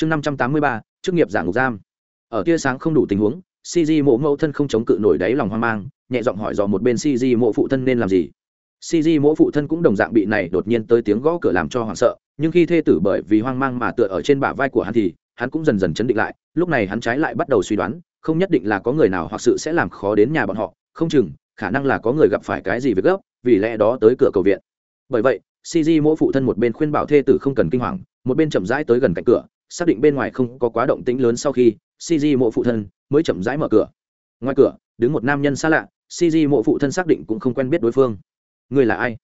chương năm trăm tám mươi ba, chức nghiệp giả ngục giam. Ở tia sáng không đủ tình huống cg mộ mẫu thân không chống cự nổi đáy lòng hoang mang, nhẹ giọng hỏi dò một bên cg mộ phụ thân nên làm gì. Cg mộ phụ thân cũng đồng dạng bị này đột nhiên tới tiếng gõ cửa làm cho hoảng sợ, nhưng khi thê tử bởi vì hoang mang mà tựa ở trên bả vai của hắn thì, hắn cũng dần dần chấn định lại, lúc này hắn trái lại bắt đầu suy đoán, không nhất định là có người nào hoặc sự sẽ làm khó đến nhà bọn họ, không chừng, khả năng là có người gặp phải cái gì việc gấp, vì lẽ đó tới cửa cầu viện. Bởi vậy cg mỗ phụ thân một bên khuyên bảo thê tử không cần kinh hoàng, một bên chậm rãi tới gần cạnh cửa xác định bên ngoài không có quá động tĩnh lớn sau khi cg mộ phụ thân mới chậm rãi mở cửa. Ngoài cửa, đứng một nam nhân xa lạ cg mộ phụ thân xác định cũng không quen biết đối phương. Người là ai?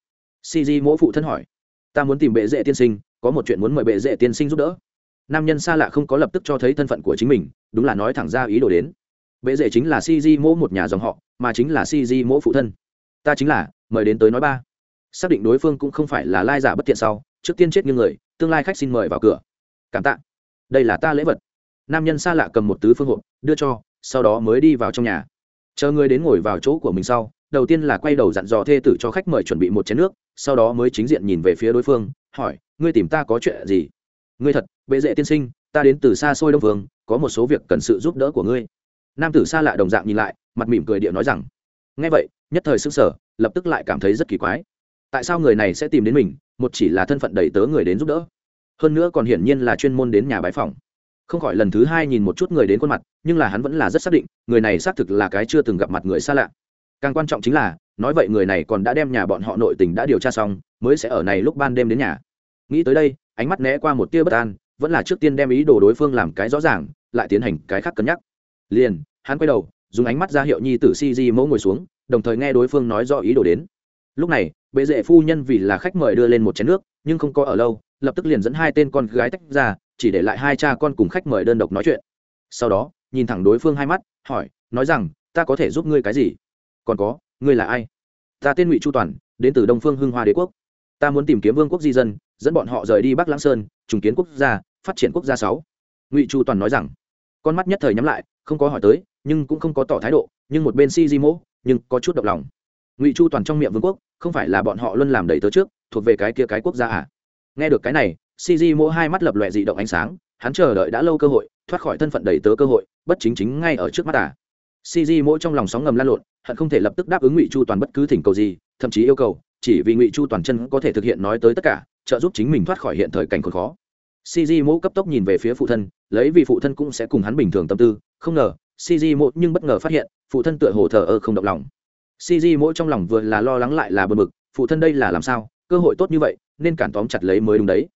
Cg mộ phụ thân hỏi. Ta muốn tìm bệ dễ tiên sinh, có một chuyện muốn mời bệ dễ tiên sinh giúp đỡ. Nam nhân xa lạ không có lập tức cho thấy thân phận của chính mình, đúng là nói thẳng ra ý đồ đến. Bệ dễ chính là cg mỗ một nhà dòng họ, mà chính là cg mỗ phụ thân. Ta chính là, mời đến tới nói ba. Xác định đối phương cũng không phải là lai giả bất tiện sau, trước tiên chết như người, tương lai khách xin mời vào cửa. Cảm tạ đây là ta lễ vật. Nam nhân xa lạ cầm một tứ phương hộp đưa cho sau đó mới đi vào trong nhà. Chờ người đến ngồi vào chỗ của mình sau đầu tiên là quay đầu dặn dò thê tử cho khách mời chuẩn bị một chén nước sau đó mới chính diện nhìn về phía đối phương hỏi ngươi tìm ta có chuyện gì? Ngươi thật bệ dễ tiên sinh ta đến từ xa xôi đông phương, có một số việc cần sự giúp đỡ của ngươi. Nam tử xa lạ đồng dạng nhìn lại mặt mỉm cười điệu nói rằng nghe vậy nhất thời xứng sở lập tức lại cảm thấy rất kỳ quái. Tại sao người này sẽ tìm đến mình một chỉ là thân phận đầy tớ người đến giúp đỡ? Hơn nữa còn hiển nhiên là chuyên môn đến nhà bái phòng không khỏi lần thứ hai nhìn một chút người đến khuôn mặt, nhưng là hắn vẫn là rất xác định, người này xác thực là cái chưa từng gặp mặt người xa lạ. Càng quan trọng chính là, nói vậy người này còn đã đem nhà bọn họ nội tình đã điều tra xong, mới sẽ ở này lúc ban đêm đến nhà. Nghĩ tới đây, ánh mắt né qua một tia bất an, vẫn là trước tiên đem ý đồ đối phương làm cái rõ ràng, lại tiến hành cái khác cân nhắc. Liền, hắn quay đầu, dùng ánh mắt ra hiệu nhi tử si di mẫu ngồi xuống, đồng thời nghe đối phương nói rõ ý đồ đến. Lúc này, bệ dệ phu nhân vì là khách mời đưa lên một chén nước, nhưng không có ở lâu lập tức liền dẫn hai tên con gái tách ra, chỉ để lại hai cha con cùng khách mời đơn độc nói chuyện. Sau đó, nhìn thẳng đối phương hai mắt, hỏi, nói rằng, ta có thể giúp ngươi cái gì? Còn có, ngươi là ai? Ta tên ngụy chu toàn, đến từ đông phương hưng hoa đế quốc. Ta muốn tìm kiếm vương quốc di dân, dẫn bọn họ rời đi bắc lãng sơn, trùng kiến quốc gia, phát triển quốc gia sáu. Ngụy chu toàn nói rằng. Con mắt nhất thời nhắm lại, không có hỏi tới, nhưng cũng không có tỏ thái độ, nhưng một bên si di mỗ nhưng có chút động lòng. Ngụy chu toàn trong miệng vương quốc, không phải là bọn họ luôn làm đầy tớ trước, thuộc về cái kia cái quốc gia à? Nghe được cái này si di mỗ hai mắt lập lòe dị động ánh sáng, hắn chờ đợi đã lâu cơ hội, thoát khỏi thân phận đầy tớ cơ hội, bất chính chính ngay ở trước mắt à. Si di mỗ trong lòng sóng ngầm lan lộn hận không thể lập tức đáp ứng ngụy chu toàn bất cứ thỉnh cầu gì, thậm chí yêu cầu, chỉ vì ngụy chu toàn chân có thể thực hiện nói tới tất cả, trợ giúp chính mình thoát khỏi hiện thời cảnh khốn khó. Cg mỗ cấp tốc nhìn về phía phụ thân, lấy vì phụ thân cũng sẽ cùng hắn bình thường tâm tư, không ngờ cg mỗ nhưng bất ngờ phát hiện, phụ thân tựa hồ thờ ơ không động lòng. Cg mỗ trong lòng vừa là lo lắng lại là bờ mực phụ thân đây là làm sao? Cơ hội tốt như vậy nên cản tóm chặt lấy mới đúng đấy.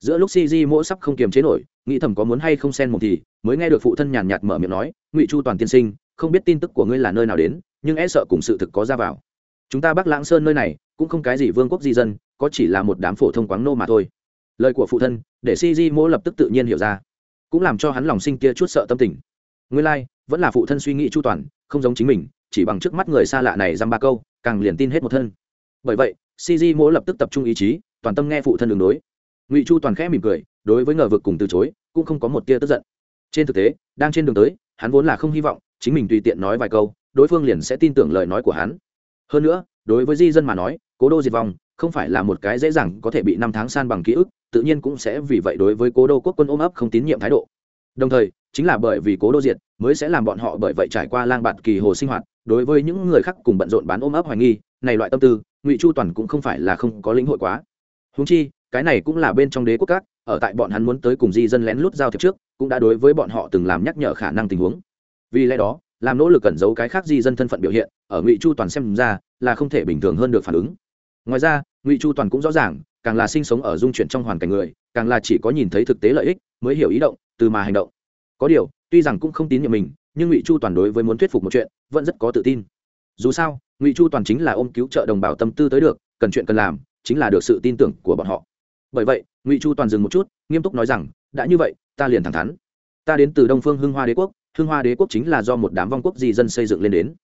Giữa lúc cg mỗ sắp không kiềm chế nổi nghĩ thầm có muốn hay không xen một thì mới nghe được phụ thân nhàn nhạt mở miệng nói ngụy chu toàn tiên sinh không biết tin tức của ngươi là nơi nào đến nhưng e sợ cùng sự thực có ra vào. Chúng ta bắc lãng sơn nơi này cũng không cái gì vương quốc di dân có chỉ là một đám phổ thông quáng nô mà thôi. Lời của phụ thân để si di mỗ lập tức tự nhiên hiểu ra cũng làm cho hắn lòng sinh kia chút sợ tâm tình. Nguyên lai、like, vẫn là phụ thân suy nghĩ chu toàn không giống chính mình chỉ bằng trước mắt người xa lạ này dăm ba câu càng liền tin hết một thân. Bởi vậy si di mỗ lập tức tập trung ý chí, toàn tâm nghe phụ thân đường đối. Ngụy chu toàn khẽ mỉm cười, đối với ngờ vực cùng từ chối, cũng không có một tia tức giận. Trên thực tế, đang trên đường tới, hắn vốn là không hy vọng, chính mình tùy tiện nói vài câu, đối phương liền sẽ tin tưởng lời nói của hắn. Hơn nữa, đối với di dân mà nói, cố đô diệt vong, không phải là một cái dễ dàng có thể bị năm tháng san bằng ký ức, tự nhiên cũng sẽ vì vậy đối với cố đô quốc quân ôm ấp không tín nhiệm thái độ. Đồng thời, chính là bởi vì cố đô diệt, mới sẽ làm bọn họ bởi vậy trải qua lang bạt kỳ hồ sinh hoạt đối với những người khác cùng bận rộn bán ôm ấp hoài nghi, này loại tâm tư, ngụy chu toàn cũng không phải là không có lĩnh hội quá. Húng chi, cái này cũng là bên trong đế quốc các, ở tại bọn hắn muốn tới cùng di dân lén lút giao thiệp trước, cũng đã đối với bọn họ từng làm nhắc nhở khả năng tình huống. Vì lẽ đó, làm nỗ lực cẩn giấu cái khác di dân thân phận biểu hiện, ở ngụy chu toàn xem ra, là không thể bình thường hơn được phản ứng. Ngoài ra, ngụy chu toàn cũng rõ ràng, càng là sinh sống ở dung chuyển trong hoàn cảnh người, càng là chỉ có nhìn thấy thực tế lợi ích, mới hiểu ý động, từ mà hành động. Có điều, tuy rằng cũng không tín nhiệm mình nhưng ngụy chu toàn đối với muốn thuyết phục một chuyện vẫn rất có tự tin dù sao ngụy chu toàn chính là ôm cứu trợ đồng bào tâm tư tới được cần chuyện cần làm chính là được sự tin tưởng của bọn họ bởi vậy ngụy chu toàn dừng một chút nghiêm túc nói rằng đã như vậy ta liền thẳng thắn ta đến từ đông phương hưng hoa đế quốc hưng hoa đế quốc chính là do một đám vong quốc di dân xây dựng lên đến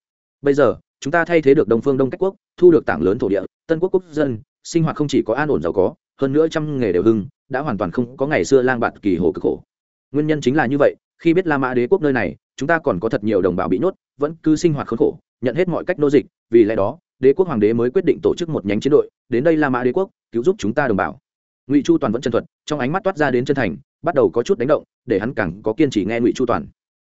bây giờ chúng ta thay thế được đông phương đông cách quốc thu được tảng lớn thổ địa tân quốc quốc dân sinh hoạt không chỉ có an ổn giàu có hơn nữa trăm nghề đều hưng đã hoàn toàn không có ngày xưa lang bạt kỳ hồ cực khổ nguyên nhân chính là như vậy khi biết la mã đế quốc nơi này chúng ta còn có thật nhiều đồng bào bị nhốt, vẫn cứ sinh hoạt khốn khổ, nhận hết mọi cách nô dịch, vì lẽ đó, đế quốc hoàng đế mới quyết định tổ chức một nhánh chiến đội, đến đây la mã đế quốc, cứu giúp chúng ta đồng bào. Ngụy chu toàn vẫn chân thuật, trong ánh mắt toát ra đến chân thành, bắt đầu có chút đánh động, để hắn càng có kiên trì nghe ngụy chu toàn.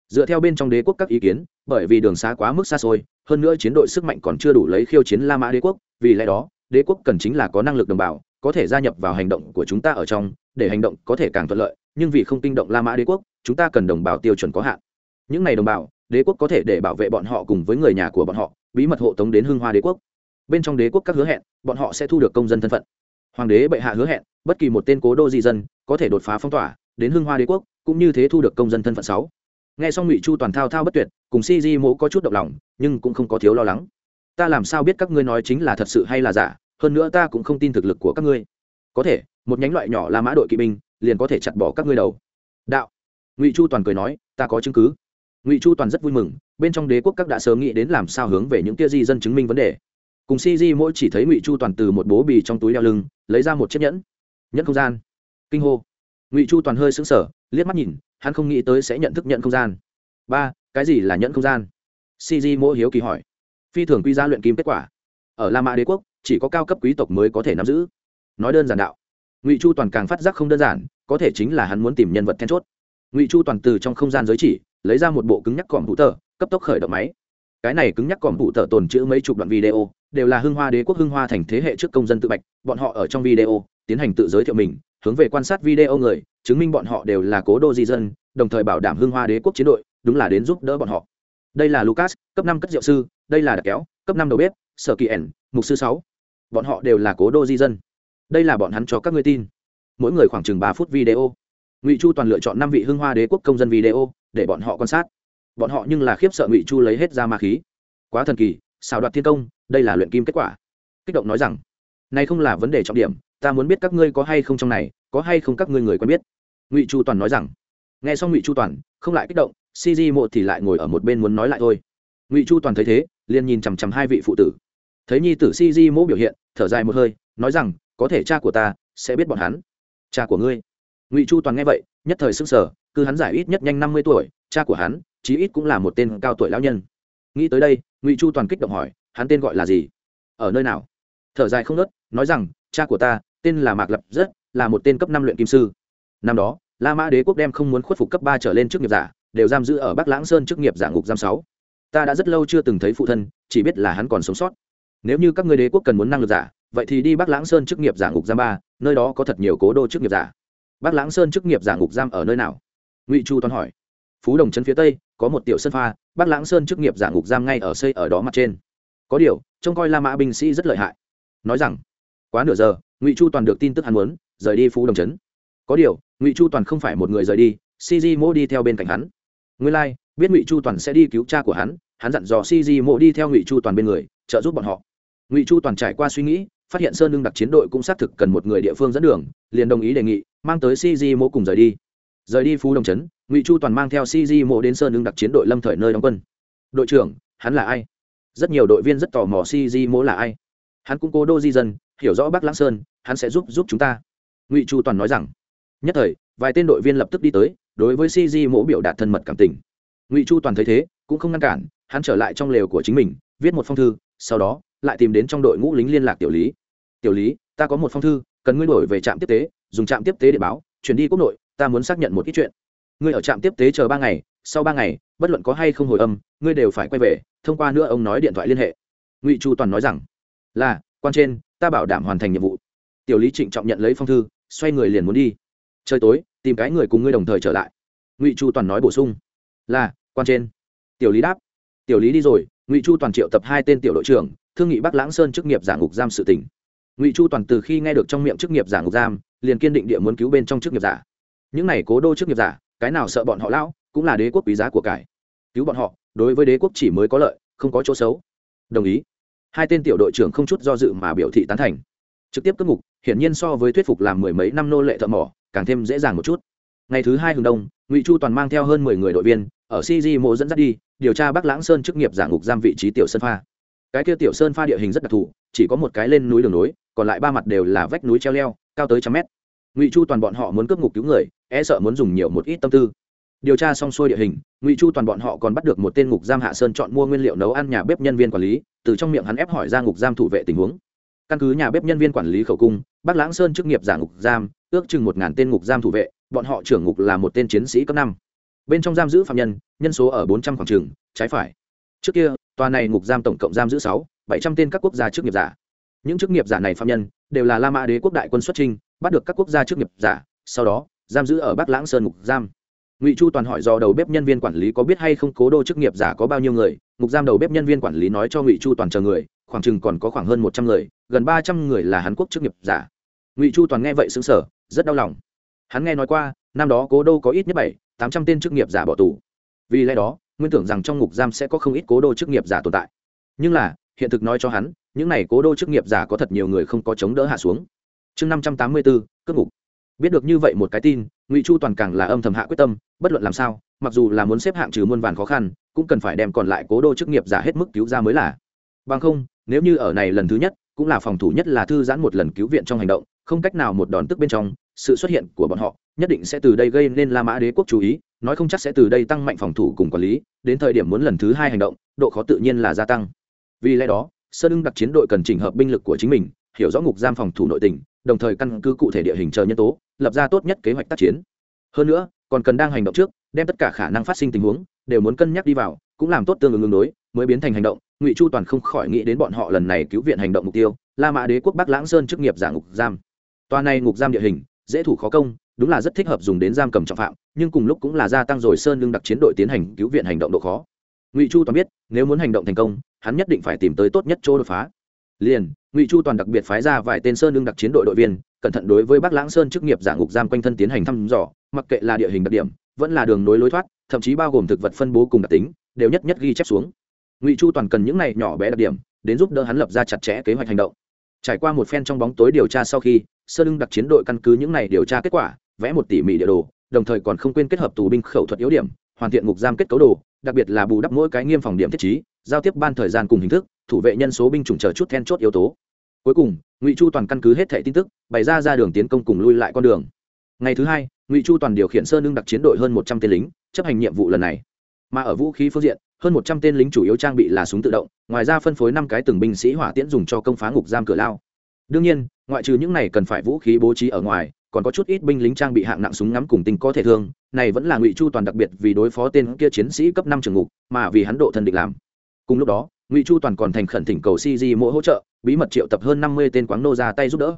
Dựa theo bên trong đế quốc các ý kiến, bởi vì đường xa quá mức xa xôi, hơn nữa chiến đội sức mạnh còn chưa đủ lấy khiêu chiến la mã đế quốc, vì lẽ đó, đế quốc cần chính là có năng lực đồng bào, có thể gia nhập vào hành động của chúng ta ở trong, để hành động có thể càng thuận lợi, nhưng vì không kinh động la mã đế quốc, chúng ta cần đồng bào tiêu chuẩn có hạn những này đồng bào, đế quốc có thể để bảo vệ bọn họ cùng với người nhà của bọn họ, bí mật hộ tống đến hưng hoa đế quốc. Bên trong đế quốc các hứa hẹn, bọn họ sẽ thu được công dân thân phận. Hoàng đế bệ hạ hứa hẹn, bất kỳ một tên cố đô di dân có thể đột phá phong tỏa, đến hưng hoa đế quốc, cũng như thế thu được công dân thân phận sáu. Nghe xong ngụy chu toàn thao thao bất tuyệt, cùng si di mỗ có chút động lòng, nhưng cũng không có thiếu lo lắng. Ta làm sao biết các ngươi nói chính là thật sự hay là giả, hơn nữa ta cũng không tin thực lực của các ngươi. Có thể, một nhánh loại nhỏ là mã đội kỵ binh liền có thể chặt bỏ các ngươi đầu. Đạo. Ngụy chu toàn cười nói, ta có chứng cứ ngụy chu toàn rất vui mừng bên trong đế quốc các đã sớm nghĩ đến làm sao hướng về những tia di dân chứng minh vấn đề cùng si di mỗi chỉ thấy ngụy chu toàn từ một bố bì trong túi đeo lưng lấy ra một chiếc nhẫn nhẫn không gian kinh hô ngụy chu toàn hơi sững sờ, liếc mắt nhìn, hắn không nghĩ tới sẽ nhận thức nhận không gian. Ba, cái gì là nhận không gian? Si di mỗi hiếu kỳ hỏi. Phi thường quy ra luyện kim kết quả. Ở la mã đế quốc, chỉ có cao cấp quý tộc mới có thể nắm giữ. Nói đơn giản đạo, ngụy chu toàn càng phát giác không đơn giản, có thể chính là hắn muốn tìm nhân vật then chốt. Ngụy chu toàn từ trong không gian giới chỉ lấy ra một bộ cứng nhắc còm hữu tờ cấp tốc khởi động máy. Cái này cứng nhắc còm hữu tờ tồn chữ mấy chục đoạn video, đều là hưng hoa đế quốc hưng hoa thành thế hệ trước công dân tự bạch, bọn họ ở trong video, tiến hành tự giới thiệu mình, hướng về quan sát video người, chứng minh bọn họ đều là cố đô di dân, đồng thời bảo đảm hưng hoa đế quốc chiến đội, đúng là đến giúp đỡ bọn họ. Đây là lucas, cấp năm cất diệu sư, đây là đặc kéo, cấp năm đầu bếp, sở kỳ ẩn mục sư sáu. Bọn họ đều là cố đô di dân. Đây là bọn hắn cho các ngươi tin. Mỗi người khoảng chừng ba phút video. Ngụy chu toàn lựa chọn năm vị hưng hoa đế quốc công dân video để bọn họ quan sát. Bọn họ nhưng là khiếp sợ ngụy chu lấy hết ra ma khí. Quá thần kỳ, xào đoạt thiên công, đây là luyện kim kết quả. Kích động nói rằng, này không là vấn đề trọng điểm, ta muốn biết các ngươi có hay không trong này, có hay không các ngươi người quen biết. Ngụy chu toàn nói rằng, nghe xong ngụy chu toàn, không lại kích động si di mộ thì lại ngồi ở một bên muốn nói lại thôi. Ngụy chu toàn thấy thế, liền nhìn chằm chằm hai vị phụ tử. Thấy nhi tử si di mộ biểu hiện, thở dài một hơi, nói rằng, có thể cha của ta sẽ biết bọn hắn. Cha của ngươi? Ngụy chu toàn nghe vậy, nhất thời s ư n g sở cứ hắn giải ít nhất nhanh năm mươi tuổi, cha của hắn, chí ít cũng là một tên cao tuổi lão nhân. Nghĩ tới đây, ngụy chu toàn kích động hỏi, hắn tên gọi là gì? Ở nơi nào? Thở dài không nớt nói rằng, cha của ta, tên là mạc lập rất, là một tên cấp năm luyện kim sư. Năm đó, la mã đế quốc đem không muốn khuất phục cấp ba trở lên chức nghiệp giả, đều giam giữ ở bắc lãng sơn chức nghiệp giả ngục giam sáu. Ta đã rất lâu chưa từng thấy phụ thân, chỉ biết là hắn còn sống sót. Nếu như các người đế quốc cần muốn năng lực giả, vậy thì đi bắc lãng sơn chức nghiệp giả ngục giam ba, nơi đó có thật nhiều cố đô chức nghiệp giả. Bắc lãng sơn chức nghiệp giả ngục giam ở nơi nào? Ngụy chu toán hỏi. Phú đồng trấn phía tây có một tiểu sân pha bắc lãng sơn chức nghiệp giả ngục giam ngay ở xây ở đó mặt trên. Có điều trông coi la mã binh sĩ rất lợi hại. Nói rằng quá nửa giờ ngụy chu toàn được tin tức hắn muốn rời đi phú đồng trấn. Có điều ngụy chu toàn không phải một người rời đi cg mô đi theo bên cạnh hắn. Nguyên lai、like, biết ngụy chu toàn sẽ đi cứu cha của hắn hắn dặn dò cg mô đi theo ngụy chu toàn bên người trợ giúp bọn họ. Ngụy chu toàn trải qua suy nghĩ phát hiện sơn lương đặc chiến đội cũng xác thực cần một người địa phương dẫn đường liền đồng ý đề nghị mang tới cg mô cùng rời đi rời đi phú đồng trấn, ngụy chu toàn mang theo cg mộ đến sơn ưng đặc chiến đội lâm thời nơi đóng quân. Đội trưởng, hắn là ai? Rất nhiều đội viên rất tò mò cg mộ là ai. Hắn cũng cố đô di dân, hiểu rõ bắc lãng sơn, hắn sẽ giúp giúp chúng ta. Ngụy chu toàn nói rằng, nhất thời, vài tên đội viên lập tức đi tới, đối với cg mỗ biểu đạt thân mật cảm tình. Ngụy chu toàn thấy thế, cũng không ngăn cản, hắn trở lại trong lều của chính mình, viết một phong thư, sau đó, lại tìm đến trong đội ngũ lính liên lạc tiểu lý. Tiểu lý, ta có một phong thư, cần ngươi đổi về trạm tiếp tế, dùng trạm tiếp tế để báo, chuyển đi quốc nội ta muốn xác nhận một ít chuyện. Ngươi ở trạm tiếp tế chờ ba ngày, sau ba ngày, bất luận có hay không hồi âm, ngươi đều phải quay về, thông qua nữa ông nói điện thoại liên hệ. Ngụy chu toàn nói rằng, là, quan trên, ta bảo đảm hoàn thành nhiệm vụ. Tiểu lý trịnh trọng nhận lấy phong thư, xoay người liền muốn đi. Trời tối, tìm cái người cùng ngươi đồng thời trở lại. Ngụy chu toàn nói bổ sung, là, quan trên. Tiểu lý đáp, tiểu lý đi rồi, ngụy chu toàn triệu tập hai tên tiểu đội trưởng, thương nghị bắc lãng sơn chức nghiệp giả ngục giam sự tỉnh ngụy chu toàn từ khi nghe được trong miệng chức nghiệp giả ngục giam, liền kiên định địa muốn cứu bên trong chức nghiệp giả những này cố đô chức nghiệp giả, cái nào sợ bọn họ lão, cũng là đế quốc quý giá của cải. Cứu bọn họ, đối với đế quốc chỉ mới có lợi, không có chỗ xấu. Đồng ý. Hai tên tiểu đội trưởng không chút do dự mà biểu thị tán thành. Trực tiếp cất ngục, hiển nhiên so với thuyết phục làm mười mấy năm nô lệ thợ mỏ, càng thêm dễ dàng một chút. Ngày thứ hai hừng đông, ngụy chu toàn mang theo hơn mười người đội viên, ở cg mộ dẫn dắt đi, điều tra bắc lãng sơn chức nghiệp giả ngục giam vị trí tiểu sơn pha. Cái kia tiểu sơn pha địa hình rất đặc thù, chỉ có một cái lên núi đường núi còn lại ba mặt đều là vách núi treo leo, cao tới trăm mét ngụy chu toàn bọn họ muốn cướp ngục cứu người e sợ muốn dùng nhiều một ít tâm tư. Điều tra xong xuôi địa hình, ngụy chu toàn bọn họ còn bắt được một tên ngục giam hạ sơn chọn mua nguyên liệu nấu ăn nhà bếp nhân viên quản lý, từ trong miệng hắn ép hỏi ra ngục giam thủ vệ tình huống. Căn cứ nhà bếp nhân viên quản lý khẩu cung bác lãng sơn chức nghiệp giả ngục giam, ước chừng một ngàn tên ngục giam thủ vệ, bọn họ trưởng ngục là một tên chiến sĩ cấp năm. Bên trong giam giữ phạm nhân nhân số ở bốn trăm khoảng trường trái phải. Trước kia, tòa này ngục giam tổng cộng giam giữ sáu, bảy trăm tên các quốc gia chức nghiệp giả. Những chức nghiệp giả này phạm nhân, đều là la mã đế quốc đại quân xuất trinh bắt được các quốc gia chức nghiệp giả, sau đó, giam giữ ở bắc lãng sơn ngục giam. Ngụy chu toàn hỏi do đầu bếp nhân viên quản lý có biết hay không cố đô chức nghiệp giả có bao nhiêu người, ngục giam đầu bếp nhân viên quản lý nói cho ngụy chu toàn chờ người, khoảng chừng còn có khoảng hơn một trăm người, gần ba trăm người là hàn quốc chức nghiệp giả. Ngụy chu toàn nghe vậy xứng sở rất đau lòng. Hắn nghe nói qua, năm đó cố đô có ít nhất bảy, tám trăm tên chức nghiệp giả bỏ tù. Vì lẽ đó, nguyên tưởng rằng trong ngục giam sẽ có không ít cố đô chức nghiệp giả tồn tại. Nhưng là, hiện thực nói cho hắn, những n à y cố đô chức nghiệp giả có thật nhiều người không có chống đỡ hạ xuống chương năm trăm tám mươi bốn, cướp ngục. Biết được như vậy một cái tin, ngụy chu toàn càng là âm thầm hạ quyết tâm, bất luận làm sao, mặc dù là muốn xếp hạng trừ muôn vàn khó khăn, cũng cần phải đem còn lại cố đô chức nghiệp giả hết mức cứu ra mới là. Bằng không, nếu như ở này lần thứ nhất, cũng là phòng thủ nhất là thư giãn một lần cứu viện trong hành động, không cách nào một đòn tức bên trong, sự xuất hiện của bọn họ, nhất định sẽ từ đây gây nên la mã đế quốc chú ý, nói không chắc sẽ từ đây tăng mạnh phòng thủ cùng quản lý, đến thời điểm muốn lần thứ hai hành động, độ khó tự nhiên là gia tăng. Vì lẽ đó, sơn ưng đặc chiến đội cần chỉnh hợp binh lực của chính mình, hiểu rõ ngục giam phòng thủ nội tình đồng thời căn cứ cụ thể địa hình chờ nhân tố, lập ra tốt nhất kế hoạch tác chiến. Hơn nữa, còn cần đang hành động trước, đem tất cả khả năng phát sinh tình huống, đều muốn cân nhắc đi vào, cũng làm tốt tương ứng ứng đối, mới biến thành hành động. Ngụy chu toàn không khỏi nghĩ đến bọn họ lần này cứu viện hành động mục tiêu, la mã đế quốc bắc lãng sơn chức nghiệp giả ngục giam. Toa này ngục giam địa hình, dễ thủ khó công, đúng là rất thích hợp dùng đến giam cầm trọng phạm, nhưng cùng lúc cũng là gia tăng rồi sơn lương đặc chiến đội tiến hành cứu viện hành động độ khó. Ngụy chu toàn biết, nếu muốn hành động thành công, hắn nhất định phải tìm tới tốt nhất chỗ đột phá. Liền ngụy chu toàn đặc biệt phái ra vài tên sơn lương đặc chiến đội đội viên, cẩn thận đối với bắc lãng sơn chức nghiệp giả ngục giam quanh thân tiến hành thăm dò, mặc kệ là địa hình đặc điểm, vẫn là đường nối lối thoát, thậm chí bao gồm thực vật phân bố cùng đặc tính, đều nhất nhất ghi chép xuống. Ngụy chu toàn cần những này nhỏ bé đặc điểm, đến giúp đỡ hắn lập ra chặt chẽ kế hoạch hành động. Trải qua một phen trong bóng tối điều tra sau khi, sơn lưng đặc chiến đội căn cứ những này điều tra kết quả, vẽ một tỉ mỉ địa đồ, đồng thời còn không quên kết hợp tù binh khẩu thuật yếu điểm, hoàn thiện ngục giam kết cấu đồ, đặc biệt là bù đắp mỗi cái nghiêm phòng điểm thiết trí giao tiếp ban thời gian cùng hình thức, thủ vệ nhân số binh chủng chờ chút then chốt yếu tố. Cuối cùng, ngụy chu toàn căn cứ hết thẻ tin tức, bày ra ra đường tiến công cùng lui lại con đường. Ngày thứ hai, ngụy chu toàn điều khiển sơn lưng đặc chiến đội hơn một trăm tên lính, chấp hành nhiệm vụ lần này. Mà ở vũ khí phương diện, hơn một trăm tên lính chủ yếu trang bị là súng tự động, ngoài ra phân phối năm cái từng binh sĩ hỏa tiễn dùng cho công phá ngục giam cửa lao. Đương nhiên, ngoại trừ những này cần phải vũ khí bố trí ở ngoài, còn có chút ít binh lính trang bị hạng nặng súng ngắm cùng tinh có thể thương, này vẫn là ngụy chu toàn đặc biệt vì đối phó tên kia chiến sĩ cấp năm trường ngục, mà vì hắn độ thân địch làm cùng lúc đó, ngụy chu toàn còn thành khẩn thỉnh cầu cg mỗi hỗ trợ, bí mật triệu tập hơn năm mươi tên quáng nô ra tay giúp đỡ.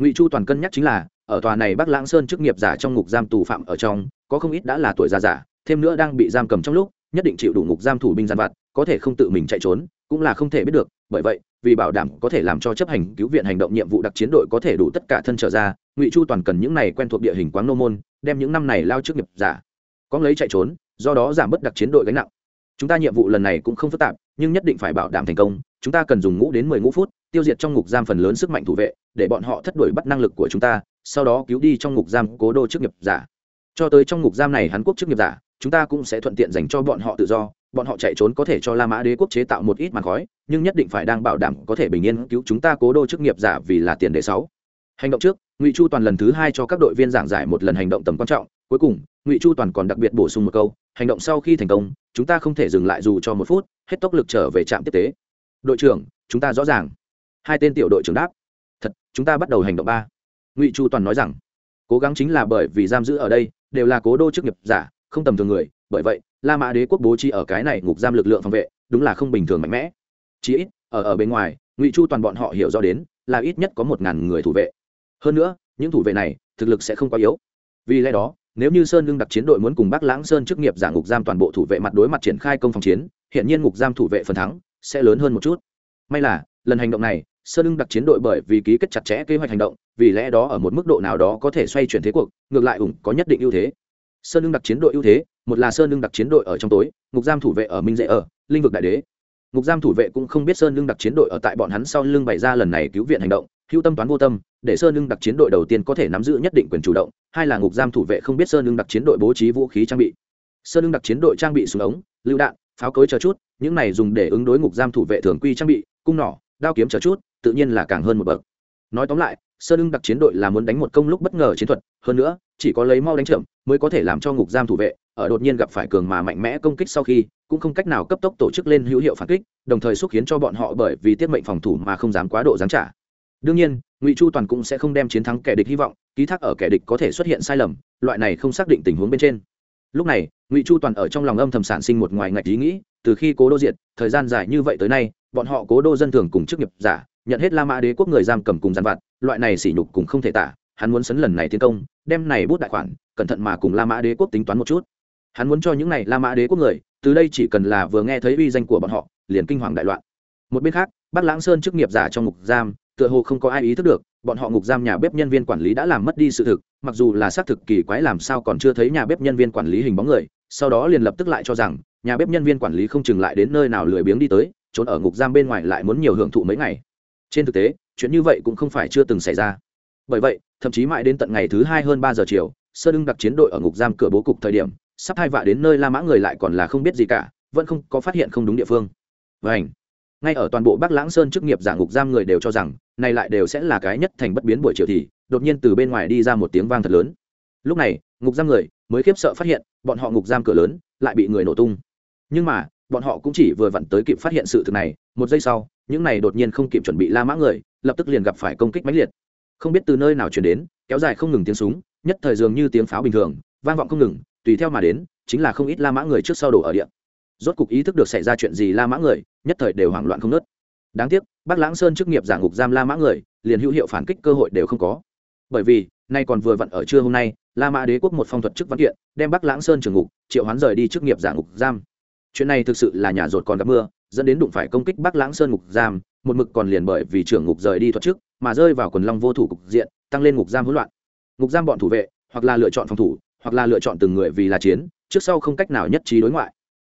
Ngụy chu toàn cân nhắc chính là, ở tòa này bắc lãng sơn chức nghiệp giả trong ngục giam tù phạm ở trong, có không ít đã là tuổi già giả, thêm nữa đang bị giam cầm trong lúc, nhất định chịu đủ ngục giam thủ binh gian vặt, có thể không tự mình chạy trốn, cũng là không thể biết được, bởi vậy, vì bảo đảm có thể làm cho chấp hành cứu viện hành động nhiệm vụ đặc chiến đội có thể đủ tất cả thân trở ra, ngụy chu toàn cần những này quen thuộc địa hình quáng nô môn, đem những năm này lao trước nghiệp giả, có lấy chạy trốn, do đó giảm bớt đặc chiến đội gánh nặng. Chúng ta nhiệm vụ lần này cũng không phức tạp nhưng nhất định phải bảo đảm thành công, chúng ta cần dùng ngũ đến mười ngũ phút, tiêu diệt trong ngục giam phần lớn sức mạnh thủ vệ, để bọn họ thất đuổi bắt năng lực của chúng ta, sau đó cứu đi trong ngục giam cố đô chức nghiệp giả. Cho tới trong ngục giam này hàn quốc chức nghiệp giả, chúng ta cũng sẽ thuận tiện dành cho bọn họ tự do, bọn họ chạy trốn có thể cho la mã đế quốc chế tạo một ít màn khói, nhưng nhất định phải đang bảo đảm có thể bình yên cứu chúng ta cố đô chức nghiệp giả vì là tiền đề sáu. Hành động trước, ngụy chu toàn lần thứ hai cho các đội viên giảng giải một lần hành động tầm quan trọng, cuối cùng, ngụy chu toàn còn đặc biệt bổ sung một câu, hành động sau khi thành công, chúng ta không thể dừng lại dù cho một phút hết tốc lực trở về trạm tiếp tế. Đội trưởng, chúng ta rõ ràng. Hai tên tiểu đội trưởng đáp. Thật, chúng ta bắt đầu hành động ba. Ngụy chu toàn nói rằng. Cố gắng chính là bởi vì giam giữ ở đây, đều là cố đô chức nghiệp giả, không tầm thường người. Bởi vậy, la mã đế quốc bố trí ở cái này ngục giam lực lượng phòng vệ, đúng là không bình thường mạnh mẽ. Chí ít, ở ở bên ngoài, ngụy chu toàn bọn họ hiểu rõ đến là ít nhất có một ngàn người thủ vệ. Hơn nữa, những thủ vệ này thực lực sẽ không quá yếu. Vì lẽ đó, nếu như sơn lương đặc chiến đội muốn cùng bắc lãng sơn chức nghiệp giả ngục giam toàn bộ thủ vệ mặt đối mặt triển khai công phòng chiến hiện nhiên ngục giam thủ vệ phần thắng sẽ lớn hơn một chút. May là, lần hành động này, sơn lưng đặc chiến đội bởi vì ký kết chặt chẽ kế hoạch hành động, vì lẽ đó ở một mức độ nào đó có thể xoay chuyển thế cuộc, ngược lại ủng có nhất định ưu thế. Sơn lưng đặc chiến đội ưu thế, một là sơn lưng đặc chiến đội ở trong tối, ngục giam thủ vệ ở minh dễ ở, linh vực đại đế. Ngục giam thủ vệ cũng không biết sơn lưng đặc chiến đội ở tại bọn hắn sau lưng bày ra lần này cứu viện hành động, hữu tâm toán vô tâm, để sơn lưng đặc chiến đội đầu tiên có thể nắm giữ nhất định quyền chủ động, hai là ngục giam thủ vệ không biết sơn lưng đặc chiến đội bố trí vũ khí trang bị. Sơn lưng đặc chiến đội trang bị súng ống, lựu đạn pháo cối chờ chút, những này dùng để ứng đối ngục giam thủ vệ thường quy trang bị, cung nỏ, đao kiếm chờ chút, tự nhiên là càng hơn một bậc. Nói tóm lại sơn lương đặc chiến đội là muốn đánh một công lúc bất ngờ chiến thuật, hơn nữa, chỉ có lấy mau đánh chậm mới có thể làm cho ngục giam thủ vệ ở đột nhiên gặp phải cường mà mạnh mẽ công kích sau khi, cũng không cách nào cấp tốc tổ chức lên hữu hiệu phản kích, đồng thời xúc khiến cho bọn họ bởi vì tiết mệnh phòng thủ mà không dám quá độ giáng trả. Đương nhiên, ngụy chu toàn cũng sẽ không đem chiến thắng kẻ địch hy vọng, ký thác ở kẻ địch có thể xuất hiện sai lầm, loại này không xác định tình huống bên trên. Lúc này ngụy chu toàn ở trong lòng âm thầm sản sinh một ngoài ngạch ý nghĩ từ khi cố đô diệt thời gian dài như vậy tới nay bọn họ cố đô dân thường cùng chức nghiệp giả nhận hết la mã đế quốc người giam cầm cùng giàn vặt loại này sỉ nhục cùng không thể tả hắn muốn sấn lần này tiến công đem này bút đại khoản cẩn thận mà cùng la mã đế quốc tính toán một chút hắn muốn cho những này la mã đế quốc người từ đây chỉ cần là vừa nghe thấy uy danh của bọn họ liền kinh hoàng đại loạn một bên khác bắc lãng sơn chức nghiệp giả trong ngục giam tựa hồ không có ai ý thức được, bọn họ ngục giam nhà bếp nhân viên quản lý đã làm mất đi sự thực, mặc dù là xác thực kỳ quái làm sao còn chưa thấy nhà bếp nhân viên quản lý hình bóng người, sau đó liền lập tức lại cho rằng, nhà bếp nhân viên quản lý không chừng lại đến nơi nào lười biếng đi tới, trốn ở ngục giam bên ngoài lại muốn nhiều hưởng thụ mấy ngày. Trên thực tế, chuyện như vậy cũng không phải chưa từng xảy ra. Bởi vậy, thậm chí mãi đến tận ngày thứ hai hơn ba giờ chiều, sơ đưng đặc chiến đội ở ngục giam cửa bố cục thời điểm, sắp hai vạ đến nơi la mã người lại còn là không biết gì cả, vẫn không có phát hiện không đúng địa phương. Và ngay ở toàn bộ bắc lãng sơn chức nghiệp giả ngục giam người đều cho rằng, này lại đều sẽ là cái nhất thành bất biến buổi chiều thì, đột nhiên từ bên ngoài đi ra một tiếng vang thật lớn. Lúc này, ngục giam người, mới khiếp sợ phát hiện, bọn họ ngục giam cửa lớn, lại bị người nổ tung. Nhưng mà, bọn họ cũng chỉ vừa vặn tới kịp phát hiện sự thực này, một giây sau, những này đột nhiên không kịp chuẩn bị la mã người, lập tức liền gặp phải công kích mãnh liệt. Không biết từ nơi nào chuyển đến, kéo dài không ngừng tiếng súng, nhất thời dường như tiếng pháo bình thường, vang vọng không ngừng, tùy theo mà đến, chính là không ít la mã người trước sau đổ ở điện rốt cục ý thức được xảy ra chuyện gì la mã người, nhất thời đều hoảng loạn không nớt đáng tiếc, bác lãng sơn chức nghiệp giả ngục giam la mã người, liền hữu hiệu phản kích cơ hội đều không có. Bởi vì, nay còn vừa vặn ở trưa hôm nay, la mã đế quốc một phong thuật chức văn kiện, đem bắc lãng sơn trường ngục, triệu hoán rời đi chức nghiệp giả ngục giam. Chuyện này thực sự là nhà rột còn gặp mưa, dẫn đến đụng phải công kích bắc lãng sơn ngục giam, một mực còn liền bởi vì trưởng ngục rời đi thuật chức, mà rơi vào quần long vô thủ cục diện, tăng lên ngục giam hỗn loạn. Ngục giam bọn thủ vệ, hoặc là lựa chọn phòng thủ, hoặc là lựa chọn từng người vì là chiến, trước sau không cách nào nhất trí đối ngoại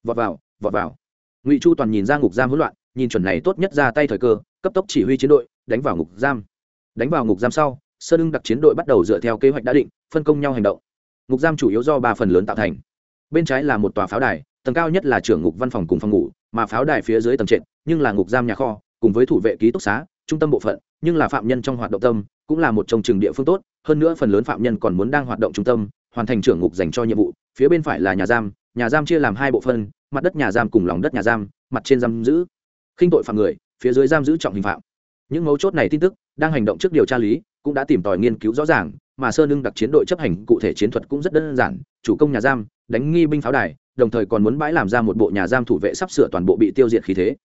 vọt vào vọt vào. Ngụy chu toàn nhìn ra ngục giam hỗn loạn, nhìn chuẩn này tốt nhất ra tay thời cơ, cấp tốc chỉ huy chiến đội, đánh vào ngục giam. Đánh vào ngục giam sau, sơ đưng đặc chiến đội bắt đầu dựa theo kế hoạch đã định, phân công nhau hành động. Ngục giam chủ yếu do ba phần lớn tạo thành. Bên trái là một tòa pháo đài, tầng cao nhất là trưởng ngục văn phòng cùng phòng ngủ, mà pháo đài phía dưới tầng trệt, nhưng là ngục giam nhà kho, cùng với thủ vệ ký túc xá, trung tâm bộ phận, nhưng là phạm nhân trong hoạt động tâm, cũng là một trong trường địa phương tốt, hơn nữa phần lớn phạm nhân còn muốn đang hoạt động trung tâm, hoàn thành trưởng ngục dành cho nhiệm vụ, phía bên phải là nhà giam nhà giam chia làm hai bộ phân, mặt đất nhà giam cùng lòng đất nhà giam, mặt trên giam giữ. Khinh tội phạm người, phía dưới giam giữ trọng hình phạm. Những mấu chốt này tin tức, đang hành động trước điều tra lý, cũng đã tìm tòi nghiên cứu rõ ràng, mà sơ Nương đặc chiến đội chấp hành cụ thể chiến thuật cũng rất đơn giản, chủ công nhà giam, đánh nghi binh pháo đài, đồng thời còn muốn bãi làm ra một bộ nhà giam thủ vệ sắp sửa toàn bộ bị tiêu diệt khí thế.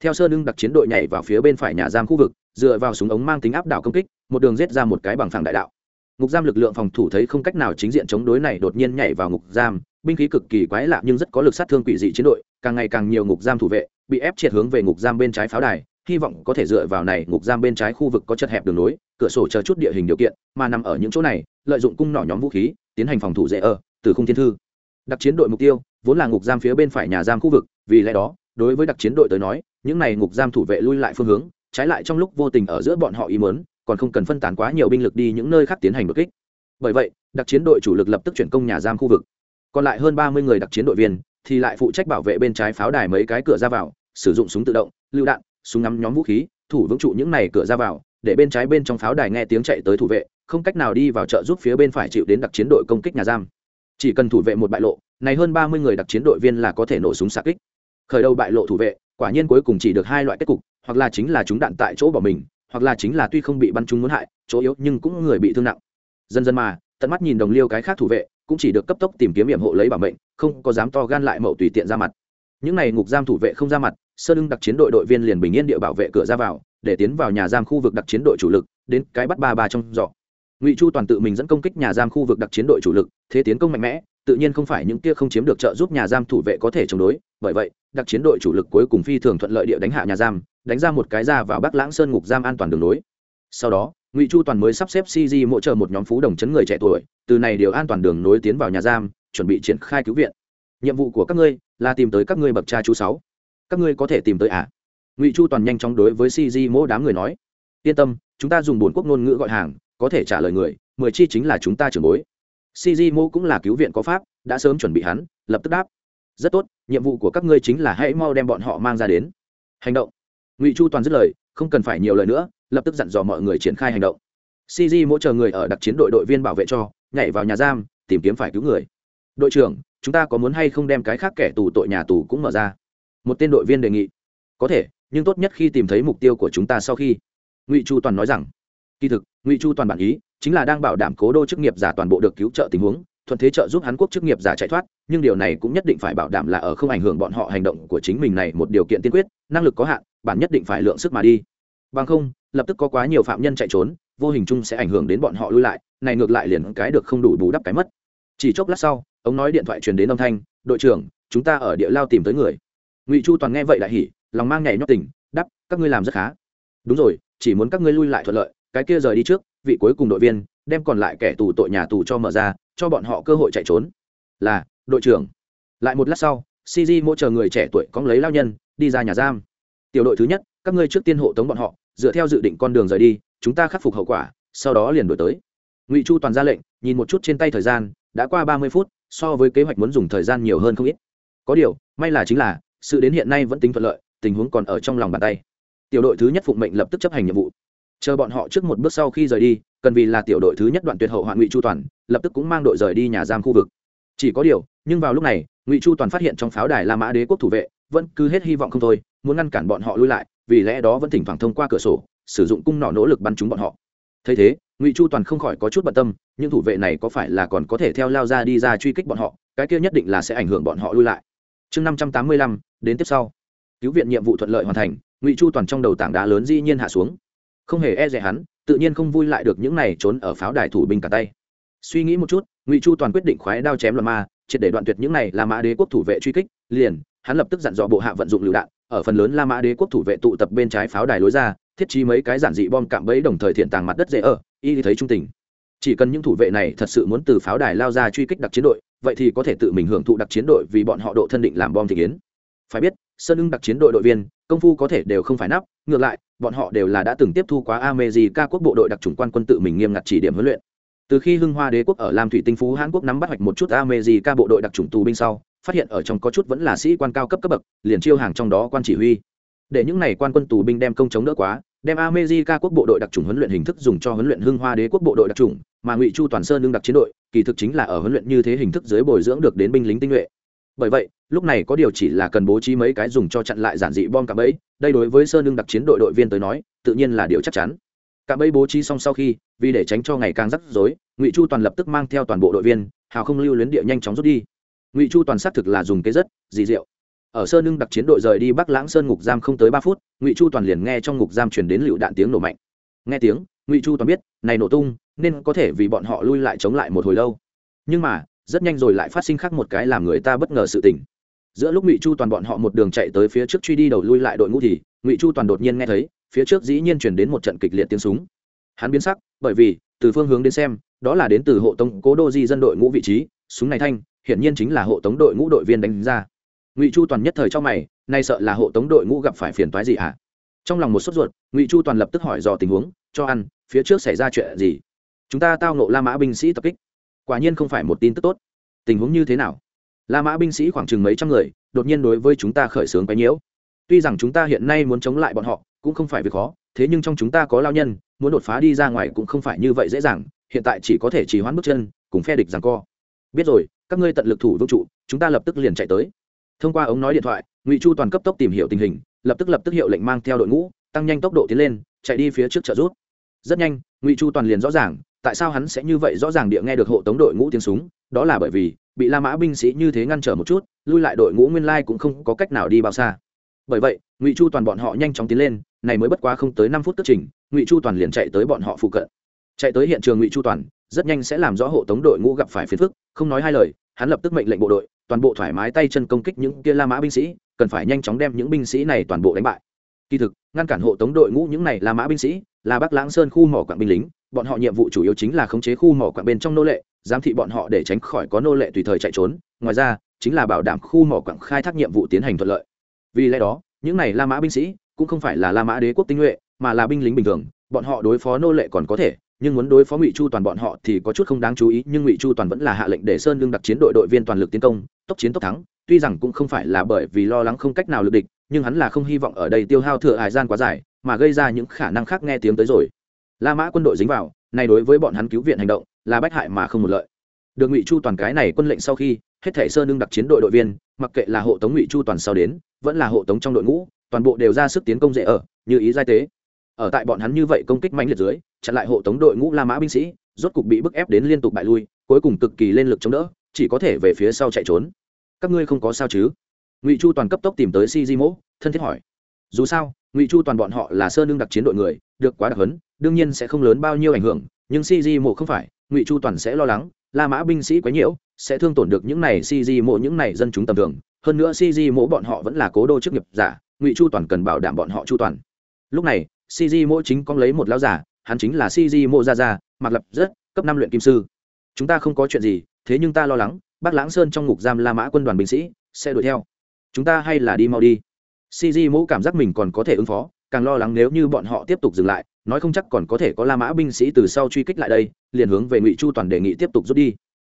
Theo sơ Nương đặc chiến đội nhảy vào phía bên phải nhà giam khu vực, dựa vào súng ống mang tính áp đảo công kích, một đường giết ra một cái bằng phẳng đại đạo ngục giam lực lượng phòng thủ thấy không cách nào chính diện chống đối này đột nhiên nhảy vào ngục giam, binh khí cực kỳ quái lạ nhưng rất có lực sát thương quỷ dị chiến đội, càng ngày càng nhiều ngục giam thủ vệ bị ép triệt hướng về ngục giam bên trái pháo đài, hy vọng có thể dựa vào này ngục giam bên trái khu vực có chật hẹp đường nối cửa sổ chờ chút địa hình điều kiện, mà nằm ở những chỗ này, lợi dụng cung nỏ nhóm vũ khí, tiến hành phòng thủ dễ ở, từ khung thiên thư. Đặc chiến đội mục tiêu vốn là ngục giam phía bên phải nhà giam khu vực, vì lẽ đó, đối với đặc chiến đội tới nói, những này ngục giam thủ vệ lui lại phương hướng, trái lại trong lúc vô tình ở giữa bọn họ ý mớn còn không cần phân tán quá nhiều binh lực đi những nơi khác tiến hành đột kích. Bởi vậy, đặc chiến đội chủ lực lập tức chuyển công nhà giam khu vực. Còn lại hơn ba mươi người đặc chiến đội viên thì lại phụ trách bảo vệ bên trái pháo đài mấy cái cửa ra vào, sử dụng súng tự động, lựu đạn, súng ngắm nhóm vũ khí, thủ vững trụ những này cửa ra vào, để bên trái bên trong pháo đài nghe tiếng chạy tới thủ vệ, không cách nào đi vào chợ giúp phía bên phải chịu đến đặc chiến đội công kích nhà giam. Chỉ cần thủ vệ một bại lộ, này hơn ba mươi người đặc chiến đội viên là có thể nổ súng xạ kích. Khởi đầu bại lộ thủ vệ, quả nhiên cuối cùng chỉ được hai loại kết cục, hoặc là chính là chúng đạn tại chỗ bỏ mình hoặc là chính là tuy không bị bắn trúng muốn hại, chỗ yếu nhưng cũng người bị thương nặng. Dần dần mà, tận mắt nhìn đồng liêu cái khác thủ vệ, cũng chỉ được cấp tốc tìm kiếm hiểm hộ lấy bảo mệnh, không có dám to gan lại mậu tùy tiện ra mặt. Những này ngục giam thủ vệ không ra mặt, sơ lưng đặc chiến đội đội viên liền bình yên địa bảo vệ cửa ra vào, để tiến vào nhà giam khu vực đặc chiến đội chủ lực, đến cái bắt ba ba trong giỏ. Ngụy chu toàn tự mình dẫn công kích nhà giam khu vực đặc chiến đội chủ lực, thế tiến công mạnh mẽ, tự nhiên không phải những kia không chiếm được trợ giúp nhà giam thủ vệ có thể chống đối, bởi vậy, đặc chiến đội chủ lực cuối cùng phi thường thuận lợi địa đánh hạ nhà giam đánh ra một cái ra vào bắc lãng sơn ngục giam an toàn đường lối. Sau đó, ngụy chu toàn mới sắp xếp cg mỗi trợ một nhóm phú đồng chấn người trẻ tuổi, từ này điều an toàn đường nối tiến vào nhà giam, chuẩn bị triển khai cứu viện. Nhiệm vụ của các ngươi là tìm tới các ngươi bậc cha chú sáu. Các ngươi có thể tìm tới à? Ngụy chu toàn nhanh chóng đối với cg mỗ đám người nói. Yên tâm, chúng ta dùng bốn quốc ngôn ngữ gọi hàng, có thể trả lời người, mười chi chính là chúng ta trưởng bối. Cg mô cũng là cứu viện có pháp, đã sớm chuẩn bị hắn, lập tức đáp. Rất tốt, nhiệm vụ của các ngươi chính là hãy mau đem bọn họ mang ra đến. Hành động ngụy chu toàn dứt lời, không cần phải nhiều lời nữa, lập tức dặn dò mọi người triển khai hành động. Cg mỗi chờ người ở đặc chiến đội đội viên bảo vệ cho, nhảy vào nhà giam, tìm kiếm phải cứu người. Đội trưởng, chúng ta có muốn hay không đem cái khác kẻ tù tội nhà tù cũng mở ra? Một tên đội viên đề nghị. Có thể, nhưng tốt nhất khi tìm thấy mục tiêu của chúng ta sau khi. Ngụy chu toàn nói rằng. Kỳ thực, ngụy chu toàn bản ý, chính là đang bảo đảm cố đô chức nghiệp giả toàn bộ được cứu trợ tình huống thuận thế trợ giúp hắn quốc chức nghiệp giả chạy thoát, nhưng điều này cũng nhất định phải bảo đảm là ở không ảnh hưởng bọn họ hành động của chính mình này một điều kiện tiên quyết, năng lực có hạn, bản nhất định phải lượng sức mà đi. Bằng không, lập tức có quá nhiều phạm nhân chạy trốn, vô hình chung sẽ ảnh hưởng đến bọn họ lui lại, này ngược lại liền cái được không đủ bù đắp cái mất. Chỉ chốc lát sau, ông nói điện thoại truyền đến âm thanh, đội trưởng, chúng ta ở địa lao tìm tới người. Ngụy chu toàn nghe vậy đại hỉ, lòng mang nhảy nhót tỉnh đắp các ngươi làm rất khá. Đúng rồi, chỉ muốn các ngươi lui lại thuận lợi, cái kia rời đi trước, vị cuối cùng đội viên, đem còn lại kẻ tù tội nhà tù cho mở ra cho bọn họ cơ hội chạy trốn. Là, đội trưởng. Lại một lát sau cg mỗi chờ người trẻ tuổi cóng lấy lao nhân, đi ra nhà giam. Tiểu đội thứ nhất, các ngươi trước tiên hộ tống bọn họ, dựa theo dự định con đường rời đi, chúng ta khắc phục hậu quả, sau đó liền đổi tới. Ngụy chu toàn ra lệnh, nhìn một chút trên tay thời gian, đã qua ba mươi phút, so với kế hoạch muốn dùng thời gian nhiều hơn không ít. Có điều, may là chính là, sự đến hiện nay vẫn tính thuận lợi, tình huống còn ở trong lòng bàn tay. Tiểu đội thứ nhất phụng mệnh lập tức chấp hành nhiệm vụ chờ bọn họ trước một bước sau khi rời đi, cần vì là tiểu đội thứ nhất đoạn tuyệt hậu hoạn ngụy chu toàn, lập tức cũng mang đội rời đi nhà giam khu vực. Chỉ có điều, nhưng vào lúc này, ngụy chu toàn phát hiện trong pháo đài la mã đế quốc thủ vệ vẫn cứ hết hy vọng không thôi, muốn ngăn cản bọn họ lui lại, vì lẽ đó vẫn thỉnh thoảng thông qua cửa sổ, sử dụng cung nỏ nỗ lực bắn trúng bọn họ. Thấy thế, ngụy chu toàn không khỏi có chút bận tâm nhưng thủ vệ này có phải là còn có thể theo lao ra đi ra truy kích bọn họ, cái kia nhất định là sẽ ảnh hưởng bọn họ lui lại. Chương năm trăm tám mươi lăm, đến tiếp sau. Cứu viện nhiệm vụ thuận lợi hoàn thành, ngụy chu toàn trong đầu tảng đá lớn dĩ nhiên hạ xuống không hề e rẻ hắn, tự nhiên không vui lại được những này trốn ở pháo đài thủ binh cả tay. Suy nghĩ một chút, ngụy chu toàn quyết định khoái đao chém loạn ma, triệt để đoạn tuyệt những này là mã đế quốc thủ vệ truy kích, liền, hắn lập tức dặn dò bộ hạ vận dụng lựu đạn, ở phần lớn la mã đế quốc thủ vệ tụ tập bên trái pháo đài lối ra, thiết trí mấy cái giản dị bom cạm bẫy đồng thời thiện tàng mặt đất dễ ở, y thấy trung tình. Chỉ cần những thủ vệ này thật sự muốn từ pháo đài lao ra truy kích đặc chiến đội, vậy thì có thể tự mình hưởng thụ đặc chiến đội vì bọn họ độ thân định làm bom thị kiến. Phải biết sơn ưng đặc chiến đội đội viên công phu có thể đều không phải nắp ngược lại bọn họ đều là đã từng tiếp thu quá amejica quốc bộ đội đặc trùng quan quân tự mình nghiêm ngặt chỉ điểm huấn luyện từ khi hưng hoa đế quốc ở lam thủy tinh phú hãn quốc nắm bắt hoạch một chút amejica bộ đội đặc trùng tù binh sau phát hiện ở trong có chút vẫn là sĩ quan cao cấp cấp bậc liền chiêu hàng trong đó quan chỉ huy để những này quan quân tù binh đem công chống đỡ quá đem America quốc bộ đội đặc trùng huấn luyện hình thức dùng cho huấn luyện Hưng Hoa Đế quốc bộ đội đặc trùng, mà Ngụy Chu Toàn Sơn đương đặc chiến đội, kỳ thực chính là ở huấn luyện như thế hình thức dưới bồi dưỡng được đến binh lính tinh nhuệ. Bởi vậy, lúc này có điều chỉ là cần bố trí mấy cái dùng cho chặn lại giản dị bom cạm ấy đây đối với Sơn đương đặc chiến đội đội viên tới nói, tự nhiên là điều chắc chắn. Cạm ấy bố trí xong sau khi, vì để tránh cho ngày càng rắc rối, Ngụy Chu Toàn lập tức mang theo toàn bộ đội viên, hào không lưu luyến địa nhanh chóng rút đi. Ngụy Chu Toàn xác thực là dùng cái rất, dị diệu ở sơn nưng đặc chiến đội rời đi bắc lãng sơn ngục giam không tới ba phút ngụy chu toàn liền nghe trong ngục giam chuyển đến lựu đạn tiếng nổ mạnh nghe tiếng ngụy chu toàn biết này nổ tung nên có thể vì bọn họ lui lại chống lại một hồi lâu nhưng mà rất nhanh rồi lại phát sinh khác một cái làm người ta bất ngờ sự tình. Giữa lúc ngụy chu toàn bọn họ một đường chạy tới phía trước truy đi đầu lui lại đội ngũ thì, ngụy chu toàn đột nhiên nghe thấy, phía trước dĩ nhiên chuyển đến một trận kịch liệt tiếng súng. Hắn biến sắc, bởi vì, từ phương hướng đến xem, đó là đến từ hộ tống cố đô di dân đội ngũ vị trí, súng này thanh, hiển nhiên chính là hộ tống đội ngũ đội viên đánh ra. Ngụy chu toàn nhất thời cho mày, nay sợ là hộ tống đội ngũ gặp phải phiền toái gì ạ à? trong lòng một sốt ruột, ngụy chu toàn lập tức hỏi dò tình huống, cho ăn, phía trước xảy ra chuyện gì? Chúng ta tao nộ la mã binh sĩ tập kích quả nhiên không phải một tin tức tốt. Tình huống như thế nào? La mã binh sĩ khoảng chừng mấy trăm người, đột nhiên đối với chúng ta khởi xướng quấy nhiễu. Tuy rằng chúng ta hiện nay muốn chống lại bọn họ, cũng không phải việc khó, thế nhưng trong chúng ta có lao nhân, muốn đột phá đi ra ngoài cũng không phải như vậy dễ dàng, hiện tại chỉ có thể chỉ hoãn bước chân, cùng phe địch rằng co. Biết rồi, các ngươi tận lực thủ vững trụ, chúng ta lập tức liền chạy tới. Thông qua ống nói điện thoại, ngụy chu toàn cấp tốc tìm hiểu tình hình, lập tức lập tức hiệu lệnh mang theo đội ngũ, tăng nhanh tốc độ tiến lên, chạy đi phía trước trợ rút rất nhanh, ngụy chu toàn liền rõ ràng tại sao hắn sẽ như vậy rõ ràng địa nghe được hộ tống đội ngũ tiếng súng? Đó là bởi vì, bị la mã binh sĩ như thế ngăn trở một chút, lui lại đội ngũ nguyên lai cũng không có cách nào đi bao xa. Bởi vậy, ngụy chu toàn bọn họ nhanh chóng tiến lên, này mới bất quá không tới năm phút tất trình ngụy chu toàn liền chạy tới bọn họ phụ cận. Chạy tới hiện trường ngụy chu toàn, rất nhanh sẽ làm rõ hộ tống đội ngũ gặp phải phiền phức, không nói hai lời, hắn lập tức mệnh lệnh bộ đội, toàn bộ thoải mái tay chân công kích những kia la mã binh sĩ, cần phải nhanh chóng đem những binh sĩ này toàn bộ đánh bại. Kỳ thực, ngăn cản hộ tống đội ngũ những này la mã binh sĩ là bắc lãng sơn khu mỏ quảng binh lính bọn họ nhiệm vụ chủ yếu chính là khống chế khu mỏ quạng bên trong nô lệ, giám thị bọn họ để tránh khỏi có nô lệ tùy thời chạy trốn. Ngoài ra, chính là bảo đảm khu mỏ quạng khai thác nhiệm vụ tiến hành thuận lợi. Vì lẽ đó, những này la mã binh sĩ cũng không phải là la mã đế quốc tinh nhuệ, mà là binh lính bình thường. Bọn họ đối phó nô lệ còn có thể, nhưng muốn đối phó ngụy chu toàn bọn họ thì có chút không đáng chú ý, nhưng ngụy chu toàn vẫn là hạ lệnh để sơn lương đặc chiến đội đội viên toàn lực tiến công, tốc chiến tốc thắng. Tuy rằng cũng không phải là bởi vì lo lắng không cách nào lực địch, nhưng hắn là không hy vọng ở đây tiêu hao thừa hải gian quá dài, mà gây ra những khả năng khác nghe tiếng tới rồi la mã quân đội dính vào này đối với bọn hắn cứu viện hành động là bách hại mà không một lợi. Được ngụy chu toàn cái này quân lệnh sau khi, hết thể sơn đương đặc chiến đội đội viên, mặc kệ là hộ tống ngụy chu toàn sau đến, vẫn là hộ tống trong đội ngũ, toàn bộ đều ra sức tiến công dễ ở, như ý giai tế. Ở tại bọn hắn như vậy công kích mạnh liệt dưới, chặn lại hộ tống đội ngũ la mã binh sĩ, rốt cục bị bức ép đến liên tục bại lui, cuối cùng cực kỳ lên lực chống đỡ, chỉ có thể về phía sau chạy trốn. Các ngươi không có sao chứ? Ngụy chu toàn cấp tốc tìm tới si di mỗ, thân thiết hỏi. Dù sao, ngụy chu toàn bọn họ là sơn đương đặc chiến đội người được quá đặc hấn đương nhiên sẽ không lớn bao nhiêu ảnh hưởng, nhưng si mộ không phải, ngụy chu toàn sẽ lo lắng, la mã binh sĩ quấy nhiễu sẽ thương tổn được những này si di mộ những này dân chúng tầm thường. Hơn nữa si mộ bọn họ vẫn là cố đô chức nghiệp giả, ngụy chu toàn cần bảo đảm bọn họ chu toàn. Lúc này, si mộ chính con lấy một lão giả hắn chính là si mộ gia gia mặc lập rất cấp năm luyện kim sư. Chúng ta không có chuyện gì, thế nhưng ta lo lắng, bác lãng sơn trong ngục giam la mã quân đoàn binh sĩ sẽ đuổi theo. Chúng ta hay là đi mau đi. Si di mộ cảm giác mình còn có thể ứng phó càng lo lắng nếu như bọn họ tiếp tục dừng lại, nói không chắc còn có thể có la mã binh sĩ từ sau truy kích lại đây, liền hướng về ngụy chu toàn đề nghị tiếp tục rút đi.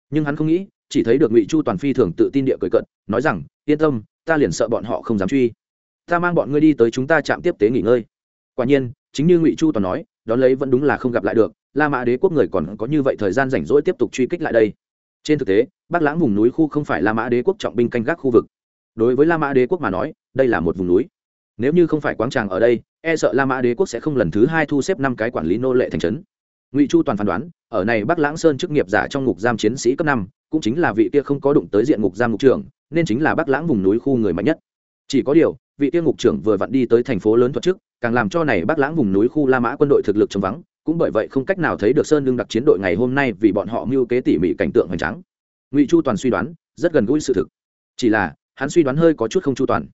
Nhưng hắn không nghĩ, chỉ thấy được ngụy chu toàn phi thường tự tin địa cười cận nói rằng, yên tâm, ta liền sợ bọn họ không dám truy. Ta mang bọn ngươi đi tới chúng ta chạm tiếp tế nghỉ ngơi. Quả nhiên, chính như ngụy chu toàn nói, đón lấy vẫn đúng là không gặp lại được, la mã đế quốc người còn có như vậy thời gian rảnh rỗi tiếp tục truy kích lại đây. Trên thực tế, bắc lãng vùng núi khu không phải la mã đế quốc trọng binh canh gác khu vực. Đối với la mã đế quốc mà nói, đây là một vùng núi nếu như không phải quáng tràng ở đây e sợ la mã đế quốc sẽ không lần thứ hai thu xếp năm cái quản lý nô lệ thành trấn. Ngụy chu toàn phán đoán, ở này bắc lãng sơn chức nghiệp giả trong ngục giam chiến sĩ cấp năm, cũng chính là vị kia không có đụng tới diện ngục giam ngục trưởng, nên chính là bắc lãng vùng núi khu người mạnh nhất. Chỉ có điều, vị kia ngục trưởng vừa vặn đi tới thành phố lớn thuật trước càng làm cho này bắc lãng vùng núi khu la mã quân đội thực lực trống vắng, cũng bởi vậy không cách nào thấy được sơn lương đặc chiến đội ngày hôm nay vì bọn họ mưu kế tỉ mỉ cảnh tượng hoành tráng. Ngụy chu toàn suy đoán, rất gần gũi sự thực. Chỉ là, hắn suy đoán hơi có chút không chu toàn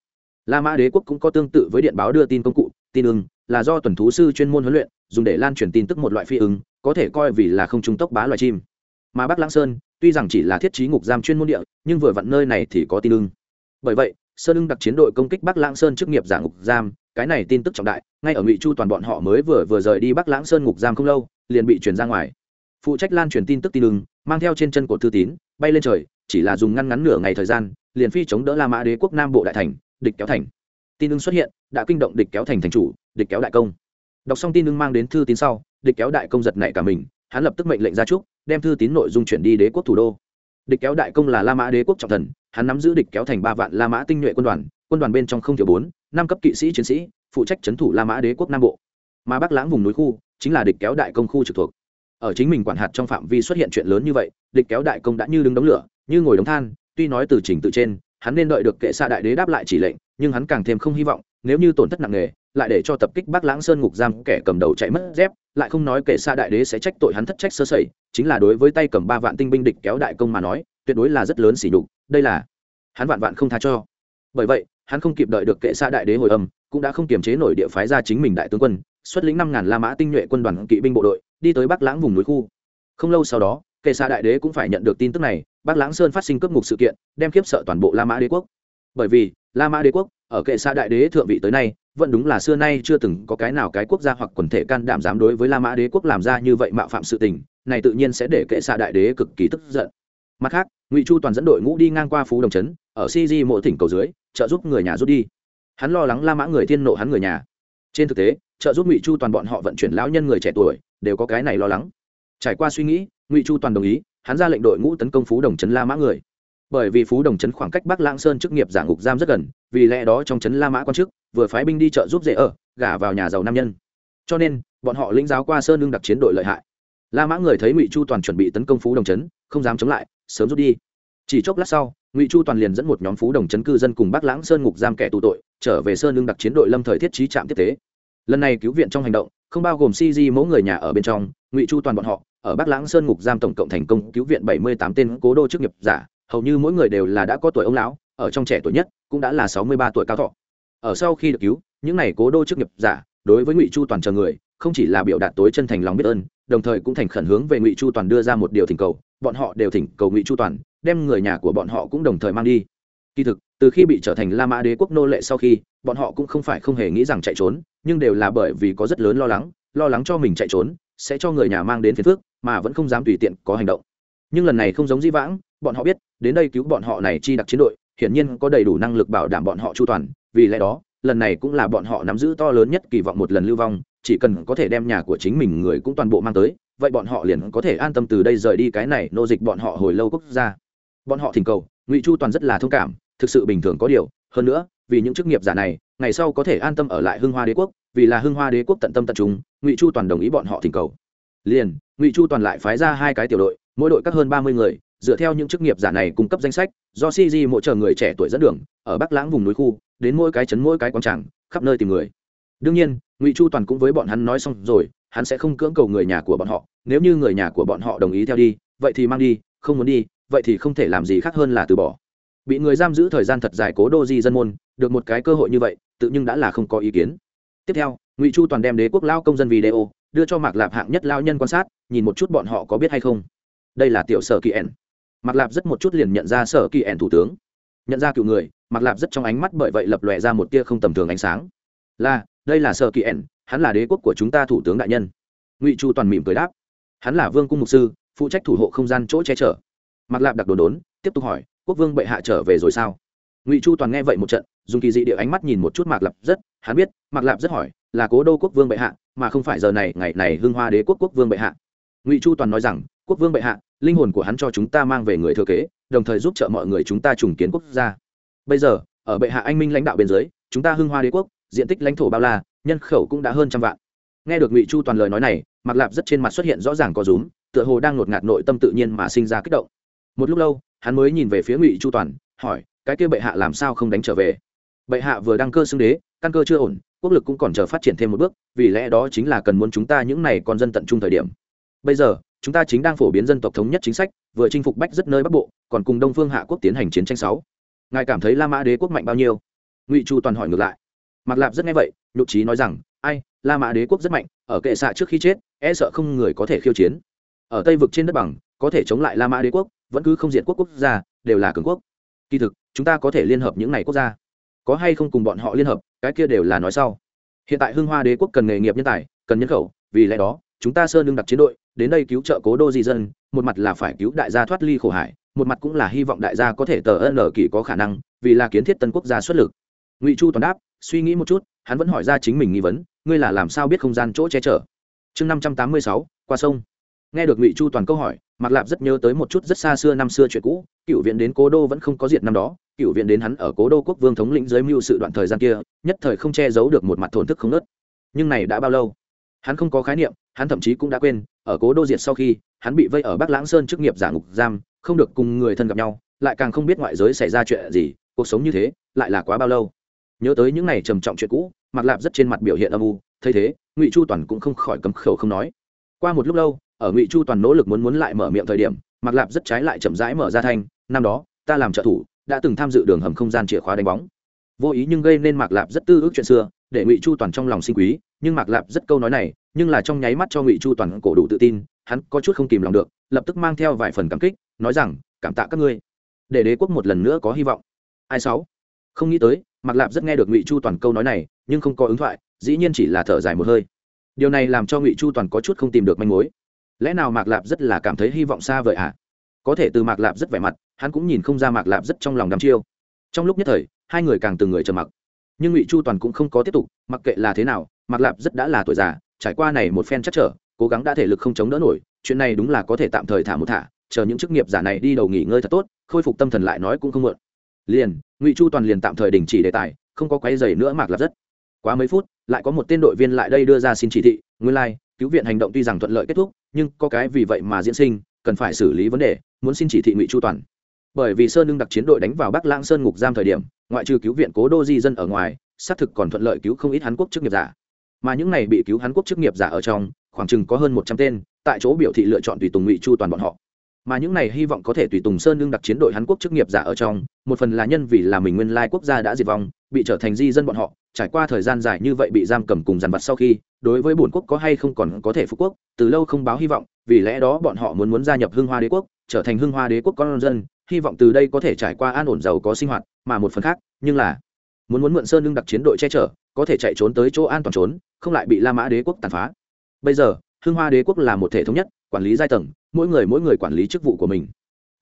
la mã đế quốc cũng có tương tự với điện báo đưa tin công cụ, tin ưng, là do tuần thú sư chuyên môn huấn luyện, dùng để lan truyền tin tức một loại phi ứng có thể coi vì là không trung tốc bá loài chim. Mà bắc lãng sơn, tuy rằng chỉ là thiết trí ngục giam chuyên môn địa, nhưng vừa vặn nơi này thì có tin ưng. Bởi vậy, sơn ưng đặc chiến đội công kích bắc lãng sơn chức nghiệp giả ngục giam, cái này tin tức trọng đại, ngay ở ngụy chu toàn bọn họ mới vừa vừa rời đi bắc lãng sơn ngục giam không lâu, liền bị truyền ra ngoài. Phụ trách lan truyền tin tức tin ưng, mang theo trên chân của thư tín, bay lên trời, chỉ là dùng ngăn ngắn nửa ngày thời gian, liền phi chống đỡ la mã đế quốc nam bộ đại thành địch kéo thành. Tin ưng xuất hiện, đã kinh động địch kéo thành thành chủ, địch kéo đại công. Đọc xong tin ưng mang đến thư tín sau, địch kéo đại công giật nảy cả mình, hắn lập tức mệnh lệnh ra trúc, đem thư tín nội dung chuyển đi đế quốc thủ đô. Địch kéo đại công là la mã đế quốc trọng thần, hắn nắm giữ địch kéo thành ba vạn la mã tinh nhuệ quân đoàn quân đoàn bên trong không thiếu bốn, năm cấp kỵ sĩ chiến sĩ, phụ trách c thủ la mã đế quốc nam bộ. Mà bắc lãng vùng núi khu, chính là địch kéo đại công khu trực thuộc. Ở chính mình quản hạt trong phạm vi xuất hiện chuyện lớn như vậy, địch kéo đại công đã như đứng đống lửa, như ngồi đống than, tuy nói từ trình tự trên hắn nên đợi được kệ xa đại đế đáp lại chỉ lệnh, nhưng hắn càng thêm không hy vọng, nếu như tổn thất nặng nề, lại để cho tập kích bắc lãng sơn ngục giam kẻ cầm đầu chạy mất dép, lại không nói kệ xa đại đế sẽ trách tội hắn thất trách sơ sẩy, chính là đối với tay cầm ba vạn tinh binh địch kéo đại công mà nói, tuyệt đối là rất lớn xỉ nhục, đây là hắn vạn vạn không tha cho. Bởi vậy, hắn không kịp đợi được kệ xa đại đế hồi âm, cũng đã không kiềm chế nổi địa phái ra chính mình đại tướng quân, xuất lĩnh năm ngàn la mã tinh nhuệ quân đoàn kỵ binh bộ đội, đi tới bắc lãng vùng núi khu. Không lâu sau đó, kệ xa đại đế cũng phải nhận được tin tức này bác lãng sơn phát sinh cướp ngục sự kiện, đem kiếp sợ toàn bộ la mã đế quốc. Bởi vì, la mã đế quốc, ở kệ xa đại đế thượng vị tới nay, vẫn đúng là xưa nay chưa từng có cái nào cái quốc gia hoặc quần thể can đảm dám đối với la mã đế quốc làm ra như vậy mạo phạm sự tình, này tự nhiên sẽ để kệ xa đại đế cực kỳ tức giận. Mặt khác, ngụy chu toàn dẫn đội ngũ đi ngang qua phú đồng trấn, ở si mộ thỉnh cầu dưới, trợ giúp người nhà rút đi. Hắn lo lắng la mã người thiên nộ hắn người nhà. Trên thực tế, trợ giúp ngụy chu toàn bọn họ vận chuyển lão nhân người trẻ tuổi, đều có cái này lo lắng. Trải qua suy nghĩ, ngụy chu toàn đồng ý hắn ra lệnh đội ngũ tấn công phú đồng trấn la mã người. Bởi vì phú đồng trấn khoảng cách bắc lãng sơn chức nghiệp giả ngục giam rất gần, vì lẽ đó trong trấn la mã quan chức vừa phái binh đi trợ giúp dễ ở, gả vào nhà giàu nam nhân. Cho nên, bọn họ lĩnh giáo qua sơn lương đặc chiến đội lợi hại. La mã người thấy ngụy chu toàn chuẩn bị tấn công phú đồng trấn, không dám chống lại, sớm rút đi. Chỉ chốc lát sau, ngụy chu toàn liền dẫn một nhóm phú đồng trấn cư dân cùng bắc lãng sơn ngục giam kẻ tù tội, trở về sơn lương đặc chiến đội lâm thời thiết trí trạm tiếp tế. Lần này cứu viện trong hành động, không bao gồm si di mẫu người nhà ở bên trong, ngụy chu toàn bọn họ ở bắc lãng sơn ngục giam tổng cộng thành công cứu viện bảy mươi tám tên cố đô chức nghiệp giả, hầu như mỗi người đều là đã có tuổi ông lão, ở trong trẻ tuổi nhất cũng đã là sáu mươi ba tuổi cao thọ. Ở sau khi được cứu, những n à y cố đô chức nghiệp giả đối với ngụy chu toàn chờ người, không chỉ là biểu đạt tối chân thành lòng biết ơn, đồng thời cũng thành khẩn hướng về ngụy chu toàn đưa ra một điều thỉnh cầu, bọn họ đều thỉnh cầu ngụy chu toàn đem người nhà của bọn họ cũng đồng thời mang đi. Kỳ thực, từ khi bị trở thành la mã đế quốc nô lệ sau khi, bọn họ cũng không phải không hề nghĩ rằng chạy trốn, nhưng đều là bởi vì có rất lớn lo lắng lo lắng cho mình chạy trốn, sẽ cho người nhà mang đến phiền phước mà vẫn không dám tùy tiện có hành động. Nhưng lần này không giống di vãng, bọn họ biết, đến đây cứu bọn họ này chi đặc chiến đội, hiển nhiên có đầy đủ năng lực bảo đảm bọn họ chu toàn, vì lẽ đó, lần này cũng là bọn họ nắm giữ to lớn nhất kỳ vọng một lần lưu vong, chỉ cần có thể đem nhà của chính mình người cũng toàn bộ mang tới, vậy bọn họ liền có thể an tâm từ đây rời đi cái này nô dịch bọn họ hồi lâu quốc gia. Bọn họ thỉnh cầu, ngụy chu toàn rất là thông cảm, thực sự bình thường có điều, hơn nữa, vì những chức nghiệp giả này, ngày sau có thể an tâm ở lại hưng hoa đế quốc, vì là hưng hoa đế quốc tận tâm tận trung ngụy chu toàn đồng ý bọn họ thỉnh cầu liền, ngụy chu toàn lại phái ra hai cái tiểu đội, mỗi đội các hơn ba mươi người, dựa theo những chức nghiệp giả này cung cấp danh sách, do cg mỗi chờ người trẻ tuổi dẫn đường, ở bắc lãng vùng núi khu, đến mỗi cái chấn mỗi cái quảng tràng, khắp nơi tìm người. Đương nhiên, ngụy chu toàn cũng với bọn hắn nói xong rồi, hắn sẽ không cưỡng cầu người nhà của bọn họ, nếu như người nhà của bọn họ đồng ý theo đi, vậy thì mang đi, không muốn đi, vậy thì không thể làm gì khác hơn là từ bỏ. Bị người giam giữ thời gian thật dài cố đô di dân môn, được một cái cơ hội như vậy, tự nhưng đã là không có ý kiến. Tiếp theo, ngụy chu toàn đem đế quốc lao công dân video đưa cho mạc lạp hạng nhất lao nhân quan sát, nhìn một chút bọn họ có biết hay không. Đây là tiểu sở kỳ ẻn. Mạc lạp rất một chút liền nhận ra sở kỳ ẻn thủ tướng. Nhận ra cựu người, mạc lạp rất trong ánh mắt bởi vậy lập lòe ra một tia không tầm thường ánh sáng. Là, đây là sở kỳ ẻn, hắn là đế quốc của chúng ta thủ tướng đại nhân. Ngụy chu toàn mỉm cười đáp. Hắn là vương cung mục sư, phụ trách thủ hộ không gian chỗ che chở. Mạc lạp đặc đồn đốn, tiếp tục hỏi, quốc vương bệ hạ trở về rồi sao? Ngụy chu toàn nghe vậy một trận dùng kỳ dị địa ánh mắt nhìn một chút mạc lạp rất hắn biết mạc lạp rất hỏi là cố đô quốc vương bệ hạ mà không phải giờ này ngày này hưng hoa đế quốc quốc vương bệ hạ ngụy chu toàn nói rằng quốc vương bệ hạ linh hồn của hắn cho chúng ta mang về người thừa kế đồng thời giúp trợ mọi người chúng ta trùng kiến quốc gia bây giờ ở bệ hạ anh minh lãnh đạo biên giới chúng ta hưng hoa đế quốc diện tích lãnh thổ bao la nhân khẩu cũng đã hơn trăm vạn nghe được ngụy chu toàn lời nói này mạc lạp rất trên mặt xuất hiện rõ ràng có rúm tựa hồ đang ngột ngạt nội tâm tự nhiên mà sinh ra kích động một lúc lâu hắn mới nhìn về phía ngụy chu toàn hỏi cái kia bệ hạ làm sao không đánh trở về? Bệ hạ vừa đăng cơ xưng đế, căn cơ chưa ổn, quốc lực cũng còn chờ phát triển thêm một bước, vì lẽ đó chính là cần muốn chúng ta những này con dân tận trung thời điểm. Bây giờ, chúng ta chính đang phổ biến dân tộc thống nhất chính sách, vừa chinh phục bách rất nơi bắc bộ, còn cùng đông phương hạ quốc tiến hành chiến tranh sáu. Ngài cảm thấy la mã đế quốc mạnh bao nhiêu? Ngụy chu toàn hỏi ngược lại. Mạc lạp rất nghe vậy, nhục trí nói rằng, ai, la mã đế quốc rất mạnh, ở kệ xạ trước khi chết e sợ không người có thể khiêu chiến. Ở tây vực trên đất bằng, có thể chống lại la mã đế quốc, vẫn cứ không diện quốc quốc gia, đều là cường quốc. Kỳ thực chúng ta có thể liên hợp những này quốc gia. Có hay không cùng bọn họ liên hợp, cái kia đều là nói sau. Hiện tại hưng hoa đế quốc cần nghề nghiệp nhân tài, cần nhân khẩu, vì lẽ đó, chúng ta sơn đương đặc chiến đội, đến đây cứu trợ cố đô di dân, một mặt là phải cứu đại gia thoát ly khổ hải, một mặt cũng là hy vọng đại gia có thể tờ ân lờ kỳ có khả năng, vì là kiến thiết tân quốc gia xuất lực. Ngụy chu toàn đáp, suy nghĩ một chút, hắn vẫn hỏi ra chính mình nghi vấn, ngươi là làm sao biết không gian chỗ che chở? Chương năm trăm tám mươi sáu, qua sông nghe được ngụy chu toàn câu hỏi, mạc lạp rất nhớ tới một chút rất xa xưa năm xưa chuyện cũ, cựu viện đến cố đô vẫn không có diệt năm đó, cựu viện đến hắn ở cố đô quốc vương thống lĩnh dưới mưu sự đoạn thời gian kia, nhất thời không che giấu được một mặt thổn thức không nớt nhưng này đã bao lâu? Hắn không có khái niệm, hắn thậm chí cũng đã quên, ở cố đô diệt sau khi, hắn bị vây ở bắc lãng sơn chức nghiệp giả ngục giam, không được cùng người thân gặp nhau, lại càng không biết ngoại giới xảy ra chuyện gì, cuộc sống như thế, lại là quá bao lâu? Nhớ tới những ngày trầm trọng chuyện cũ, mạc lạp rất trên mặt biểu hiện âm u, thấy thế, ngụy chu toàn cũng không khỏi cấm khẩu không nói. Qua một lúc lâu ở ngụy chu toàn nỗ lực muốn muốn lại mở miệng thời điểm mạc lạp rất trái lại chậm rãi mở ra thanh năm đó ta làm trợ thủ đã từng tham dự đường hầm không gian chìa khóa đánh bóng vô ý nhưng gây nên mạc lạp rất tư ước chuyện xưa để ngụy chu toàn trong lòng sinh quý nhưng mạc lạp rất câu nói này nhưng là trong nháy mắt cho ngụy chu toàn cổ đủ tự tin hắn có chút không kìm lòng được lập tức mang theo vài phần cảm kích nói rằng cảm tạ các ngươi để đế quốc một lần nữa có hy vọng ai sáu không nghĩ tới mạc lạp rất nghe được ngụy chu toàn câu nói này nhưng không có ứng thoại dĩ nhiên chỉ là thở dài một hơi điều này làm cho ngụy chu toàn có chút không tìm được manh mối lẽ nào mạc lạp rất là cảm thấy hy vọng xa vời ạ à? có thể từ mạc lạp rất vẻ mặt hắn cũng nhìn không ra mạc lạp rất trong lòng đắm chiêu. Trong lúc nhất thời hai người càng từng người trầm mặc. Nhưng ngụy chu toàn cũng không có tiếp tục mặc kệ là thế nào mạc lạp rất đã là tuổi già trải qua này một phen chắc trở cố gắng đã thể lực không chống đỡ nổi chuyện này đúng là có thể tạm thời thả một thả chờ những chức nghiệp giả này đi đầu nghỉ ngơi thật tốt khôi phục tâm thần lại nói cũng không mượn liền ngụy chu toàn liền tạm thời đình chỉ đề tài không có quay dày nữa mạc lạp rất. Quá mấy phút lại có một tên đội viên lại đây đưa ra xin chỉ thị nguyên lai、like, cứu viện hành động tuy rằng thuận lợi kết thúc, nhưng có cái vì vậy mà diễn sinh, cần phải xử lý vấn đề, muốn xin chỉ thị ngụy chu toàn. Bởi vì sơn đương đặc chiến đội đánh vào bắc lãng sơn ngục giam thời điểm, ngoại trừ cứu viện cố đô di dân ở ngoài, xác thực còn thuận lợi cứu không ít hàn quốc chức nghiệp giả. Mà những này bị cứu hàn quốc chức nghiệp giả ở trong, khoảng chừng có hơn một trăm tên, tại chỗ biểu thị lựa chọn tùy tùng ngụy chu toàn bọn họ. Mà những này hy vọng có thể tùy tùng sơn đương đặc chiến đội hàn quốc chức nghiệp giả ở trong, một phần là nhân vì là mình nguyên lai quốc gia đã diệt vong bị trở thành di dân bọn họ, trải qua thời gian dài như vậy bị giam cầm cùng dàn vặt sau khi, đối với bổn quốc có hay không còn có thể phục quốc, từ lâu không báo hy vọng, vì lẽ đó bọn họ muốn muốn gia nhập hưng hoa đế quốc, trở thành hưng hoa đế quốc con dân, hy vọng từ đây có thể trải qua an ổn giàu có sinh hoạt, mà một phần khác, nhưng là muốn muốn mượn sơn lưng đặc chiến đội che chở, có thể chạy trốn tới chỗ an toàn trốn, không lại bị la mã đế quốc tàn phá. Bây giờ, hưng hoa đế quốc là một thể thống nhất, quản lý giai tầng, mỗi người mỗi người quản lý chức vụ của mình.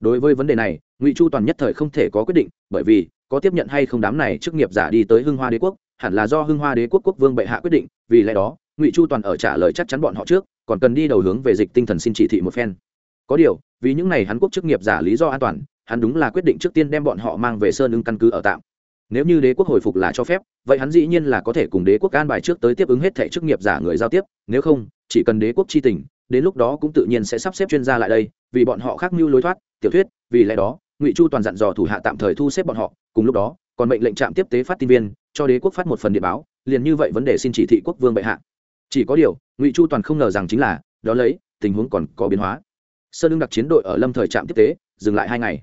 Đối với vấn đề này, ngụy chu toàn nhất thời không thể có quyết định, bởi vì có tiếp nhận hay không đám này chức nghiệp giả đi tới hưng hoa đế quốc, hẳn là do hưng hoa đế quốc quốc vương bệ hạ quyết định, vì lẽ đó, ngụy chu toàn ở trả lời chắc chắn bọn họ trước, còn cần đi đầu hướng về dịch tinh thần xin chỉ thị một phen. Có điều, vì những n à y hắn quốc chức nghiệp giả lý do an toàn, hắn đúng là quyết định trước tiên đem bọn họ mang về sơn ưng căn cứ ở tạm. Nếu như đế quốc hồi phục là cho phép, vậy hắn dĩ nhiên là có thể cùng đế quốc an bài trước tới tiếp ứng hết thẻ chức nghiệp giả người giao tiếp, nếu không, chỉ cần đế quốc chi tình, đến lúc đó cũng tự nhiên sẽ sắp xếp chuyên gia lại đây, vì bọn họ khác mưu lối thoát. Tiểu thuyết, vì lẽ đó, ngụy chu toàn dặn dò thủ hạ tạm thời thu xếp bọn họ cùng lúc đó, còn mệnh lệnh trạm tiếp tế phát tin viên, cho đế quốc phát một phần điện báo, liền như vậy vấn đề xin chỉ thị quốc vương bệ hạ. Chỉ có điều, ngụy chu toàn không ngờ rằng chính là, đó lấy, tình huống còn có biến hóa. Sơn đương đặc chiến đội ở lâm thời trạm tiếp tế, dừng lại hai ngày.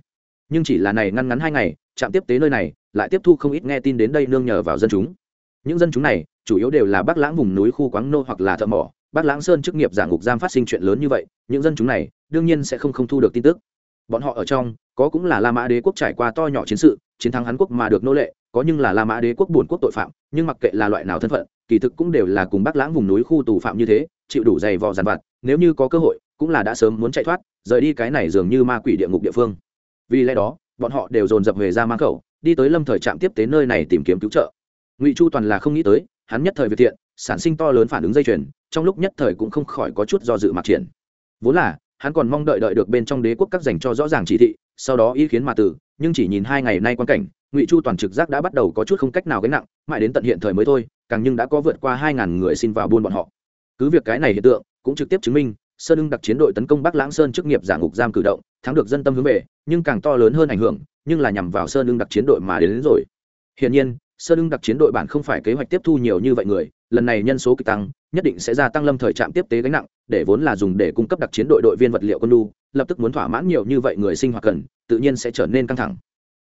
Nhưng chỉ là này ngăn ngắn hai ngày, trạm tiếp tế nơi này, lại tiếp thu không ít nghe tin đến đây nương nhờ vào dân chúng. Những dân chúng này, chủ yếu đều là bắc lãng vùng núi khu quáng nô hoặc là thợ mỏ. Bắc lãng sơn chức nghiệp giả ngục giam phát sinh chuyện lớn như vậy, những dân chúng này, đương nhiên sẽ không không thu được tin tức. Bọn họ ở trong có cũng là la mã đế quốc trải qua to nhỏ chiến sự, chiến thắng hán quốc mà được nô lệ, có nhưng là la mã đế quốc buồn quốc tội phạm, nhưng mặc kệ là loại nào thân phận, kỳ thực cũng đều là cùng bắc lãng vùng núi khu tù phạm như thế, chịu đủ dày vò dàn vặt, nếu như có cơ hội, cũng là đã sớm muốn chạy thoát, rời đi cái này dường như ma quỷ địa ngục địa phương. Vì lẽ đó, bọn họ đều dồn dập về ra mang khẩu, đi tới lâm thời trạm tiếp tế nơi này tìm kiếm cứu trợ. Ngụy chu toàn là không nghĩ tới, hắn nhất thời việt thiện, sản sinh to lớn phản ứng dây chuyền, trong lúc nhất thời cũng không khỏi có chút do dự mặc triển. Vốn là hắn còn mong đợi đợi được bên trong đế quốc các dành cho rõ ràng chỉ thị sau đó ý kiến mà từ nhưng chỉ nhìn hai ngày nay quan cảnh ngụy chu toàn trực giác đã bắt đầu có chút không cách nào gánh nặng mãi đến tận hiện thời mới thôi càng nhưng đã có vượt qua hai ngàn người xin vào buôn bọn họ. Cứ việc cái này hiện tượng cũng trực tiếp chứng minh sơn ưng đặc chiến đội tấn công bắc lãng sơn chức nghiệp giả ngục giam cử động thắng được dân tâm hướng về nhưng càng to lớn hơn ảnh hưởng nhưng là nhằm vào sơn ưng đặc chiến đội mà đến, đến rồi. Hiện nhiên sơn ưng đặc chiến đội bản không phải kế hoạch tiếp thu nhiều như vậy người lần này nhân số kịch tăng nhất định sẽ gia tăng lâm thời trạm tiếp tế gánh nặng, để vốn là dùng để cung cấp đặc chiến đội đội viên vật liệu quân lu lập tức muốn thỏa mãn nhiều như vậy người sinh hoạt cần, tự nhiên sẽ trở nên căng thẳng.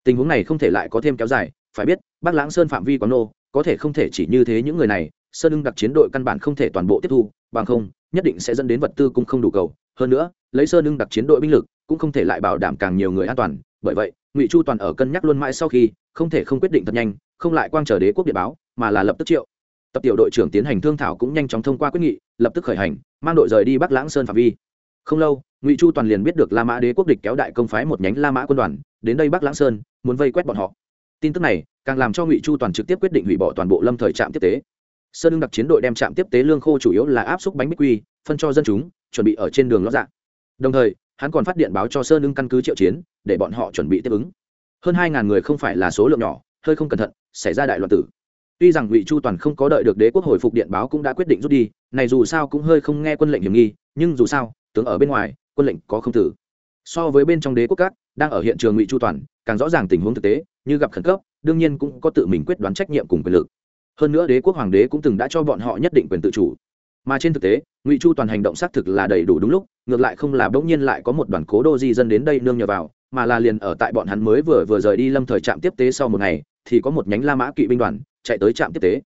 Tình huống này không thể lại có thêm kéo dài, phải biết, bắc lãng sơn phạm vi quán nô, có thể không thể chỉ như thế những người này, sơn ưng đặc chiến đội căn bản không thể toàn bộ tiếp thu, bằng không, nhất định sẽ dẫn đến vật tư cung không đủ cầu. Hơn nữa, lấy sơn ưng đặc chiến đội binh lực, cũng không thể lại bảo đảm càng nhiều người an toàn. Bởi vậy, ngụy chu toàn ở cân nhắc luôn mãi sau khi, không thể không quyết định thật nhanh, không lại quang chờ đế quốc địa báo, mà là lập tức triệu tập tiểu đội trưởng tiến hành thương thảo cũng nhanh chóng thông qua quyết nghị, lập tức khởi hành, mang đội rời đi bắc lãng sơn phạm vi. Không lâu, ngụy chu toàn liền biết được la mã đế quốc địch kéo đại công phái một nhánh la mã quân đoàn, đến đây bắc lãng sơn, muốn vây quét bọn họ. Tin tức này, càng làm cho ngụy chu toàn trực tiếp quyết định hủy bỏ toàn bộ lâm thời trạm tiếp tế. Sơn ưng đặc chiến đội đem trạm tiếp tế lương khô chủ yếu là áp xúc bánh bích quy, phân cho dân chúng, chuẩn bị ở trên đường lót dạng đồng thời, hắn còn phát điện báo cho sơn ưng căn cứ triệu chiến, để bọn họ chuẩn bị tiếp ứng. Hơn hai ngàn người không phải là số lượng nhỏ, hơi không cẩn thận, xảy ra đại loạn tử tuy rằng ngụy chu toàn không có đợi được đế quốc hồi phục điện báo cũng đã quyết định rút đi, này dù sao cũng hơi không nghe quân lệnh hiểm nghi, nhưng dù sao, tướng ở bên ngoài, quân lệnh có không tử. So với bên trong đế quốc các, đang ở hiện trường ngụy chu toàn, càng rõ ràng tình huống thực tế, như gặp khẩn cấp, đương nhiên cũng có tự mình quyết đoán trách nhiệm cùng quyền lực. Hơn nữa đế quốc hoàng đế cũng từng đã cho bọn họ nhất định quyền tự chủ. Mà trên thực tế, ngụy chu toàn hành động xác thực là đầy đủ đúng lúc, ngược lại không là bỗng nhiên lại có một đoàn cố đô di dân đến đây nương nhờ vào, mà là liền ở tại bọn hắn mới vừa vừa rời đi lâm thời trạm tiếp tế sau một ngày, thì có một nhánh la mã kỵ binh đoàn chạy tới trạm tiếp tế.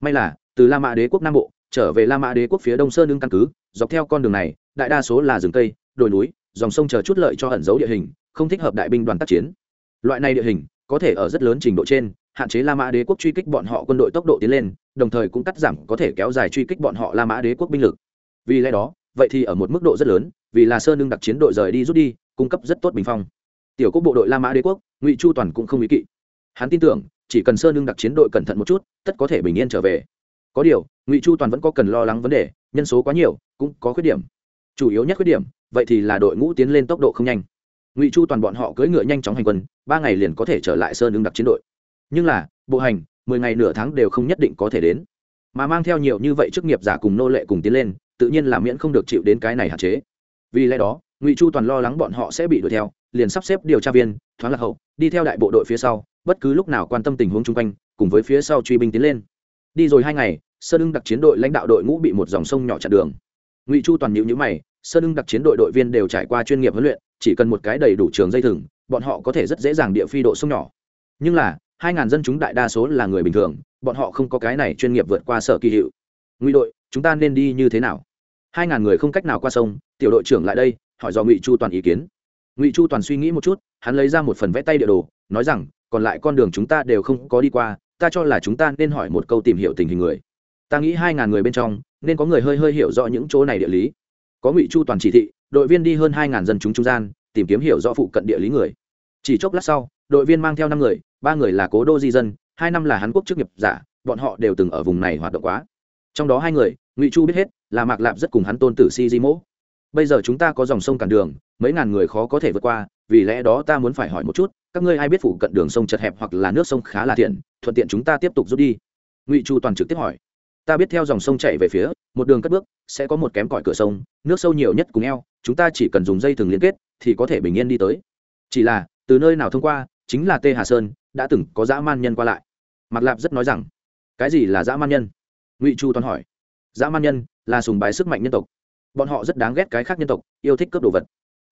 May là, từ la mã đế quốc nam bộ, trở về la mã đế quốc phía đông sơn đương căn cứ, dọc theo con đường này, đại đa số là rừng cây, đồi núi, dòng sông chờ chút lợi cho ẩn dấu địa hình, không thích hợp đại binh đoàn tác chiến. Loại này địa hình, có thể ở rất lớn trình độ trên, hạn chế la mã đế quốc truy kích bọn họ quân đội tốc độ tiến lên, đồng thời cũng cắt giảm có thể kéo dài truy kích bọn họ la mã đế quốc binh lực. Vì lẽ đó, vậy thì ở một mức độ rất lớn, vì là sơn đương đặc chiến đội rời đi rút đi, cung cấp rất tốt bình phong. Tiểu quốc bộ đội la mã đế quốc, ngụy chu toàn cũng không ý kỵ hắn tin tưởng, chỉ cần sơn đương đặc chiến đội cẩn thận một chút, tất có thể bình yên trở về. Có điều, ngụy chu toàn vẫn có cần lo lắng vấn đề, nhân số quá nhiều, cũng có khuyết điểm. Chủ yếu nhất khuyết điểm, vậy thì là đội ngũ tiến lên tốc độ không nhanh. Ngụy chu toàn bọn họ cưỡi ngựa nhanh chóng hành quân, ba ngày liền có thể trở lại sơn đương đặc chiến đội. Nhưng là, bộ hành, mười ngày nửa tháng đều không nhất định có thể đến. Mà mang theo nhiều như vậy chức nghiệp giả cùng nô lệ cùng tiến lên, tự nhiên là miễn không được chịu đến cái này hạn chế. Vì lẽ đó, ngụy chu toàn lo lắng bọn họ sẽ bị đuổi theo liền sắp xếp điều tra viên, thoáng lạc hậu, đi theo đại bộ đội phía sau, bất cứ lúc nào quan tâm tình huống chung quanh, cùng với phía sau truy binh tiến lên. Đi rồi hai ngày, sơn ưng đặc chiến đội lãnh đạo đội ngũ bị một dòng sông nhỏ chặn đường. Ngụy chu toàn nhịu nhữ mày, sơn ưng đặc chiến đội đội viên đều trải qua chuyên nghiệp huấn luyện, chỉ cần một cái đầy đủ trường dây thừng, bọn họ có thể rất dễ dàng địa phi độ sông nhỏ. Nhưng là, hai ngàn dân chúng đại đa số là người bình thường, bọn họ không có cái này chuyên nghiệp vượt qua sở kỳ hiệu. Ngụy đội, chúng ta nên đi như thế nào? Hai ngàn người không cách nào qua sông, tiểu đội trưởng lại đây, hỏi do ngụy chu toàn ý kiến ngụy chu toàn suy nghĩ một chút hắn lấy ra một phần vẽ tay địa đồ nói rằng còn lại con đường chúng ta đều không có đi qua ta cho là chúng ta nên hỏi một câu tìm hiểu tình hình người ta nghĩ hai ngàn người bên trong nên có người hơi hơi hiểu rõ những chỗ này địa lý có ngụy chu toàn chỉ thị đội viên đi hơn hai ngàn dân chúng trung gian tìm kiếm hiểu rõ phụ cận địa lý người chỉ chốc lát sau đội viên mang theo năm người ba người là cố đô di dân hai năm là hàn quốc chức nghiệp giả bọn họ đều từng ở vùng này hoạt động quá trong đó hai người ngụy chu biết hết là mạc lạp rất cùng hắn tôn tử si di mỗ bây giờ chúng ta có dòng sông cản đường mấy ngàn người khó có thể vượt qua, vì lẽ đó ta muốn phải hỏi một chút, các ngươi ai biết phụ cận đường sông chật hẹp hoặc là nước sông khá là thiện, thuận tiện chúng ta tiếp tục rút đi. Ngụy chu toàn trực tiếp hỏi. Ta biết theo dòng sông chạy về phía, một đường cất bước, sẽ có một kém cỏi cửa sông, nước sâu nhiều nhất cùng eo, chúng ta chỉ cần dùng dây thừng liên kết, thì có thể bình yên đi tới. Chỉ là, từ nơi nào thông qua, chính là tê hà sơn, đã từng có dã man nhân qua lại. Mạc lạp rất nói rằng, cái gì là dã man nhân? Ngụy chu toàn hỏi. Dã man nhân là sùng bái sức mạnh nhân tộc. Bọn họ rất đáng ghét cái khác nhân tộc, yêu thích cướp đồ vật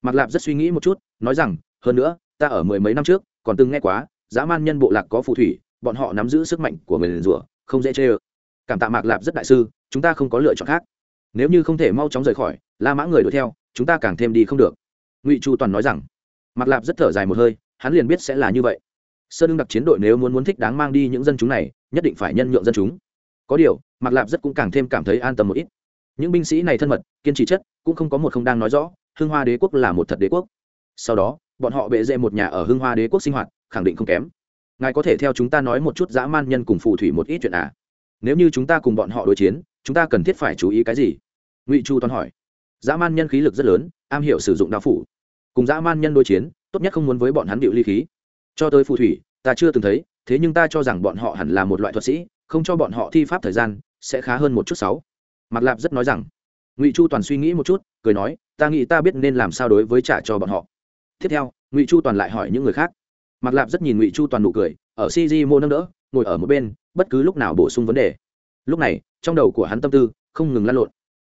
mạc lạp rất suy nghĩ một chút, nói rằng, hơn nữa, ta ở mười mấy năm trước, còn từng nghe quá, dã man nhân bộ lạc có phù thủy, bọn họ nắm giữ sức mạnh của người liền rủa, không dễ chê ơ. Cảm tạ mạc lạp rất đại sư, chúng ta không có lựa chọn khác. Nếu như không thể mau chóng rời khỏi, la mã người đuổi theo, chúng ta càng thêm đi không được. Ngụy chu toàn nói rằng. Mạc lạp rất thở dài một hơi, hắn liền biết sẽ là như vậy. Sơn ưng đặc chiến đội nếu muốn muốn thích đáng mang đi những dân chúng này, nhất định phải nhân nhượng dân chúng. Có điều, mạc lạp rất cũng càng thêm cảm thấy an tâm một ít. Những binh sĩ này thân mật, kiên trì chất, cũng không có một không đang nói rõ hưng hoa đế quốc là một thật đế quốc. Sau đó, bọn họ bệ dễ một nhà ở hưng hoa đế quốc sinh hoạt, khẳng định không kém. Ngài có thể theo chúng ta nói một chút dã man nhân cùng phù thủy một ít chuyện à? Nếu như chúng ta cùng bọn họ đối chiến, chúng ta cần thiết phải chú ý cái gì? Ngụy chu toàn hỏi. Dã man nhân khí lực rất lớn, am hiểu sử dụng đao phủ. Cùng dã man nhân đối chiến, tốt nhất không muốn với bọn hắn điệu ly khí. Cho tới phù thủy, ta chưa từng thấy, thế nhưng ta cho rằng bọn họ hẳn là một loại thuật sĩ, không cho bọn họ thi pháp thời gian, sẽ khá hơn một chút sáu. Mạc lạp rất nói rằng ngụy chu toàn suy nghĩ một chút cười nói ta nghĩ ta biết nên làm sao đối với trả cho bọn họ tiếp theo ngụy chu toàn lại hỏi những người khác Mặc lạp rất nhìn ngụy chu toàn nụ cười ở cg mô nâng đỡ ngồi ở một bên bất cứ lúc nào bổ sung vấn đề lúc này trong đầu của hắn tâm tư không ngừng lăn lộn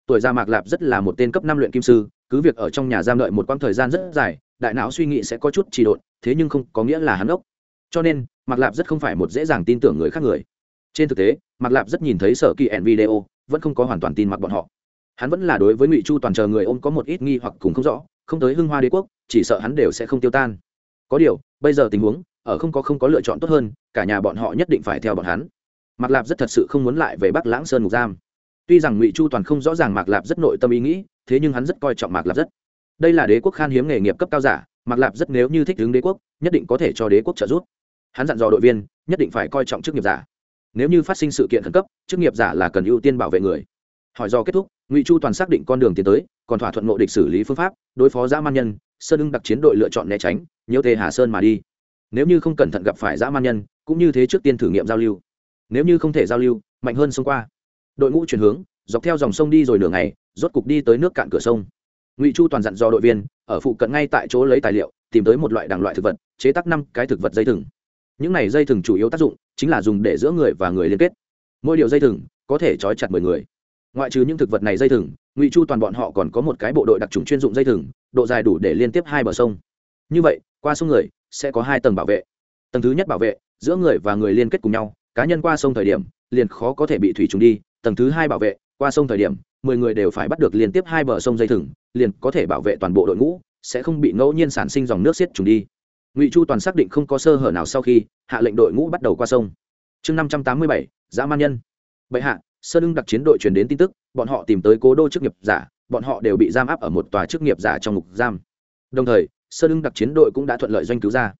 tuổi già mạc lạp rất là một tên cấp năm luyện kim sư cứ việc ở trong nhà giam đợi một quãng thời gian rất dài đại não suy nghĩ sẽ có chút trì độn thế nhưng không có nghĩa là hắn ốc cho nên mạc lạp rất không phải một dễ dàng tin tưởng người khác người trên thực tế mạc lạp rất nhìn thấy sở kỳ ẻn video vẫn không có hoàn toàn tin mặc bọn họ hắn vẫn là đối với ngụy chu toàn chờ người ôm có một ít nghi hoặc cùng không rõ, không tới hưng hoa đế quốc, chỉ sợ hắn đều sẽ không tiêu tan. Có điều, bây giờ tình huống, ở không có không có lựa chọn tốt hơn, cả nhà bọn họ nhất định phải theo bọn hắn. Mạc lạp rất thật sự không muốn lại về bắc lãng sơn ngục giam. Tuy rằng ngụy chu toàn không rõ ràng mạc lạp rất nội tâm ý nghĩ, thế nhưng hắn rất coi trọng mạc lạp rất. Đây là đế quốc khan hiếm nghề nghiệp cấp cao giả, mạc lạp rất nếu như thích hướng đế quốc, nhất định có thể cho đế quốc trợ giúp. Hắn dặn dò đội viên, nhất định phải coi trọng chức nghiệp giả. Nếu như phát sinh sự kiện khẩn cấp, chức nghiệp giả là cần ưu tiên bảo vệ người. Hỏi do kết thúc ngụy chu toàn xác định con đường tiến tới, còn thỏa thuận ngộ địch xử lý phương pháp, đối phó dã man nhân, sơn ưng đặc chiến đội lựa chọn né tránh nhiều tề hà sơn mà đi. Nếu như không cẩn thận gặp phải dã man nhân, cũng như thế trước tiên thử nghiệm giao lưu. Nếu như không thể giao lưu, mạnh hơn xông qua. Đội ngũ chuyển hướng, dọc theo dòng sông đi rồi nửa ngày, rốt cục đi tới nước cạn cửa sông. Ngụy chu toàn dặn do đội viên, ở phụ cận ngay tại chỗ lấy tài liệu, tìm tới một loại đẳng loại thực vật, chế tác năm cái thực vật dây thừng. Những này dây thừng chủ yếu tác dụng chính là dùng để giữa người và người liên kết. Mỗi điều dây thừng có thể trói chặt mười người ngoại trừ những thực vật này dây thừng, ngụy chu toàn bọn họ còn có một cái bộ đội đặc trùng chuyên dụng dây thừng, độ dài đủ để liên tiếp hai bờ sông. Như vậy, qua sông người sẽ có hai tầng bảo vệ. Tầng thứ nhất bảo vệ, giữa người và người liên kết cùng nhau, cá nhân qua sông thời điểm, liền khó có thể bị thủy trùng đi. Tầng thứ hai bảo vệ, qua sông thời điểm, mười người đều phải bắt được liên tiếp hai bờ sông dây thừng, liền có thể bảo vệ toàn bộ đội ngũ, sẽ không bị ngẫu nhiên sản sinh dòng nước xiết trùng đi. Ngụy chu toàn xác định không có sơ hở nào sau khi hạ lệnh đội ngũ bắt đầu qua sông. Chương năm trăm tám mươi bảy, dã man nhân. Bệ hạ sơn ưng đặc chiến đội truyền đến tin tức, bọn họ tìm tới cố đô chức nghiệp giả, bọn họ đều bị giam áp ở một tòa chức nghiệp giả trong ngục giam. Đồng thời sơn ưng đặc chiến đội cũng đã thuận lợi doanh cứu ra.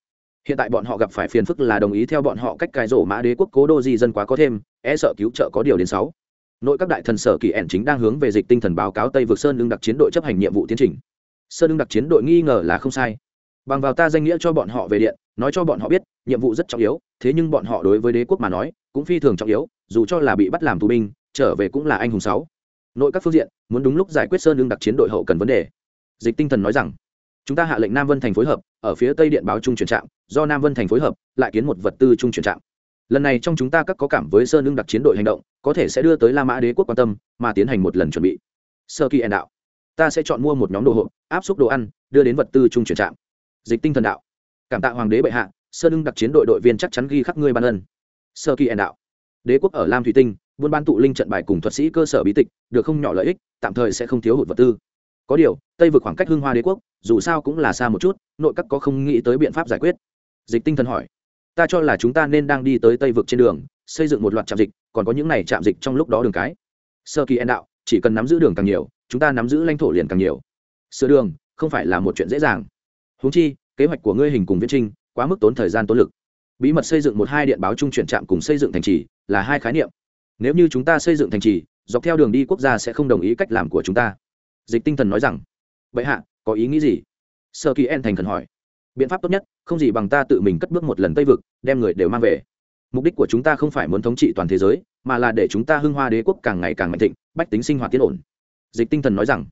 Hiện tại bọn họ gặp phải phiền phức là đồng ý theo bọn họ cách cài rổ mã đế quốc cố đô di dân quá có thêm e sợ cứu trợ có điều đến sáu. Nội các đại thần sở kỳ ẻn chính đang hướng về dịch tinh thần báo cáo tây vực sơn ưng đặc chiến đội chấp hành nhiệm vụ tiến trình. Sơn ưng đặc chiến đội nghi ngờ là không sai bằng vào ta danh nghĩa cho bọn họ về điện, nói cho bọn họ biết, nhiệm vụ rất trọng yếu, thế nhưng bọn họ đối với đế quốc mà nói, cũng phi thường trọng yếu, dù cho là bị bắt làm tù binh, trở về cũng là anh hùng sáu. Nội các phương diện, muốn đúng lúc giải quyết sơn lương đặc chiến đội hậu cần vấn đề. Dịch tinh thần nói rằng, chúng ta hạ lệnh nam vân thành phối hợp, ở phía tây điện báo trung chuyển trạm, do nam vân thành phối hợp, lại kiến một vật tư trung chuyển trạm. Lần này trong chúng ta các có cảm với sơn lương đặc chiến đội hành động, có thể sẽ đưa tới la mã đế quốc quan tâm, mà tiến hành một lần chuẩn bị. Sơ kỳ ẻn đạo, ta sẽ chọn mua một nhóm đồ hộp, áp xúc đồ ăn, đưa đến vật tư trung chuyển trạm dịch tinh thần đạo. Cảm tạ hoàng đế bệ hạ sơn ưng đặc chiến đội đội viên chắc chắn ghi khắc ngươi ban ân. Sơ kỳ ẻn đạo. Đế quốc ở lam thủy tinh, buôn ban tụ linh trận bài cùng thuật sĩ cơ sở bí tịch, được không nhỏ lợi ích, tạm thời sẽ không thiếu hụt vật tư. Có điều, tây vực khoảng cách hưng hoa đế quốc, dù sao cũng là xa một chút, nội các có không nghĩ tới biện pháp giải quyết. Dịch tinh thần hỏi. Ta cho là chúng ta nên đang đi tới tây vực trên đường, xây dựng một loạt trạm dịch, còn có những này trạm dịch trong lúc đó đường cái. Sơ kỳ en đạo, chỉ cần nắm giữ đường càng nhiều, chúng ta nắm giữ lãnh thổ liền càng nhiều. Sửa đường, không phải là một chuyện dễ dàng húng chi, kế hoạch của ngươi hình cùng viễn trinh quá mức tốn thời gian tốn lực. Bí mật xây dựng một hai điện báo trung chuyển trạm cùng xây dựng thành trì là hai khái niệm. Nếu như chúng ta xây dựng thành trì, dọc theo đường đi quốc gia sẽ không đồng ý cách làm của chúng ta. Dịch tinh thần nói rằng. Bệ hạ, có ý nghĩ gì? Sơ kỳ en thành cần hỏi. Biện pháp tốt nhất, không gì bằng ta tự mình cất bước một lần tây vực, đem người đều mang về. Mục đích của chúng ta không phải muốn thống trị toàn thế giới, mà là để chúng ta hưng hoa đế quốc càng ngày càng mạnh thịnh, bách tính sinh hoạt tiến ổn. Dịch tinh thần nói rằng.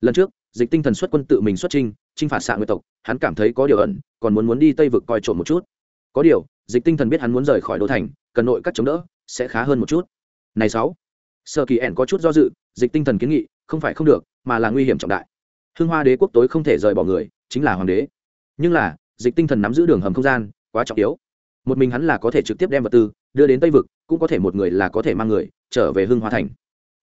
Lần trước, dịch tinh thần xuất quân tự mình xuất trinh chinh phạt xạ nguyệt tộc, hắn cảm thấy có điều ẩn, còn muốn muốn đi tây vực coi trộm một chút. Có điều, dịch tinh thần biết hắn muốn rời khỏi đô thành, cần nội các chống đỡ, sẽ khá hơn một chút. Này sáu, sơ kỳ ẻn có chút do dự, dịch tinh thần kiến nghị, không phải không được, mà là nguy hiểm trọng đại. Hưng hoa đế quốc tối không thể rời bỏ người, chính là hoàng đế. Nhưng là, dịch tinh thần nắm giữ đường hầm không gian, quá trọng yếu. Một mình hắn là có thể trực tiếp đem vật tư đưa đến tây vực, cũng có thể một người là có thể mang người trở về hưng hoa thành.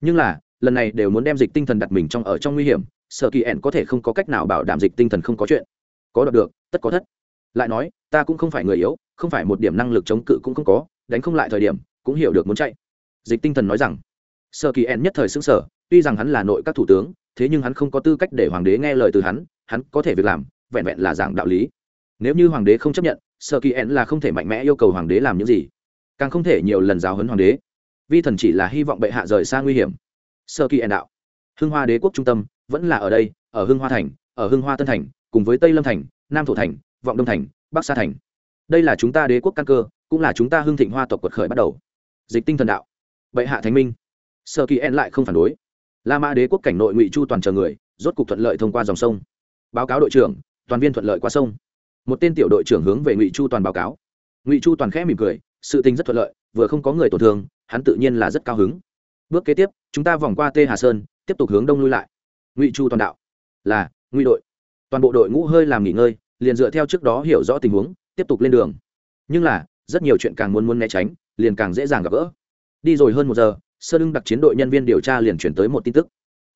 Nhưng là, lần này đều muốn đem dịch tinh thần đặt mình trong ở trong nguy hiểm Sở kỳ ẻn có thể không có cách nào bảo đảm dịch tinh thần không có chuyện. Có đọc được, tất có thất. Lại nói, ta cũng không phải người yếu, không phải một điểm năng lực chống cự cũng không có, đánh không lại thời điểm, cũng hiểu được muốn chạy. Dịch tinh thần nói rằng, Sở kỳ ẻn nhất thời xứng sở tuy rằng hắn là nội các thủ tướng, thế nhưng hắn không có tư cách để hoàng đế nghe lời từ hắn hắn có thể việc làm, vẹn vẹn là giảng đạo lý. Nếu như hoàng đế không chấp nhận, Sở kỳ ẻn là không thể mạnh mẽ yêu cầu hoàng đế làm những gì. Càng không thể nhiều lần giáo huấn hoàng đế. Vi thần chỉ là hy vọng bệ hạ rời xa nguy hiểm. Sơ kỳ ẻn đạo, hưng hoa đế quốc trung tâm vẫn là ở đây, ở hưng hoa thành, ở hưng hoa tân thành, cùng với tây lâm thành, nam thổ thành, vọng đông thành, bắc sa thành. Đây là chúng ta đế quốc căn cơ, cũng là chúng ta hưng thịnh hoa tộc quật khởi bắt đầu. Dịch tinh thần đạo. Bệ hạ thánh minh. Sơ kỳ en lại không phản đối. La mã đế quốc cảnh nội ngụy chu toàn chờ người, rốt cục thuận lợi thông qua dòng sông. Báo cáo đội trưởng, toàn viên thuận lợi qua sông. Một tên tiểu đội trưởng hướng về ngụy chu toàn báo cáo. Ngụy chu toàn khẽ mỉm cười, sự tình rất thuận lợi, vừa không có người tổn thương, hắn tự nhiên là rất cao hứng. Bước kế tiếp, chúng ta vòng qua tê hà sơn, tiếp tục hướng đông lui lại ngụy chu toàn đạo là ngụy đội toàn bộ đội ngũ hơi làm nghỉ ngơi liền dựa theo trước đó hiểu rõ tình huống tiếp tục lên đường nhưng là rất nhiều chuyện càng muốn muốn né tránh liền càng dễ dàng gặp gỡ đi rồi hơn một giờ sơ lưng đặc chiến đội nhân viên điều tra liền chuyển tới một tin tức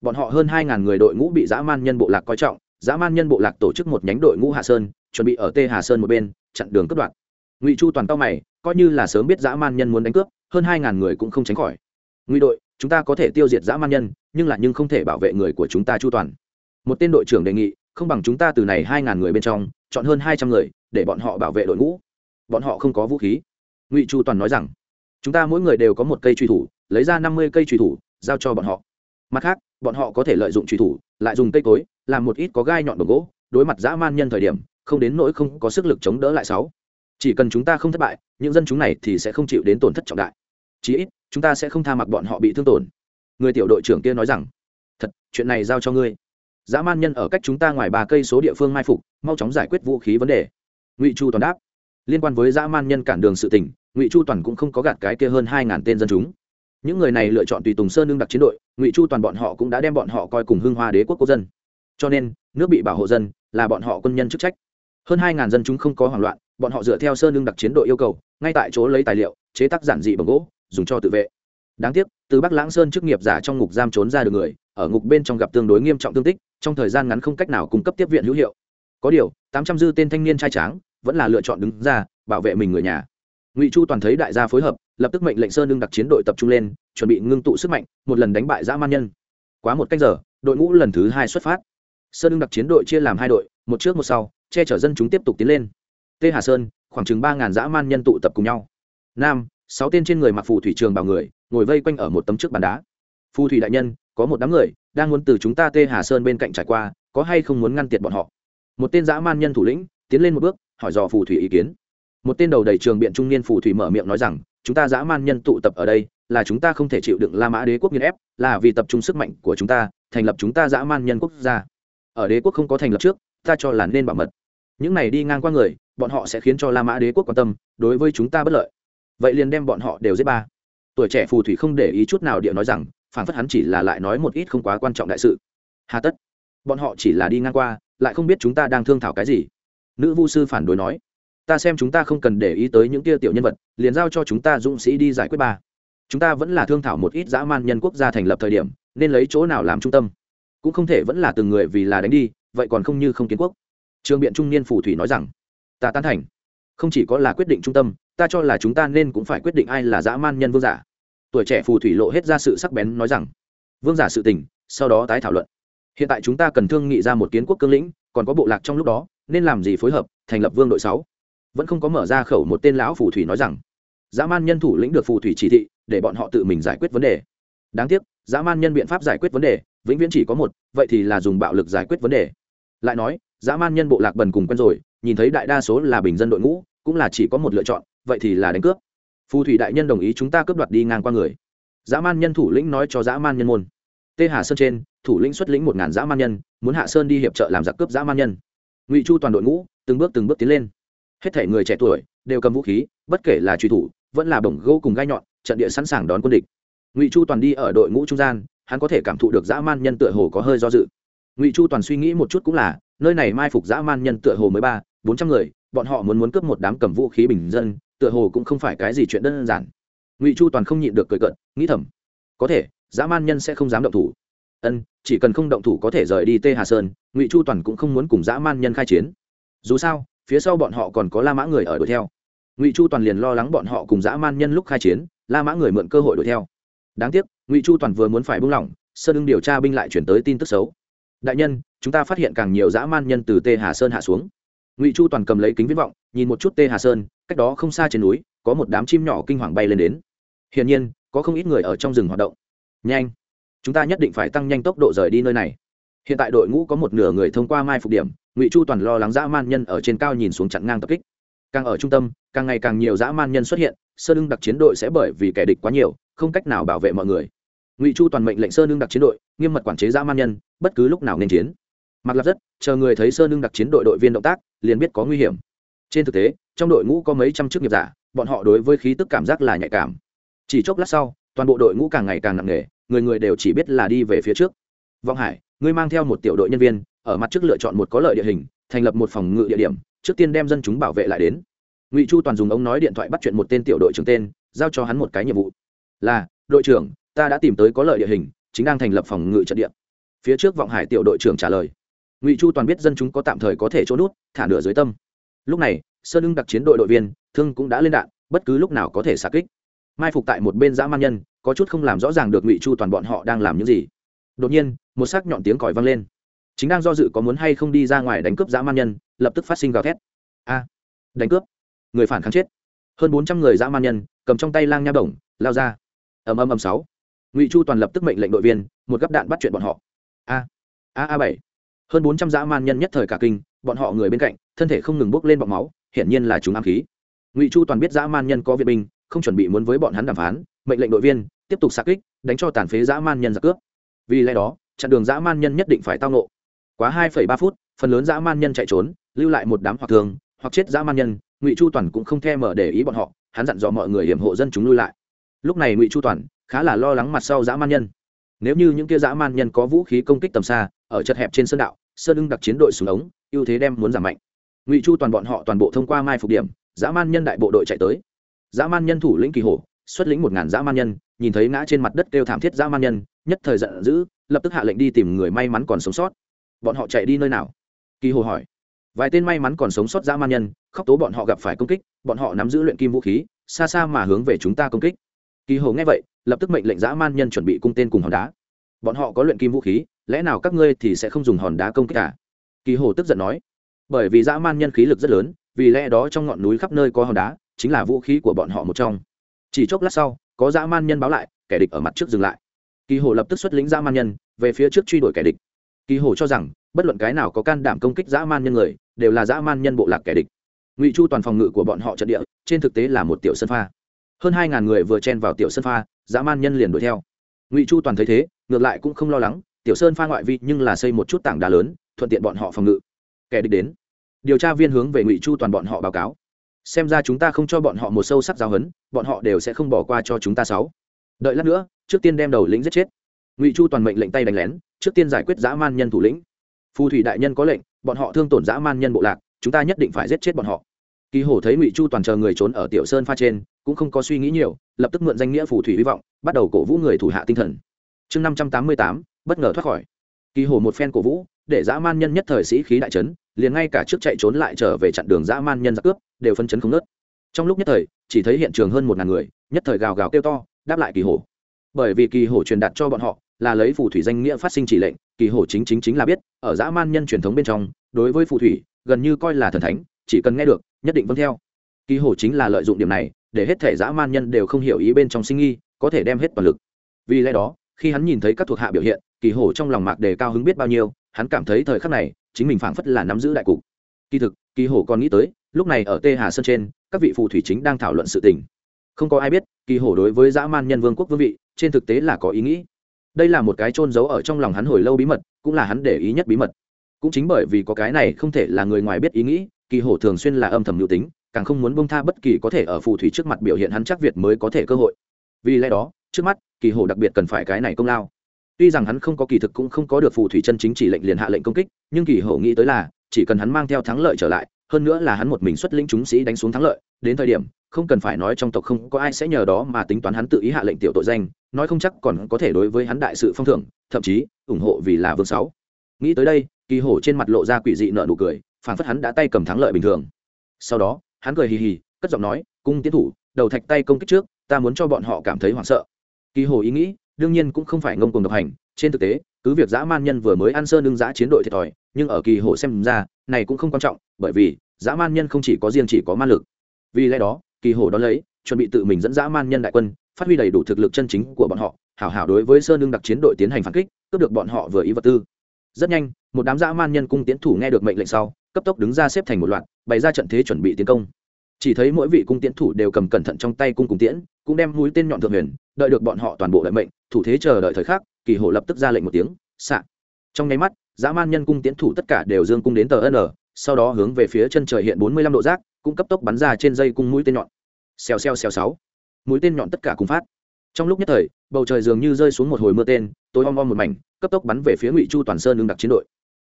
bọn họ hơn hai ngàn người đội ngũ bị dã man nhân bộ lạc coi trọng dã man nhân bộ lạc tổ chức một nhánh đội ngũ hạ sơn chuẩn bị ở tê hà sơn một bên chặn đường cướp đoạn ngụy chu toàn tao mày coi như là sớm biết dã man nhân muốn đánh cướp hơn hai ngàn người cũng không tránh khỏi ngụy đội chúng ta có thể tiêu diệt dã man nhân nhưng là nhưng không thể bảo vệ người của chúng ta chu toàn. Một tên đội trưởng đề nghị, không bằng chúng ta từ này hai ngàn người bên trong, chọn hơn hai trăm người, để bọn họ bảo vệ đội ngũ. Bọn họ không có vũ khí. Ngụy chu toàn nói rằng, chúng ta mỗi người đều có một cây truy thủ, lấy ra năm mươi cây truy thủ, giao cho bọn họ. Mặt khác, bọn họ có thể lợi dụng truy thủ, lại dùng cây cối, làm một ít có gai nhọn đồ gỗ, đối mặt dã man nhân thời điểm, không đến nỗi không có sức lực chống đỡ lại sáu. Chỉ cần chúng ta không thất bại, những dân chúng này thì sẽ không chịu đến tổn thất trọng đại. Chí ít, chúng ta sẽ không tha mặc bọn họ bị thương tổn người tiểu đội trưởng kia nói rằng, thật, chuyện này giao cho ngươi. Dã man nhân ở cách chúng ta ngoài ba cây số địa phương mai phục, mau chóng giải quyết vũ khí vấn đề. Ngụy chu toàn đáp. Liên quan với dã man nhân cản đường sự tình, ngụy chu toàn cũng không có gạt cái kia hơn hai ngàn tên dân chúng. Những người này lựa chọn tùy tùng sơn lương đặc chiến đội, ngụy chu toàn bọn họ cũng đã đem bọn họ coi cùng hưng hoa đế quốc quốc dân. Cho nên, nước bị bảo hộ dân là bọn họ quân nhân chức trách. Hơn hai ngàn dân chúng không có hoảng loạn, bọn họ dựa theo sơn lương đặc chiến đội yêu cầu, ngay tại chỗ lấy tài liệu, chế tác giản dị bằng gỗ, dùng cho tự vệ đáng tiếc, từ bắc lãng sơn chức nghiệp giả trong ngục giam trốn ra được người, ở ngục bên trong gặp tương đối nghiêm trọng thương tích, trong thời gian ngắn không cách nào cung cấp tiếp viện hữu hiệu. Có điều, tám trăm dư tên thanh niên trai tráng vẫn là lựa chọn đứng ra, bảo vệ mình người nhà. Ngụy chu toàn thấy đại gia phối hợp, lập tức mệnh lệnh sơn đương đặc chiến đội tập trung lên, chuẩn bị ngưng tụ sức mạnh, một lần đánh bại dã man nhân. Quá một cách giờ, đội ngũ lần thứ hai xuất phát. Sơn đương đặc chiến đội chia làm hai đội, một trước một sau, che chở dân chúng tiếp tục tiến lên. Tê hà sơn, khoảng chừng ba ngàn dã man nhân tụ tập cùng nhau. Nam, sáu tên trên người mặc phù thủy trường bảo người ngồi vây quanh ở một tấm trước bàn đá. Phù thủy đại nhân, có một đám người đang muốn từ chúng ta tê hà sơn bên cạnh trải qua, có hay không muốn ngăn tiệt bọn họ? Một tên dã man nhân thủ lĩnh tiến lên một bước, hỏi dò phù thủy ý kiến. Một tên đầu đầy trường biện trung niên phù thủy mở miệng nói rằng, chúng ta dã man nhân tụ tập ở đây, là chúng ta không thể chịu đựng la mã đế quốc nghiên ép, là vì tập trung sức mạnh của chúng ta, thành lập chúng ta dã man nhân quốc gia. Ở đế quốc không có thành lập trước, ta cho là nên bảo mật. Những này đi ngang qua người, bọn họ sẽ khiến cho la mã đế quốc quan tâm, đối với chúng ta bất lợi. Vậy liền đem bọn họ đều giết ba tuổi trẻ phù thủy không để ý chút nào địa nói rằng phản phất hắn chỉ là lại nói một ít không quá quan trọng đại sự. Hà tất, bọn họ chỉ là đi ngang qua, lại không biết chúng ta đang thương thảo cái gì. Nữ vu sư phản đối nói, ta xem chúng ta không cần để ý tới những kia tiểu nhân vật, liền giao cho chúng ta dũng sĩ đi giải quyết ba. Chúng ta vẫn là thương thảo một ít dã man nhân quốc gia thành lập thời điểm, nên lấy chỗ nào làm trung tâm. Cũng không thể vẫn là từng người vì là đánh đi, vậy còn không như không kiến quốc. Trường biện trung niên phù thủy nói rằng, ta tán thành. Không chỉ có là quyết định trung tâm ta cho là chúng ta nên cũng phải quyết định ai là dã man nhân vương giả. Tuổi trẻ phù thủy lộ hết ra sự sắc bén nói rằng, vương giả sự tình, sau đó tái thảo luận. Hiện tại chúng ta cần thương nghị ra một kiến quốc cương lĩnh, còn có bộ lạc trong lúc đó, nên làm gì phối hợp, thành lập vương đội sáu? Vẫn không có mở ra khẩu một tên lão phù thủy nói rằng, dã man nhân thủ lĩnh được phù thủy chỉ thị, để bọn họ tự mình giải quyết vấn đề. Đáng tiếc, dã man nhân biện pháp giải quyết vấn đề, vĩnh viễn chỉ có một, vậy thì là dùng bạo lực giải quyết vấn đề. Lại nói, dã man nhân bộ lạc bần cùng quen rồi, nhìn thấy đại đa số là bình dân đội ngũ cũng là chỉ có một lựa chọn, vậy thì là đánh cướp. Phù thủy đại nhân đồng ý chúng ta cướp đoạt đi ngang qua người. Dã man nhân thủ lĩnh nói cho dã man nhân môn. Tê hà sơn trên, thủ lĩnh xuất lĩnh một ngàn dã man nhân, muốn hạ sơn đi hiệp trợ làm giặc cướp dã man nhân. Ngụy chu toàn đội ngũ, từng bước từng bước tiến lên. Hết thể người trẻ tuổi đều cầm vũ khí, bất kể là truy thủ, vẫn là bổng gỗ cùng gai nhọn, trận địa sẵn sàng đón quân địch. Ngụy chu toàn đi ở đội ngũ trung gian, hắn có thể cảm thụ được dã man nhân tựa hồ có hơi do dự. Ngụy chu toàn suy nghĩ một chút cũng là, nơi này mai phục dã man nhân tựa hồ mới ba, bốn trăm người bọn họ muốn muốn cướp một đám cầm vũ khí bình dân, tựa hồ cũng không phải cái gì chuyện đơn giản. Ngụy chu toàn không nhịn được cười cận nghĩ thầm, có thể, dã man nhân sẽ không dám động thủ. Ân, chỉ cần không động thủ có thể rời đi tê hà sơn, ngụy chu toàn cũng không muốn cùng dã man nhân khai chiến. Dù sao, phía sau bọn họ còn có la mã người ở đuổi theo. Ngụy chu toàn liền lo lắng bọn họ cùng dã man nhân lúc khai chiến, la mã người mượn cơ hội đuổi theo. Đáng tiếc, ngụy chu toàn vừa muốn phải buông lỏng sơn ưng điều tra binh lại chuyển tới tin tức xấu. Đại nhân, chúng ta phát hiện càng nhiều dã man nhân từ tê hà sơn hạ xuống ngụy chu toàn cầm lấy kính viễn vọng nhìn một chút tê hà sơn cách đó không xa trên núi có một đám chim nhỏ kinh hoàng bay lên đến hiển nhiên có không ít người ở trong rừng hoạt động nhanh chúng ta nhất định phải tăng nhanh tốc độ rời đi nơi này hiện tại đội ngũ có một nửa người thông qua mai phục điểm ngụy chu toàn lo lắng dã man nhân ở trên cao nhìn xuống chặn ngang tập kích càng ở trung tâm càng ngày càng nhiều dã man nhân xuất hiện sơn ưng đặc chiến đội sẽ bởi vì kẻ địch quá nhiều không cách nào bảo vệ mọi người ngụy chu toàn mệnh lệnh sơn ưng đặc chiến đội nghiêm mật quản chế dã man nhân bất cứ lúc nào nên chiến mặc lập rất, chờ người thấy sơn ưng đặc chiến đội đội viên động tác, liền biết có nguy hiểm. Trên thực tế, trong đội ngũ có mấy trăm chức nghiệp giả, bọn họ đối với khí tức cảm giác là nhạy cảm. Chỉ chốc lát sau, toàn bộ đội ngũ càng ngày càng nặng nề, người người đều chỉ biết là đi về phía trước. Vọng hải, ngươi mang theo một tiểu đội nhân viên, ở mặt trước lựa chọn một có lợi địa hình, thành lập một phòng ngự địa điểm, trước tiên đem dân chúng bảo vệ lại đến. Ngụy chu toàn dùng ống nói điện thoại bắt chuyện một tên tiểu đội trưởng tên, giao cho hắn một cái nhiệm vụ. Là, đội trưởng, ta đã tìm tới có lợi địa hình, chính đang thành lập phòng ngự trận địa. Phía trước vọng hải tiểu đội trưởng trả lời ngụy chu toàn biết dân chúng có tạm thời có thể trốn nút thả nửa dưới tâm. Lúc này, sơn ưng đặc chiến đội đội viên, thương cũng đã lên đạn, bất cứ lúc nào có thể xả kích. Mai phục tại một bên dã man nhân, có chút không làm rõ ràng được ngụy chu toàn bọn họ đang làm những gì. Đột nhiên, một sắc nhọn tiếng còi vang lên. Chính đang do dự có muốn hay không đi ra ngoài đánh cướp dã man nhân, lập tức phát sinh gào thét. A! Đánh cướp! Người phản kháng chết. Hơn bốn trăm người dã man nhân, cầm trong tay lang nha bổng, lao ra. Ầm ầm ầm sáu. Ngụy chu toàn lập tức mệnh lệnh đội viên, một gấp đạn bắt chuyện bọn họ. A! A a bảy hơn bốn trăm dã man nhân nhất thời cả kinh, bọn họ người bên cạnh, thân thể không ngừng bốc lên bọc máu, hiển nhiên là chúng ám khí. Ngụy chu toàn biết dã man nhân có viện binh, không chuẩn bị muốn với bọn hắn đàm phán, mệnh lệnh đội viên, tiếp tục xa kích, đánh cho tàn phế dã man nhân giặc cướp. Vì lẽ đó, chặn đường dã man nhân nhất định phải tao nộ. Quá hai ba phút, phần lớn dã man nhân chạy trốn, lưu lại một đám hoặc thường, hoặc chết dã man nhân, ngụy chu toàn cũng không thèm mở để ý bọn họ, hắn dặn dò mọi người hiểm hộ dân chúng lui lại. Lúc này ngụy chu toàn khá là lo lắng mặt sau dã man nhân. Nếu như những kia dã man nhân có vũ khí công kích tầm xa ở chật hẹp trên sơn đạo, sơn ưng đặc chiến đội xuống ống, ưu thế đem muốn giảm mạnh. Ngụy chu toàn bọn họ toàn bộ thông qua mai phục điểm, dã man nhân đại bộ đội chạy tới. Dã man nhân thủ lĩnh kỳ hổ, xuất lĩnh một ngàn dã man nhân, nhìn thấy ngã trên mặt đất kêu thảm thiết dã man nhân, nhất thời giận dữ, lập tức hạ lệnh đi tìm người may mắn còn sống sót. Bọn họ chạy đi nơi nào? Kỳ hồ hỏi. Vài tên may mắn còn sống sót dã man nhân, khóc tố bọn họ gặp phải công kích, bọn họ nắm giữ luyện kim vũ khí, xa xa mà hướng về chúng ta công kích. Kỳ hồ nghe vậy, lập tức mệnh lệnh dã man nhân chuẩn bị cung tên cùng hòn đá. Bọn họ có luyện kim vũ khí lẽ nào các ngươi thì sẽ không dùng hòn đá công kích cả à? kỳ hồ tức giận nói. Bởi vì dã man nhân khí lực rất lớn, vì lẽ đó trong ngọn núi khắp nơi có hòn đá, chính là vũ khí của bọn họ một trong. Chỉ chốc lát sau, có dã man nhân báo lại, kẻ địch ở mặt trước dừng lại. Kỳ hồ lập tức xuất lĩnh dã man nhân, về phía trước truy đuổi kẻ địch. Kỳ hồ cho rằng, bất luận cái nào có can đảm công kích dã man nhân người, đều là dã man nhân bộ lạc kẻ địch. Ngụy chu toàn phòng ngự của bọn họ trận địa, trên thực tế là một tiểu sân pha. Hơn hai ngàn người vừa chen vào tiểu sân pha, dã man nhân liền đuổi theo. Ngụy chu toàn thấy thế, ngược lại cũng không lo lắng tiểu sơn pha ngoại vi nhưng là xây một chút tảng đá lớn, thuận tiện bọn họ phòng ngự. Kẻ địch đến. Điều tra viên hướng về ngụy chu toàn bọn họ báo cáo. Xem ra chúng ta không cho bọn họ một sâu sắc giáo hấn bọn họ đều sẽ không bỏ qua cho chúng ta sáu. Đợi lát nữa, trước tiên đem đầu lĩnh giết chết. Ngụy chu toàn mệnh lệnh tay đánh lén, trước tiên giải quyết dã man nhân thủ lĩnh. Phù thủy đại nhân có lệnh, bọn họ thương tổn dã man nhân bộ lạc, chúng ta nhất định phải giết chết bọn họ. Kỳ hổ thấy ngụy chu toàn chờ người trốn ở tiểu sơn pha trên, cũng không có suy nghĩ nhiều, lập tức mượn danh nghĩa phù thủy hy vọng, bắt đầu cổ vũ người thủ hạ tinh thần. Chương năm trăm tám mươi tám bất ngờ thoát khỏi. Kỳ hổ một phen cổ vũ, để dã man nhân nhất thời sĩ khí đại trấn liền ngay cả trước chạy trốn lại trở về chặn đường dã man nhân giặc cướp, đều phân chấn không nớt trong lúc nhất thời, chỉ thấy hiện trường hơn một ngàn người, nhất thời gào gào kêu to, đáp lại kỳ hổ bởi vì kỳ hổ truyền đạt cho bọn họ, là lấy phù thủy danh nghĩa phát sinh chỉ lệnh, kỳ hổ chính chính chính là biết, ở dã man nhân truyền thống bên trong, đối với phù thủy, gần như coi là thần thánh, chỉ cần nghe được, nhất định vâng theo. Kỳ hổ chính là lợi dụng điểm này, để hết thể dã man nhân đều không hiểu ý bên trong sinh nghi có thể đem hết toàn lực. Vì lẽ đó khi hắn nhìn thấy các thuộc hạ biểu hiện, kỳ hổ trong lòng mạc đề cao hứng biết bao nhiêu, hắn cảm thấy thời khắc này, chính mình phảng phất là nắm giữ đại cục. Kỳ thực, kỳ hổ còn nghĩ tới, lúc này ở tê hà sơn trên, các vị phù thủy chính đang thảo luận sự tình. Không có ai biết, kỳ hổ đối với dã man nhân vương quốc vương vị, trên thực tế là có ý nghĩ. Đây là một cái trôn giấu ở trong lòng hắn hồi lâu bí mật, cũng là hắn để ý nhất bí mật. Cũng chính bởi vì có cái này không thể là người ngoài biết ý nghĩ, kỳ hổ thường xuyên là âm thầm mưu tính, càng không muốn bông tha bất kỳ có thể ở phù thủy trước mặt biểu hiện hắn chắc việt mới có thể cơ hội. Vì lẽ đó trước mắt, kỳ hồ đặc biệt cần phải cái này công lao. Tuy rằng hắn không có kỳ thực cũng không có được phù thủy chân chính chỉ lệnh liền hạ lệnh công kích, nhưng kỳ hồ nghĩ tới là, chỉ cần hắn mang theo thắng lợi trở lại, hơn nữa là hắn một mình xuất lĩnh chúng sĩ đánh xuống thắng lợi, đến thời điểm, không cần phải nói trong tộc không có ai sẽ nhờ đó mà tính toán hắn tự ý hạ lệnh tiểu tội danh, nói không chắc còn có thể đối với hắn đại sự phong thưởng, thậm chí, ủng hộ vì là vương sáu. Nghĩ tới đây, kỳ hổ trên mặt lộ ra quỷ dị nợ nụ cười phản phất hắn đã tay cầm thắng lợi bình thường. Sau đó, hắn cười hì hì, cất giọng nói, cung tiến thủ, đầu thạch tay công kích trước, ta muốn cho bọn họ cảm thấy hoảng sợ kỳ hồ ý nghĩ, đương nhiên cũng không phải ngông cuồng độc hành, trên thực tế, cứ việc dã man nhân vừa mới ăn sơn đương dã chiến đội thiệt thòi, nhưng ở kỳ hồ xem ra, này cũng không quan trọng, bởi vì, dã man nhân không chỉ có riêng chỉ có man lực. Vì lẽ đó, kỳ hồ đón lấy, chuẩn bị tự mình dẫn dã man nhân đại quân, phát huy đầy đủ thực lực chân chính của bọn họ, hảo hảo đối với sơn đương đặc chiến đội tiến hành phản kích, cướp được bọn họ vừa ý vật tư. Rất nhanh, một đám dã man nhân cung tiến thủ nghe được mệnh lệnh sau, cấp tốc đứng ra xếp thành một loạt, bày ra trận thế chuẩn bị tiến công. Chỉ thấy mỗi vị cung tiến thủ đều cầm cẩn thận trong tay cung cùng tiễn, cũng đem mũi tên nhọn thượng huyền đợi được bọn họ toàn bộ đợi mệnh, thủ thế chờ đợi thời khắc, kỳ hổ lập tức ra lệnh một tiếng xạ trong nháy mắt, dã man nhân cung tiến thủ tất cả đều dương cung đến tờ n, sau đó hướng về phía chân trời hiện bốn mươi lăm độ rác, cũng cấp tốc bắn ra trên dây cung mũi tên nhọn. Xèo xèo xèo sáu. Mũi tên nhọn tất cả cùng phát. Trong lúc nhất thời, bầu trời dường như rơi xuống một hồi mưa tên, tối om om một mảnh, cấp tốc bắn về phía ngụy chu toàn sơn lương đặc chiến đội.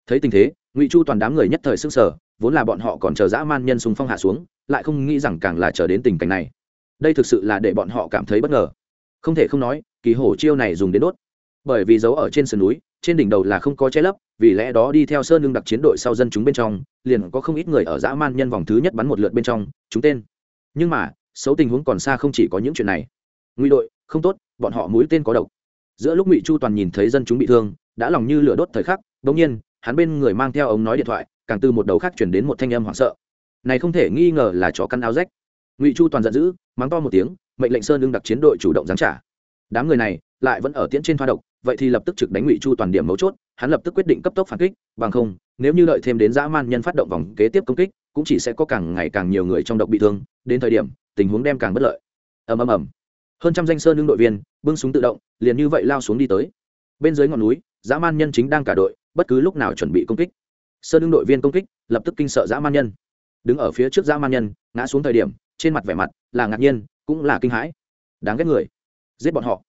Thấy tình thế, ngụy chu toàn đám người nhất thời s ư n g sở vốn là bọn họ còn chờ dã man nhân súng phong hạ xuống, lại không nghĩ rằng càng là chờ đến tình cảnh này. Đây thực sự là để bọn họ cảm thấy bất ngờ không thể không nói, kỳ hổ chiêu này dùng đến đốt. Bởi vì giấu ở trên sườn núi, trên đỉnh đầu là không có che lấp, vì lẽ đó đi theo sơn lương đặc chiến đội sau dân chúng bên trong, liền có không ít người ở dã man nhân vòng thứ nhất bắn một lượt bên trong, chúng tên. Nhưng mà, xấu tình huống còn xa không chỉ có những chuyện này. Ngụy đội, không tốt, bọn họ mũi tên có độc. Giữa lúc ngụy chu toàn nhìn thấy dân chúng bị thương, đã lòng như lửa đốt thời khắc đ ỗ n g nhiên, hắn bên người mang theo ống nói điện thoại, càng từ một đầu khác chuyển đến một thanh âm hoảng sợ. Này không thể nghi ngờ là chó căn áo rách ngụy chu toàn giận dữ mắng to một tiếng mệnh lệnh sơn đương đặc chiến đội chủ động giáng trả đám người này lại vẫn ở tiễn trên thoa độc vậy thì lập tức trực đánh ngụy chu toàn điểm mấu chốt hắn lập tức quyết định cấp tốc phản kích bằng không nếu như đợi thêm đến dã man nhân phát động vòng kế tiếp công kích cũng chỉ sẽ có càng ngày càng nhiều người trong độc bị thương đến thời điểm tình huống đem càng bất lợi ầm ầm ầm hơn trăm danh sơn lương đội viên bưng súng tự động liền như vậy lao xuống đi tới bên dưới ngọn núi dã man nhân chính đang cả đội bất cứ lúc nào chuẩn bị công kích sơn lương đội viên công kích lập tức kinh sợ dã man nhân đứng ở phía trước dã man nhân ngã xuống thời điểm trên mặt vẻ mặt là ngạc nhiên, cũng là kinh hãi. Đáng ghét người. Giết bọn họ.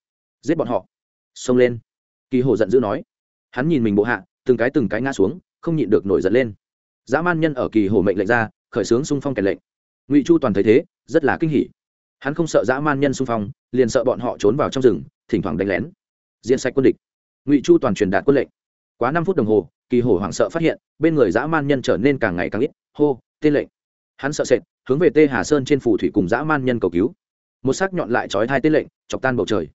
Giết bọn họ. Xông lên. Kỳ hồ giận dữ nói. Hắn nhìn mình bộ hạ, từng cái từng cái ngã xuống, không nhịn được nổi giận lên. Dã man nhân ở kỳ hồ mệnh lệnh ra, khởi xướng xung phong kèn lệnh. Ngụy chu toàn thấy thế, rất là kinh hỉ. Hắn không sợ dã man nhân xung phong, liền sợ bọn họ trốn vào trong rừng, thỉnh thoảng đánh lén. Diện sạch quân địch. Ngụy chu toàn truyền đạt quân lệnh. Quá năm phút đồng hồ, kỳ hổ hoảng sợ phát hiện, bên người dã man nhân trở nên càng ngày càng ít. Hô, tên lệnh. Hắn sợ sệt hướng về tê hà sơn trên phủ thủy cùng dã man nhân cầu cứu. Một sắc nhọn lại trói thai tên lệnh, chọc tan bầu trời.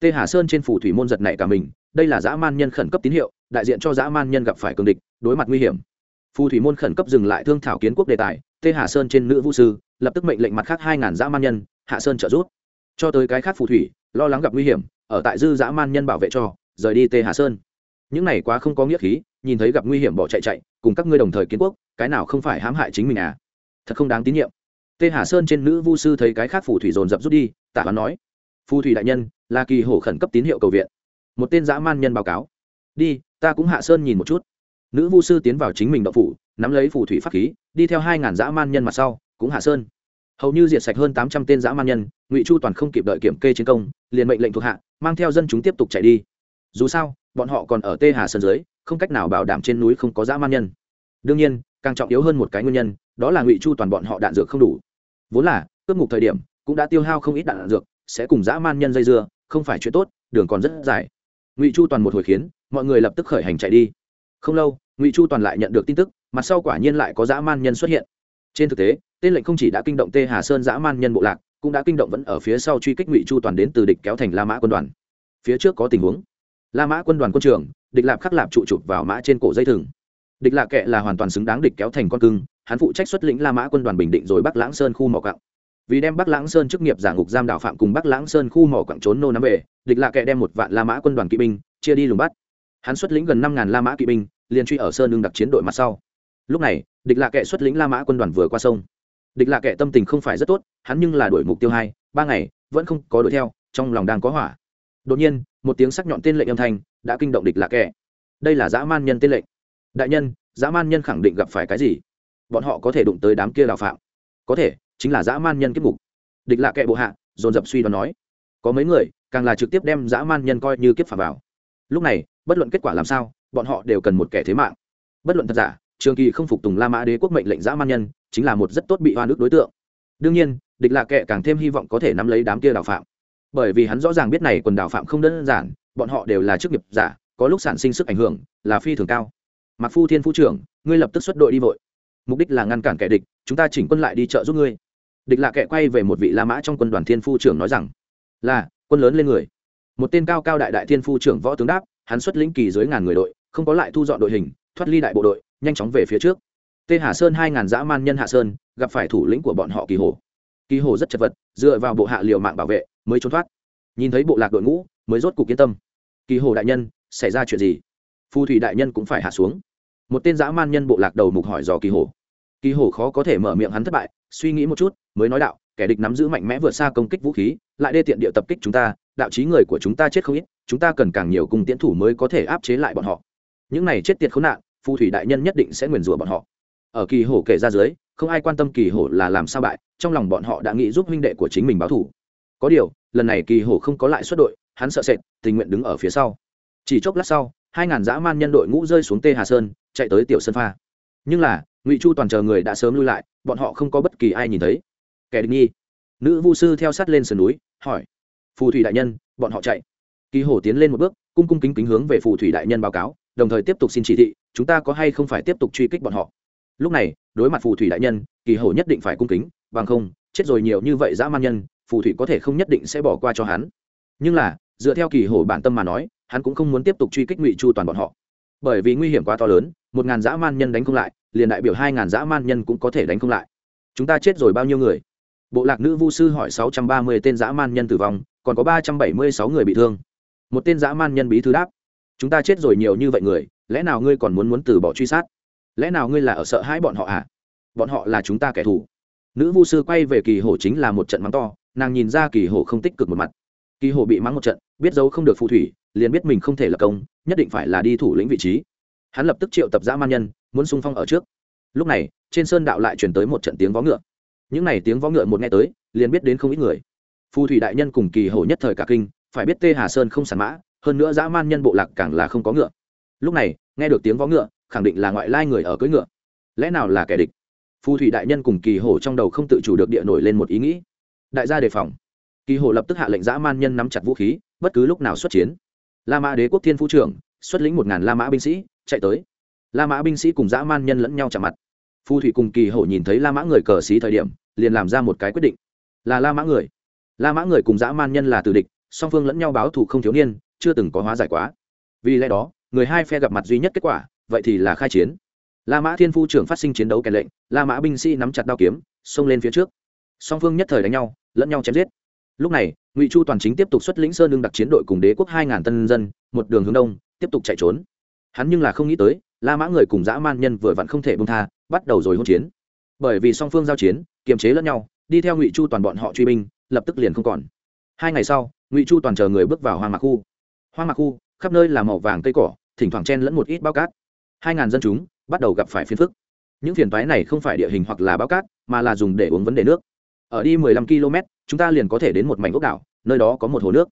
Tê hà sơn trên phủ thủy môn giật này cả mình, đây là dã man nhân khẩn cấp tín hiệu, đại diện cho dã man nhân gặp phải cường địch, đối mặt nguy hiểm. Phù thủy môn khẩn cấp dừng lại thương thảo kiến quốc đề tài, tê hà sơn trên nữ vũ sư, lập tức mệnh lệnh mặt khác hai ngàn dã man nhân, hạ sơn trợ giúp. Cho tới cái khác phù thủy, lo lắng gặp nguy hiểm, ở tại dư dã man nhân bảo vệ cho, rời đi tê hà sơn. Những này quá không có nghĩa khí, nhìn thấy gặp nguy hiểm bỏ chạy chạy, cùng các ngươi đồng thời kiến quốc, cái nào không phải hãm hại chính mình à? Thật không đáng tín nhiệm tê hà sơn trên nữ vu sư thấy cái khác phù thủy dồn dập rút đi tạ hoán nói, phù thủy đại nhân, là kỳ hổ khẩn cấp tín hiệu cầu viện. Một tên dã man nhân báo cáo, đi, ta cũng hạ sơn nhìn một chút. Nữ vu sư tiến vào chính mình đậu phủ, nắm lấy phù thủy pháp khí, đi theo hai ngàn dã man nhân mặt sau, cũng hạ sơn. Hầu như diệt sạch hơn tám trăm tên dã man nhân, ngụy chu toàn không kịp đợi kiểm kê chiến công, liền mệnh lệnh thuộc hạ, mang theo dân chúng tiếp tục chạy đi. Dù sao, bọn họ còn ở tê hà sơn dưới, không cách nào bảo đảm trên núi không có dã man nhân. Đương nhiên, càng trọng yếu hơn một cái nguyên nhân, đó là ngụy chu toàn bọn họ đạn dược không đủ vốn là cướp ngục thời điểm cũng đã tiêu hao không ít đạn, đạn dược sẽ cùng dã man nhân dây dưa không phải chuyện tốt đường còn rất dài. Ngụy chu toàn một hồi khiến mọi người lập tức khởi hành chạy đi. Không lâu ngụy chu toàn lại nhận được tin tức mặt sau quả nhiên lại có dã man nhân xuất hiện. Trên thực tế tên lệnh không chỉ đã kinh động tê hà sơn dã man nhân bộ lạc cũng đã kinh động vẫn ở phía sau truy kích ngụy chu toàn đến từ địch kéo thành la mã quân đoàn. Phía trước có tình huống. La mã quân đoàn quân trường địch lạp khắc lạp trụ chụp vào mã trên cổ dây thừng. Địch lạ kệ là hoàn toàn xứng đáng địch kéo thành con cưng hắn phụ trách xuất lĩnh la mã quân đoàn bình định rồi bắc lãng sơn khu mỏ cặng vì đem bắc lãng sơn chức nghiệp giả ngục giam đạo phạm cùng bắc lãng sơn khu mỏ cặng trốn nô nắm về địch lạ kệ đem một vạn la mã quân đoàn kỵ binh chia đi lùng bắt. Hắn xuất lĩnh gần năm ngàn la mã kỵ binh, liền truy ở sơn lương đặc chiến đội mặt sau. Lúc này địch lạ kệ xuất lĩnh la mã quân đoàn vừa qua sông. Địch lạ kệ tâm tình không phải rất tốt, hắn nhưng là đuổi mục tiêu hai, ba ngày, vẫn không có đuổi theo, trong lòng đang có hỏa. Đột nhiên, một tiếng sắc nhọn tên lệnh âm thanh đã kinh động địch lạ kệ đây là dã man nhân tên lệnh. Đại nhân, dã man nhân khẳng định gặp phải cái gì? Bọn họ có thể đụng tới đám kia đào phạm. Có thể, chính là dã man nhân kiếp mục địch lạ kệ bộ hạ, dồn dập suy đoán nói. Có mấy người, càng là trực tiếp đem dã man nhân coi như kiếp phạm vào. Lúc này, bất luận kết quả làm sao, bọn họ đều cần một kẻ thế mạng. Bất luận thật giả, trường kỳ không phục tùng la mã đế quốc mệnh lệnh dã man nhân, chính là một rất tốt bị hoa ức đối tượng. Đương nhiên, địch lạ kệ càng thêm hy vọng có thể nắm lấy đám kia đào phạm. Bởi vì hắn rõ ràng biết này quần đào phạm không đơn giản, bọn họ đều là chức nghiệp giả, có lúc sản sinh sức ảnh hưởng, là phi thường cao. Mặc phu thiên phú trưởng, ngươi lập tức xuất đội đi vội mục đích là ngăn cản kẻ địch, chúng ta chỉnh quân lại đi trợ giúp ngươi. Địch lạ kệ quay về một vị la mã trong quân đoàn thiên phu trưởng nói rằng, là, quân lớn lên người. Một tên cao cao đại đại thiên phu trưởng võ tướng đáp, hắn xuất lĩnh kỳ dưới ngàn người đội, không có lại thu dọn đội hình, thoát ly đại bộ đội, nhanh chóng về phía trước. Tê hà sơn hai ngàn dã man nhân hạ sơn, gặp phải thủ lĩnh của bọn họ kỳ hồ. Kỳ hồ rất chật vật, dựa vào bộ hạ liều mạng bảo vệ, mới trốn thoát. Nhìn thấy bộ lạc đội ngũ, mới rốt cục yên tâm. Kỳ hồ đại nhân, xảy ra chuyện gì? Phù thủy đại nhân cũng phải hạ xuống. Một tên dã man nhân bộ lạc đầu mục hỏi dò kỳ hồ kỳ hồ khó có thể mở miệng hắn thất bại, suy nghĩ một chút, mới nói đạo, kẻ địch nắm giữ mạnh mẽ vượt xa công kích vũ khí, lại đê tiện địa tập kích chúng ta, đạo trí người của chúng ta chết không ít, chúng ta cần càng nhiều cung tiến thủ mới có thể áp chế lại bọn họ. Những này chết tiệt khốn nạn, phù thủy đại nhân nhất định sẽ nguyền rủa bọn họ. Ở kỳ hổ kể ra dưới, không ai quan tâm kỳ hổ là làm sao bại, trong lòng bọn họ đã nghĩ giúp huynh đệ của chính mình báo thủ có điều, lần này kỳ hổ không có lại xuất đội, hắn sợ sệt, tình nguyện đứng ở phía sau. Chỉ chốc lát sau, hai ngàn dã man nhân đội ngũ rơi xuống tê hà sơn, chạy tới tiểu sơn pha nhưng là, ngụy chu toàn chờ người đã sớm lui lại, bọn họ không có bất kỳ ai nhìn thấy. Kẻ địch nghi. Nữ vu sư theo sát lên sườn núi, hỏi. Phù thủy đại nhân, bọn họ chạy. Kỳ hổ tiến lên một bước, cung cung kính kính hướng về phù thủy đại nhân báo cáo, đồng thời tiếp tục xin chỉ thị, chúng ta có hay không phải tiếp tục truy kích bọn họ? Lúc này, đối mặt phù thủy đại nhân kỳ hổ nhất định phải cung kính, bằng không, chết rồi nhiều như vậy dã man nhân, phù thủy có thể không nhất định sẽ bỏ qua cho hắn. Nhưng là, dựa theo kỳ hổ bản tâm mà nói, hắn cũng không muốn tiếp tục truy kích ngụy chu toàn bọn họ. Bởi vì nguy hiểm quá to lớn, một ngàn dã man nhân đánh không lại liền đại biểu hai ngàn dã man nhân cũng có thể đánh không lại. Chúng ta chết rồi bao nhiêu người? Bộ lạc nữ vu sư hỏi sáu trăm ba mươi tên dã man nhân tử vong, còn có ba trăm bảy mươi sáu người bị thương. Một tên dã man nhân bí thư đáp, chúng ta chết rồi nhiều như vậy người, lẽ nào ngươi còn muốn muốn từ bỏ truy sát? Lẽ nào ngươi là ở sợ hãi bọn họ à? Bọn họ là chúng ta kẻ thù. Nữ vu sư quay về kỳ hổ chính là một trận mắng to, nàng nhìn ra kỳ hổ không tích cực một mặt. Kỳ hổ bị mắng một trận, biết dấu không được phù thủy, liền biết mình không thể lập công, nhất định phải là đi thủ lĩnh vị trí hắn lập tức triệu tập dã man nhân, muốn sung phong ở trước. Lúc này, trên sơn đạo lại chuyển tới một trận tiếng vó ngựa. Những n à y tiếng vó ngựa một nghe tới, liền biết đến không ít người. Phù thủy đại nhân cùng kỳ hổ nhất thời cả kinh, phải biết tê hà sơn không sản mã, hơn nữa dã man nhân bộ lạc càng là không có ngựa. Lúc này, nghe được tiếng vó ngựa, khẳng định là ngoại lai người ở cưỡi ngựa. Lẽ nào là kẻ địch? Phù thủy đại nhân cùng kỳ hổ trong đầu không tự chủ được địa nổi lên một ý nghĩ. Đại gia đề phòng. Kỳ hổ lập tức hạ lệnh dã man nhân nắm chặt vũ khí, bất cứ lúc nào xuất chiến. La mã đế quốc thiên phú trưởng, xuất lĩnh một ngàn la mã binh sĩ chạy tới. La mã binh sĩ cùng dã man nhân lẫn nhau chạm mặt. Phù thủy cùng kỳ hổ nhìn thấy la mã người cờ xí thời điểm, liền làm ra một cái quyết định. Là la mã người. La mã người cùng dã man nhân là từ địch, song phương lẫn nhau báo thù không thiếu niên, chưa từng có hóa giải quá. Vì lẽ đó, người hai phe gặp mặt duy nhất kết quả, vậy thì là khai chiến. La mã thiên phu trưởng phát sinh chiến đấu kèn lệnh, la mã binh sĩ nắm chặt đao kiếm, xông lên phía trước. Song phương nhất thời đánh nhau, lẫn nhau chém giết. Lúc này, ngụy chu toàn chính tiếp tục xuất lĩnh sơn lương đặc chiến đội cùng đế quốc hai ngàn tân dân, một đường hướng đông, tiếp tục chạy trốn hắn nhưng là không nghĩ tới, la mã người cùng dã man nhân vừa vặn không thể bông tha, bắt đầu rồi hỗn chiến. Bởi vì song phương giao chiến, kiềm chế lẫn nhau, đi theo ngụy chu toàn bọn họ truy binh, lập tức liền không còn. Hai ngày sau, ngụy chu toàn chờ người bước vào hoang mạc khu. Hoang mạc khu, khắp nơi là màu vàng cây cỏ, thỉnh thoảng chen lẫn một ít bao cát. Hai ngàn dân chúng bắt đầu gặp phải phiền phức. Những phiền toái này không phải địa hình hoặc là bao cát, mà là dùng để uống vấn đề nước. Ở đi mười lăm km chúng ta liền có thể đến một mảnh ốc đảo, nơi đó có một hồ nước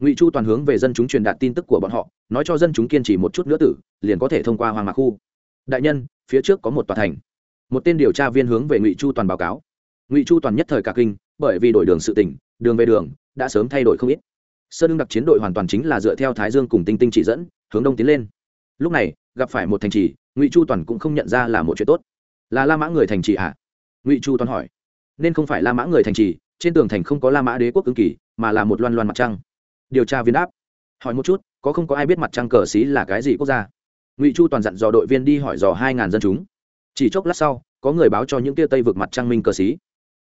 ngụy chu toàn hướng về dân chúng truyền đạt tin tức của bọn họ nói cho dân chúng kiên trì một chút nữa tử liền có thể thông qua hoàng mạc khu đại nhân phía trước có một tòa thành một tên điều tra viên hướng về ngụy chu toàn báo cáo ngụy chu toàn nhất thời cả kinh bởi vì đổi đường sự tỉnh đường về đường đã sớm thay đổi không ít sơn đương đặc chiến đội hoàn toàn chính là dựa theo thái dương cùng tinh tinh chỉ dẫn hướng đông tiến lên lúc này gặp phải một thành trì ngụy chu toàn cũng không nhận ra là một chuyện tốt là la mã người thành trì ạ à? ngụy chu toàn hỏi nên không phải la mã người thành trì trên tường thành không có la mã đế quốc ứng kỳ mà là một loan loan mặt trăng điều tra viên đáp hỏi một chút, có không có ai biết mặt trăng cờ xí là cái gì quốc gia? Ngụy chu toàn dặn dò đội viên đi hỏi dò hai ngàn dân chúng. Chỉ chốc lát sau, có người báo cho những tia tây vực mặt trăng minh cờ xí.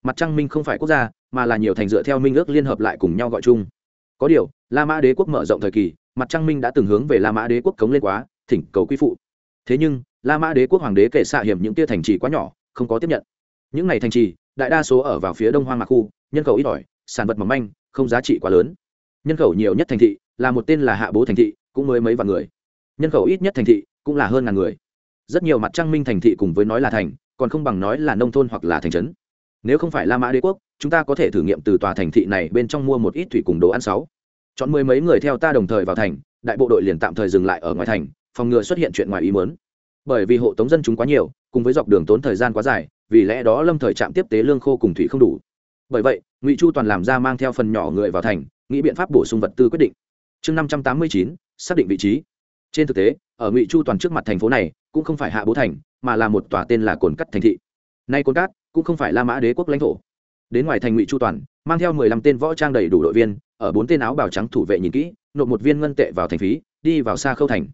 Mặt trăng minh không phải quốc gia, mà là nhiều thành dựa theo minh ước liên hợp lại cùng nhau gọi chung. Có điều, la mã đế quốc mở rộng thời kỳ, mặt trăng minh đã từng hướng về la mã đế quốc cống lên quá, thỉnh cầu quy phụ. Thế nhưng, la mã đế quốc hoàng đế kể xạ hiểm những tia thành trì quá nhỏ, không có tiếp nhận. Những này thành trì, đại đa số ở vào phía đông hoang mạc khu, nhân khẩu ít ỏi, sản vật mầm manh, không giá trị quá lớn nhân khẩu nhiều nhất thành thị, là một tên là hạ bố thành thị, cũng mới mấy vạn người. Nhân khẩu ít nhất thành thị, cũng là hơn ngàn người. Rất nhiều mặt trăng minh thành thị cùng với nói là thành, còn không bằng nói là nông thôn hoặc là thành trấn. Nếu không phải la mã đế quốc, chúng ta có thể thử nghiệm từ tòa thành thị này bên trong mua một ít thủy cùng đồ ăn sáu. Chọn mười mấy người theo ta đồng thời vào thành, đại bộ đội liền tạm thời dừng lại ở ngoài thành, phòng ngừa xuất hiện chuyện ngoài ý muốn. Bởi vì hộ tống dân chúng quá nhiều, cùng với dọc đường tốn thời gian quá dài, vì lẽ đó lâm thời trạm tiếp tế lương khô cùng thủy không đủ. Bởi vậy, ngụy chu toàn làm ra mang theo phần nhỏ người vào thành nghĩ biện pháp bổ sung vật tư quyết định. Chương năm trăm tám mươi chín, xác định vị trí. Trên thực tế, ở ngụy chu toàn trước mặt thành phố này cũng không phải hạ bố thành, mà là một tòa tên là cồn cắt thành thị. Nay cồn cát cũng không phải la mã đế quốc lãnh thổ. Đến ngoài thành ngụy chu toàn, mang theo mười lăm tên võ trang đầy đủ đội viên, ở bốn tên áo bào trắng thủ vệ nhìn kỹ, nộp một viên ngân tệ vào thành phí, đi vào xa khâu thành.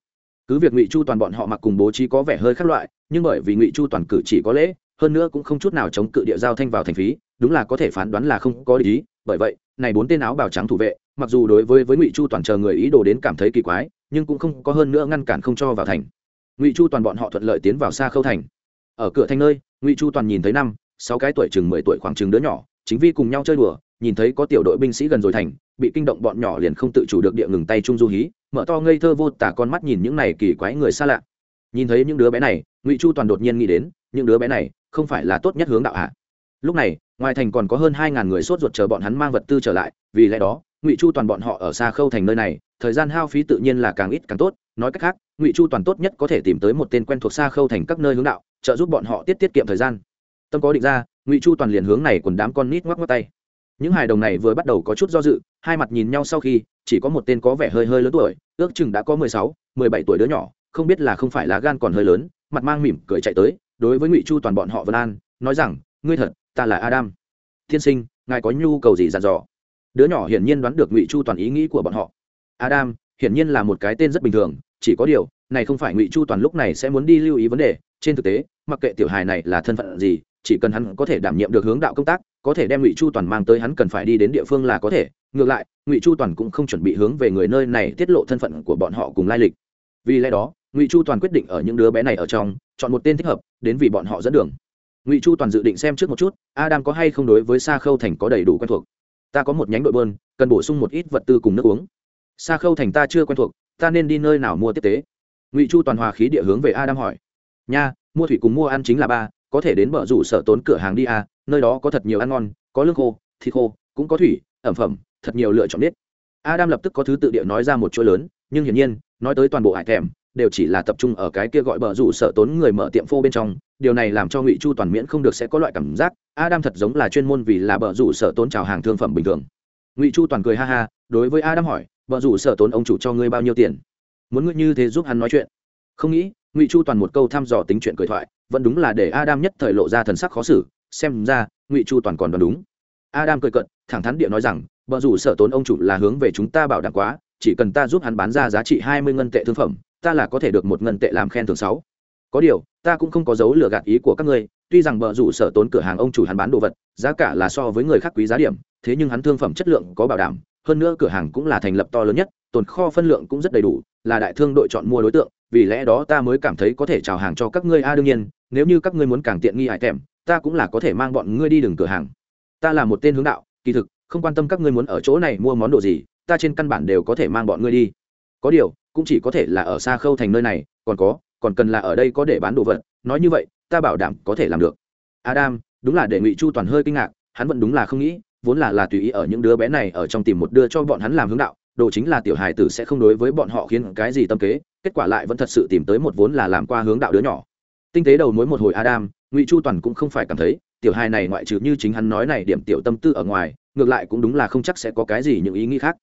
Cứ việc ngụy chu toàn bọn họ mặc cùng bố trí có vẻ hơi khác loại, nhưng bởi vì ngụy chu toàn cử chỉ có lễ, hơn nữa cũng không chút nào chống cự địa giao thanh vào thành phí đúng là có thể phán đoán là không có lý bởi vậy, này bốn tên áo bào trắng thủ vệ, mặc dù đối với với ngụy chu toàn chờ người ý đồ đến cảm thấy kỳ quái, nhưng cũng không có hơn nữa ngăn cản không cho vào thành. Ngụy chu toàn bọn họ thuận lợi tiến vào xa khâu thành. Ở cửa thành nơi, ngụy chu toàn nhìn thấy năm, sáu cái tuổi chừng mười tuổi khoảng chừng đứa nhỏ, chính vi cùng nhau chơi đùa, nhìn thấy có tiểu đội binh sĩ gần rồi thành, bị kinh động bọn nhỏ liền không tự chủ được địa ngừng tay trung du hí, mở to ngây thơ vô tả con mắt nhìn những này kỳ quái người xa lạ. Nhìn thấy những đứa bé này, ngụy chu toàn đột nhiên nghĩ đến, những đứa bé này không phải là tốt nhất hướng đạo hạ. Lúc này ngoài thành còn có hơn hai ngàn người sốt ruột chờ bọn hắn mang vật tư trở lại, vì lẽ đó, ngụy chu toàn bọn họ ở xa khâu thành nơi này, thời gian hao phí tự nhiên là càng ít càng tốt, nói cách khác, ngụy chu toàn tốt nhất có thể tìm tới một tên quen thuộc xa khâu thành các nơi hướng đạo, trợ giúp bọn họ tiết tiết kiệm thời gian. Tâm có định ra, ngụy chu toàn liền hướng này quần đám con nít ngoắc ngoắc tay. Những hài đồng này vừa bắt đầu có chút do dự, hai mặt nhìn nhau sau khi, chỉ có một tên có vẻ hơi hơi lớn tuổi, ước chừng đã có mười sáu, mười bảy tuổi đứa nhỏ, không biết là không phải lá gan còn hơi lớn, mặt mang mỉm cười chạy tới, đối với ngụy chu toàn bọn họ vân an, nói rằng, ngươi thật ta là adam. Tiên sinh, ngài có nhu cầu gì dặn dò? Đứa nhỏ hiển nhiên đoán được ngụy chu toàn ý nghĩ của bọn họ. Adam, hiển nhiên là một cái tên rất bình thường, chỉ có điều, này không phải ngụy chu toàn lúc này sẽ muốn đi lưu ý vấn đề. Trên thực tế, mặc kệ tiểu hài này là thân phận gì, chỉ cần hắn có thể đảm nhiệm được hướng đạo công tác, có thể đem ngụy chu toàn mang tới hắn cần phải đi đến địa phương là có thể. Ngược lại, ngụy chu toàn cũng không chuẩn bị hướng về người nơi này tiết lộ thân phận của bọn họ cùng lai lịch. Vì lẽ đó, ngụy chu toàn quyết định ở những đứa bé này ở trong, chọn một tên thích hợp, đến vì bọn họ dẫn đường ngụy chu toàn dự định xem trước một chút, adam có hay không đối với sa khâu thành có đầy đủ quen thuộc? Ta có một nhánh đội bơn, cần bổ sung một ít vật tư cùng nước uống. Sa khâu thành ta chưa quen thuộc, ta nên đi nơi nào mua tiếp tế? Ngụy chu toàn hòa khí địa hướng về adam hỏi. Nha, mua thủy cùng mua ăn chính là ba, có thể đến bờ rủ sở tốn cửa hàng đi à nơi đó có thật nhiều ăn ngon, có lương khô, thịt khô, cũng có thủy, ẩm phẩm, thật nhiều lựa chọn biết adam lập tức có thứ tự địa nói ra một chuỗi lớn, nhưng hiển nhiên, nói tới toàn bộ hải thèm, đều chỉ là tập trung ở cái kia gọi bờ rủ sở tốn người mở tiệm phô bên trong điều này làm cho ngụy chu toàn miễn không được sẽ có loại cảm giác, adam thật giống là chuyên môn vì là bờ rủ sở tốn chào hàng thương phẩm bình thường. Ngụy chu toàn cười ha ha, đối với adam hỏi bờ rủ sở tốn ông chủ cho ngươi bao nhiêu tiền? Muốn ngươi như thế giúp hắn nói chuyện? Không nghĩ, ngụy chu toàn một câu thăm dò tính chuyện cười thoại, vẫn đúng là để adam nhất thời lộ ra thần sắc khó xử, xem ra, ngụy chu toàn còn đoán đúng. Adam cười cận thẳng thắn địa nói rằng bờ rủ sở tốn ông chủ là hướng về chúng ta bảo đảm quá, chỉ cần ta giúp hắn bán ra giá trị hai mươi ngân tệ thương phẩm, ta là có thể được một ngân tệ làm khen thường sáu có điều, ta cũng không có dấu lừa gạt ý của các ngươi, tuy rằng bờ rủ sở tốn cửa hàng ông chủ hắn bán đồ vật, giá cả là so với người khác quý giá điểm, thế nhưng hắn thương phẩm chất lượng có bảo đảm, hơn nữa cửa hàng cũng là thành lập to lớn nhất, tồn kho phân lượng cũng rất đầy đủ, là đại thương đội chọn mua đối tượng, vì lẽ đó ta mới cảm thấy có thể chào hàng cho các ngươi. A, đương nhiên, nếu như các ngươi muốn càng tiện nghi hại thèm, ta cũng là có thể mang bọn ngươi đi đường cửa hàng. Ta là một tên hướng đạo, kỳ thực, không quan tâm các ngươi muốn ở chỗ này mua món đồ gì, ta trên căn bản đều có thể mang bọn ngươi đi. Có điều, cũng chỉ có thể là ở xa khâu thành nơi này, còn có còn cần là ở đây có để bán đồ vật, nói như vậy, ta bảo đảm có thể làm được. Adam, đúng là để ngụy chu toàn hơi kinh ngạc, hắn vẫn đúng là không nghĩ, vốn là là tùy ý ở những đứa bé này ở trong tìm một đưa cho bọn hắn làm hướng đạo, đồ chính là tiểu hài tử sẽ không đối với bọn họ khiến cái gì tâm kế, kết quả lại vẫn thật sự tìm tới một vốn là làm qua hướng đạo đứa nhỏ. Tinh tế đầu mối một hồi adam, ngụy chu toàn cũng không phải cảm thấy, tiểu hài này ngoại trừ như chính hắn nói này điểm tiểu tâm tư ở ngoài, ngược lại cũng đúng là không chắc sẽ có cái gì những ý nghĩ khác.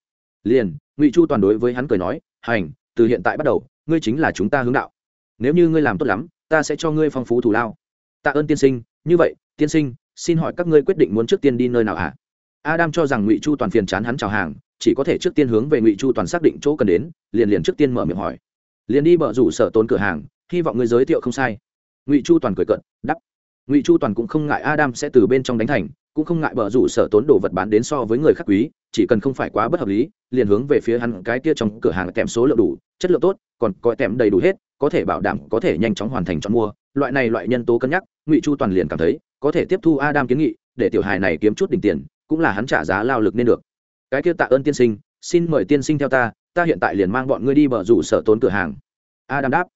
Liền, ngụy chu toàn đối với hắn cười nói, hành, từ hiện tại bắt đầu, ngươi chính là chúng ta hướng đạo nếu như ngươi làm tốt lắm, ta sẽ cho ngươi phong phú thù lao. Tạ ơn tiên sinh, như vậy, tiên sinh, xin hỏi các ngươi quyết định muốn trước tiên đi nơi nào ạ? À? adam cho rằng ngụy chu toàn phiền chán hắn chào hàng, chỉ có thể trước tiên hướng về ngụy chu toàn xác định chỗ cần đến, liền liền trước tiên mở miệng hỏi. Liền đi bờ rủ sở tốn cửa hàng, hy vọng ngươi giới thiệu không sai. Ngụy chu toàn cười cận đắp ngụy chu toàn cũng không ngại adam sẽ từ bên trong đánh thành, cũng không ngại bờ rủ sở tốn đồ vật bán đến so với người khác quý, chỉ cần không phải quá bất hợp lý, liền hướng về phía hắn cái kia trong cửa hàng kèm số lượng đủ, chất lượng tốt, còn coi tèm đầy đủ hết có thể bảo đảm có thể nhanh chóng hoàn thành chọn mua. Loại này loại nhân tố cân nhắc, ngụy chu toàn liền cảm thấy, có thể tiếp thu adam kiến nghị, để tiểu hài này kiếm chút đỉnh tiền, cũng là hắn trả giá lao lực nên được. Cái kia tạ ơn tiên sinh, xin mời tiên sinh theo ta ta hiện tại liền mang bọn ngươi đi bờ rủ sở tốn cửa hàng. Adam đáp.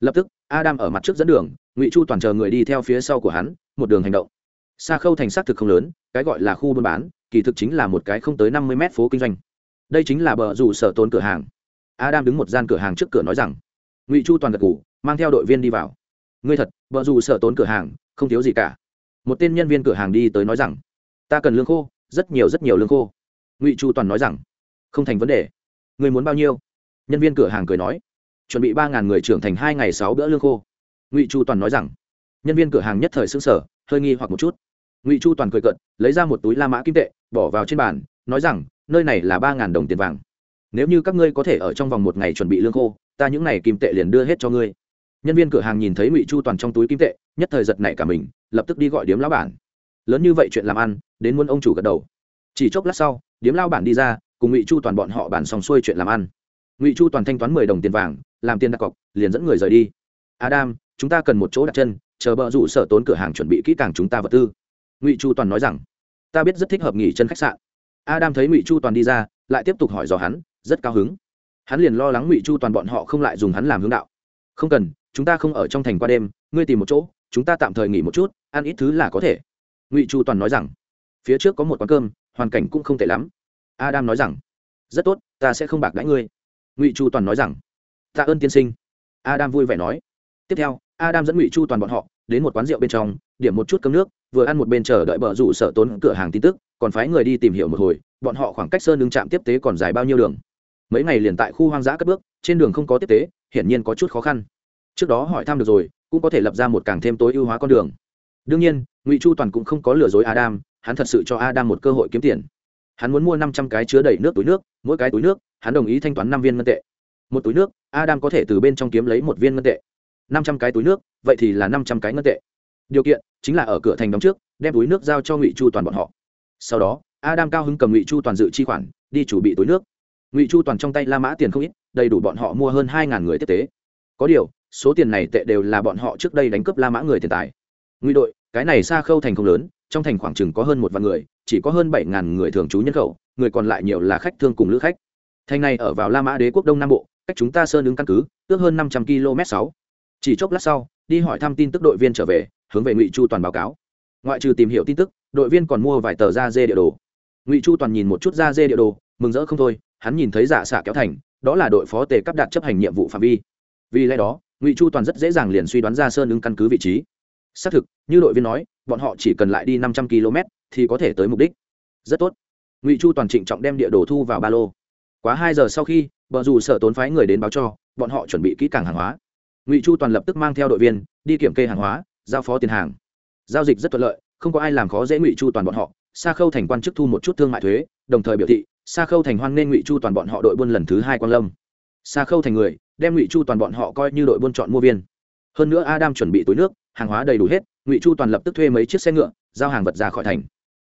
Lập tức, adam ở mặt trước dẫn đường, ngụy chu toàn chờ người đi theo phía sau của hắn, một đường hành động. Xa khâu thành xác thực không lớn, cái gọi là khu buôn bán, kỳ thực chính là một cái không tới năm mươi mét phố kinh doanh. Đây chính là bờ rủ sở tốn cửa hàng. Adam đứng một gian cửa hàng trước cửa nói rằng ngụy chu toàn gật ngủ mang theo đội viên đi vào. Ngươi thật vợ dù sợ tốn cửa hàng, không thiếu gì cả. Một tên nhân viên cửa hàng đi tới nói rằng, ta cần lương khô, rất nhiều rất nhiều lương khô. Ngụy chu toàn nói rằng, không thành vấn đề. Người muốn bao nhiêu? Nhân viên cửa hàng cười nói, chuẩn bị ba ngàn người trưởng thành hai ngày sáu bữa lương khô. Ngụy chu toàn nói rằng, nhân viên cửa hàng nhất thời xứng sở hơi nghi hoặc một chút. Ngụy chu toàn cười cận lấy ra một túi la mã kim tệ, bỏ vào trên bàn, nói rằng, nơi này là ba ngàn đồng tiền vàng nếu như các ngươi có thể ở trong vòng một ngày chuẩn bị lương khô, ta những n à y kim tệ liền đưa hết cho ngươi. Nhân viên cửa hàng nhìn thấy ngụy chu toàn trong túi kim tệ, nhất thời giật nảy cả mình, lập tức đi gọi điếm lão bản. Lớn như vậy chuyện làm ăn, đến muốn ông chủ gật đầu. Chỉ chốc lát sau, điếm lao bản đi ra, cùng ngụy chu toàn bọn họ bản xong xuôi chuyện làm ăn. Ngụy chu toàn thanh toán mười đồng tiền vàng, làm tiền đặt cọc, liền dẫn người rời đi. Adam, chúng ta cần một chỗ đặt chân, chờ bờ rủ sở tốn cửa hàng chuẩn bị kỹ càng chúng ta vật tư. Ngụy chu toàn nói rằng, ta biết rất thích hợp nghỉ chân khách sạn. Adam thấy ngụy chu toàn đi ra, lại tiếp tục hỏi dò hắn rất cao hứng. Hắn liền lo lắng ngụy chu toàn bọn họ không lại dùng hắn làm hướng đạo. Không cần, chúng ta không ở trong thành qua đêm, ngươi tìm một chỗ, chúng ta tạm thời nghỉ một chút, ăn ít thứ là có thể. Ngụy chu toàn nói rằng. Phía trước có một quán cơm, hoàn cảnh cũng không tệ lắm. Adam nói rằng. Rất tốt, ta sẽ không bạc đãi ngươi. Ngụy chu toàn nói rằng. Tạ ơn tiên sinh. Adam vui vẻ nói. Tiếp theo, adam dẫn ngụy chu toàn bọn họ đến một quán rượu bên trong, điểm một chút cơm nước, vừa ăn một bên chờ đợi bờ rủ sở tốn cửa hàng tin tức, còn phái người đi tìm hiểu một hồi, bọn họ khoảng cách sơn đường trạm tiếp tế còn dài bao nhiêu đường mấy ngày liền tại khu hoang dã cất bước, trên đường không có tiếp tế, hiển nhiên có chút khó khăn. Trước đó hỏi thăm được rồi, cũng có thể lập ra một càng thêm tối ưu hóa con đường. Đương nhiên, ngụy chu toàn cũng không có lừa dối adam, hắn thật sự cho adam một cơ hội kiếm tiền. Hắn muốn mua năm trăm cái chứa đầy nước túi nước, mỗi cái túi nước, hắn đồng ý thanh toán năm viên ngân tệ. Một túi nước, adam có thể từ bên trong kiếm lấy một viên ngân tệ. Năm trăm cái túi nước, vậy thì là năm trăm cái ngân tệ. Điều kiện, chính là ở cửa thành đóng trước, đem túi nước giao cho ngụy chu toàn bọn họ. Sau đó, adam cao hứng cầm ngụy chu toàn dự chi khoản, đi chủ bị túi nước ngụy chu toàn trong tay la mã tiền không ít đầy đủ bọn họ mua hơn hai ngàn người tiếp tế có điều số tiền này tệ đều là bọn họ trước đây đánh cướp la mã người tiền tài ngụy đội cái này xa khâu thành không lớn trong thành khoảng chừng có hơn một vạn người chỉ có hơn bảy ngàn người thường trú nhân khẩu người còn lại nhiều là khách thương cùng lữ khách thành này ở vào la mã đế quốc đông nam bộ cách chúng ta sơn ứng căn cứ ước hơn năm trăm km sáu chỉ chốc lát sau đi hỏi thăm tin tức đội viên trở về hướng về ngụy chu toàn báo cáo ngoại trừ tìm hiểu tin tức đội viên còn mua vài tờ da dê địa đồ ngụy chu toàn nhìn một chút da dê địa đồ mừng rỡ không thôi hắn nhìn thấy giả xạ kéo thành, đó là đội phó tề cấp đạt chấp hành nhiệm vụ phạm vi. Vì lẽ đó, ngụy chu toàn rất dễ dàng liền suy đoán ra sơn ứng căn cứ vị trí. Xác thực, như đội viên nói, bọn họ chỉ cần lại đi năm trăm km thì có thể tới mục đích. Rất tốt. Ngụy chu toàn trịnh trọng đem địa đồ thu vào ba lô. Quá hai giờ sau khi, bờ dù sợ tốn phái người đến báo cho, bọn họ chuẩn bị kỹ càng hàng hóa. Ngụy chu toàn lập tức mang theo đội viên, đi kiểm kê hàng hóa, giao phó tiền hàng. Giao dịch rất thuận lợi, không có ai làm khó dễ ngụy chu toàn bọn họ. Xa khâu thành quan chức thu một chút thương mại thuế, đồng thời biểu thị sa khâu thành hoan nên ngụy chu toàn bọn họ đội buôn lần thứ hai quan lâm. Sa khâu thành người, đem ngụy chu toàn bọn họ coi như đội buôn chọn mua viên. Hơn nữa adam chuẩn bị túi nước, hàng hóa đầy đủ hết, ngụy chu toàn lập tức thuê mấy chiếc xe ngựa, giao hàng vật ra khỏi thành.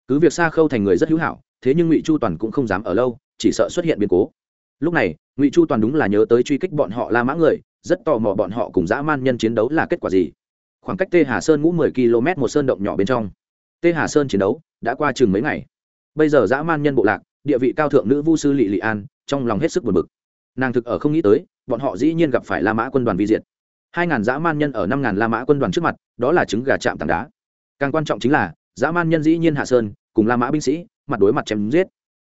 Cứ việc xa khâu thành người rất hữu hảo, thế nhưng ngụy chu toàn cũng không dám ở lâu, chỉ sợ xuất hiện biến cố. Lúc này, ngụy chu toàn đúng là nhớ tới truy kích bọn họ la mã người, rất tò mò bọn họ cùng dã man nhân chiến đấu là kết quả gì. Khoảng cách tê hà sơn ngũ mười km một sơn động nhỏ bên trong. Tê hà sơn chiến đấu đã qua chừng mấy ngày. Bây giờ dã man nhân bộ lạc địa vị cao thượng nữ vu sư lị lị an, trong lòng hết sức buồn bực. Nàng thực ở không nghĩ tới, bọn họ dĩ nhiên gặp phải la mã quân đoàn vi diệt. Hai ngàn dã man nhân ở năm ngàn la mã quân đoàn trước mặt, đó là trứng gà chạm tảng đá. Càng quan trọng chính là, dã man nhân dĩ nhiên hạ sơn, cùng la mã binh sĩ, mặt đối mặt chém giết.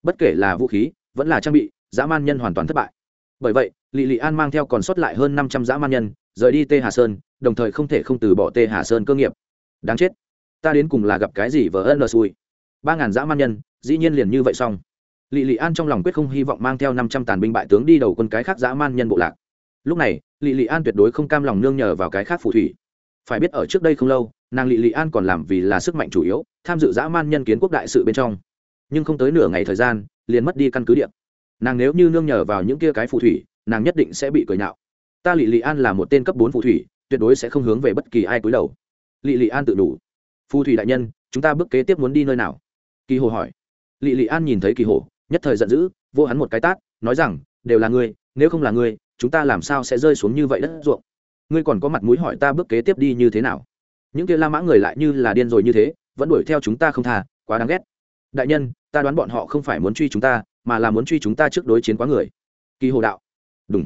Bất kể là vũ khí, vẫn là trang bị, dã man nhân hoàn toàn thất bại. Bởi vậy, lị lị an mang theo còn sót lại hơn năm trăm dã man nhân, rời đi tê hà sơn, đồng thời không thể không từ bỏ tê hà sơn cơ nghiệp. Đáng chết. Ta đến cùng là gặp cái gì vờ ân lờ xui. Ba ngàn dã man nhân, dĩ nhiên liền như vậy xong lị Lệ an trong lòng quyết không hy vọng mang theo năm trăm tàn binh bại tướng đi đầu quân cái khác dã man nhân bộ lạc. Lúc này, lị Lệ an tuyệt đối không cam lòng nương nhờ vào cái khác phù thủy. Phải biết ở trước đây không lâu, nàng lị Lệ an còn làm vì là sức mạnh chủ yếu, tham dự dã man nhân kiến quốc đại sự bên trong. Nhưng không tới nửa ngày thời gian, liền mất đi căn cứ điện nàng nếu như nương nhờ vào những kia cái phù thủy, nàng nhất định sẽ bị cười nhạo. Ta lị Lệ an là một tên cấp bốn phù thủy, tuyệt đối sẽ không hướng về bất kỳ ai cúi đầu. Lị Lệ an tự đủ. Phù thủy đại nhân, chúng ta bước kế tiếp muốn đi nơi nào? Kỳ hồ hỏi. Lị Lệ an nhìn thấy kỳ hồ nhất thời giận dữ, vô hắn một cái tát, nói rằng, đều là ngươi, nếu không là ngươi, chúng ta làm sao sẽ rơi xuống như vậy đất ruộng? Ngươi còn có mặt mũi hỏi ta bước kế tiếp đi như thế nào? Những kia la mã người lại như là điên rồi như thế, vẫn đuổi theo chúng ta không tha, quá đáng ghét. Đại nhân, ta đoán bọn họ không phải muốn truy chúng ta, mà là muốn truy chúng ta trước đối chiến quá người. Kỳ hồ đạo. Đúng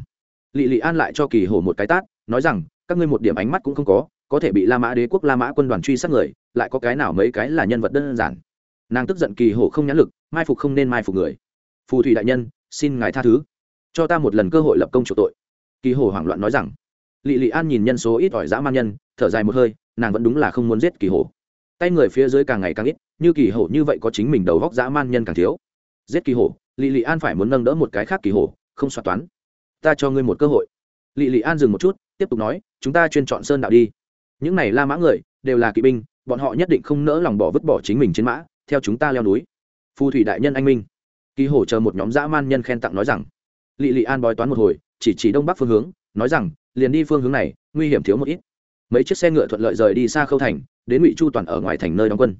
lị lị an lại cho kỳ hồ một cái tát, nói rằng, các ngươi một điểm ánh mắt cũng không có có thể bị la mã đế quốc la mã quân đoàn truy sát người, lại có cái nào mấy cái là nhân vật đơn giản? Nàng tức giận kỳ hồ không nhãn lực, mai phục không nên mai phục người. Phù thủy đại nhân, xin ngài tha thứ. Cho ta một lần cơ hội lập công chủ tội. Kỳ hồ hoảng loạn nói rằng. Lị lị an nhìn nhân số ít ỏi dã man nhân, thở dài một hơi, nàng vẫn đúng là không muốn giết kỳ hồ tay người phía dưới càng ngày càng ít, như kỳ hồ như vậy có chính mình đầu góc dã man nhân càng thiếu. Giết kỳ hồ lị lị an phải muốn nâng đỡ một cái khác kỳ hồ không soạt toán. Ta cho ngươi một cơ hội. Lị lị an dừng một chút, tiếp tục nói, chúng ta chuyên chọn sơn đạo đi. Những này la mã người, đều là kỵ binh, bọn họ nhất định không nỡ lòng bỏ vứt bỏ chính mình trên mã theo chúng ta leo núi. Phù thủy đại nhân anh minh. Kỳ hổ chờ một nhóm dã man nhân khen tặng nói rằng. Lị lị an bói toán một hồi, chỉ chỉ đông bắc phương hướng, nói rằng, liền đi phương hướng này, nguy hiểm thiếu một ít. Mấy chiếc xe ngựa thuận lợi rời đi xa khâu thành, đến ngụy chu toàn ở ngoài thành nơi đóng quân.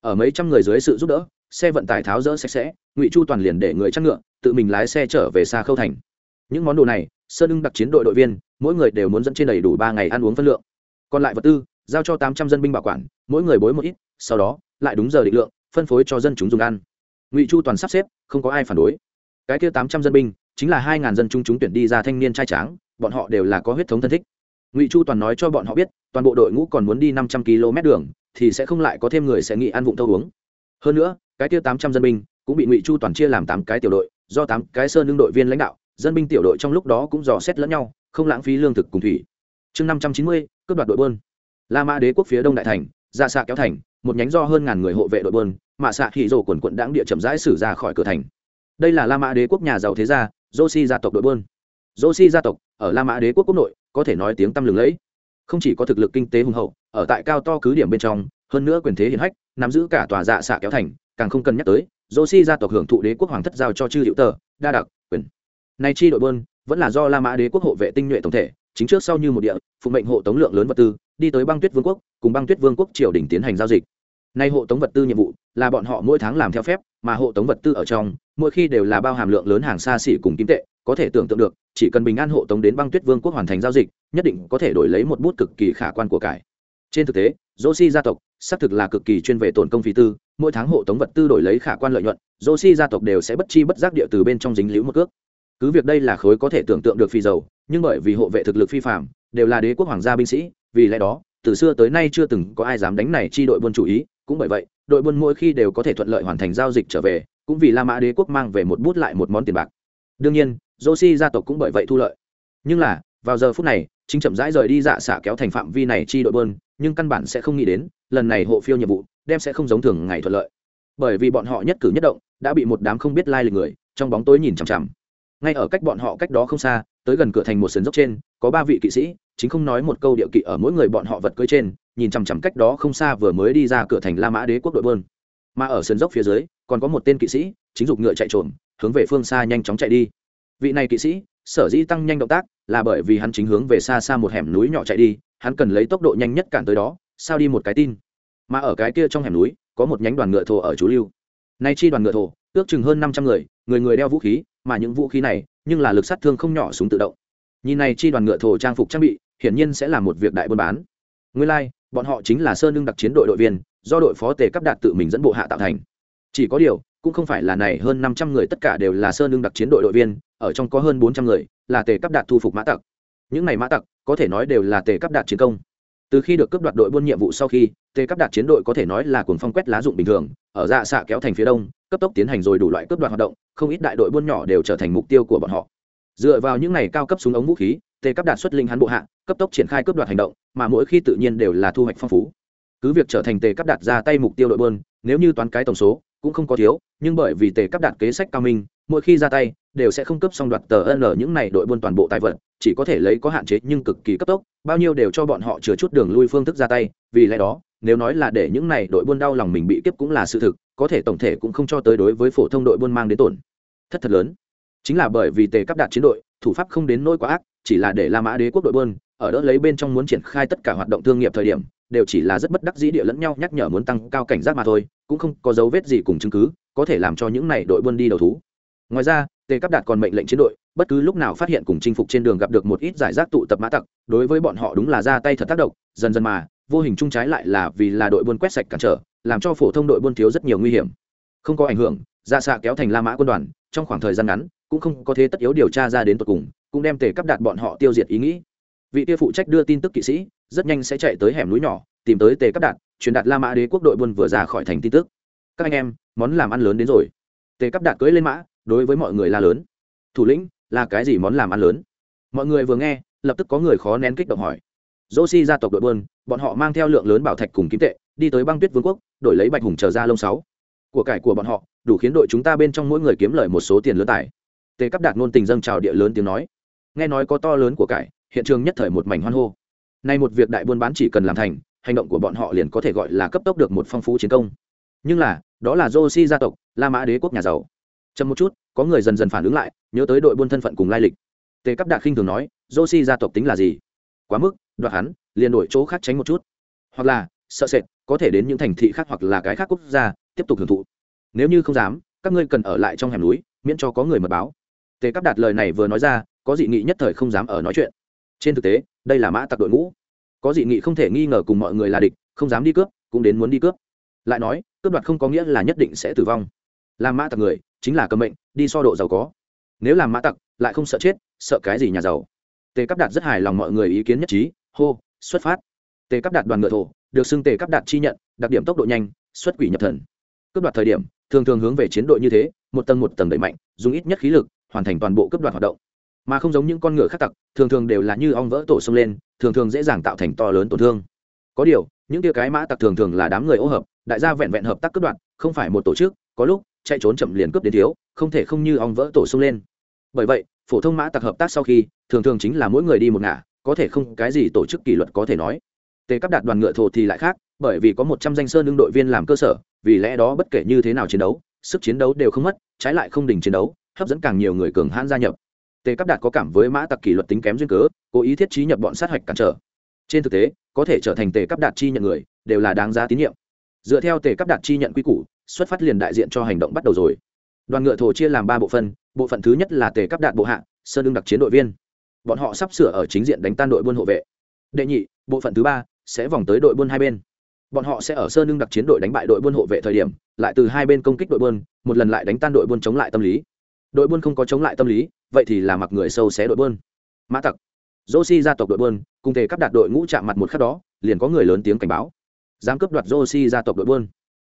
Ở mấy trăm người dưới sự giúp đỡ, xe vận tải tháo rỡ sạch sẽ, ngụy chu toàn liền để người chắc ngựa, tự mình lái xe trở về xa khâu thành. Những món đồ này, sơn ưng đặc chiến đội đội viên, mỗi người đều muốn dẫn trên đầy đủ ba ngày ăn uống phân lượng. Còn lại vật tư, giao cho tám trăm dân binh bảo quản, mỗi người bối một ít, sau đó, lại đúng giờ định lượng phân phối cho dân chúng dùng ăn. Ngụy chu toàn sắp xếp, không có ai phản đối. Cái kia tám trăm dân binh, chính là hai ngàn dân chúng chúng tuyển đi ra thanh niên trai tráng, bọn họ đều là có huyết thống thân thích. Ngụy chu toàn nói cho bọn họ biết, toàn bộ đội ngũ còn muốn đi năm trăm km đường, thì sẽ không lại có thêm người sẽ nghị ăn vụng thâu uống. Hơn nữa, cái kia tám trăm dân binh cũng bị ngụy chu toàn chia làm tám cái tiểu đội, do tám cái sơn lương đội viên lãnh đạo, dân binh tiểu đội trong lúc đó cũng dò xét lẫn nhau, không lãng phí lương thực cùng thủy. Chương năm trăm chín mươi, cướp đoạt đội bơn la mã đế quốc phía đông đại thành dạ ra xạ kéo thành, một nhánh do hơn ngàn người hộ vệ đội bơn mạ xạ thị rổ quần quận đáng địa chậm rãi xử ra khỏi cửa thành. Đây là la mã đế quốc nhà giàu thế gia, joshi gia tộc đội bơn joshi gia tộc, ở la mã đế quốc quốc nội, có thể nói tiếng tăm lừng lẫy. Không chỉ có thực lực kinh tế hùng hậu, ở tại cao to cứ điểm bên trong, hơn nữa quyền thế hiển hách, nắm giữ cả tòa dạ xạ kéo thành, càng không cần nhắc tới, joshi gia tộc hưởng thụ đế quốc hoàng thất giao cho chư hiệu tờ, đa đặc, quyền. Nay chi đội bơn vẫn là do la mã đế quốc hộ vệ tinh nhuệ tổng thể, chính trước sau như một địa phụ mệnh hộ tống lượng lớn vật tư, đi tới băng tuyết vương quốc, cùng băng tuyết vương quốc triều đình tiến hành giao dịch nay hộ tống vật tư nhiệm vụ là bọn họ mỗi tháng làm theo phép, mà hộ tống vật tư ở trong, mỗi khi đều là bao hàm lượng lớn hàng xa xỉ cùng kim tệ, có thể tưởng tượng được, chỉ cần bình an hộ tống đến băng tuyết vương quốc hoàn thành giao dịch, nhất định có thể đổi lấy một bút cực kỳ khả quan của cải. Trên thực tế, joshi gia tộc xác thực là cực kỳ chuyên về tổn công phí tư, mỗi tháng hộ tống vật tư đổi lấy khả quan lợi nhuận, joshi gia tộc đều sẽ bất chi bất giác địa từ bên trong dính liễu một cước. Cứ việc đây là khối có thể tưởng tượng được phi dầu, nhưng bởi vì hộ vệ thực lực phi phạm đều là đế quốc hoàng gia binh sĩ, vì lẽ đó, từ xưa tới nay chưa từng có ai dám đánh này chi đội buôn chủ ý cũng bởi vậy, đội buôn mỗi khi đều có thể thuận lợi hoàn thành giao dịch trở về, cũng vì la mã đế quốc mang về một bút lại một món tiền bạc. Đương nhiên, joshi gia tộc cũng bởi vậy thu lợi. Nhưng là, vào giờ phút này, chính chậm rãi rời đi dạ xả kéo thành phạm vi này chi đội buôn, nhưng căn bản sẽ không nghĩ đến, lần này hộ phiêu nhiệm vụ, đem sẽ không giống thường ngày thuận lợi. Bởi vì bọn họ nhất cử nhất động, đã bị một đám không biết lai lịch người, trong bóng tối nhìn chằm chằm. Ngay ở cách bọn họ cách đó không xa tới gần cửa thành một sườn dốc trên, có ba vị kỵ sĩ, chính không nói một câu điệu kỵ ở mỗi người bọn họ vật cưới trên, nhìn chằm chằm cách đó không xa vừa mới đi ra cửa thành la mã đế quốc đội bơn mà ở sườn dốc phía dưới, còn có một tên kỵ sĩ, chính dục ngựa chạy trộm hướng về phương xa nhanh chóng chạy đi. Vị này kỵ sĩ, sở dĩ tăng nhanh động tác, là bởi vì hắn chính hướng về xa xa một hẻm núi nhỏ chạy đi, hắn cần lấy tốc độ nhanh nhất cản tới đó, sao đi một cái tin. Mà ở cái kia trong hẻm núi, có một nhánh đoàn ngựa thổ ở chú lưu. Nay chi đoàn ngựa thổ, ước chừng hơn năm trăm người người người đeo vũ khí, mà những vũ khí này nhưng là lực sát thương không nhỏ súng tự động. Nhìn này chi đoàn ngựa thổ trang phục trang bị hiển nhiên sẽ là một việc đại buôn bán. Nguyên lai、like, bọn họ chính là sơn lương đặc chiến đội đội viên do đội phó tề cấp đạt tự mình dẫn bộ hạ tạo thành. Chỉ có điều cũng không phải là này hơn năm trăm người tất cả đều là sơn lương đặc chiến đội đội viên ở trong có hơn bốn trăm người là tề cấp đạt thu phục mã tặc. Những này mã tặc có thể nói đều là tề cấp đạt chiến công từ khi được cấp đoạt đội buôn nhiệm vụ sau khi tê cấp đạt chiến đội có thể nói là cuồng phong quét lá dụng bình thường, ở dạ xạ kéo thành phía đông, cấp tốc tiến hành rồi đủ loại cấp đoạt hoạt động, không ít đại đội buôn nhỏ đều trở thành mục tiêu của bọn họ. Dựa vào những này cao cấp súng ống vũ khí tê cấp đạt xuất linh hắn bộ hạ, cấp tốc triển khai cấp đoạt hành động, mà mỗi khi tự nhiên đều là thu hoạch phong phú. Cứ việc trở thành tề cấp đạt ra tay mục tiêu đội buôn, nếu như toán cái tổng số cũng không có thiếu, nhưng bởi vì tề cấp đạt kế sách cao minh, mỗi khi ra tay, đều sẽ không cấp xong đoạt tờ n những này đội buôn toàn bộ tài vật, chỉ có thể lấy có hạn chế nhưng cực kỳ cấp tốc, bao nhiêu đều cho bọn họ chừa chút đường lui phương thức ra tay, vì lẽ đó, nếu nói là để những này đội buôn đau lòng mình bị kiếp cũng là sự thực, có thể tổng thể cũng không cho tới đối với phổ thông đội buôn mang đến tổn thất thật lớn. Chính là bởi vì tề cấp đạt chiến đội, thủ pháp không đến nỗi quá ác, chỉ là để la mã đế quốc đội buôn, ở đỡ lấy bên trong muốn triển khai tất cả hoạt động thương nghiệp thời điểm đều chỉ là rất bất đắc dĩ địa lẫn nhau nhắc nhở muốn tăng cao cảnh giác mà thôi, cũng không có dấu vết gì cùng chứng cứ có thể làm cho những này đội buôn đi đầu thú. Ngoài ra, tề cắp đạt còn mệnh lệnh chiến đội, bất cứ lúc nào phát hiện cùng chinh phục trên đường gặp được một ít giải rác tụ tập mã tặc, đối với bọn họ đúng là ra tay thật tác động, dần dần mà, vô hình chung trái lại là vì là đội buôn quét sạch cản trở, làm cho phổ thông đội buôn thiếu rất nhiều nguy hiểm. Không có ảnh hưởng, ra xạ kéo thành la mã quân đoàn, trong khoảng thời gian ngắn, cũng không có thế tất yếu điều tra ra đến tận cùng, cũng đem tề cắp đạt bọn họ tiêu diệt ý nghĩ vị kia phụ trách đưa tin tức kỵ sĩ rất nhanh sẽ chạy tới hẻm núi nhỏ, tìm tới tề cấp đạt, truyền đạt la mã đế quốc đội buôn vừa ra khỏi thành tin tức. Các anh em, món làm ăn lớn đến rồi. Tề cấp đạt cưỡi lên mã, đối với mọi người la lớn. Thủ lĩnh, là cái gì món làm ăn lớn? Mọi người vừa nghe, lập tức có người khó nén kích động hỏi. Dô si gia tộc đội buôn, bọn họ mang theo lượng lớn bảo thạch cùng kim tệ, đi tới băng tuyết vương quốc, đổi lấy bạch hùng trở ra lông sáu. Của cải của bọn họ, đủ khiến đội chúng ta bên trong mỗi người kiếm lời một số tiền lớn tài. Tề cấp đạt ngôn tình dâng trào địa lớn tiếng nói. Nghe nói có to lớn của cải hiện trường nhất thời một mảnh hoan hô. Nay một việc đại buôn bán chỉ cần làm thành, hành động của bọn họ liền có thể gọi là cấp tốc được một phong phú chiến công. Nhưng là, đó là Josi gia tộc, la mã đế quốc nhà giàu. Chậm một chút, có người dần dần phản ứng lại, nhớ tới đội buôn thân phận cùng lai lịch. Tề cấp đạc khinh thường nói Josi gia tộc tính là gì? Quá mức, đoạt hắn, liền đổi chỗ khác tránh một chút. Hoặc là, sợ sệt, có thể đến những thành thị khác hoặc là cái khác quốc gia, tiếp tục hưởng thụ. Nếu như không dám, các ngươi cần ở lại trong hẻm núi, miễn cho có người mật báo. Tề cấp đạt lời này vừa nói ra, có dị nghị nhất thời không dám ở nói chuyện trên thực tế, đây là mã tặc đội ngũ. Có dị nghị không thể nghi ngờ cùng mọi người là địch, không dám đi cướp, cũng đến muốn đi cướp. Lại nói, cướp đoạt không có nghĩa là nhất định sẽ tử vong. Làm mã tặc người, chính là cầm mệnh, đi so độ giàu có. Nếu làm mã tặc, lại không sợ chết, sợ cái gì nhà giàu? Tề cắp đạt rất hài lòng mọi người ý kiến nhất trí, hô, xuất phát. Tề cắp đạt đoàn ngựa thổ, được xưng tề cắp đạt chi nhận, đặc điểm tốc độ nhanh, xuất quỷ nhập thần. Cướp đoạt thời điểm, thường thường hướng về chiến đội như thế, một tầng một tầng đẩy mạnh, dùng ít nhất khí lực, hoàn thành toàn bộ cướp đoạt hoạt động mà không giống những con ngựa khác tặc, thường thường đều là như ong vỡ tổ xông lên, thường thường dễ dàng tạo thành to lớn tổn thương. Có điều, những tia cái mã tặc thường thường là đám người ô hợp, đại gia vẹn vẹn hợp tác cướp đoạt, không phải một tổ chức, có lúc, chạy trốn chậm liền cướp đến thiếu, không thể không như ong vỡ tổ xông lên. Bởi vậy, phổ thông mã tặc hợp tác sau khi, thường thường chính là mỗi người đi một ngả, có thể không cái gì tổ chức kỷ luật có thể nói. Tề cắp đạt đoàn ngựa thổ thì lại khác, bởi vì có một trăm danh sơn đương đội viên làm cơ sở, vì lẽ đó bất kể như thế nào chiến đấu, sức chiến đấu đều không mất, trái lại không đình chiến đấu, hấp dẫn càng nhiều người cường hãn gia nhập tề cắp đạt có cảm với mã tặc kỷ luật tính kém duyên cớ, cố ý thiết trí nhập bọn sát hạch cản trở. Trên thực tế, có thể trở thành tề cắp đạt chi nhận người, đều là đáng giá tín nhiệm. Dựa theo tề cắp đạt chi nhận quy củ, xuất phát liền đại diện cho hành động bắt đầu rồi. Đoàn ngựa thổ chia làm ba bộ phận bộ phận thứ nhất là tề cắp đạt bộ hạ, sơn đương đặc chiến đội viên. Bọn họ sắp sửa ở chính diện đánh tan đội buôn hộ vệ. Đệ nhị, bộ phận thứ ba sẽ vòng tới đội buôn hai bên. Bọn họ sẽ ở sơn đương đặc chiến đội đánh bại đội buôn hộ vệ thời điểm, lại từ hai bên công kích đội buôn, một lần lại đánh tan đội buôn chống lại tâm lý đội buôn không có chống lại tâm lý, vậy thì là mặc người sâu xé đội buôn. Mã tặc dô si gia tộc đội buôn, cùng thể cắp đặt đội ngũ chạm mặt một khắc đó, liền có người lớn tiếng cảnh báo. Dám cướp đoạt dô si gia tộc đội buôn.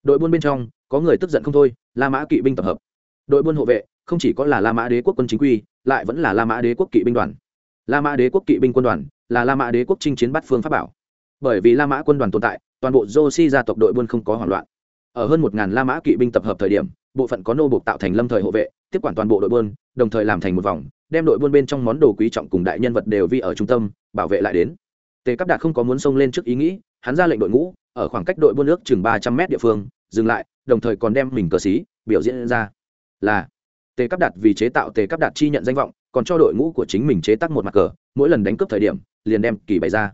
Đội buôn bên trong, có người tức giận không thôi, la mã kỵ binh tập hợp. Đội buôn hộ vệ, không chỉ có là la mã đế quốc quân chính quy, lại vẫn là la mã đế quốc kỵ binh đoàn. La mã đế quốc kỵ binh quân đoàn, là la mã đế quốc chinh chiến bắt phương pháp bảo. Bởi vì la mã quân đoàn tồn tại, toàn bộ dô si gia tộc đội buôn không có hoảng loạn. Ở hơn một ngàn la mã kỵ binh tập hợp thời điểm, bộ phận có nô buộc tạo thành lâm thời hộ vệ tiếp quản toàn bộ đội buôn, đồng thời làm thành một vòng, đem đội buôn bên trong món đồ quý trọng cùng đại nhân vật đều vi ở trung tâm, bảo vệ lại đến. Tề Cáp đạt không có muốn xông lên trước ý nghĩ, hắn ra lệnh đội ngũ, ở khoảng cách đội buôn nước chừng ba trăm mét địa phương, dừng lại, đồng thời còn đem mình cờ xí, biểu diễn ra. Là tề Cáp đạt vì chế tạo tề Cáp đạt chi nhận danh vọng, còn cho đội ngũ của chính mình chế tác một mặt cờ, mỗi lần đánh cướp thời điểm, liền đem kỳ bày ra.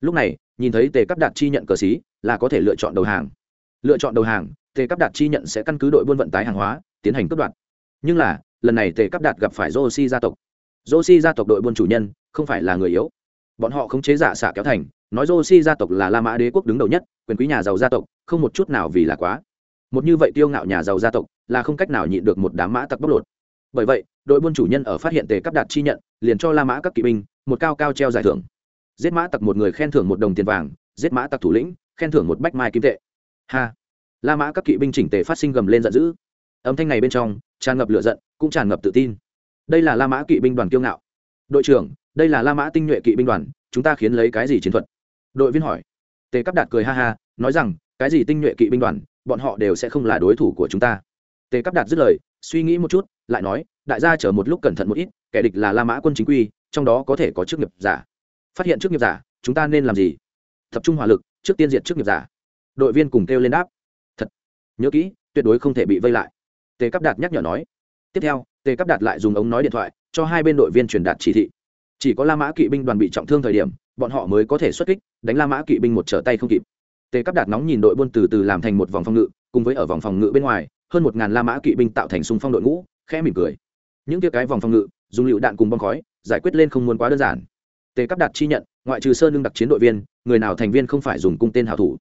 Lúc này, nhìn thấy tề Cáp đạt chi nhận cờ xí, là có thể lựa chọn đầu hàng. Lựa chọn đầu hàng tề Cáp đạt chi nhận sẽ căn cứ đội buôn vận tải hàng hóa, tiến hành cướp đoạt nhưng là, lần này tề cắp đạt gặp phải joshi gia tộc. Joshi gia tộc đội buôn chủ nhân, không phải là người yếu. Bọn họ không chế giả xạ kéo thành, nói joshi gia tộc là la mã đế quốc đứng đầu nhất, quyền quý nhà giàu gia tộc, không một chút nào vì là quá. Một như vậy tiêu ngạo nhà giàu gia tộc, là không cách nào nhịn được một đám mã tặc bóc lột. Bởi vậy, đội buôn chủ nhân ở phát hiện tề cắp đạt chi nhận, liền cho la mã các kỵ binh một cao cao treo giải thưởng. Giết mã tặc một người khen thưởng một đồng tiền vàng, giết mã tặc thủ lĩnh, khen thưởng một bách mai kim tệ. Ha. La mã các kỵ binh chỉnh tề phát sinh gầm lên giận dữ âm thanh này bên trong tràn ngập lửa giận, cũng tràn ngập tự tin. Đây là la mã kỵ binh đoàn kiêu ngạo. Đội trưởng, đây là la mã tinh nhuệ kỵ binh đoàn, chúng ta khiến lấy cái gì chiến thuật? Đội viên hỏi. Tề cắp đạt cười ha ha, nói rằng, cái gì tinh nhuệ kỵ binh đoàn, bọn họ đều sẽ không là đối thủ của chúng ta. Tề cắp đạt dứt lời, suy nghĩ một chút, lại nói, đại gia chờ một lúc cẩn thận một ít, kẻ địch là la mã quân chính quy, trong đó có thể có chức nghiệp giả. Phát hiện chức nghiệp giả, chúng ta nên làm gì? Tập trung hỏa lực, trước tiên diệt chức nghiệp giả. Đội viên cùng kêu lên đáp. Thật, nhớ kỹ, tuyệt đối không thể bị vây lại tề cắp đạt nhắc nhở nói. Tiếp theo, tề cắp đạt lại dùng ống nói điện thoại cho hai bên đội viên truyền đạt chỉ thị. Chỉ có la mã kỵ binh đoàn bị trọng thương thời điểm, bọn họ mới có thể xuất kích, đánh la mã kỵ binh một trở tay không kịp. Tề cắp đạt nóng nhìn đội buôn từ từ làm thành một vòng phòng ngự, cùng với ở vòng phòng ngự bên ngoài, hơn một ngàn la mã kỵ binh tạo thành xung phong đội ngũ, khẽ mỉm cười. Những tia cái vòng phòng ngự, dùng lựu đạn cùng bom khói, giải quyết lên không muốn quá đơn giản. Tề cắp đạt chi nhận, ngoại trừ sơn lương đặc chiến đội viên, người nào thành viên không phải dùng cung tên hảo thủ.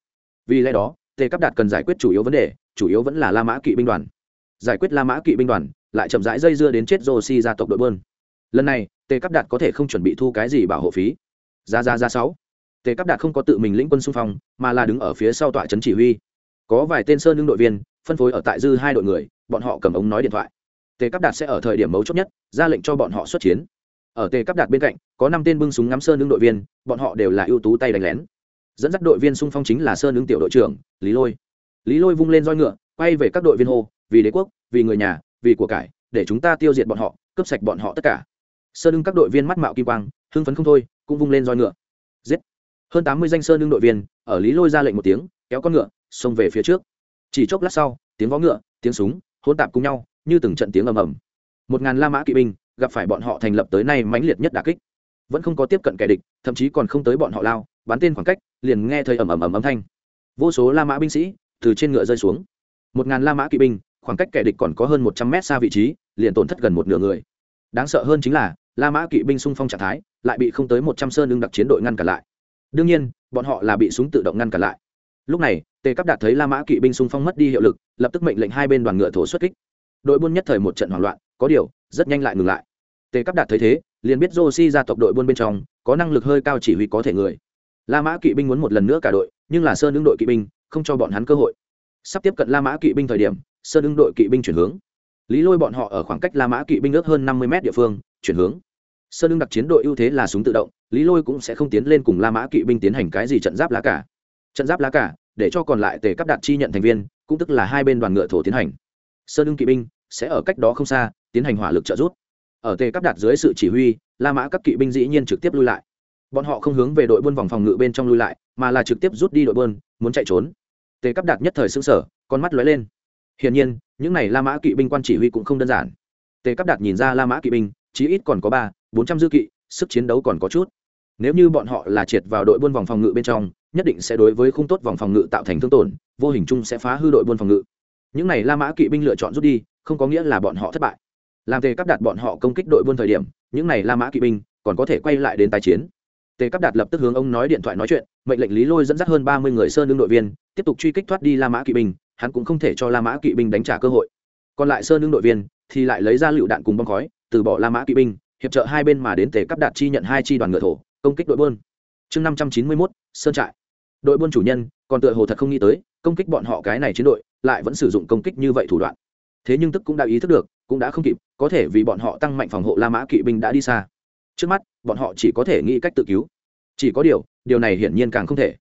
Vì lẽ đó, tề cắp đạt cần giải quyết chủ yếu vấn đề, chủ yếu vẫn là la mã kỵ binh đoàn giải quyết la mã kỵ binh đoàn, lại chậm rãi dây dưa đến chết rô si gia tộc đội bơn lần này, tề cắp đạt có thể không chuẩn bị thu cái gì bảo hộ phí. Ra ra ra sáu. Tề cắp đạt không có tự mình lĩnh quân xung phong, mà là đứng ở phía sau tọa trấn chỉ huy. Có vài tên sơn lưng đội viên, phân phối ở tại dư hai đội người, bọn họ cầm ống nói điện thoại. Tề cắp đạt sẽ ở thời điểm mấu chốt nhất, ra lệnh cho bọn họ xuất chiến. Ở tề cắp đạt bên cạnh, có năm tên bưng súng ngắm sơn lưng đội viên, bọn họ đều là ưu tú tay đánh lén. Dẫn dắt đội viên xung phong chính là sơn lưng tiểu đội trưởng, lý lôi. Lý lôi vung lên roi ngựa, quay về các đội viên hô vì đế quốc, vì người nhà, vì của cải, để chúng ta tiêu diệt bọn họ, cướp sạch bọn họ tất cả. Sơn lưng các đội viên mắt mạo kim quang, hưng phấn không thôi, cũng vung lên roi ngựa. Giết! Hơn tám mươi danh sơn lưng đội viên, ở lý lôi ra lệnh một tiếng, kéo con ngựa, xông về phía trước. Chỉ chốc lát sau, tiếng vó ngựa, tiếng súng, hỗn tạp cùng nhau, như từng trận tiếng ầm ầm. Một ngàn la mã kỵ binh, gặp phải bọn họ thành lập tới nay mãnh liệt nhất đà kích. Vẫn không có tiếp cận kẻ địch, thậm chí còn không tới bọn họ lao, bắn tên khoảng cách, liền nghe thấy ầm ầm ầm âm thanh. Vô số la mã binh sĩ từ trên ngựa rơi xuống. Một ngàn la mã kỵ binh khoảng cách kẻ địch còn có hơn một trăm mét xa vị trí, liền tổn thất gần một nửa người. Đáng sợ hơn chính là, la mã kỵ binh xung phong trạng thái lại bị không tới một trăm sơn lương đặc chiến đội ngăn cản lại. Đương nhiên, bọn họ là bị súng tự động ngăn cản lại. Lúc này, tề Cáp đạt thấy la mã kỵ binh xung phong mất đi hiệu lực, lập tức mệnh lệnh hai bên đoàn ngựa thổ xuất kích. Đội buôn nhất thời một trận hoảng loạn, có điều, rất nhanh lại ngừng lại. Tề Cáp đạt thấy thế, liền biết Josi gia tộc đội buôn bên trong, có năng lực hơi cao chỉ huy có thể người. La mã kỵ binh muốn một lần nữa cả đội, nhưng là sơn ứng đội kỵ binh, không cho bọn hắn cơ hội. Sắp tiếp cận la mã kỵ binh thời điểm sơn ưng đội kỵ binh chuyển hướng. Lý lôi bọn họ ở khoảng cách la mã kỵ binh ước hơn năm mươi m địa phương, chuyển hướng. Sơn ưng đặc chiến đội ưu thế là súng tự động, lý lôi cũng sẽ không tiến lên cùng la mã kỵ binh tiến hành cái gì trận giáp lá cả. Trận giáp lá cả, để cho còn lại tề cấp đạt chi nhận thành viên, cũng tức là hai bên đoàn ngựa thổ tiến hành. Sơn ưng kỵ binh sẽ ở cách đó không xa, tiến hành hỏa lực trợ giúp. Ở tề cấp đạt dưới sự chỉ huy, la mã các kỵ binh dĩ nhiên trực tiếp lui lại. Bọn họ không hướng về đội buôn vòng phòng ngự bên trong lui lại, mà là trực tiếp rút đi đội buôn, muốn chạy trốn. Tề cấp đạt nhất thời xứng sở con mắt lóe lên hiển nhiên, những n à y la mã kỵ binh quan chỉ huy cũng không đơn giản. Tề Cáp đạt nhìn ra la mã kỵ binh, chí ít còn có ba, bốn trăm dư kỵ, sức chiến đấu còn có chút. Nếu như bọn họ là triệt vào đội buôn vòng phòng ngự bên trong, nhất định sẽ đối với khung tốt vòng phòng ngự tạo thành thương tổn, vô hình chung sẽ phá hư đội buôn phòng ngự. Những này la mã kỵ binh lựa chọn rút đi, không có nghĩa là bọn họ thất bại. Làm tề cắp Đạt bọn họ công kích đội buôn thời điểm, những này la mã kỵ binh còn có thể quay lại đến tái chiến. Tề cắp Đạt lập tức hướng ông nói điện thoại nói chuyện, mệnh lệnh lý lôi dẫn dắt hơn ba mươi người sơn đương đội viên, tiếp tục truy kích thoát đi la mã kỵ binh hắn cũng không thể cho la mã kỵ binh đánh trả cơ hội. Còn lại sơn đương đội viên thì lại lấy ra lựu đạn cùng bom khói, từ bỏ la mã kỵ binh, hiệp trợ hai bên mà đến tề cắp đạt chi nhận hai chi đoàn ngựa thổ, công kích đội buôn. Chương năm trăm chín mươi mốt, sơn trại. Đội buôn chủ nhân, còn tựa hồ thật không nghĩ tới, công kích bọn họ cái này chiến đội, lại vẫn sử dụng công kích như vậy thủ đoạn. Thế nhưng tức cũng đã ý thức được, cũng đã không kịp, có thể vì bọn họ tăng mạnh phòng hộ la mã kỵ binh đã đi xa. Trước mắt, bọn họ chỉ có thể nghĩ cách tự cứu. Chỉ có điều điều này hiển nhiên càng không thể.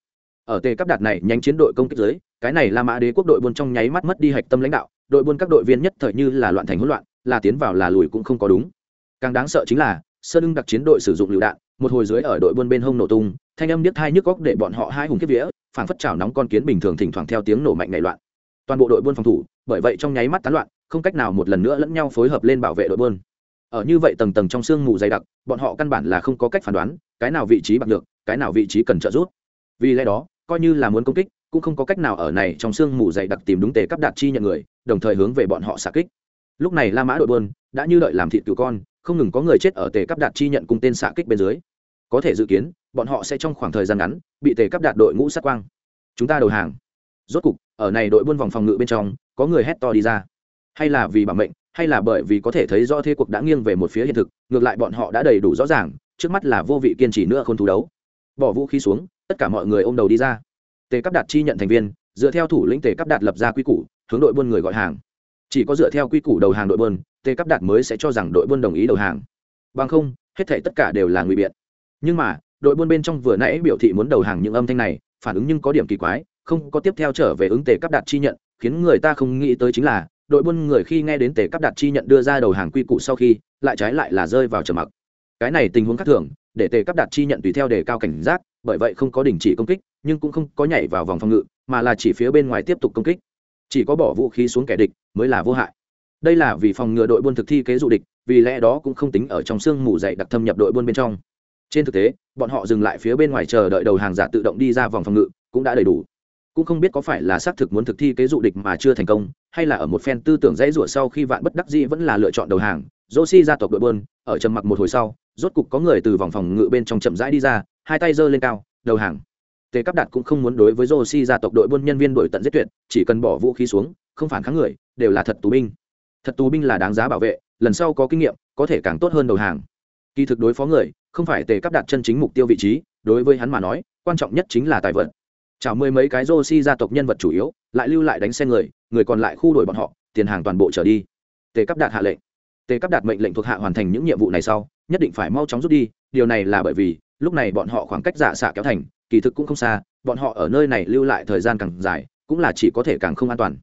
Ở tề cấp đạt này, nhánh chiến đội công kích dưới cái này la mã đế quốc đội buôn trong nháy mắt mất đi hạch tâm lãnh đạo, đội buôn các đội viên nhất thời như là loạn thành hỗn loạn, là tiến vào là lùi cũng không có đúng. Càng đáng sợ chính là, sơn ưng đặc chiến đội sử dụng lựu đạn, một hồi dưới ở đội buôn bên hông nổ tung, thanh âm điếc hai nhức óc để bọn họ hai hùng kiếp vía, phảng phất chảo nóng con kiến bình thường thỉnh thoảng theo tiếng nổ mạnh nảy loạn. Toàn bộ đội buôn phòng thủ, bởi vậy trong nháy mắt tán loạn, không cách nào một lần nữa lẫn nhau phối hợp lên bảo vệ đội buôn. Ở như vậy tầng tầng trong sương mù dày đặc, bọn họ căn bản là không có cách phán đoán, cái nào vị trí bạc được cái nào vị trí cần trợ giúp. Vì lẽ đó, coi như là muốn công kích cũng không có cách nào ở này trong sương mù dày đặc tìm đúng tề cấp đạt chi nhận người, đồng thời hướng về bọn họ xạ kích. Lúc này la mã đội buôn đã như đợi làm thịt cừu con, không ngừng có người chết ở tề cấp đạt chi nhận cùng tên xạ kích bên dưới. Có thể dự kiến, bọn họ sẽ trong khoảng thời gian ngắn bị tề cấp đạt đội ngũ sát quang. Chúng ta đầu hàng. Rốt cục, ở này đội buôn vòng phòng ngự bên trong, có người hét to đi ra. Hay là vì bảo mệnh, hay là bởi vì có thể thấy do thế cuộc đã nghiêng về một phía hiện thực, ngược lại bọn họ đã đầy đủ rõ ràng, trước mắt là vô vị kiên trì nữa không thú đấu. Bỏ vũ khí xuống, tất cả mọi người ôm đầu đi ra tề cấp đạt chi nhận thành viên, dựa theo thủ lĩnh tề cấp đạt lập ra quy củ, hướng đội buôn người gọi hàng. Chỉ có dựa theo quy củ đầu hàng đội buôn, tề cấp đạt mới sẽ cho rằng đội buôn đồng ý đầu hàng. Bằng không, hết thể tất cả đều là ngụy biện. Nhưng mà, đội buôn bên trong vừa nãy biểu thị muốn đầu hàng những âm thanh này, phản ứng nhưng có điểm kỳ quái, không có tiếp theo trở về ứng tề cấp đạt chi nhận, khiến người ta không nghĩ tới chính là, đội buôn người khi nghe đến tề cấp đạt chi nhận đưa ra đầu hàng quy củ sau khi, lại trái lại là rơi vào trầm mặc. Cái này tình huống khác thường, để tề cấp đạt chi nhận tùy theo đề cao cảnh giác bởi vậy không có đình chỉ công kích, nhưng cũng không có nhảy vào vòng phòng ngự, mà là chỉ phía bên ngoài tiếp tục công kích. Chỉ có bỏ vũ khí xuống kẻ địch mới là vô hại. Đây là vì phòng ngừa đội buôn thực thi kế dụ địch, vì lẽ đó cũng không tính ở trong sương mù dậy đặc thâm nhập đội buôn bên trong. Trên thực tế, bọn họ dừng lại phía bên ngoài chờ đợi đầu hàng giả tự động đi ra vòng phòng ngự, cũng đã đầy đủ. Cũng không biết có phải là xác thực muốn thực thi kế dụ địch mà chưa thành công, hay là ở một phen tư tưởng dãy rủa sau khi vạn bất đắc dĩ vẫn là lựa chọn đầu hàng joshi gia tộc đội bơn ở trầm mặc một hồi sau, rốt cục có người từ vòng phòng ngự bên trong chậm rãi đi ra hai tay giơ lên cao, đầu hàng. Tề cắp đạt cũng không muốn đối với joshi gia tộc đội buôn nhân viên đổi tận giết tuyệt, chỉ cần bỏ vũ khí xuống, không phản kháng người, đều là thật tù binh. Thật tù binh là đáng giá bảo vệ, lần sau có kinh nghiệm, có thể càng tốt hơn đầu hàng. Kỳ thực đối phó người, không phải tề cắp đạt chân chính mục tiêu vị trí, đối với hắn mà nói, quan trọng nhất chính là tài vật chào mười mấy cái joshi gia tộc nhân vật chủ yếu, lại lưu lại đánh xe người người còn lại khu đổi bọn họ, tiền hàng toàn bộ trở đi. Tề cắp đạt hạ lệnh. Tề cắp đạt mệnh lệnh thuộc hạ hoàn thành những nhiệm vụ này sau, nhất định phải mau chóng rút đi, điều này là bởi vì lúc này bọn họ khoảng cách giả xạ kéo thành, kỳ thực cũng không xa, bọn họ ở nơi này lưu lại thời gian càng dài, cũng là chỉ có thể càng không an toàn.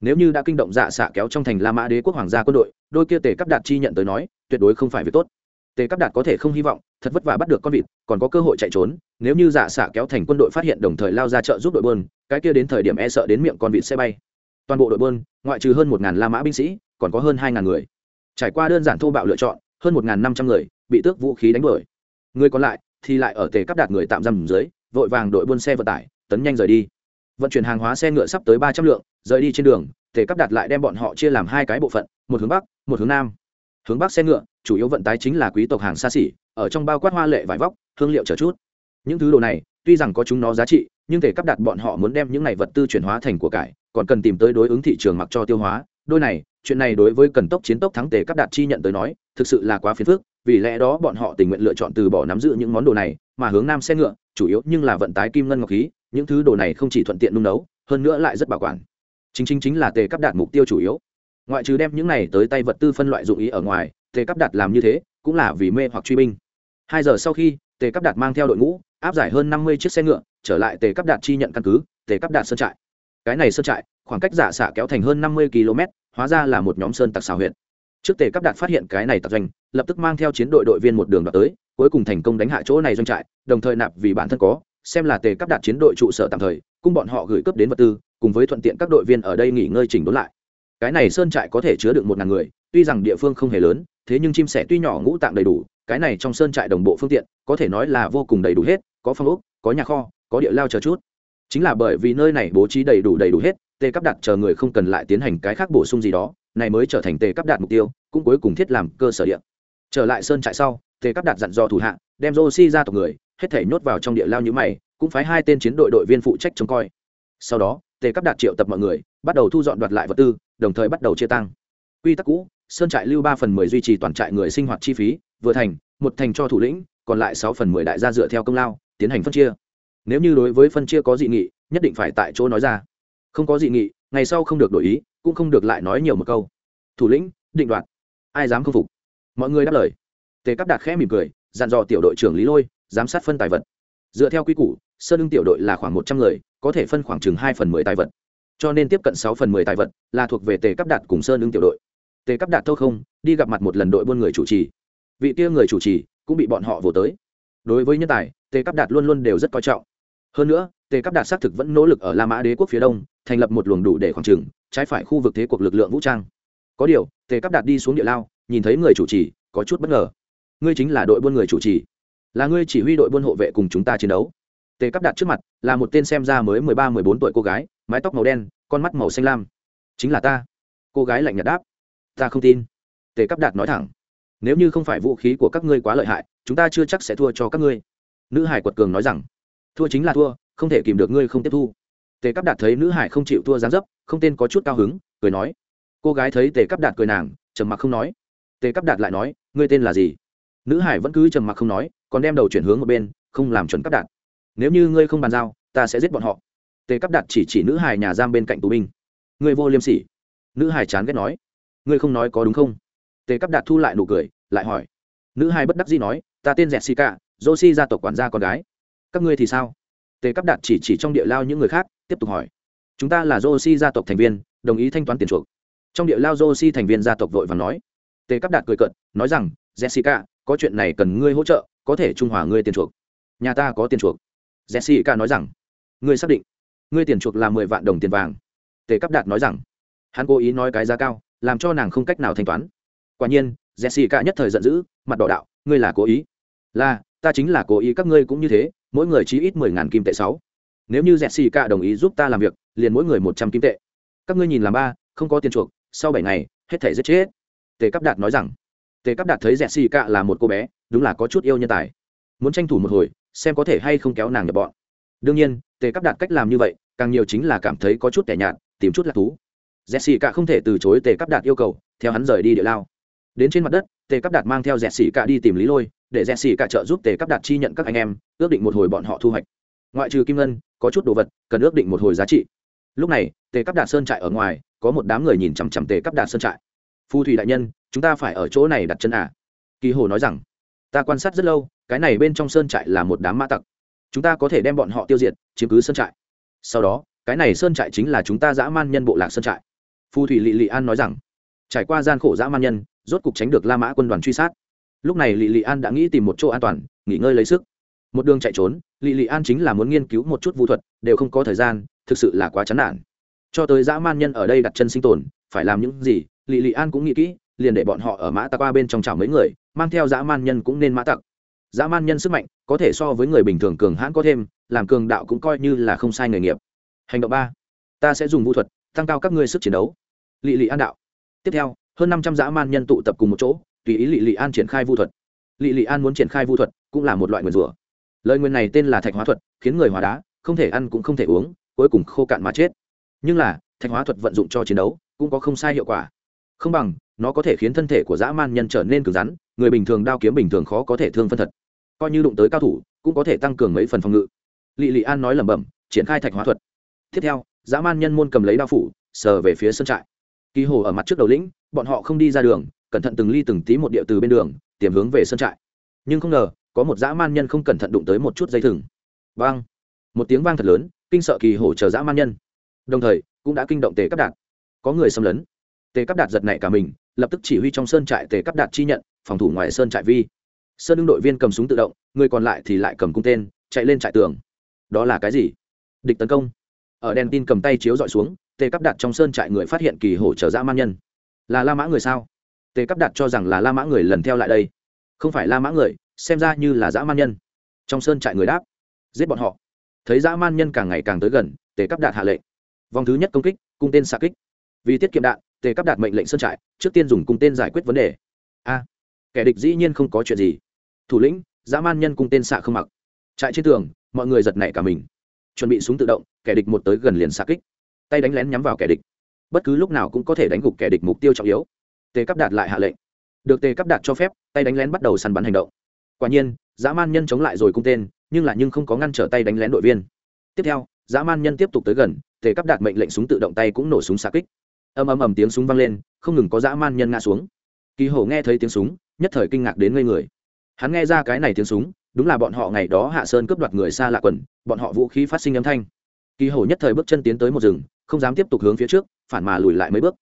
Nếu như đã kinh động dạ xạ kéo trong thành la mã đế quốc hoàng gia quân đội, đôi kia tề cắp đạt chi nhận tới nói, tuyệt đối không phải việc tốt. Tề cắp đạt có thể không hy vọng, thật vất vả bắt được con vịt, còn có cơ hội chạy trốn, nếu như dạ xạ kéo thành quân đội phát hiện đồng thời lao ra chợ giúp đội bơn cái kia đến thời điểm e sợ đến miệng con vịt sẽ bay. Toàn bộ đội bơn ngoại trừ hơn một ngàn la mã binh sĩ, còn có hơn hai ngàn người. Trải qua đơn giản thô bạo lựa chọn, hơn một ngàn năm trăm người bị tước vũ khí đánh đuổi. Người còn lại thì lại ở tề cắp đạt người tạm giam dưới, vội vàng đội buôn xe vận tải, tấn nhanh rời đi. Vận chuyển hàng hóa xe ngựa sắp tới ba trăm lượng, rời đi trên đường, tề cắp đạt lại đem bọn họ chia làm hai cái bộ phận, một hướng bắc, một hướng nam. Hướng bắc xe ngựa, chủ yếu vận tái chính là quý tộc hàng xa xỉ, ở trong bao quát hoa lệ vải vóc, hương liệu chờ chút. Những thứ đồ này, tuy rằng có chúng nó giá trị, nhưng thể cắp đặt bọn họ muốn đem những này vật tư chuyển hóa thành của cải, còn cần tìm tới đối ứng thị trường mặc cho tiêu hóa. Đôi này, chuyện này đối với cần tốc chiến tốc thắng tề cắp đặt chi nhận tới nói, thực sự là quá phiền phức vì lẽ đó bọn họ tình nguyện lựa chọn từ bỏ nắm giữ những món đồ này, mà hướng nam xe ngựa, chủ yếu nhưng là vận tái kim ngân ngọc khí, những thứ đồ này không chỉ thuận tiện nung nấu, hơn nữa lại rất bảo quản. Chính chính chính là tề cắp đạt mục tiêu chủ yếu. Ngoại trừ đem những này tới tay vật tư phân loại dụng ý ở ngoài, tề cắp đạt làm như thế, cũng là vì mê hoặc truy binh. Hai giờ sau khi, tề cắp đạt mang theo đội ngũ, áp giải hơn năm mươi chiếc xe ngựa, trở lại tề cắp đạt chi nhận căn cứ, tề cắp đạt sơn trại. Cái này sơn trại, khoảng cách giả xạ kéo thành hơn năm mươi km hóa ra là một nhóm sơn tặc xào huyện trước tề cắp đạt phát hiện cái này tặc doanh, lập tức mang theo chiến đội đội viên một đường đoạt tới, cuối cùng thành công đánh hạ chỗ này doanh trại, đồng thời nạp vì bản thân có, xem là tề cắp đạt chiến đội trụ sở tạm thời cung bọn họ gửi cấp đến vật tư, cùng với thuận tiện các đội viên ở đây nghỉ ngơi chỉnh đốn lại. Cái này sơn trại có thể chứa được một ngàn người, tuy rằng địa phương không hề lớn, thế nhưng chim sẻ tuy nhỏ ngũ tạng đầy đủ, cái này trong sơn trại đồng bộ phương tiện, có thể nói là vô cùng đầy đủ hết, có phong ốc, có nhà kho, có địa lao chờ chút. Chính là bởi vì nơi này bố trí đầy đủ đầy đủ hết tê cắp đặt chờ người không cần lại tiến hành cái khác bổ sung gì đó này mới trở thành tề cấp đạt mục tiêu, cũng cuối cùng thiết làm cơ sở địa. Trở lại sơn trại sau, tề cấp đạt dặn dò thủ hạ, đem joshi ra tộc người, hết thể nhốt vào trong địa lao như mày, cũng phái hai tên chiến đội đội viên phụ trách trông coi. Sau đó, tề cấp đạt triệu tập mọi người, bắt đầu thu dọn đoạt lại vật tư, đồng thời bắt đầu chia tăng quy tắc cũ, sơn trại lưu ba phần mười duy trì toàn trại người sinh hoạt chi phí, vừa thành, một thành cho thủ lĩnh, còn lại sáu phần mười đại gia dựa theo công lao, tiến hành phân chia. Nếu như đối với phân chia có dị nghị, nhất định phải tại chỗ nói ra. Không có dị nghị ngày sau không được đổi ý, cũng không được lại nói nhiều một câu. Thủ lĩnh, định đoạt. Ai dám không phục? Mọi người đáp lời. Tề cắp đạt khẽ mỉm cười, dặn dò tiểu đội trưởng lý lôi, giám sát phân tài vật. Dựa theo quy củ sơn ưng tiểu đội là khoảng một trăm người, có thể phân khoảng chừng hai phần mười tài vật. Cho nên tiếp cận sáu phần mười tài vật là thuộc về tề cắp đạt cùng sơn ưng tiểu đội. Tề cắp đạt thâu không, đi gặp mặt một lần đội buôn người chủ trì. Vị kia người chủ trì cũng bị bọn họ vồ tới. Đối với nhân tài, tề cắp đạt luôn luôn đều rất coi trọng. Hơn nữa, tề cắp đạt xác thực vẫn nỗ lực ở la mã đế quốc phía đông thành lập một luồng đủ để khoảng trừng trái phải khu vực thế cuộc lực lượng vũ trang. Có điều, tề cắp đạt đi xuống địa lao, nhìn thấy người chủ trì, có chút bất ngờ. Ngươi chính là đội buôn người chủ trì. Là ngươi chỉ huy đội buôn hộ vệ cùng chúng ta chiến đấu. Tề cắp đạt trước mặt, là một tên xem ra mới mười ba, mười bốn tuổi cô gái, mái tóc màu đen, con mắt màu xanh lam. Chính là ta. Cô gái lạnh nhạt đáp. Ta không tin. Tề cắp đạt nói thẳng. Nếu như không phải vũ khí của các ngươi quá lợi hại, chúng ta chưa chắc sẽ thua cho các ngươi. Nữ hải quật cường nói rằng. Thua chính là thua, không thể kìm được ngươi không tiếp thu tề cắp đạt thấy nữ hải không chịu thua gián dấp, không tên có chút cao hứng, cười nói. Cô gái thấy tề cắp đạt cười nàng, trầm mặc không nói. Tề cắp đạt lại nói, ngươi tên là gì? Nữ hải vẫn cứ trầm mặc không nói, còn đem đầu chuyển hướng một bên, không làm chuẩn cắp đạt. Nếu như ngươi không bàn giao, ta sẽ giết bọn họ. Tề cắp đạt chỉ chỉ nữ hải nhà giam bên cạnh tù binh. Ngươi vô liêm sỉ. Nữ hải chán ghét nói. Ngươi không nói có đúng không? Tề cắp đạt thu lại nụ cười, lại hỏi. Nữ Hải bất đắc dĩ nói, ta tên jessica, joshi gia tộc quản gia con gái. Các ngươi thì sao? Tề cắp đạt chỉ chỉ trong địa lao những người khác, tiếp tục hỏi. Chúng ta là Josi gia tộc thành viên, đồng ý thanh toán tiền chuộc. Trong địa lao Josi thành viên gia tộc vội và nói. Tề cắp đạt cười cận nói rằng, jessica, có chuyện này cần ngươi hỗ trợ, có thể trung hòa ngươi tiền chuộc. Nhà ta có tiền chuộc. Jessica nói rằng, ngươi xác định. Ngươi tiền chuộc là mười vạn đồng tiền vàng. Tề cắp đạt nói rằng, hắn cố ý nói cái giá cao, làm cho nàng không cách nào thanh toán. Quả nhiên, jessica nhất thời giận dữ, mặt đỏ đạo, ngươi là cố ý. Là, ta chính là cố ý, các ngươi cũng như thế mỗi người chỉ ít mười ngàn kim tệ sáu. Nếu như jessica đồng ý giúp ta làm việc, liền mỗi người một trăm kim tệ. Các ngươi nhìn làm ba, không có tiền chuộc, sau bảy ngày, hết thể giết chết. Tề cắp đạt nói rằng, tề cắp đạt thấy jessica là một cô bé, đúng là có chút yêu nhân tài. Muốn tranh thủ một hồi, xem có thể hay không kéo nàng nhập bọn. Đương nhiên, tề cắp đạt cách làm như vậy, càng nhiều chính là cảm thấy có chút kẻ nhạt, tìm chút lạc thú. Jessica không thể từ chối tề cắp đạt yêu cầu, theo hắn rời đi địa lao. Đến trên mặt đất, tề cắp đạt mang theo jessica đi tìm lý lôi để jessica trợ giúp tề cắp đạt chi nhận các anh em, ước định một hồi bọn họ thu hoạch. Ngoại trừ kim ngân, có chút đồ vật, cần ước định một hồi giá trị. Lúc này, tề cắp đạt sơn trại ở ngoài, có một đám người nhìn chằm chằm tề cắp đạt sơn trại. Phu thủy đại nhân, chúng ta phải ở chỗ này đặt chân à? Kỳ hồ nói rằng, ta quan sát rất lâu, cái này bên trong sơn trại là một đám mã tặc. Chúng ta có thể đem bọn họ tiêu diệt, chiếm cứ sơn trại. Sau đó, cái này sơn trại chính là chúng ta dã man nhân bộ lạc sơn trại. Phu thủy lị lị an nói rằng, trải qua gian khổ dã man nhân, rốt cục tránh được la mã quân đoàn truy sát lúc này lị lị an đã nghĩ tìm một chỗ an toàn, nghỉ ngơi lấy sức. Một đường chạy trốn, lị lị an chính là muốn nghiên cứu một chút vũ thuật, đều không có thời gian, thực sự là quá chán nản. Cho tới dã man nhân ở đây đặt chân sinh tồn, phải làm những gì, lị lị an cũng nghĩ kỹ, liền để bọn họ ở mã tặc qua bên trong chảo mấy người, mang theo dã man nhân cũng nên mã tặc. Dã man nhân sức mạnh, có thể so với người bình thường cường hãn có thêm, làm cường đạo cũng coi như là không sai nghề nghiệp. Hành động ba, ta sẽ dùng vũ thuật, tăng cao các ngươi sức chiến đấu. Lị lị an đạo. Tiếp theo, hơn năm trăm dã man nhân tụ tập cùng một chỗ tùy ý lị lị an triển khai vu thuật. Lị lị an muốn triển khai vu thuật cũng là một loại nguyền rủa. Lời nguyền này tên là thạch hóa thuật, khiến người hóa đá, không thể ăn cũng không thể uống, cuối cùng khô cạn mà chết. Nhưng là, thạch hóa thuật vận dụng cho chiến đấu cũng có không sai hiệu quả. Không bằng, nó có thể khiến thân thể của dã man nhân trở nên cứng rắn, người bình thường đao kiếm bình thường khó có thể thương phân thật. Coi như đụng tới cao thủ, cũng có thể tăng cường mấy phần phòng ngự. Lị lị an nói lẩm bẩm, triển khai thạch hóa thuật. Tiếp theo, dã man nhân môn cầm lấy đao phủ, sờ về phía sân trại. Kỳ hồ ở mặt trước đầu lĩnh, bọn họ không đi ra đường cẩn thận từng ly từng tí một điệu từ bên đường tiềm hướng về sân trại. Nhưng không ngờ, có một dã man nhân không cẩn thận đụng tới một chút dây thừng. Vang! Một tiếng vang thật lớn, kinh sợ kỳ hổ chờ dã man nhân. Đồng thời, cũng đã kinh động tề cắp đạt. Có người xâm lấn. Tề cắp đạt giật nảy cả mình, lập tức chỉ huy trong sơn trại tề cắp đạt chi nhận, phòng thủ ngoài sơn trại vi. Sơn đương đội viên cầm súng tự động, người còn lại thì lại cầm cung tên, chạy lên trại tường. Đó là cái gì? Địch tấn công. Ở đèn tin cầm tay chiếu dọi xuống, tề cắp đạt trong sơn trại người phát hiện kỳ hổ trở dã man nhân. Là la mã người sao? Tề cắp đạt cho rằng là la mã người lần theo lại đây. Không phải la mã người, xem ra như là dã man nhân. Trong sơn trại người đáp, giết bọn họ. Thấy dã man nhân càng ngày càng tới gần, tề cắp đạt hạ lệnh. Vòng thứ nhất công kích, cung tên xạ kích. Vì tiết kiệm đạn, tề cắp đạt mệnh lệnh sơn trại, trước tiên dùng cung tên giải quyết vấn đề. A, kẻ địch dĩ nhiên không có chuyện gì. Thủ lĩnh, dã man nhân cung tên xạ không mặc. Trại trên tường, mọi người giật nảy cả mình. Chuẩn bị súng tự động, kẻ địch một tới gần liền xạ kích. Tay đánh lén nhắm vào kẻ địch. Bất cứ lúc nào cũng có thể đánh gục kẻ địch mục tiêu trọng yếu tề cắp đạt lại hạ lệnh. Được tề cắp đạt cho phép, tay đánh lén bắt đầu săn bắn hành động. Quả nhiên, dã man nhân chống lại rồi cung tên, nhưng là nhưng không có ngăn trở tay đánh lén đội viên. Tiếp theo, dã man nhân tiếp tục tới gần, tề cắp đạt mệnh lệnh súng tự động tay cũng nổ súng xa kích. Ầm ầm ầm tiếng súng vang lên, không ngừng có dã man nhân ngã xuống. Kỳ hổ nghe thấy tiếng súng, nhất thời kinh ngạc đến ngây người. Hắn nghe ra cái này tiếng súng, đúng là bọn họ ngày đó hạ sơn cướp đoạt người xa lạ quần, bọn họ vũ khí phát sinh âm thanh. Kỳ hổ nhất thời bước chân tiến tới một rừng, không dám tiếp tục hướng phía trước, phản mà lùi lại mấy bước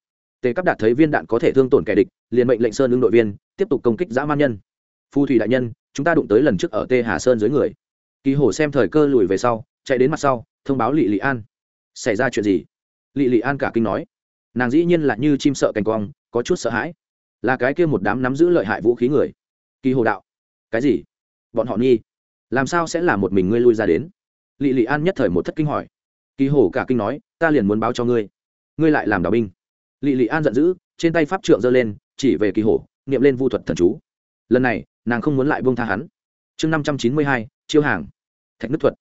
tề cắp đạt thấy viên đạn có thể thương tổn kẻ địch, liền mệnh lệnh sơn ứng đội viên tiếp tục công kích dã man nhân. Phù thủy đại nhân, chúng ta đụng tới lần trước ở tê hà sơn dưới người. Kỳ hổ xem thời cơ lùi về sau, chạy đến mặt sau, thông báo lị lị an. Xảy ra chuyện gì? Lị lị an cả kinh nói. Nàng dĩ nhiên là như chim sợ cành quong, có chút sợ hãi. Là cái kia một đám nắm giữ lợi hại vũ khí người. Kỳ hồ đạo. Cái gì? Bọn họ nghi. Làm sao sẽ là một mình ngươi lui ra đến? Lị lị an nhất thời một thất kinh hỏi. Kỳ hồ cả kinh nói, ta liền muốn báo cho ngươi. Ngươi lại làm đào binh lị lị an giận dữ, trên tay pháp trượng giơ lên, chỉ về kỳ hồ niệm lên vu thuật thần chú. Lần này, nàng không muốn lại buông tha hắn. Chương năm trăm chín mươi hai, chiêu hàng. Thạch nước thuật.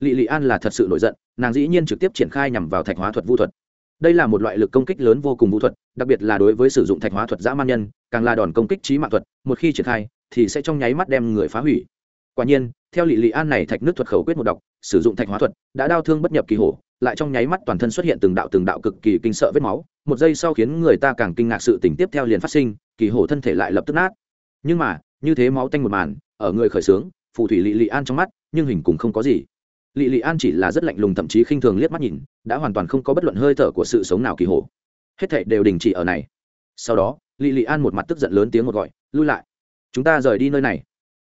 Lị lị an là thật sự nổi giận, nàng dĩ nhiên trực tiếp triển khai nhằm vào thạch hóa thuật vu thuật. Đây là một loại lực công kích lớn vô cùng vũ thuật, đặc biệt là đối với sử dụng thạch hóa thuật dã man nhân, càng là đòn công kích trí mạng thuật, một khi triển khai, thì sẽ trong nháy mắt đem người phá hủy. Quả nhiên, theo lị lị an này thạch nước thuật khẩu quyết một đọc, sử dụng thạch hóa thuật, đã đau thương bất nhập kỳ hổ, lại trong nháy mắt toàn thân xuất hiện từng đạo từng đạo cực kỳ kinh sợ vết máu một giây sau khiến người ta càng kinh ngạc sự tình tiếp theo liền phát sinh, kỳ hổ thân thể lại lập tức nát. Nhưng mà, như thế máu tanh một màn, ở người khởi sướng, phù thủy lị lị an trong mắt, nhưng hình cùng không có gì. Lị lị an chỉ là rất lạnh lùng thậm chí khinh thường liếc mắt nhìn, đã hoàn toàn không có bất luận hơi thở của sự sống nào kỳ hổ. Hết thệ đều đình chỉ ở này. Sau đó, lị lị an một mặt tức giận lớn tiếng một gọi, lui lại. Chúng ta rời đi nơi này.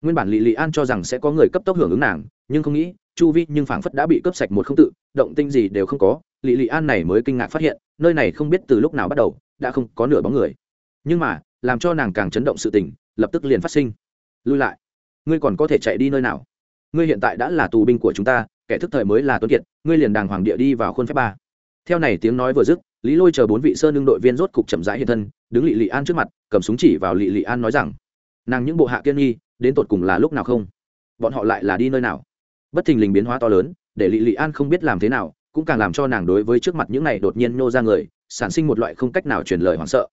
Nguyên bản lị lị an cho rằng sẽ có người cấp tốc hưởng ứng nàng, nhưng không nghĩ chu vi nhưng phảng phất đã bị cướp sạch một không tự, động tinh gì đều không có, lị lị an này mới kinh ngạc phát hiện, nơi này không biết từ lúc nào bắt đầu, đã không có nửa bóng người. Nhưng mà, làm cho nàng càng chấn động sự tình, lập tức liền phát sinh. Lui lại. Ngươi còn có thể chạy đi nơi nào? Ngươi hiện tại đã là tù binh của chúng ta, kẻ thức thời mới là tuấn kiệt, ngươi liền đàng hoàng địa đi vào khuôn phép ba. Theo này tiếng nói vừa dứt, lý lôi chờ bốn vị sơn lương đội viên rốt cục chậm rãi hiện thân, đứng lị lị an trước mặt, cầm súng chỉ vào lị lị an nói rằng, nàng những bộ hạ kiên nghi, đến tột cùng là lúc nào không? Bọn họ lại là đi nơi nào? Bất thình lình biến hóa to lớn, để lị lị an không biết làm thế nào, cũng càng làm cho nàng đối với trước mặt những này đột nhiên nô ra người, sản sinh một loại không cách nào truyền lời hoảng sợ.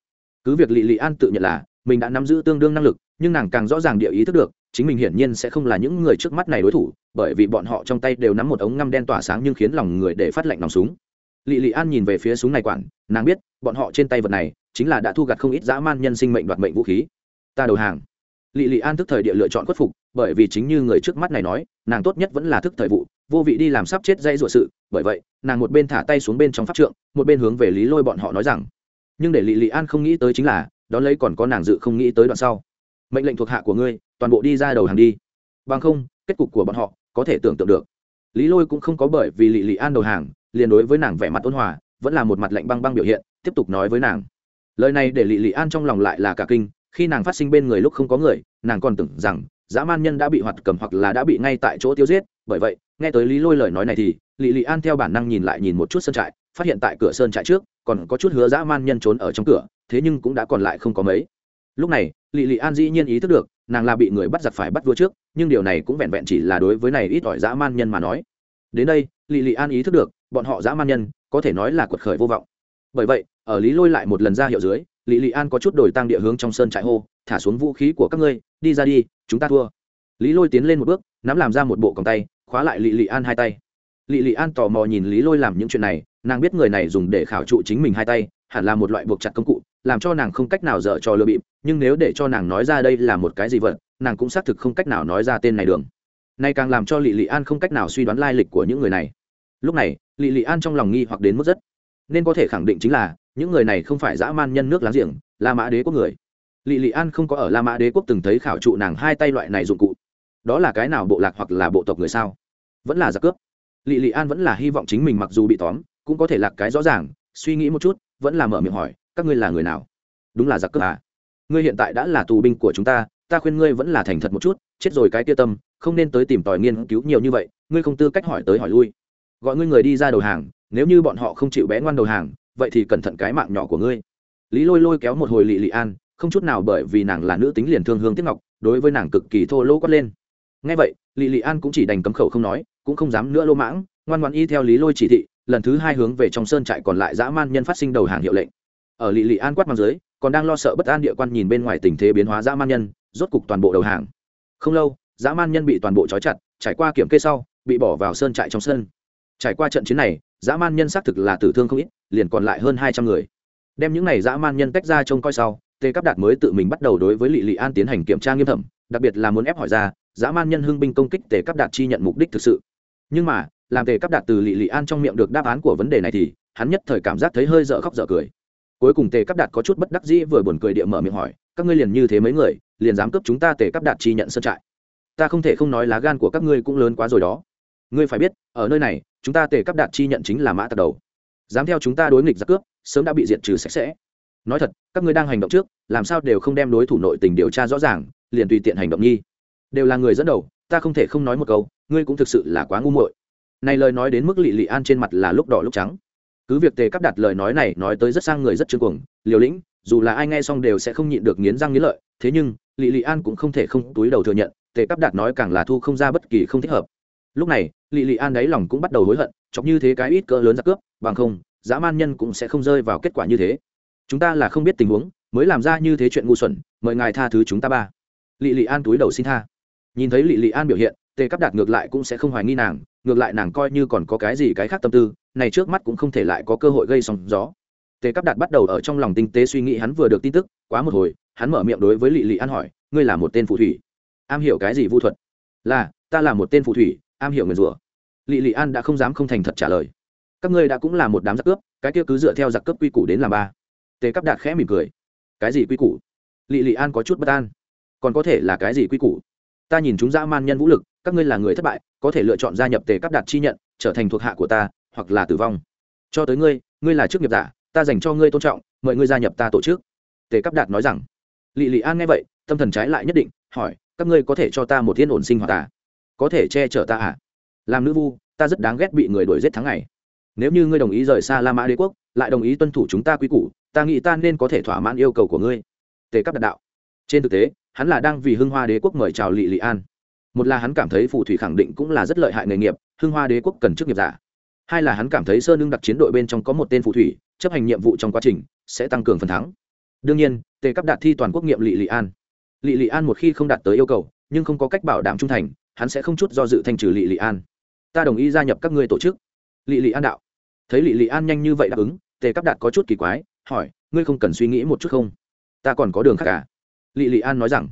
Cứ việc lị lị an tự nhận là mình đã nắm giữ tương đương năng lực, nhưng nàng càng rõ ràng địa ý thức được, chính mình hiển nhiên sẽ không là những người trước mắt này đối thủ, bởi vì bọn họ trong tay đều nắm một ống ngăm đen tỏa sáng nhưng khiến lòng người để phát lạnh nòng súng. Lị lị an nhìn về phía súng này quản, nàng biết, bọn họ trên tay vật này chính là đã thu gặt không ít dã man nhân sinh mệnh đoạt mệnh vũ khí. Ta đầu hàng lị lị an thức thời địa lựa chọn khuất phục, bởi vì chính như người trước mắt này nói, nàng tốt nhất vẫn là thức thời vụ, vô vị đi làm sắp chết dây dụa sự. Bởi vậy, nàng một bên thả tay xuống bên trong pháp trượng, một bên hướng về lý lôi bọn họ nói rằng, nhưng để lị lị an không nghĩ tới chính là, đón lấy còn có nàng dự không nghĩ tới đoạn sau. Mệnh lệnh thuộc hạ của ngươi, toàn bộ đi ra đầu hàng đi. Bằng không, kết cục của bọn họ có thể tưởng tượng được. Lý lôi cũng không có bởi vì lị lị an đầu hàng, liền đối với nàng vẻ mặt ôn hòa, vẫn là một mặt lạnh băng băng biểu hiện, tiếp tục nói với nàng, lời này để lị lị an trong lòng lại là cả kinh khi nàng phát sinh bên người lúc không có người, nàng còn tưởng rằng, dã man nhân đã bị hoạt cầm hoặc là đã bị ngay tại chỗ tiêu giết. Bởi vậy, nghe tới lý lôi lời nói này thì, lị lị an theo bản năng nhìn lại nhìn một chút sơn trại, phát hiện tại cửa sơn trại trước, còn có chút hứa dã man nhân trốn ở trong cửa, thế nhưng cũng đã còn lại không có mấy. Lúc này, lị lị an dĩ nhiên ý thức được, nàng là bị người bắt giặc phải bắt vua trước, nhưng điều này cũng vẹn vẹn chỉ là đối với này ít ỏi dã man nhân mà nói. Đến đây, lị lị an ý thức được, bọn họ dã man nhân, có thể nói là quật khởi vô vọng. Bởi vậy, ở lý lôi lại một lần ra hiệu dưới lị lị an có chút đổi tăng địa hướng trong sơn trại hô, thả xuống vũ khí của các ngươi, đi ra đi, chúng ta thua. Lý lôi tiến lên một bước, nắm làm ra một bộ còng tay, khóa lại lị lị an hai tay. Lị lị an tò mò nhìn lý lôi làm những chuyện này, nàng biết người này dùng để khảo trụ chính mình hai tay, hẳn là một loại buộc chặt công cụ, làm cho nàng không cách nào dở cho lừa bịp, nhưng nếu để cho nàng nói ra đây là một cái gì vật, nàng cũng xác thực không cách nào nói ra tên này đường nay càng làm cho lị lị an không cách nào suy đoán lai lịch của những người này. Lúc này, lị lị an trong lòng nghi hoặc đến mức rất. Nên có thể khẳng định chính là những người này không phải dã man nhân nước láng giềng, la mã đế quốc người. Lị lị an không có ở la mã đế quốc từng thấy khảo trụ nàng hai tay loại này dụng cụ. Đó là cái nào bộ lạc hoặc là bộ tộc người sao? Vẫn là giặc cướp. Lị lị an vẫn là hy vọng chính mình mặc dù bị tóm, cũng có thể lạc cái rõ ràng, suy nghĩ một chút, vẫn là mở miệng hỏi, các ngươi là người nào? Đúng là giặc cướp à? Ngươi hiện tại đã là tù binh của chúng ta ta khuyên ngươi vẫn là thành thật một chút, chết rồi cái tia tâm, không nên tới tìm tòi nghiên cứu nhiều như vậy, ngươi không tư cách hỏi tới hỏi lui. Gọi ngươi người đi ra đầu hàng, nếu như bọn họ không chịu bé ngoan đầu hàng vậy thì cẩn thận cái mạng nhỏ của ngươi. Lý lôi lôi kéo một hồi lị lị an, không chút nào bởi vì nàng là nữ tính liền thương hương tiếp ngọc, đối với nàng cực kỳ thô lỗ quát lên. Ngay vậy, lị lị an cũng chỉ đành cấm khẩu không nói, cũng không dám nữa lô mãng, ngoan ngoan y theo lý lôi chỉ thị, lần thứ hai hướng về trong sơn trại còn lại dã man nhân phát sinh đầu hàng hiệu lệnh. Ở lị lị an quát mang dưới, còn đang lo sợ bất an địa quan nhìn bên ngoài tình thế biến hóa dã man nhân, rốt cục toàn bộ đầu hàng. Không lâu, dã man nhân bị toàn bộ trói chặt, trải qua kiểm kê sau, bị bỏ vào sơn trại trong sân. Trải qua trận chiến này dã man nhân xác thực là tử thương không ít, liền còn lại hơn hai trăm người. Đem những này dã man nhân tách ra trông coi sau tê cắp đạt mới tự mình bắt đầu đối với lị lị an tiến hành kiểm tra nghiêm thẩm, đặc biệt là muốn ép hỏi ra, dã man nhân hưng binh công kích tề cắp đạt chi nhận mục đích thực sự. Nhưng mà, làm tề cắp đạt từ lị lị an trong miệng được đáp án của vấn đề này thì, hắn nhất thời cảm giác thấy hơi dở khóc dở cười. Cuối cùng tề cắp đạt có chút bất đắc dĩ vừa buồn cười địa mở miệng hỏi, các ngươi liền như thế mấy người, liền dám cướp chúng ta tề cắp đạt chi nhận sân trại? Ta không thể không nói lá gan của các ngươi cũng lớn quá rồi đó ngươi phải biết, ở nơi này, chúng ta tề cấp đạt chi nhận chính là mã tặc đầu. Dám theo chúng ta đối nghịch giặc cướp, sớm đã bị diệt trừ sạch sẽ. Nói thật, các ngươi đang hành động trước, làm sao đều không đem đối thủ nội tình điều tra rõ ràng, liền tùy tiện hành động nhi đều là người dẫn đầu, ta không thể không nói một câu, ngươi cũng thực sự là quá ngu muội. Này lời nói đến mức lị lị an trên mặt là lúc đỏ lúc trắng. Cứ việc tề cắp đặt lời nói này nói tới rất sang người rất trương cuồng, liều lĩnh, dù là ai nghe xong đều sẽ không nhịn được nghiến răng nghiến lợi, thế nhưng, lị lị an cũng không thể không túi đầu thừa nhận, tề cắp đặt nói càng là thu không ra bất kỳ không thích hợp lúc này, lị lị an đáy lòng cũng bắt đầu hối hận, chọc như thế cái ít cỡ lớn ra cướp, bằng không, dã man nhân cũng sẽ không rơi vào kết quả như thế. Chúng ta là không biết tình huống, mới làm ra như thế chuyện ngu xuẩn, mời ngài tha thứ chúng ta ba. Lị lị an túi đầu xin tha. Nhìn thấy lị lị an biểu hiện, tề cắp đạt ngược lại cũng sẽ không hoài nghi nàng, ngược lại nàng coi như còn có cái gì cái khác tâm tư, này trước mắt cũng không thể lại có cơ hội gây sóng gió. Tề cắp đạt bắt đầu ở trong lòng tinh tế suy nghĩ hắn vừa được tin tức, quá một hồi, hắn mở miệng đối với lị lị an hỏi, ngươi là một tên phù thủy? Am hiểu cái gì vu thuật? Là, ta là một tên phù thủy am hiểu nguyền rủa. Lị lị an đã không dám không thành thật trả lời. Các ngươi đã cũng là một đám giặc cướp, cái kia cứ dựa theo giặc cướp quy củ đến làm ba. Tề cắp đạt khẽ mỉm cười. Cái gì quy củ? Lị lị an có chút bất an. Còn có thể là cái gì quy củ? Ta nhìn chúng dã man nhân vũ lực, các ngươi là người thất bại, có thể lựa chọn gia nhập tề cắp đạt chi nhận, trở thành thuộc hạ của ta, hoặc là tử vong. Cho tới ngươi ngươi là chức nghiệp giả, ta dành cho ngươi tôn trọng, mời ngươi gia nhập ta tổ chức. Tề cắp đạt nói rằng. Lị lị an nghe vậy, tâm thần trái lại nhất định, hỏi, các ngươi có thể cho ta một thiên ổn sinh hoạt à? Có thể che chở ta à? Làm nữ vu, ta rất đáng ghét bị người đuổi giết tháng ngày. Nếu như ngươi đồng ý rời xa la mã đế quốc, lại đồng ý tuân thủ chúng ta quy củ, ta nghĩ ta nên có thể thỏa mãn yêu cầu của ngươi. Tề cấp đạt đạo. Trên thực tế, hắn là đang vì hưng hoa đế quốc mời chào lị lị an. Một là hắn cảm thấy phù thủy khẳng định cũng là rất lợi hại nghề nghiệp, hưng hoa đế quốc cần chức nghiệp giả. Hai là hắn cảm thấy sơn lương đặc chiến đội bên trong có một tên phù thủy, chấp hành nhiệm vụ trong quá trình, sẽ tăng cường phần thắng. Đương nhiên, tề cấp đạt thi toàn quốc nghiệm lị lị an. Lị lị an một khi không đạt tới yêu cầu, nhưng không có cách bảo đảm trung thành hắn sẽ không chút do dự thanh trừ lị lị an. Ta đồng ý gia nhập các ngươi tổ chức. Lị lị an đạo. Thấy lị lị an nhanh như vậy đáp ứng, tề cắp đạt có chút kỳ quái, hỏi, ngươi không cần suy nghĩ một chút không? Ta còn có đường khác cả lị lị an nói rằng.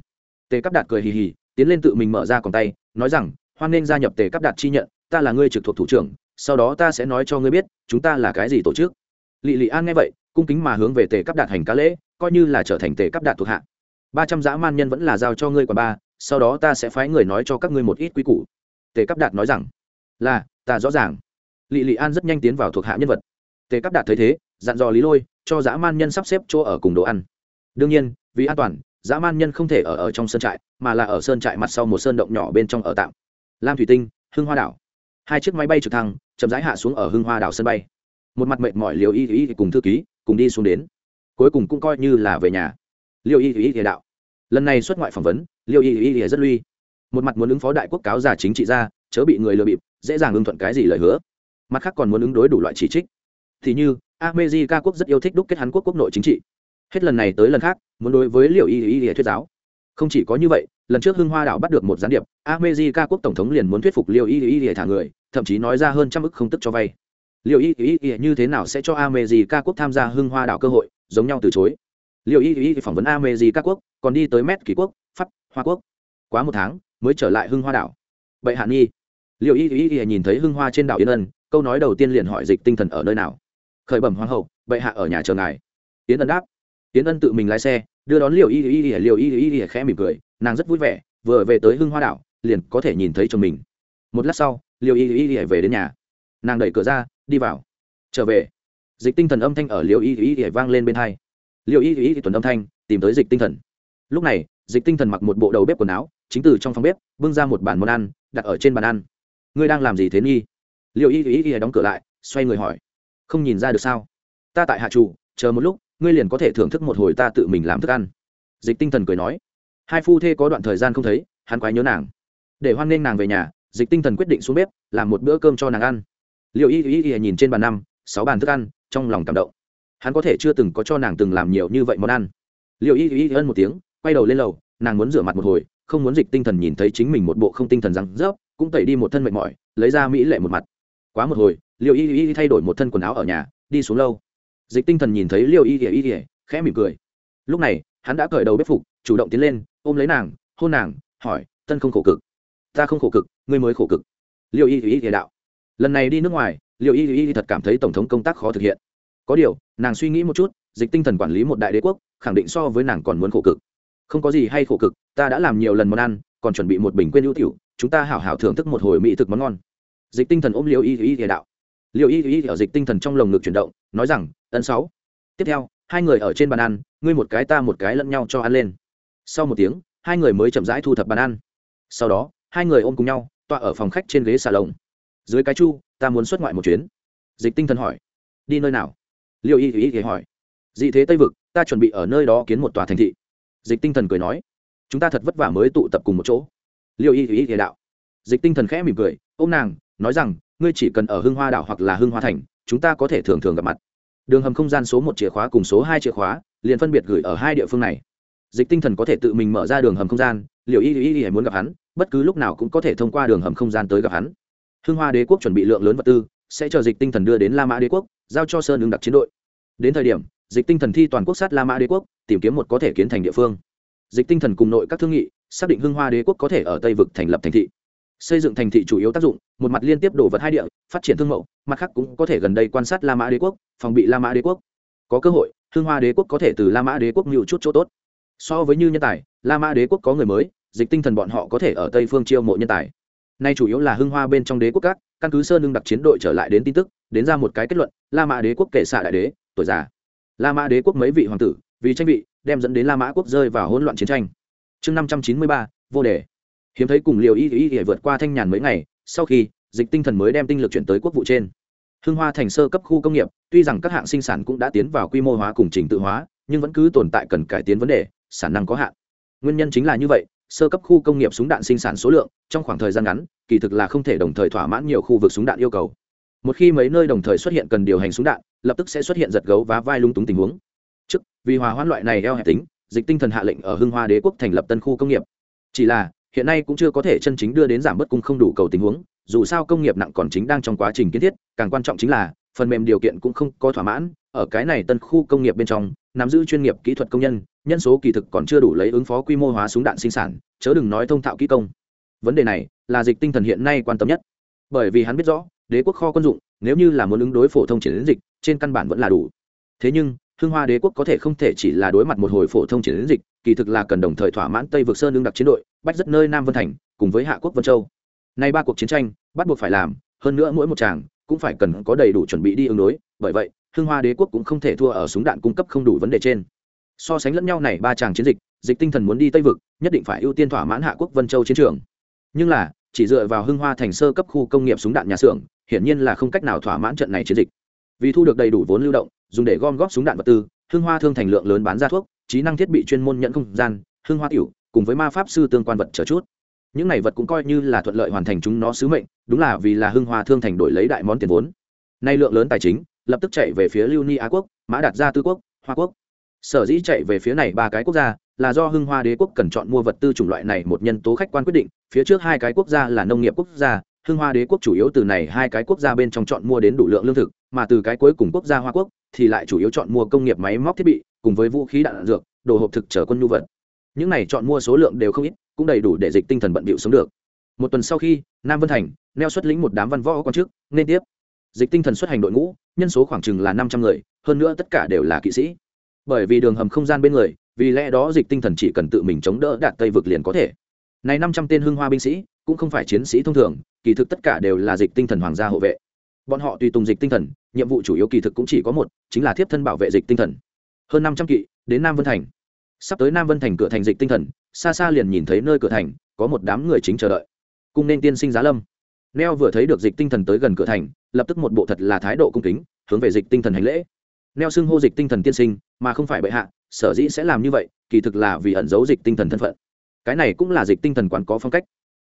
Tề cắp đạt cười hì hì, tiến lên tự mình mở ra còn tay, nói rằng, hoan nên gia nhập tề cắp đạt chi nhận, ta là ngươi trực thuộc thủ trưởng, sau đó ta sẽ nói cho ngươi biết, chúng ta là cái gì tổ chức. Lị lị an nghe vậy, cung kính mà hướng về tề cắp đạt hành cá lễ, coi như là trở thành tề cắp đạt thuộc hạ. Ba trăm dã man nhân vẫn là giao cho ngươi quả ba sau đó ta sẽ phái người nói cho các ngươi một ít quy củ. Tề cắp đạt nói rằng, là, ta rõ ràng. Lị lị an rất nhanh tiến vào thuộc hạ nhân vật. Tề cắp đạt thấy thế, dặn dò lý lôi, cho dã man nhân sắp xếp chỗ ở cùng đồ ăn. Đương nhiên, vì an toàn, dã man nhân không thể ở ở trong sơn trại, mà là ở sơn trại mặt sau một sơn động nhỏ bên trong ở tạm. Lam thủy tinh, hưng hoa đảo. Hai chiếc máy bay trực thăng chậm rãi hạ xuống ở hưng hoa đảo sân bay. Một mặt mệt mỏi liều y y cùng thư ký cùng đi xuống đến. Cuối cùng cũng coi như là về nhà. Liêu y y đạo. Lần này xuất ngoại phỏng vấn liêu y y rất lui một mặt muốn ứng phó đại quốc cáo già chính trị ra chớ bị người lừa bịp dễ dàng ưng thuận cái gì lời hứa mặt khác còn muốn ứng đối đủ loại chỉ trích thì như armezia quốc rất yêu thích đúc kết hắn quốc quốc nội chính trị hết lần này tới lần khác muốn đối với liệu y y y thuyết giáo không chỉ có như vậy lần trước hưng hoa đảo bắt được một gián điệp armezia quốc tổng thống liền muốn thuyết phục liệu y y y thả người thậm chí nói ra hơn trăm ức không tức cho vay liệu y y y như thế nào sẽ cho armezia quốc tham gia hưng hoa đảo cơ hội giống nhau từ chối liệu y y phỏng vấn armezia quốc còn đi tới Met ký quốc hoa quốc quá một tháng mới trở lại hưng hoa đảo vậy hạn nhi liệu y y Y nhìn thấy hưng hoa trên đảo yên ân câu nói đầu tiên liền hỏi dịch tinh thần ở nơi nào khởi bẩm hoàng hậu bệ hạ ở nhà chờ ngài yến ân đáp yến ân tự mình lái xe đưa đón liệu y y y liệu y y y khẽ mỉm cười nàng rất vui vẻ vừa về tới hưng hoa đảo liền có thể nhìn thấy chồng mình một lát sau liệu y y y về đến nhà nàng đẩy cửa ra đi vào trở về dịch tinh thần âm thanh ở liệu y y y vang lên bên hai liệu y y y tuần âm thanh tìm tới dịch tinh thần lúc này dịch tinh thần mặc một bộ đầu bếp quần áo, chính từ trong phòng bếp, bưng ra một bàn món ăn, đặt ở trên bàn ăn. Ngươi đang làm gì thế nghi liệu y y y đóng cửa lại, xoay người hỏi. Không nhìn ra được sao? Ta tại hạ chủ, chờ một lúc, ngươi liền có thể thưởng thức một hồi ta tự mình làm thức ăn. Dịch tinh thần cười nói. Hai phu thê có đoạn thời gian không thấy, hắn quái nhớ nàng. Để hoan nghênh nàng về nhà, dịch tinh thần quyết định xuống bếp, làm một bữa cơm cho nàng ăn. Liệu y y y nhìn trên bàn năm, sáu bàn thức ăn, trong lòng cảm động. Hắn có thể chưa từng có cho nàng từng làm nhiều như vậy món ăn. Liệu y y ân một tiếng quay đầu lên lầu nàng muốn rửa mặt một hồi không muốn dịch tinh thần nhìn thấy chính mình một bộ không tinh thần răng rớp cũng tẩy đi một thân mệt mỏi lấy ra mỹ lệ một mặt quá một hồi liệu y y thay đổi một thân quần áo ở nhà đi xuống lâu dịch tinh thần nhìn thấy liệu y y y khẽ mỉm cười lúc này hắn đã cởi đầu bếp phục chủ động tiến lên ôm lấy nàng hôn nàng hỏi tân không khổ cực ta không khổ cực ngươi mới khổ cực liệu y y y đạo lần này đi nước ngoài liệu y y thật cảm thấy tổng thống công tác khó thực hiện có điều nàng suy nghĩ một chút dịch tinh thần quản lý một đại đế quốc khẳng định so với nàng còn muốn khổ cực không có gì hay khổ cực, ta đã làm nhiều lần món ăn, còn chuẩn bị một bình quên ưu tiểu, chúng ta hảo hảo thưởng thức một hồi mỹ thực món ngon. Dịch tinh thần ôm liều y y y đạo. Liều y y ở dịch tinh thần trong lồng ngực chuyển động, nói rằng, ấn sáu. Tiếp theo, hai người ở trên bàn ăn, ngươi một cái ta một cái lẫn nhau cho ăn lên. Sau một tiếng, hai người mới chậm rãi thu thập bàn ăn. Sau đó, hai người ôm cùng nhau, tọa ở phòng khách trên ghế xà lồng dưới cái chu, ta muốn xuất ngoại một chuyến. Dịch tinh thần hỏi. Đi nơi nào? Liêu y y y hỏi. Dị thế tây vực, ta chuẩn bị ở nơi đó kiến một tòa thành thị dịch tinh thần cười nói, chúng ta thật vất vả mới tụ tập cùng một chỗ. Liệu y y y đạo. Dịch tinh thần khẽ mỉm cười ô m nàng, nói rằng, ngươi chỉ cần ở hưng hoa đảo hoặc là hưng hoa thành, chúng ta có thể thường thường gặp mặt. Đường hầm không gian số một chìa khóa cùng số hai chìa khóa, liền phân biệt gửi ở hai địa phương này. Dịch tinh thần có thể tự mình mở ra đường hầm không gian liệu y y y muốn gặp hắn, bất cứ lúc nào cũng có thể thông qua đường hầm không gian tới gặp hắn. Hưng hoa đế quốc chuẩn bị lượng lớn vật tư, sẽ chờ dịch tinh thần đưa đến la mã đế quốc, giao cho sơn ứng đặc chiến đội. Đến thời điểm dịch tinh thần thi toàn quốc sát la mã đế quốc, tìm kiếm một có thể kiến thành địa phương. Dịch tinh thần cùng nội các thương nghị, xác định hưng hoa đế quốc có thể ở tây vực thành lập thành thị. Xây dựng thành thị chủ yếu tác dụng, một mặt liên tiếp đổ vật hai địa, phát triển thương mẫu mặt khác cũng có thể gần đây quan sát la mã đế quốc, phòng bị la mã đế quốc. Có cơ hội, hưng hoa đế quốc có thể từ la mã đế quốc nhiều chút chỗ tốt. So với như nhân tài, la mã đế quốc có người mới, dịch tinh thần bọn họ có thể ở tây phương chiêu mộ nhân tài. Nay chủ yếu là hưng hoa bên trong đế quốc các, căn cứ sơn lưng đặc chiến đội trở lại đến tin tức, đến ra một cái kết luận, la mã đế quốc kệ xạ đại đế, tuổi già la mã đế quốc mấy vị hoàng tử, vì tranh vị, đem dẫn đến la mã quốc rơi vào hỗn loạn chiến tranh. Chương năm trăm chín mươi ba, vô đề hiếm thấy cùng liều y y y vượt qua thanh nhàn mấy ngày, sau khi, dịch tinh thần mới đem tinh lực chuyển tới quốc vụ trên. Hưng hoa thành sơ cấp khu công nghiệp, tuy rằng các hạng sinh sản cũng đã tiến vào quy mô hóa cùng trình tự hóa, nhưng vẫn cứ tồn tại cần cải tiến vấn đề, sản năng có hạn. Nguyên nhân chính là như vậy, sơ cấp khu công nghiệp súng đạn sinh sản số lượng, trong khoảng thời gian ngắn, kỳ thực là không thể đồng thời thỏa mãn nhiều khu vực súng đạn yêu cầu một khi mấy nơi đồng thời xuất hiện cần điều hành súng đạn, lập tức sẽ xuất hiện giật gấu và vai lung túng tình huống. Trước, vì hòa hoãn loại này eo hẹp tính, dịch tinh thần hạ lệnh ở hưng hoa đế quốc thành lập tân khu công nghiệp. Chỉ là, hiện nay cũng chưa có thể chân chính đưa đến giảm bớt cung không đủ cầu tình huống, dù sao công nghiệp nặng còn chính đang trong quá trình kiến thiết, càng quan trọng chính là, phần mềm điều kiện cũng không có thỏa mãn, ở cái này tân khu công nghiệp bên trong, nắm giữ chuyên nghiệp kỹ thuật công nhân nhân số kỳ thực còn chưa đủ lấy ứng phó quy mô hóa súng đạn sinh sản, chớ đừng nói thông thạo kỹ công. Vấn đề này là dịch tinh thần hiện nay quan tâm nhất, bởi vì hắn biết rõ đế quốc kho quân dụng, nếu như là muốn ứng đối phổ thông chiến dịch, trên căn bản vẫn là đủ. Thế nhưng hương hoa đế quốc có thể không thể chỉ là đối mặt một hồi phổ thông chiến dịch, kỳ thực là cần đồng thời thỏa mãn tây vực sơn đương đặc chiến đội, bách rất nơi nam vân thành, cùng với hạ quốc vân châu. Nay ba cuộc chiến tranh, bắt buộc phải làm, hơn nữa mỗi một tràng cũng phải cần có đầy đủ chuẩn bị đi ứng đối, bởi vậy hương hoa đế quốc cũng không thể thua ở súng đạn cung cấp không đủ vấn đề trên. So sánh lẫn nhau này ba tràng chiến dịch dịch tinh thần muốn đi tây vực, nhất định phải ưu tiên thỏa mãn hạ quốc vân châu chiến trường. Nhưng là, chỉ dựa vào hưng hoa thành sơ cấp khu công nghiệp súng đạn nhà xưởng hiển nhiên là không cách nào thỏa mãn trận này chiến dịch. Vì thu được đầy đủ vốn lưu động, dùng để gom góp súng đạn vật tư, Hương hoa thương thành lượng lớn bán ra thuốc, trí năng thiết bị chuyên môn nhận không gian, Hương hoa tiểu, cùng với ma pháp sư tương quan vật chờ chút. Những này vật cũng coi như là thuận lợi hoàn thành chúng nó sứ mệnh, đúng là vì là hưng hoa thương thành đổi lấy đại món tiền vốn. Nay lượng lớn tài chính, lập tức chạy về phía lưu ni á quốc, mã đạt gia tư quốc, hoa quốc. Sở dĩ chạy về phía này ba cái quốc gia, là do hưng hoa đế quốc cần chọn mua vật tư chủng loại này một nhân tố khách quan quyết định, phía trước hai cái quốc gia là nông nghiệp quốc gia hưng hoa đế quốc chủ yếu từ này hai cái quốc gia bên trong chọn mua đến đủ lượng lương thực, mà từ cái cuối cùng quốc gia hoa quốc thì lại chủ yếu chọn mua công nghiệp máy móc thiết bị, cùng với vũ khí đạn dược, đồ hộp thực chở quân nhu vật. Những này chọn mua số lượng đều không ít, cũng đầy đủ để dịch tinh thần bận bịu sống được. Một tuần sau khi, nam vân thành, neo xuất lĩnh một đám văn võ quan chức, nên tiếp. Dịch tinh thần xuất hành đội ngũ, nhân số khoảng chừng là năm trăm người, hơn nữa tất cả đều là kỵ sĩ. Bởi vì đường hầm không gian bên người, vì lẽ đó dịch tinh thần chỉ cần tự mình chống đỡ đạt tây vực liền có thể. Này năm trăm tên hưng hoa binh sĩ, cũng không phải chiến sĩ thông thường kỳ thực tất cả đều là dịch tinh thần hoàng gia hộ vệ. Bọn họ tùy tùng dịch tinh thần, nhiệm vụ chủ yếu kỳ thực cũng chỉ có một, chính là thiếp thân bảo vệ dịch tinh thần. Hơn năm trăm kỵ đến nam vân thành. Sắp tới nam vân thành cửa thành dịch tinh thần, xa xa liền nhìn thấy nơi cửa thành, có một đám người chính chờ đợi. Cung nên tiên sinh giá lâm. Neo vừa thấy được dịch tinh thần tới gần cửa thành, lập tức một bộ thật là thái độ cung kính, hướng về dịch tinh thần hành lễ. Neo xưng hô dịch tinh thần tiên sinh, mà không phải bệ hạ, sở dĩ sẽ làm như vậy, kỳ thực là vì ẩn giấu dịch tinh thần thân phận. Cái này cũng là dịch tinh thần quán có phong cách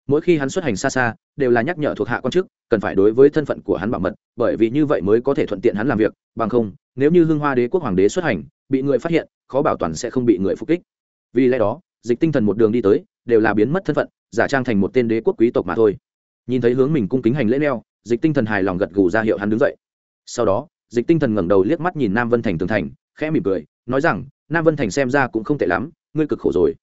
mỗi khi hắn xuất hành xa xa đều là nhắc nhở thuộc hạ quan chức cần phải đối với thân phận của hắn bảo mật bởi vì như vậy mới có thể thuận tiện hắn làm việc bằng không nếu như hưng hoa đế quốc hoàng đế xuất hành bị người phát hiện khó bảo toàn sẽ không bị người phục kích. Vì lẽ đó dịch tinh thần một đường đi tới đều là biến mất thân phận giả trang thành một tên đế quốc quý tộc mà thôi. Nhìn thấy hướng mình cung kính hành lễ leo, dịch tinh thần hài lòng gật gù ra hiệu hắn đứng dậy. Sau đó dịch tinh thần ngẩng đầu liếc mắt nhìn nam vân thành tường thành khẽ mỉm cười nói rằng nam vân thành xem ra cũng không tệ lắm ngươi cực khổ rồi.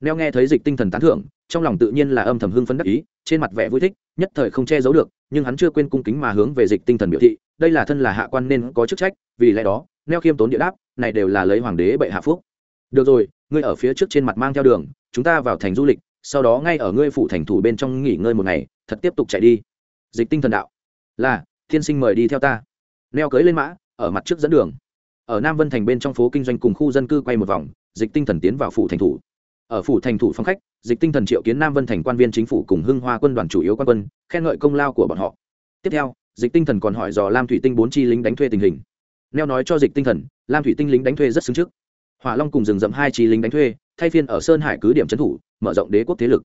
Neo nghe thấy dịch tinh thần tán thưởng trong lòng tự nhiên là âm thầm hưng phấn đắc ý, trên mặt vẻ vui thích, nhất thời không che giấu được, nhưng hắn chưa quên cung kính mà hướng về dịch tinh thần biểu thị, đây là thân là hạ quan nên có chức trách, vì lẽ đó, neo khiêm tốn địa đáp, này đều là lấy hoàng đế bệ hạ phúc. Được rồi, ngươi ở phía trước trên mặt mang theo đường, chúng ta vào thành du lịch, sau đó ngay ở ngươi phủ thành thủ bên trong nghỉ ngơi một ngày, thật tiếp tục chạy đi. Dịch tinh thần đạo, là, thiên sinh mời đi theo ta. Neo cưới lên mã, ở mặt trước dẫn đường. Ở nam vân thành bên trong phố kinh doanh cùng khu dân cư quay một vòng, dịch tinh thần tiến vào phủ thành thủ ở phủ thành thủ phong khách, dịch tinh thần triệu kiến nam vân thành quan viên chính phủ cùng hưng hoa quân đoàn chủ yếu quan quân, khen ngợi công lao của bọn họ. Tiếp theo, dịch tinh thần còn hỏi dò lam thủy tinh bốn chi lính đánh thuê tình hình. Neo nói cho dịch tinh thần, lam thủy tinh lính đánh thuê rất xứng trước. Hỏa long cùng rừng rậm hai chi lính đánh thuê, thay phiên ở sơn hải cứ điểm trấn thủ, mở rộng đế quốc thế lực.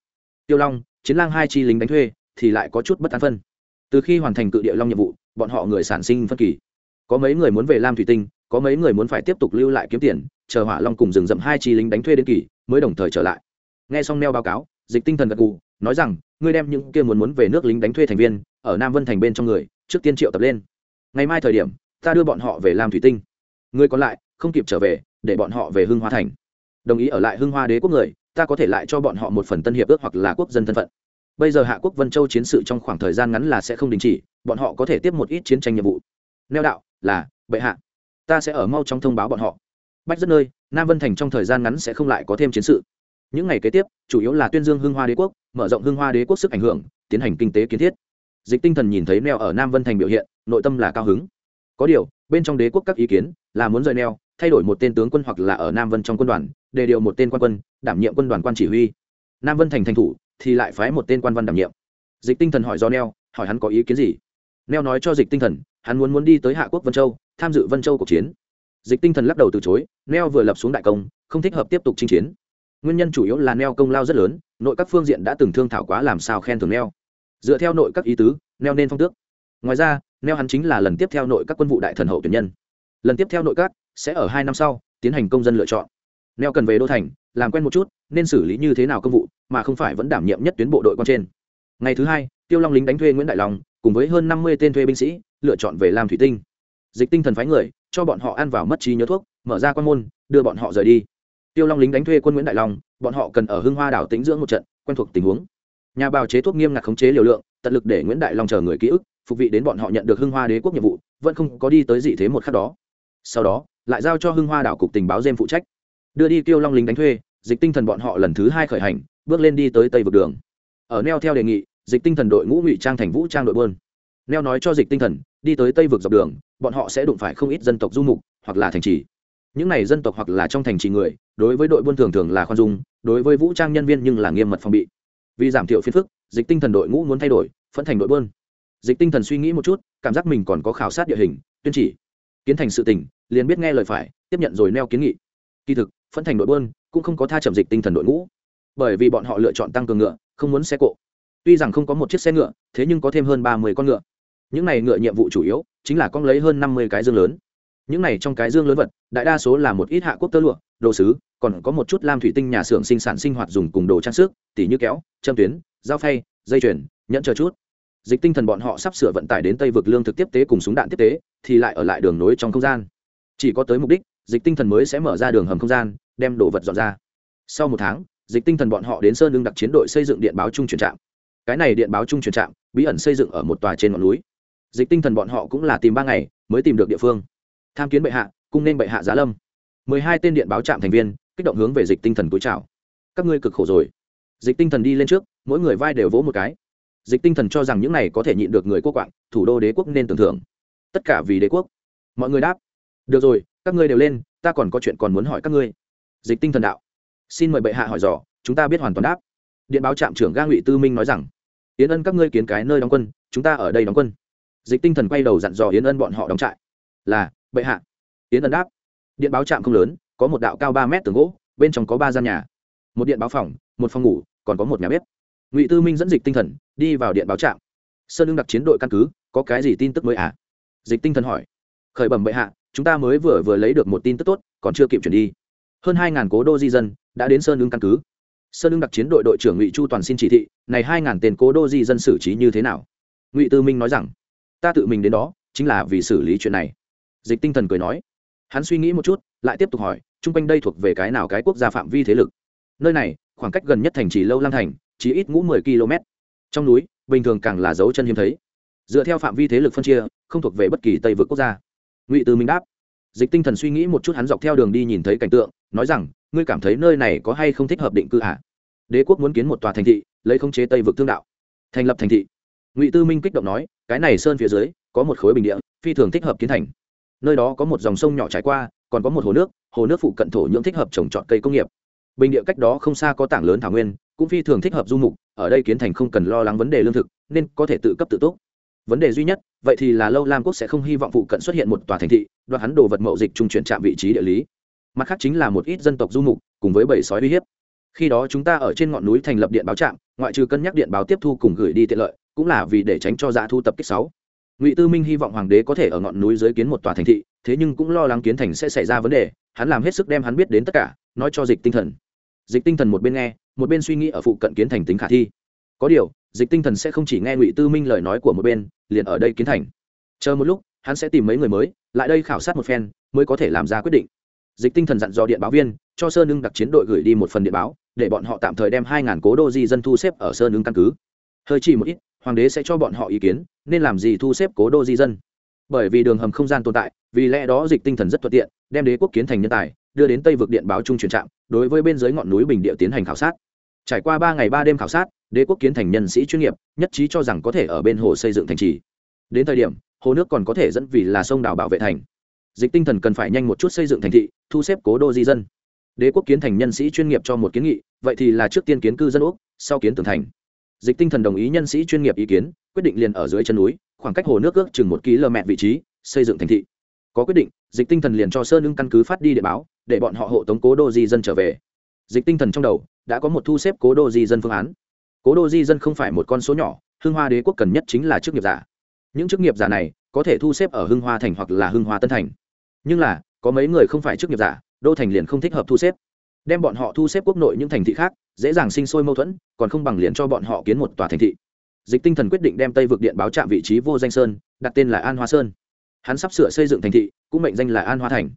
Tiêu long, chiến lang hai chi lính đánh thuê, thì lại có chút bất an phân. Từ khi hoàn thành cự địa long nhiệm vụ, bọn họ người sản sinh phân kỳ. Có mấy người muốn về lam thủy tinh, có mấy người muốn phải tiếp tục lưu lại kiếm tiền, chờ hỏa long cùng rừng rậm hai chi lính đánh thuê đến kỳ mới đồng thời trở lại. Nghe xong neo báo cáo, dịch tinh thần gật gù, nói rằng, ngươi đem những kia muốn muốn về nước lính đánh thuê thành viên, ở nam vân thành bên trong người, trước tiên triệu tập lên. Ngày mai thời điểm, ta đưa bọn họ về lam thủy tinh. Người còn lại, không kịp trở về, để bọn họ về hưng hoa thành. Đồng ý ở lại hưng hoa đế quốc người, ta có thể lại cho bọn họ một phần tân hiệp ước hoặc là quốc dân thân phận. Bây giờ hạ quốc vân châu chiến sự trong khoảng thời gian ngắn là sẽ không đình chỉ, bọn họ có thể tiếp một ít chiến tranh nhiệm vụ. Neo đạo, là, bệ hạ, ta sẽ ở mau trong thông báo bọn họ. Bách rất nơi nam vân thành trong thời gian ngắn sẽ không lại có thêm chiến sự. Những ngày kế tiếp, chủ yếu là tuyên dương hưng hoa đế quốc, mở rộng hưng hoa đế quốc sức ảnh hưởng, tiến hành kinh tế kiến thiết. Dịch tinh thần nhìn thấy neo ở nam vân thành biểu hiện, nội tâm là cao hứng. Có điều, bên trong đế quốc các ý kiến là muốn rời neo, thay đổi một tên tướng quân hoặc là ở nam vân trong quân đoàn, để điều một tên quan quân, đảm nhiệm quân đoàn quan chỉ huy. Nam vân thành thành thủ thì lại phái một tên quan văn đảm nhiệm. Dịch tinh thần hỏi do neo, hỏi hắn có ý kiến gì? Neo nói cho dịch tinh thần, hắn muốn muốn đi tới hạ quốc vân châu, tham dự vân châu cuộc chiến dịch tinh thần lắc đầu từ chối, neo vừa lập xuống đại công, không thích hợp tiếp tục chinh chiến. Nguyên nhân chủ yếu là neo công lao rất lớn, nội các phương diện đã từng thương thảo quá làm sao khen thưởng neo. Dựa theo nội các ý tứ, neo nên phong tước. Ngoài ra, neo hắn chính là lần tiếp theo nội các quân vụ đại thần hậu tuyển nhân. Lần tiếp theo nội các sẽ ở hai năm sau tiến hành công dân lựa chọn. Neo cần về đô thành, làm quen một chút, nên xử lý như thế nào công vụ mà không phải vẫn đảm nhiệm nhất tuyến bộ đội con trên. Ngày thứ hai, tiêu long lính đánh thuê nguyễn đại long cùng với hơn năm mươi tên thuê binh sĩ lựa chọn về làm thủy tinh. Dịch tinh thần phái người cho bọn họ ăn vào mất trí nhớ thuốc, mở ra quan môn, đưa bọn họ rời đi. Tiêu long lính đánh thuê quân nguyễn đại long, bọn họ cần ở hưng hoa đảo tĩnh dưỡng một trận, quen thuộc tình huống. Nhà bào chế thuốc nghiêm ngặt khống chế liều lượng, tận lực để nguyễn đại long chờ người ký ức, phục vị đến bọn họ nhận được hưng hoa đế quốc nhiệm vụ, vẫn không có đi tới dị thế một khắc đó. Sau đó, lại giao cho hưng hoa đảo cục tình báo dêm phụ trách. Đưa đi tiêu long lính đánh thuê, dịch tinh thần bọn họ lần thứ hai khởi hành, bước lên đi tới tây vực đường. Ở neo theo đề nghị, dịch tinh thần đội ngũ ngụy trang thành vũ trang đội bơn neo nói cho dịch tinh thần, đi tới tây vực dọc đường, bọn họ sẽ đụng phải không ít dân tộc du mục, hoặc là thành trì. Những này dân tộc hoặc là trong thành trì người, đối với đội buôn thường thường là khoan dung, đối với vũ trang nhân viên nhưng là nghiêm mật phòng bị. Vì giảm thiểu phiền phức, dịch tinh thần đội ngũ muốn thay đổi, phẫn thành đội buôn. Dịch tinh thần suy nghĩ một chút, cảm giác mình còn có khảo sát địa hình, tuyên chỉ. Kiến thành sự tỉnh liền biết nghe lời phải, tiếp nhận rồi neo kiến nghị. Kỳ thực, phẫn thành đội buôn cũng không có tha chậm dịch tinh thần đội ngũ. Bởi vì bọn họ lựa chọn tăng cường ngựa, không muốn xe cộ. Tuy rằng không có một chiếc xe ngựa, thế nhưng có thêm hơn ba mươi con ngựa những này ngựa nhiệm vụ chủ yếu chính là con lấy hơn năm mươi cái dương lớn. Những này trong cái dương lớn vật, đại đa số là một ít hạ quốc tơ lụa, đồ sứ, còn có một chút lam thủy tinh nhà xưởng sinh sản sinh hoạt dùng cùng đồ trang sức, tỉ như kéo, châm tuyến, dao phay, dây chuyền, nhẫn chờ chút. Dịch tinh thần bọn họ sắp sửa vận tải đến tây vực lương thực tiếp tế cùng súng đạn tiếp tế, thì lại ở lại đường nối trong không gian. Chỉ có tới mục đích, dịch tinh thần mới sẽ mở ra đường hầm không gian, đem đồ vật dọn ra. Sau một tháng, dịch tinh thần bọn họ đến sơn lương đặc chiến đội xây dựng điện báo trung chuyển trạm. Cái này điện báo trung chuyển trạm, bí ẩn xây dựng ở một tòa trên ngọn núi dịch tinh thần bọn họ cũng là tìm ba ngày mới tìm được địa phương. Tham kiến bệ hạ, cung nên bệ hạ giá lâm. Mười hai tên điện báo trạm thành viên kích động hướng về dịch tinh thần cúi chào. Các ngươi cực khổ rồi. Dịch tinh thần đi lên trước, mỗi người vai đều vỗ một cái. Dịch tinh thần cho rằng những này có thể nhịn được người quốc quạng, thủ đô đế quốc nên tưởng thưởng. Tất cả vì đế quốc. Mọi người đáp. Được rồi, các ngươi đều lên, ta còn có chuyện còn muốn hỏi các ngươi. Dịch tinh thần đạo. Xin mời bệ hạ hỏi dò, chúng ta biết hoàn toàn đáp. Điện báo trạm trưởng ga ngụy tư minh nói rằng, yến ân các ngươi kiến cái nơi đóng quân, chúng ta ở đây đóng quân dịch tinh thần quay đầu dặn dò yến ân bọn họ đóng trại. Là, bệ hạ. Yến ân đáp. Điện báo trạm không lớn, có một đạo cao ba mét tường gỗ, bên trong có ba gian nhà. Một điện báo phòng, một phòng ngủ, còn có một nhà bếp. Ngụy tư minh dẫn dịch tinh thần, đi vào điện báo trạm. Sơn lương đặc chiến đội căn cứ, có cái gì tin tức mới à? Dịch tinh thần hỏi. Khởi bẩm bệ hạ, chúng ta mới vừa vừa lấy được một tin tức tốt, còn chưa kịp chuyển đi. Hơn hai ngàn cố đô di dân đã đến sơn lương căn cứ. Sơn lương đặc chiến đội đội trưởng ngụy chu toàn xin chỉ thị, này hai ngàn tên cố đô di dân xử trí như thế nào? Ngụy tư minh nói rằng ta tự mình đến đó, chính là vì xử lý chuyện này. Dịch tinh thần cười nói. Hắn suy nghĩ một chút, lại tiếp tục hỏi chung quanh đây thuộc về cái nào cái quốc gia phạm vi thế lực? Nơi này, khoảng cách gần nhất thành trì lâu lang thành, chỉ ít ngũ mười km. Trong núi, bình thường càng là dấu chân hiếm thấy. Dựa theo phạm vi thế lực phân chia, không thuộc về bất kỳ tây vực quốc gia. Ngụy Từ minh đáp. Dịch tinh thần suy nghĩ một chút, hắn dọc theo đường đi nhìn thấy cảnh tượng, nói rằng, ngươi cảm thấy nơi này có hay không thích hợp định cư hạ đế quốc muốn kiến một tòa thành thị, lấy khống chế tây vực thương đạo. Thành lập thành thị ngụy tư minh kích động nói cái này sơn phía dưới có một khối bình địa phi thường thích hợp kiến thành nơi đó có một dòng sông nhỏ trải qua còn có một hồ nước hồ nước phụ cận thổ nhưỡng thích hợp trồng trọt cây công nghiệp bình địa cách đó không xa có tảng lớn thảo nguyên cũng phi thường thích hợp du mục ở đây kiến thành không cần lo lắng vấn đề lương thực nên có thể tự cấp tự túc vấn đề duy nhất vậy thì là lâu lam quốc sẽ không hy vọng phụ cận xuất hiện một tòa thành thị đoạt hắn đồ vật mậu dịch trung chuyển trạm vị trí địa lý mặt khác chính là một ít dân tộc du mục cùng với bầy sói uy hiếp khi đó chúng ta ở trên ngọn núi thành lập điện báo trạm ngoại trừ cân nhắc điện báo tiếp thu cùng gửi đi tiện lợi cũng là vì để tránh cho dã thu tập kích sáu. Ngụy tư minh hy vọng hoàng đế có thể ở ngọn núi dưới kiến một tòa thành thị, thế nhưng cũng lo lắng kiến thành sẽ xảy ra vấn đề, hắn làm hết sức đem hắn biết đến tất cả, nói cho dịch tinh thần. Dịch tinh thần một bên nghe, một bên suy nghĩ ở phụ cận kiến thành tính khả thi. Có điều, dịch tinh thần sẽ không chỉ nghe ngụy tư minh lời nói của một bên, liền ở đây kiến thành. Chờ một lúc, hắn sẽ tìm mấy người mới, lại đây khảo sát một phen, mới có thể làm ra quyết định. Dịch tinh thần dặn dò điện báo viên, cho sơn ưng đặc chiến đội gửi đi một phần điện báo, để bọn họ tạm thời đem hai ngàn cố đô di dân thu xếp ở sơn ưng căn cứ. Hơi chỉ một ít hoàng đế sẽ cho bọn họ ý kiến, nên làm gì thu xếp cố đô di dân? Bởi vì đường hầm không gian tồn tại, vì lẽ đó dịch tinh thần rất thuận tiện, đem đế quốc kiến thành nhân tài, đưa đến tây vực điện báo trung truyền trạm, đối với bên dưới ngọn núi bình địa tiến hành khảo sát. Trải qua ba ngày ba đêm khảo sát, đế quốc kiến thành nhân sĩ chuyên nghiệp, nhất trí cho rằng có thể ở bên hồ xây dựng thành trì. Đến thời điểm, hồ nước còn có thể dẫn vì là sông đảo bảo vệ thành. Dịch tinh thần cần phải nhanh một chút xây dựng thành thị, thu xếp cố đô di dân. Đế quốc kiến thành nhân sĩ chuyên nghiệp cho một kiến nghị, vậy thì là trước tiên kiến cư dân úc, sau kiến tường thành dịch tinh thần đồng ý nhân sĩ chuyên nghiệp ý kiến, quyết định liền ở dưới chân núi, khoảng cách hồ nước ước chừng một km vị trí, xây dựng thành thị. Có quyết định, dịch tinh thần liền cho sơn ưng căn cứ phát đi địa báo, để bọn họ hộ tống cố đô di dân trở về. Dịch tinh thần trong đầu, đã có một thu xếp cố đô di dân phương án. Cố đô di dân không phải một con số nhỏ, hưng hoa đế quốc cần nhất chính là chức nghiệp giả. Những chức nghiệp giả này, có thể thu xếp ở hưng hoa thành hoặc là hưng hoa tân thành. Nhưng là, có mấy người không phải chức nghiệp giả, đô thành liền không thích hợp thu xếp đem bọn họ thu xếp quốc nội những thành thị khác, dễ dàng sinh sôi mâu thuẫn, còn không bằng liền cho bọn họ kiến một tòa thành thị. Dịch tinh thần quyết định đem tây vực điện báo trạm vị trí vô danh sơn, đặt tên là an hoa sơn. Hắn sắp sửa xây dựng thành thị, cũng mệnh danh là an hoa thành.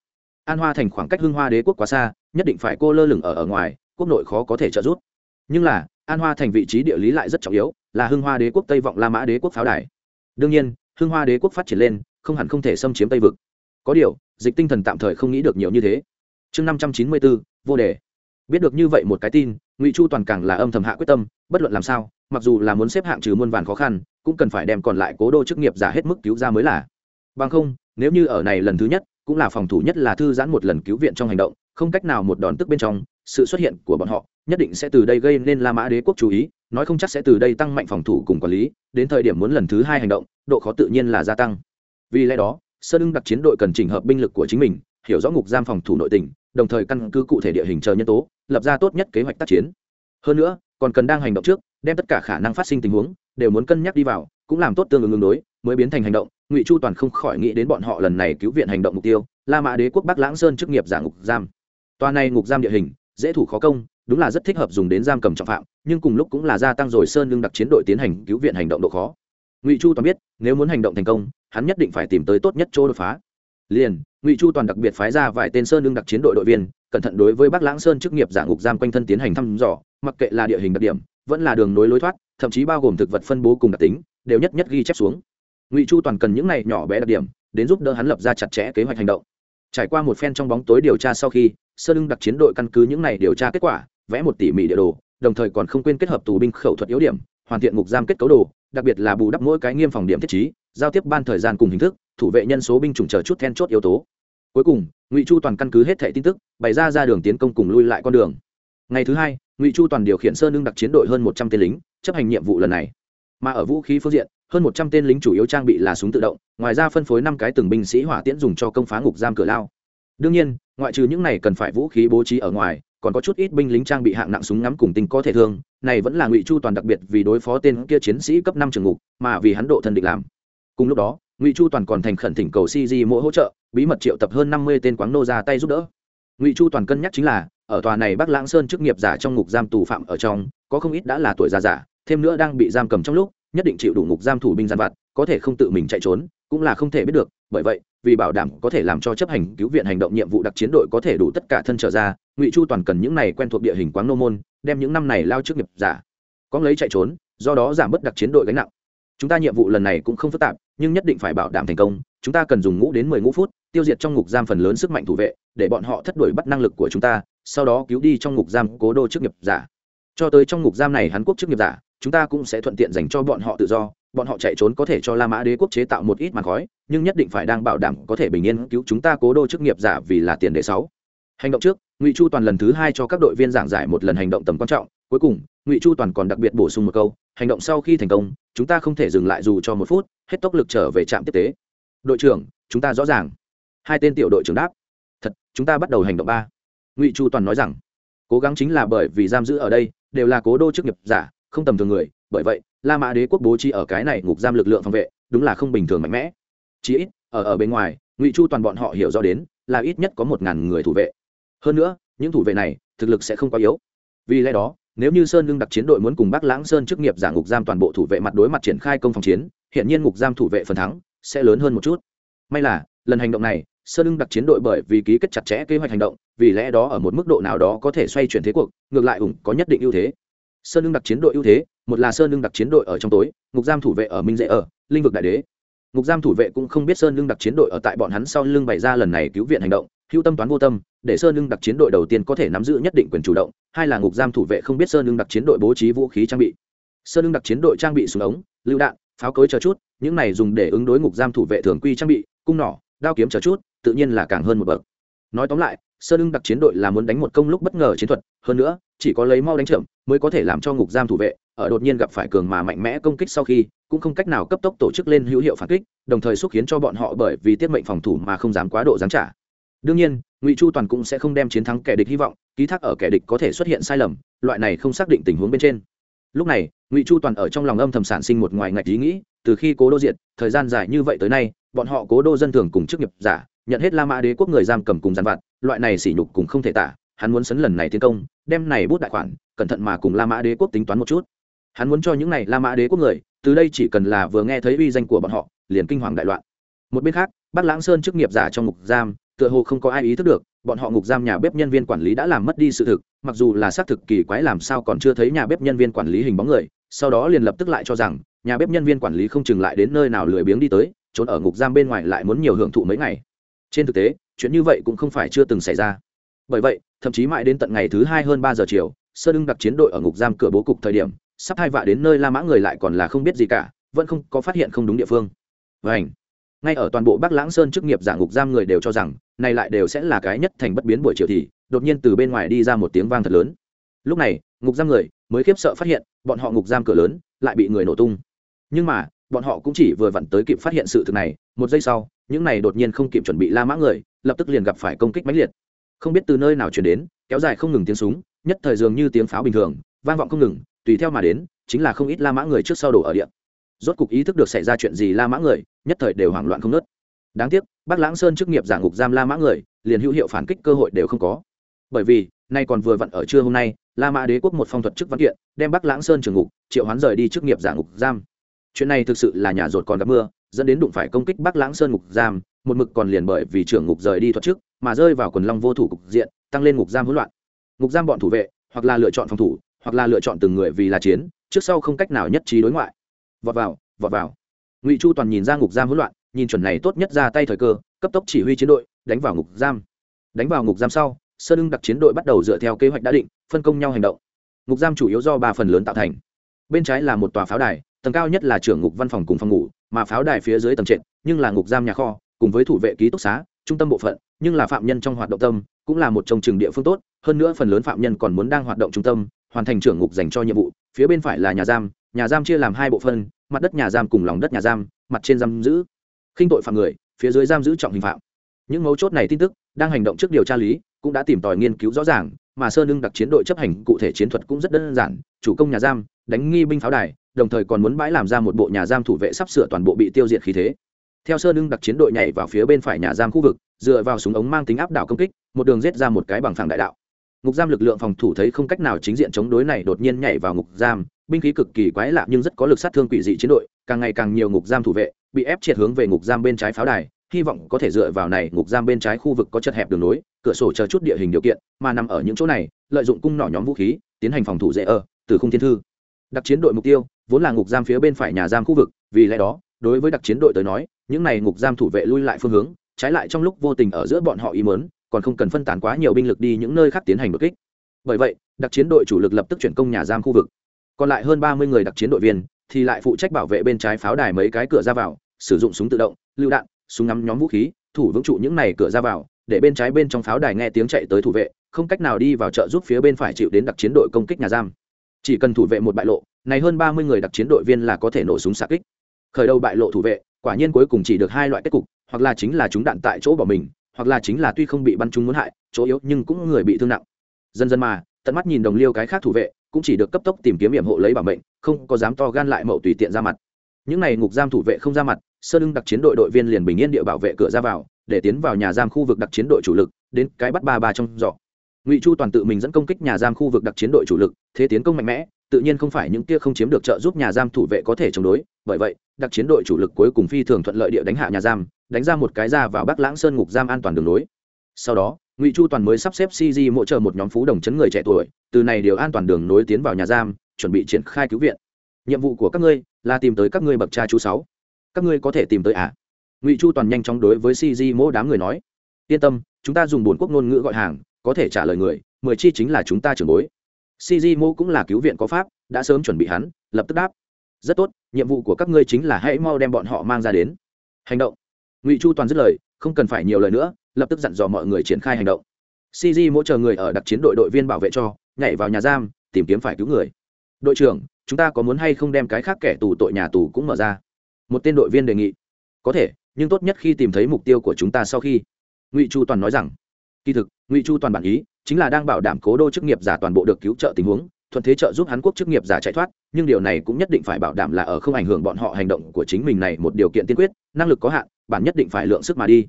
An hoa thành khoảng cách hưng hoa đế quốc quá xa, nhất định phải cô lơ lửng ở ở ngoài, quốc nội khó có thể trợ giúp. Nhưng là, an hoa thành vị trí địa lý lại rất trọng yếu, là hưng hoa đế quốc tây vọng la mã đế quốc pháo đài. Đương nhiên, hưng hoa đế quốc phát triển lên, không hẳn không thể xâm chiếm tây vực. Có điều, dịch tinh thần tạm thời không nghĩ được nhiều như thế. Chương năm trăm chín mươi bốn vô đề. Biết được như vậy một cái tin, ngụy chu toàn càng là âm thầm hạ quyết tâm, bất luận làm sao, mặc dù là muốn xếp hạng trừ muôn vàn khó khăn, cũng cần phải đem còn lại cố đô chức nghiệp giả hết mức cứu ra mới là. Bằng không, nếu như ở này lần thứ nhất, cũng là phòng thủ nhất là thư giãn một lần cứu viện trong hành động, không cách nào một đòn tức bên trong, sự xuất hiện của bọn họ, nhất định sẽ từ đây gây nên la mã đế quốc chú ý, nói không chắc sẽ từ đây tăng mạnh phòng thủ cùng quản lý, đến thời điểm muốn lần thứ hai hành động, độ khó tự nhiên là gia tăng. Vì lẽ đó, sơn ưng đặc chiến đội cần chỉnh hợp binh lực của chính mình, hiểu rõ ngục giam phòng thủ nội tỉnh đồng thời căn cứ cụ thể địa hình chờ nhân tố, lập ra tốt nhất kế hoạch tác chiến. Hơn nữa, còn cần đang hành động trước, đem tất cả khả năng phát sinh tình huống, đều muốn cân nhắc đi vào, cũng làm tốt tương ứng ứng đối, mới biến thành hành động. Ngụy chu toàn không khỏi nghĩ đến bọn họ lần này cứu viện hành động mục tiêu, la mã đế quốc bắc lãng sơn chức nghiệp giả ngục giam. Toa này ngục giam địa hình, dễ thủ khó công, đúng là rất thích hợp dùng đến giam cầm trọng phạm, nhưng cùng lúc cũng là gia tăng rồi sơn lương đặc chiến đội tiến hành cứu viện hành động độ khó. Ngụy chu toàn biết, nếu muốn hành động thành công, hắn nhất định phải tìm tới tốt nhất chỗ đột phá liền, ngụy chu toàn đặc biệt phái ra vài tên sơn lương đặc chiến đội đội viên, cẩn thận đối với bắc lãng sơn chức nghiệp giả ngục giam quanh thân tiến hành thăm dò, mặc kệ là địa hình đặc điểm, vẫn là đường nối lối thoát, thậm chí bao gồm thực vật phân bố cùng đặc tính, đều nhất nhất ghi chép xuống. Ngụy chu toàn cần những này nhỏ bé đặc điểm, đến giúp đỡ hắn lập ra chặt chẽ kế hoạch hành động. Trải qua một phen trong bóng tối điều tra sau khi, sơn lưng đặc chiến đội căn cứ những này điều tra kết quả, vẽ một tỉ mỉ địa đồ, đồng thời còn không quên kết hợp tù binh khẩu thuật yếu điểm, hoàn thiện ngục giam kết cấu đồ, đặc biệt là bù đắp mỗi cái nghiêm phòng điểm thiết trí giao tiếp ban thời gian cùng hình thức, thủ vệ nhân số binh chủng chờ chút then chốt yếu tố. Cuối cùng, ngụy chu toàn căn cứ hết thẻ tin tức, bày ra ra đường tiến công cùng lui lại con đường. Ngày thứ hai, ngụy chu toàn điều khiển sơn lưng đặc chiến đội hơn một trăm tên lính, chấp hành nhiệm vụ lần này. Mà ở vũ khí phương diện, hơn một trăm tên lính chủ yếu trang bị là súng tự động, ngoài ra phân phối năm cái từng binh sĩ hỏa tiễn dùng cho công phá ngục giam cửa lao. Đương nhiên, ngoại trừ những này cần phải vũ khí bố trí ở ngoài, còn có chút ít binh lính trang bị hạng nặng súng ngắm cùng tinh có thể thương, này vẫn là ngụy chu toàn đặc biệt vì đối phó tên kia chiến sĩ cấp năm trường ngục, mà vì hắn độ thân định làm cùng lúc đó, ngụy chu toàn còn thành khẩn thỉnh cầu cg mỗi hỗ trợ, bí mật triệu tập hơn năm mươi tên quáng nô ra tay giúp đỡ. Ngụy chu toàn cân nhắc chính là, ở tòa này bác lãng sơn chức nghiệp giả trong ngục giam tù phạm ở trong, có không ít đã là tuổi già giả, thêm nữa đang bị giam cầm trong lúc, nhất định chịu đủ ngục giam thủ binh gian vặt, có thể không tự mình chạy trốn, cũng là không thể biết được, bởi vậy, vì bảo đảm có thể làm cho chấp hành cứu viện hành động nhiệm vụ đặc chiến đội có thể đủ tất cả thân trở ra, ngụy chu toàn cần những này quen thuộc địa hình quáng nô môn, đem những năm này lao trước nghiệp giả, có lấy chạy trốn, do đó giảm bớt đặc chiến đội gánh nặng. Chúng ta nhiệm vụ lần này cũng không phức tạp nhưng nhất định phải bảo đảm thành công, chúng ta cần dùng ngũ đến mười ngũ phút, tiêu diệt trong ngục giam phần lớn sức mạnh thủ vệ, để bọn họ thất đuổi bắt năng lực của chúng ta, sau đó cứu đi trong ngục giam cố đô chức nghiệp giả. Cho tới trong ngục giam này hàn quốc chức nghiệp giả, chúng ta cũng sẽ thuận tiện dành cho bọn họ tự do, bọn họ chạy trốn có thể cho la mã đế quốc chế tạo một ít màn khói, nhưng nhất định phải đang bảo đảm có thể bình yên cứu chúng ta cố đô chức nghiệp giả vì là tiền đề sáu. Hành động trước, ngụy chu toàn lần thứ hai cho các đội viên giảng giải một lần hành động tầm quan trọng cuối cùng, ngụy chu toàn còn đặc biệt bổ sung một câu, hành động sau khi thành công, chúng ta không thể dừng lại dù cho một phút, hết tốc lực trở về trạm tiếp tế. Đội trưởng, chúng ta rõ ràng. Hai tên tiểu đội trưởng đáp. Thật, chúng ta bắt đầu hành động ba. Ngụy chu toàn nói rằng, cố gắng chính là bởi vì giam giữ ở đây, đều là cố đô chức nghiệp giả, không tầm thường người, bởi vậy, la mã đế quốc bố trí ở cái này ngục giam lực lượng phòng vệ, đúng là không bình thường mạnh mẽ. Chí ít, ở ở bên ngoài, ngụy chu toàn bọn họ hiểu rõ đến, là ít nhất có một ngàn người thủ vệ. Hơn nữa, những thủ vệ này, thực lực sẽ không quá yếu. Vì lẽ đó nếu như sơn lương đặc chiến đội muốn cùng bắc lãng sơn chức nghiệp giả ngục giam toàn bộ thủ vệ mặt đối mặt triển khai công phòng chiến hiện nhiên ngục giam thủ vệ phần thắng sẽ lớn hơn một chút. May là, lần hành động này, sơn lương đặc chiến đội bởi vì ký kết chặt chẽ kế hoạch hành động, vì lẽ đó ở một mức độ nào đó có thể xoay chuyển thế cuộc, ngược lại ủng có nhất định ưu thế. Sơn lương đặc chiến đội ưu thế, một là sơn lương đặc chiến đội ở trong tối, ngục giam thủ vệ ở minh dễ ở, linh vực đại đế. Ngục giam thủ vệ cũng không biết sơn lương đặc chiến đội ở tại bọn hắn sau lưng bày ra lần này cứu viện hành động hữu tâm toán vô tâm, để sơn lưng đặc chiến đội đầu tiên có thể nắm giữ nhất định quyền chủ động, hai là ngục giam thủ vệ không biết sơn lưng đặc chiến đội bố trí vũ khí trang bị. Sơn lưng đặc chiến đội trang bị súng ống, lựu đạn, pháo cối chờ chút, những này dùng để ứng đối ngục giam thủ vệ thường quy trang bị, cung nỏ, đao kiếm chờ chút, tự nhiên là càng hơn một bậc. Nói tóm lại, sơn lưng đặc chiến đội là muốn đánh một công lúc bất ngờ chiến thuật, hơn nữa, chỉ có lấy mau đánh chậm mới có thể làm cho ngục giam thủ vệ ở đột nhiên gặp phải cường mà mạnh mẽ công kích sau khi, cũng không cách nào cấp tốc tổ chức lên hữu hiệu phản kích, đồng thời xúc khiến cho bọn họ bởi vì tiết mệnh phòng thủ mà không dám quá độ giáng trả đương nhiên, ngụy chu toàn cũng sẽ không đem chiến thắng kẻ địch hy vọng, ký thác ở kẻ địch có thể xuất hiện sai lầm, loại này không xác định tình huống bên trên. Lúc này, ngụy chu toàn ở trong lòng âm thầm sản sinh một ngoài ngạch ý nghĩ, từ khi cố đô diệt, thời gian dài như vậy tới nay, bọn họ cố đô dân thường cùng chức nghiệp giả, nhận hết la mã đế quốc người giam cầm cùng giàn vặt, loại này sỉ nhục cùng không thể tả, hắn muốn sấn lần này tiến công, đem này bút đại khoản, cẩn thận mà cùng la mã đế quốc tính toán một chút. Hắn muốn cho những này la mã đế quốc người, từ đây chỉ cần là vừa nghe thấy uy danh của bọn họ, liền kinh hoàng đại loạn. Một bên khác bác lãng sơn chức nghiệp giả trong ngục giam tựa hồ không có ai ý thức được, bọn họ ngục giam nhà bếp nhân viên quản lý đã làm mất đi sự thực, mặc dù là xác thực kỳ quái làm sao còn chưa thấy nhà bếp nhân viên quản lý hình bóng người, sau đó liền lập tức lại cho rằng, nhà bếp nhân viên quản lý không chừng lại đến nơi nào lười biếng đi tới, trốn ở ngục giam bên ngoài lại muốn nhiều hưởng thụ mấy ngày. Trên thực tế, chuyện như vậy cũng không phải chưa từng xảy ra. Bởi vậy, thậm chí mãi đến tận ngày thứ hai hơn ba giờ chiều, sơ đưng đặc chiến đội ở ngục giam cửa bố cục thời điểm, sắp hai vạ đến nơi la mã người lại còn là không biết gì cả, vẫn không có phát hiện không đúng địa phương. Vảnh ngay ở toàn bộ bắc lãng sơn chức nghiệp giả ngục giam người đều cho rằng, này lại đều sẽ là cái nhất thành bất biến buổi chiều thì, đột nhiên từ bên ngoài đi ra một tiếng vang thật lớn. Lúc này, ngục giam người mới khiếp sợ phát hiện, bọn họ ngục giam cửa lớn, lại bị người nổ tung. Nhưng mà, bọn họ cũng chỉ vừa vặn tới kịp phát hiện sự thực này, một giây sau, những này đột nhiên không kịp chuẩn bị la mã người, lập tức liền gặp phải công kích mãnh liệt. Không biết từ nơi nào chuyển đến, kéo dài không ngừng tiếng súng, nhất thời dường như tiếng pháo bình thường, vang vọng không ngừng, tùy theo mà đến, chính là không ít la mã người trước sau đổ ở điện rốt cục ý thức được xảy ra chuyện gì la mã người, nhất thời đều hoảng loạn không nớt đáng tiếc, bác lãng sơn chức nghiệp giả ngục giam la mã người, liền hữu hiệu phản kích cơ hội đều không có. Bởi vì, nay còn vừa vặn ở trưa hôm nay, la mã đế quốc một phong thuật chức văn kiện, đem bắc lãng sơn trường ngục, triệu hoán rời đi chức nghiệp giả ngục giam. Chuyện này thực sự là nhà rột còn gặp mưa, dẫn đến đụng phải công kích bắc lãng sơn ngục giam, một mực còn liền bởi vì trưởng ngục rời đi thuật chức, mà rơi vào quần long vô thủ cục diện, tăng lên ngục giam hỗn loạn. Ngục giam bọn thủ vệ, hoặc là lựa chọn phòng thủ, hoặc là lựa chọn từng người vì là chiến, trước sau không cách nào nhất trí đối ngoại vọt vào vọt vào. Ngụy chu toàn nhìn ra ngục giam hỗn loạn, nhìn chuẩn này tốt nhất ra tay thời cơ, cấp tốc chỉ huy chiến đội, đánh vào ngục giam. Đánh vào ngục giam sau, sơn ưng đặc chiến đội bắt đầu dựa theo kế hoạch đã định, phân công nhau hành động. Ngục giam chủ yếu do ba phần lớn tạo thành. Bên trái là một tòa pháo đài, tầng cao nhất là trưởng ngục văn phòng cùng phòng ngủ, mà pháo đài phía dưới tầng trệt, nhưng là ngục giam nhà kho, cùng với thủ vệ ký túc xá, trung tâm bộ phận, nhưng là phạm nhân trong hoạt động tâm, cũng là một trong trường địa phương tốt. Hơn nữa phần lớn phạm nhân còn muốn đang hoạt động trung tâm, hoàn thành trưởng ngục dành cho nhiệm vụ, phía bên phải là nhà giam nhà giam chia làm hai bộ phân, mặt đất nhà giam cùng lòng đất nhà giam, mặt trên giam giữ. Khinh tội phạm người, phía dưới giam giữ trọng hình phạm. Những mấu chốt này tin tức đang hành động trước điều tra lý, cũng đã tìm tòi nghiên cứu rõ ràng, mà sơn lưng đặc chiến đội chấp hành cụ thể chiến thuật cũng rất đơn giản, chủ công nhà giam, đánh nghi binh pháo đài, đồng thời còn muốn bãi làm ra một bộ nhà giam thủ vệ sắp sửa toàn bộ bị tiêu diệt khí thế. Theo sơn lưng đặc chiến đội nhảy vào phía bên phải nhà giam khu vực, dựa vào súng ống mang tính áp đảo công kích, một đường giết ra một cái bằng phẳng đại đạo. Ngục giam lực lượng phòng thủ thấy không cách nào chính diện chống đối này đột nhiên nhảy vào ngục giam binh khí cực kỳ quái lạ nhưng rất có lực sát thương quỷ dị chiến đội, càng ngày càng nhiều ngục giam thủ vệ bị ép triệt hướng về ngục giam bên trái pháo đài, hy vọng có thể dựa vào này ngục giam bên trái khu vực có chật hẹp đường nối, cửa sổ chờ chút địa hình điều kiện, mà nằm ở những chỗ này, lợi dụng cung nỏ nhóm vũ khí, tiến hành phòng thủ dễ ở, từ khung thiên thư. Đặc chiến đội mục tiêu vốn là ngục giam phía bên phải nhà giam khu vực, vì lẽ đó, đối với đặc chiến đội tới nói, những này ngục giam thủ vệ lui lại phương hướng, trái lại trong lúc vô tình ở giữa bọn họ ý mớn còn không cần phân tán quá nhiều binh lực đi những nơi khác tiến hành đột kích. Bởi vậy, đặc chiến đội chủ lực lập tức chuyển công nhà giam khu vực còn lại hơn ba mươi người đặc chiến đội viên thì lại phụ trách bảo vệ bên trái pháo đài mấy cái cửa ra vào, sử dụng súng tự động lưu đạn, súng ngắm nhóm vũ khí, thủ vững trụ những này cửa ra vào, để bên trái bên trong pháo đài nghe tiếng chạy tới thủ vệ, không cách nào đi vào chợ giúp phía bên phải chịu đến đặc chiến đội công kích nhà giam. Chỉ cần thủ vệ một bại lộ, này hơn ba mươi người đặc chiến đội viên là có thể nổ súng xạ kích. Khởi đầu bại lộ thủ vệ, quả nhiên cuối cùng chỉ được hai loại kết cục, hoặc là chính là chúng đạn tại chỗ bỏ mình, hoặc là chính là tuy không bị bắn chúng muốn hại, chỗ yếu nhưng cũng người bị thương nặng. Dần dần mà, tận mắt nhìn đồng liêu cái khác thủ vệ cũng chỉ được cấp tốc tìm kiếm hiểm hộ lấy bảo mệnh, không có dám to gan lại mậu tùy tiện ra mặt. Những n à y ngục giam thủ vệ không ra mặt, sơ lưng đặc chiến đội đội viên liền bình yên địa bảo vệ cửa ra vào, để tiến vào nhà giam khu vực đặc chiến đội chủ lực, đến cái bắt ba ba trong giỏ. Ngụy chu toàn tự mình dẫn công kích nhà giam khu vực đặc chiến đội chủ lực, thế tiến công mạnh mẽ, tự nhiên không phải những kia không chiếm được trợ giúp nhà giam thủ vệ có thể chống đối, bởi vậy, đặc chiến đội chủ lực cuối cùng phi thường thuận lợi địa đánh hạ nhà giam, đánh ra một cái ra vào bắc lãng sơn ngục giam an toàn đường lối. Sau đó ngụy chu toàn mới sắp xếp cg mỗ trợ một nhóm phú đồng chấn người trẻ tuổi từ này điều an toàn đường nối tiến vào nhà giam chuẩn bị triển khai cứu viện nhiệm vụ của các ngươi là tìm tới các ngươi bậc cha chú sáu các ngươi có thể tìm tới à? ngụy chu toàn nhanh chóng đối với cg mỗi đám người nói yên tâm chúng ta dùng bốn quốc ngôn ngữ gọi hàng có thể trả lời người mười chi chính là chúng ta trưởng bối cg mô cũng là cứu viện có pháp đã sớm chuẩn bị hắn lập tức đáp rất tốt nhiệm vụ của các ngươi chính là hãy mau đem bọn họ mang ra đến hành động ngụy chu toàn dứt lời không cần phải nhiều lời nữa lập tức dặn dò mọi người triển khai hành động. Cg mỗi chờ người ở đặc chiến đội đội viên bảo vệ cho, nhảy vào nhà giam, tìm kiếm phải cứu người. Đội trưởng, chúng ta có muốn hay không đem cái khác kẻ tù tội nhà tù cũng mở ra? Một tên đội viên đề nghị. Có thể, nhưng tốt nhất khi tìm thấy mục tiêu của chúng ta sau khi. Ngụy chu toàn nói rằng. Kỳ thực, ngụy chu toàn bản ý chính là đang bảo đảm cố đô chức nghiệp giả toàn bộ được cứu trợ tình huống, thuận thế trợ giúp hàn quốc chức nghiệp giả chạy thoát, nhưng điều này cũng nhất định phải bảo đảm là ở không ảnh hưởng bọn họ hành động của chính mình này một điều kiện tiên quyết, năng lực có hạn, bản nhất định phải lượng sức mà đi.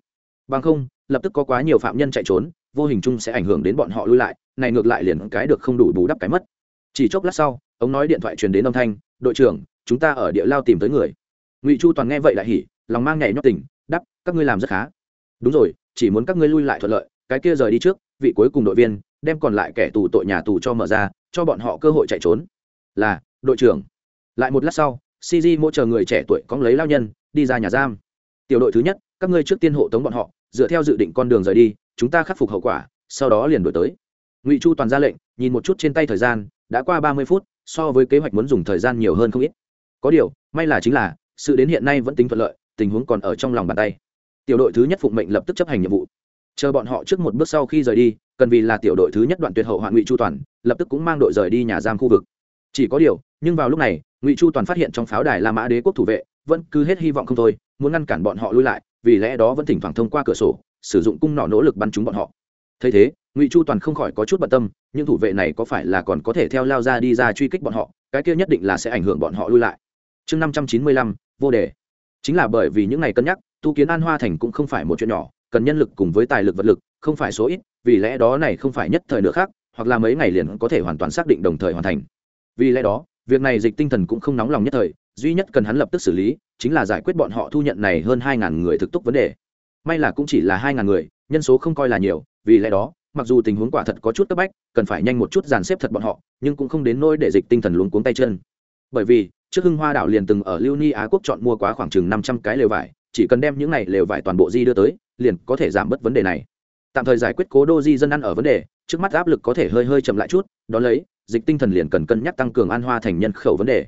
Bằng không lập tức có quá nhiều phạm nhân chạy trốn, vô hình chung sẽ ảnh hưởng đến bọn họ lui lại, này ngược lại liền cái được không đủ bù đắp cái mất. Chỉ chốc lát sau, ông nói điện thoại truyền đến âm thanh, đội trưởng, chúng ta ở địa lao tìm tới người. Ngụy chu toàn nghe vậy lại hỉ, lòng mang nhảy nhót tình đắp các ngươi làm rất khá. Đúng rồi, chỉ muốn các ngươi lui lại thuận lợi, cái kia rời đi trước, vị cuối cùng đội viên, đem còn lại kẻ tù tội nhà tù cho mở ra, cho bọn họ cơ hội chạy trốn. Là, đội trưởng. Lại một lát sau cg mỗi chờ người trẻ tuổi có lấy lao nhân, đi ra nhà giam. Tiểu đội thứ nhất, các ngươi trước tiên hộ tống bọn họ dựa theo dự định con đường rời đi, chúng ta khắc phục hậu quả, sau đó liền đổi tới. Ngụy chu toàn ra lệnh, nhìn một chút trên tay thời gian, đã qua ba mươi phút, so với kế hoạch muốn dùng thời gian nhiều hơn không ít. Có điều, may là chính là, sự đến hiện nay vẫn tính thuận lợi, tình huống còn ở trong lòng bàn tay. Tiểu đội thứ nhất phụng mệnh lập tức chấp hành nhiệm vụ. Chờ bọn họ trước một bước sau khi rời đi, cần vì là tiểu đội thứ nhất đoạn tuyệt hậu hoạn ngụy chu toàn, lập tức cũng mang đội rời đi nhà giam khu vực. Chỉ có điều, nhưng vào lúc này, ngụy chu toàn phát hiện trong pháo đài la mã đế quốc thủ vệ, vẫn cứ hết hy vọng không thôi, muốn ngăn cản bọn họ lui lại vì lẽ đó vẫn thỉnh thoảng thông qua cửa sổ, sử dụng cung nỏ nỗ lực bắn trúng bọn họ. Thấy thế, ngụy chu toàn không khỏi có chút bận tâm, những thủ vệ này có phải là còn có thể theo lao ra đi ra truy kích bọn họ, cái kia nhất định là sẽ ảnh hưởng bọn họ lui lại. Chương năm trăm chín mươi lăm, vô đề. Chính là bởi vì những ngày cân nhắc, tu kiến an hoa thành cũng không phải một chuyện nhỏ, cần nhân lực cùng với tài lực vật lực, không phải số ít, vì lẽ đó này không phải nhất thời nữa khác, hoặc là mấy ngày liền có thể hoàn toàn xác định đồng thời hoàn thành. Vì lẽ đó, việc này dịch tinh thần cũng không nóng lòng nhất thời duy nhất cần hắn lập tức xử lý, chính là giải quyết bọn họ thu nhận này hơn hai ngàn người thực túc vấn đề. May là cũng chỉ là hai ngàn người, nhân số không coi là nhiều, vì lẽ đó, mặc dù tình huống quả thật có chút cấp bách, cần phải nhanh một chút dàn xếp thật bọn họ, nhưng cũng không đến nỗi để dịch tinh thần luống cuống tay chân. Bởi vì, trước hưng hoa đảo liền từng ở lưu ni á quốc chọn mua quá khoảng chừng năm trăm cái lều vải, chỉ cần đem những này lều vải toàn bộ di đưa tới, liền có thể giảm bớt vấn đề này. Tạm thời giải quyết cố đô di dân ăn ở vấn đề, trước mắt áp lực có thể hơi hơi chậm lại chút đó lấy, dịch tinh thần liền cần cân nhắc tăng cường an hoa thành nhân khẩu vấn đề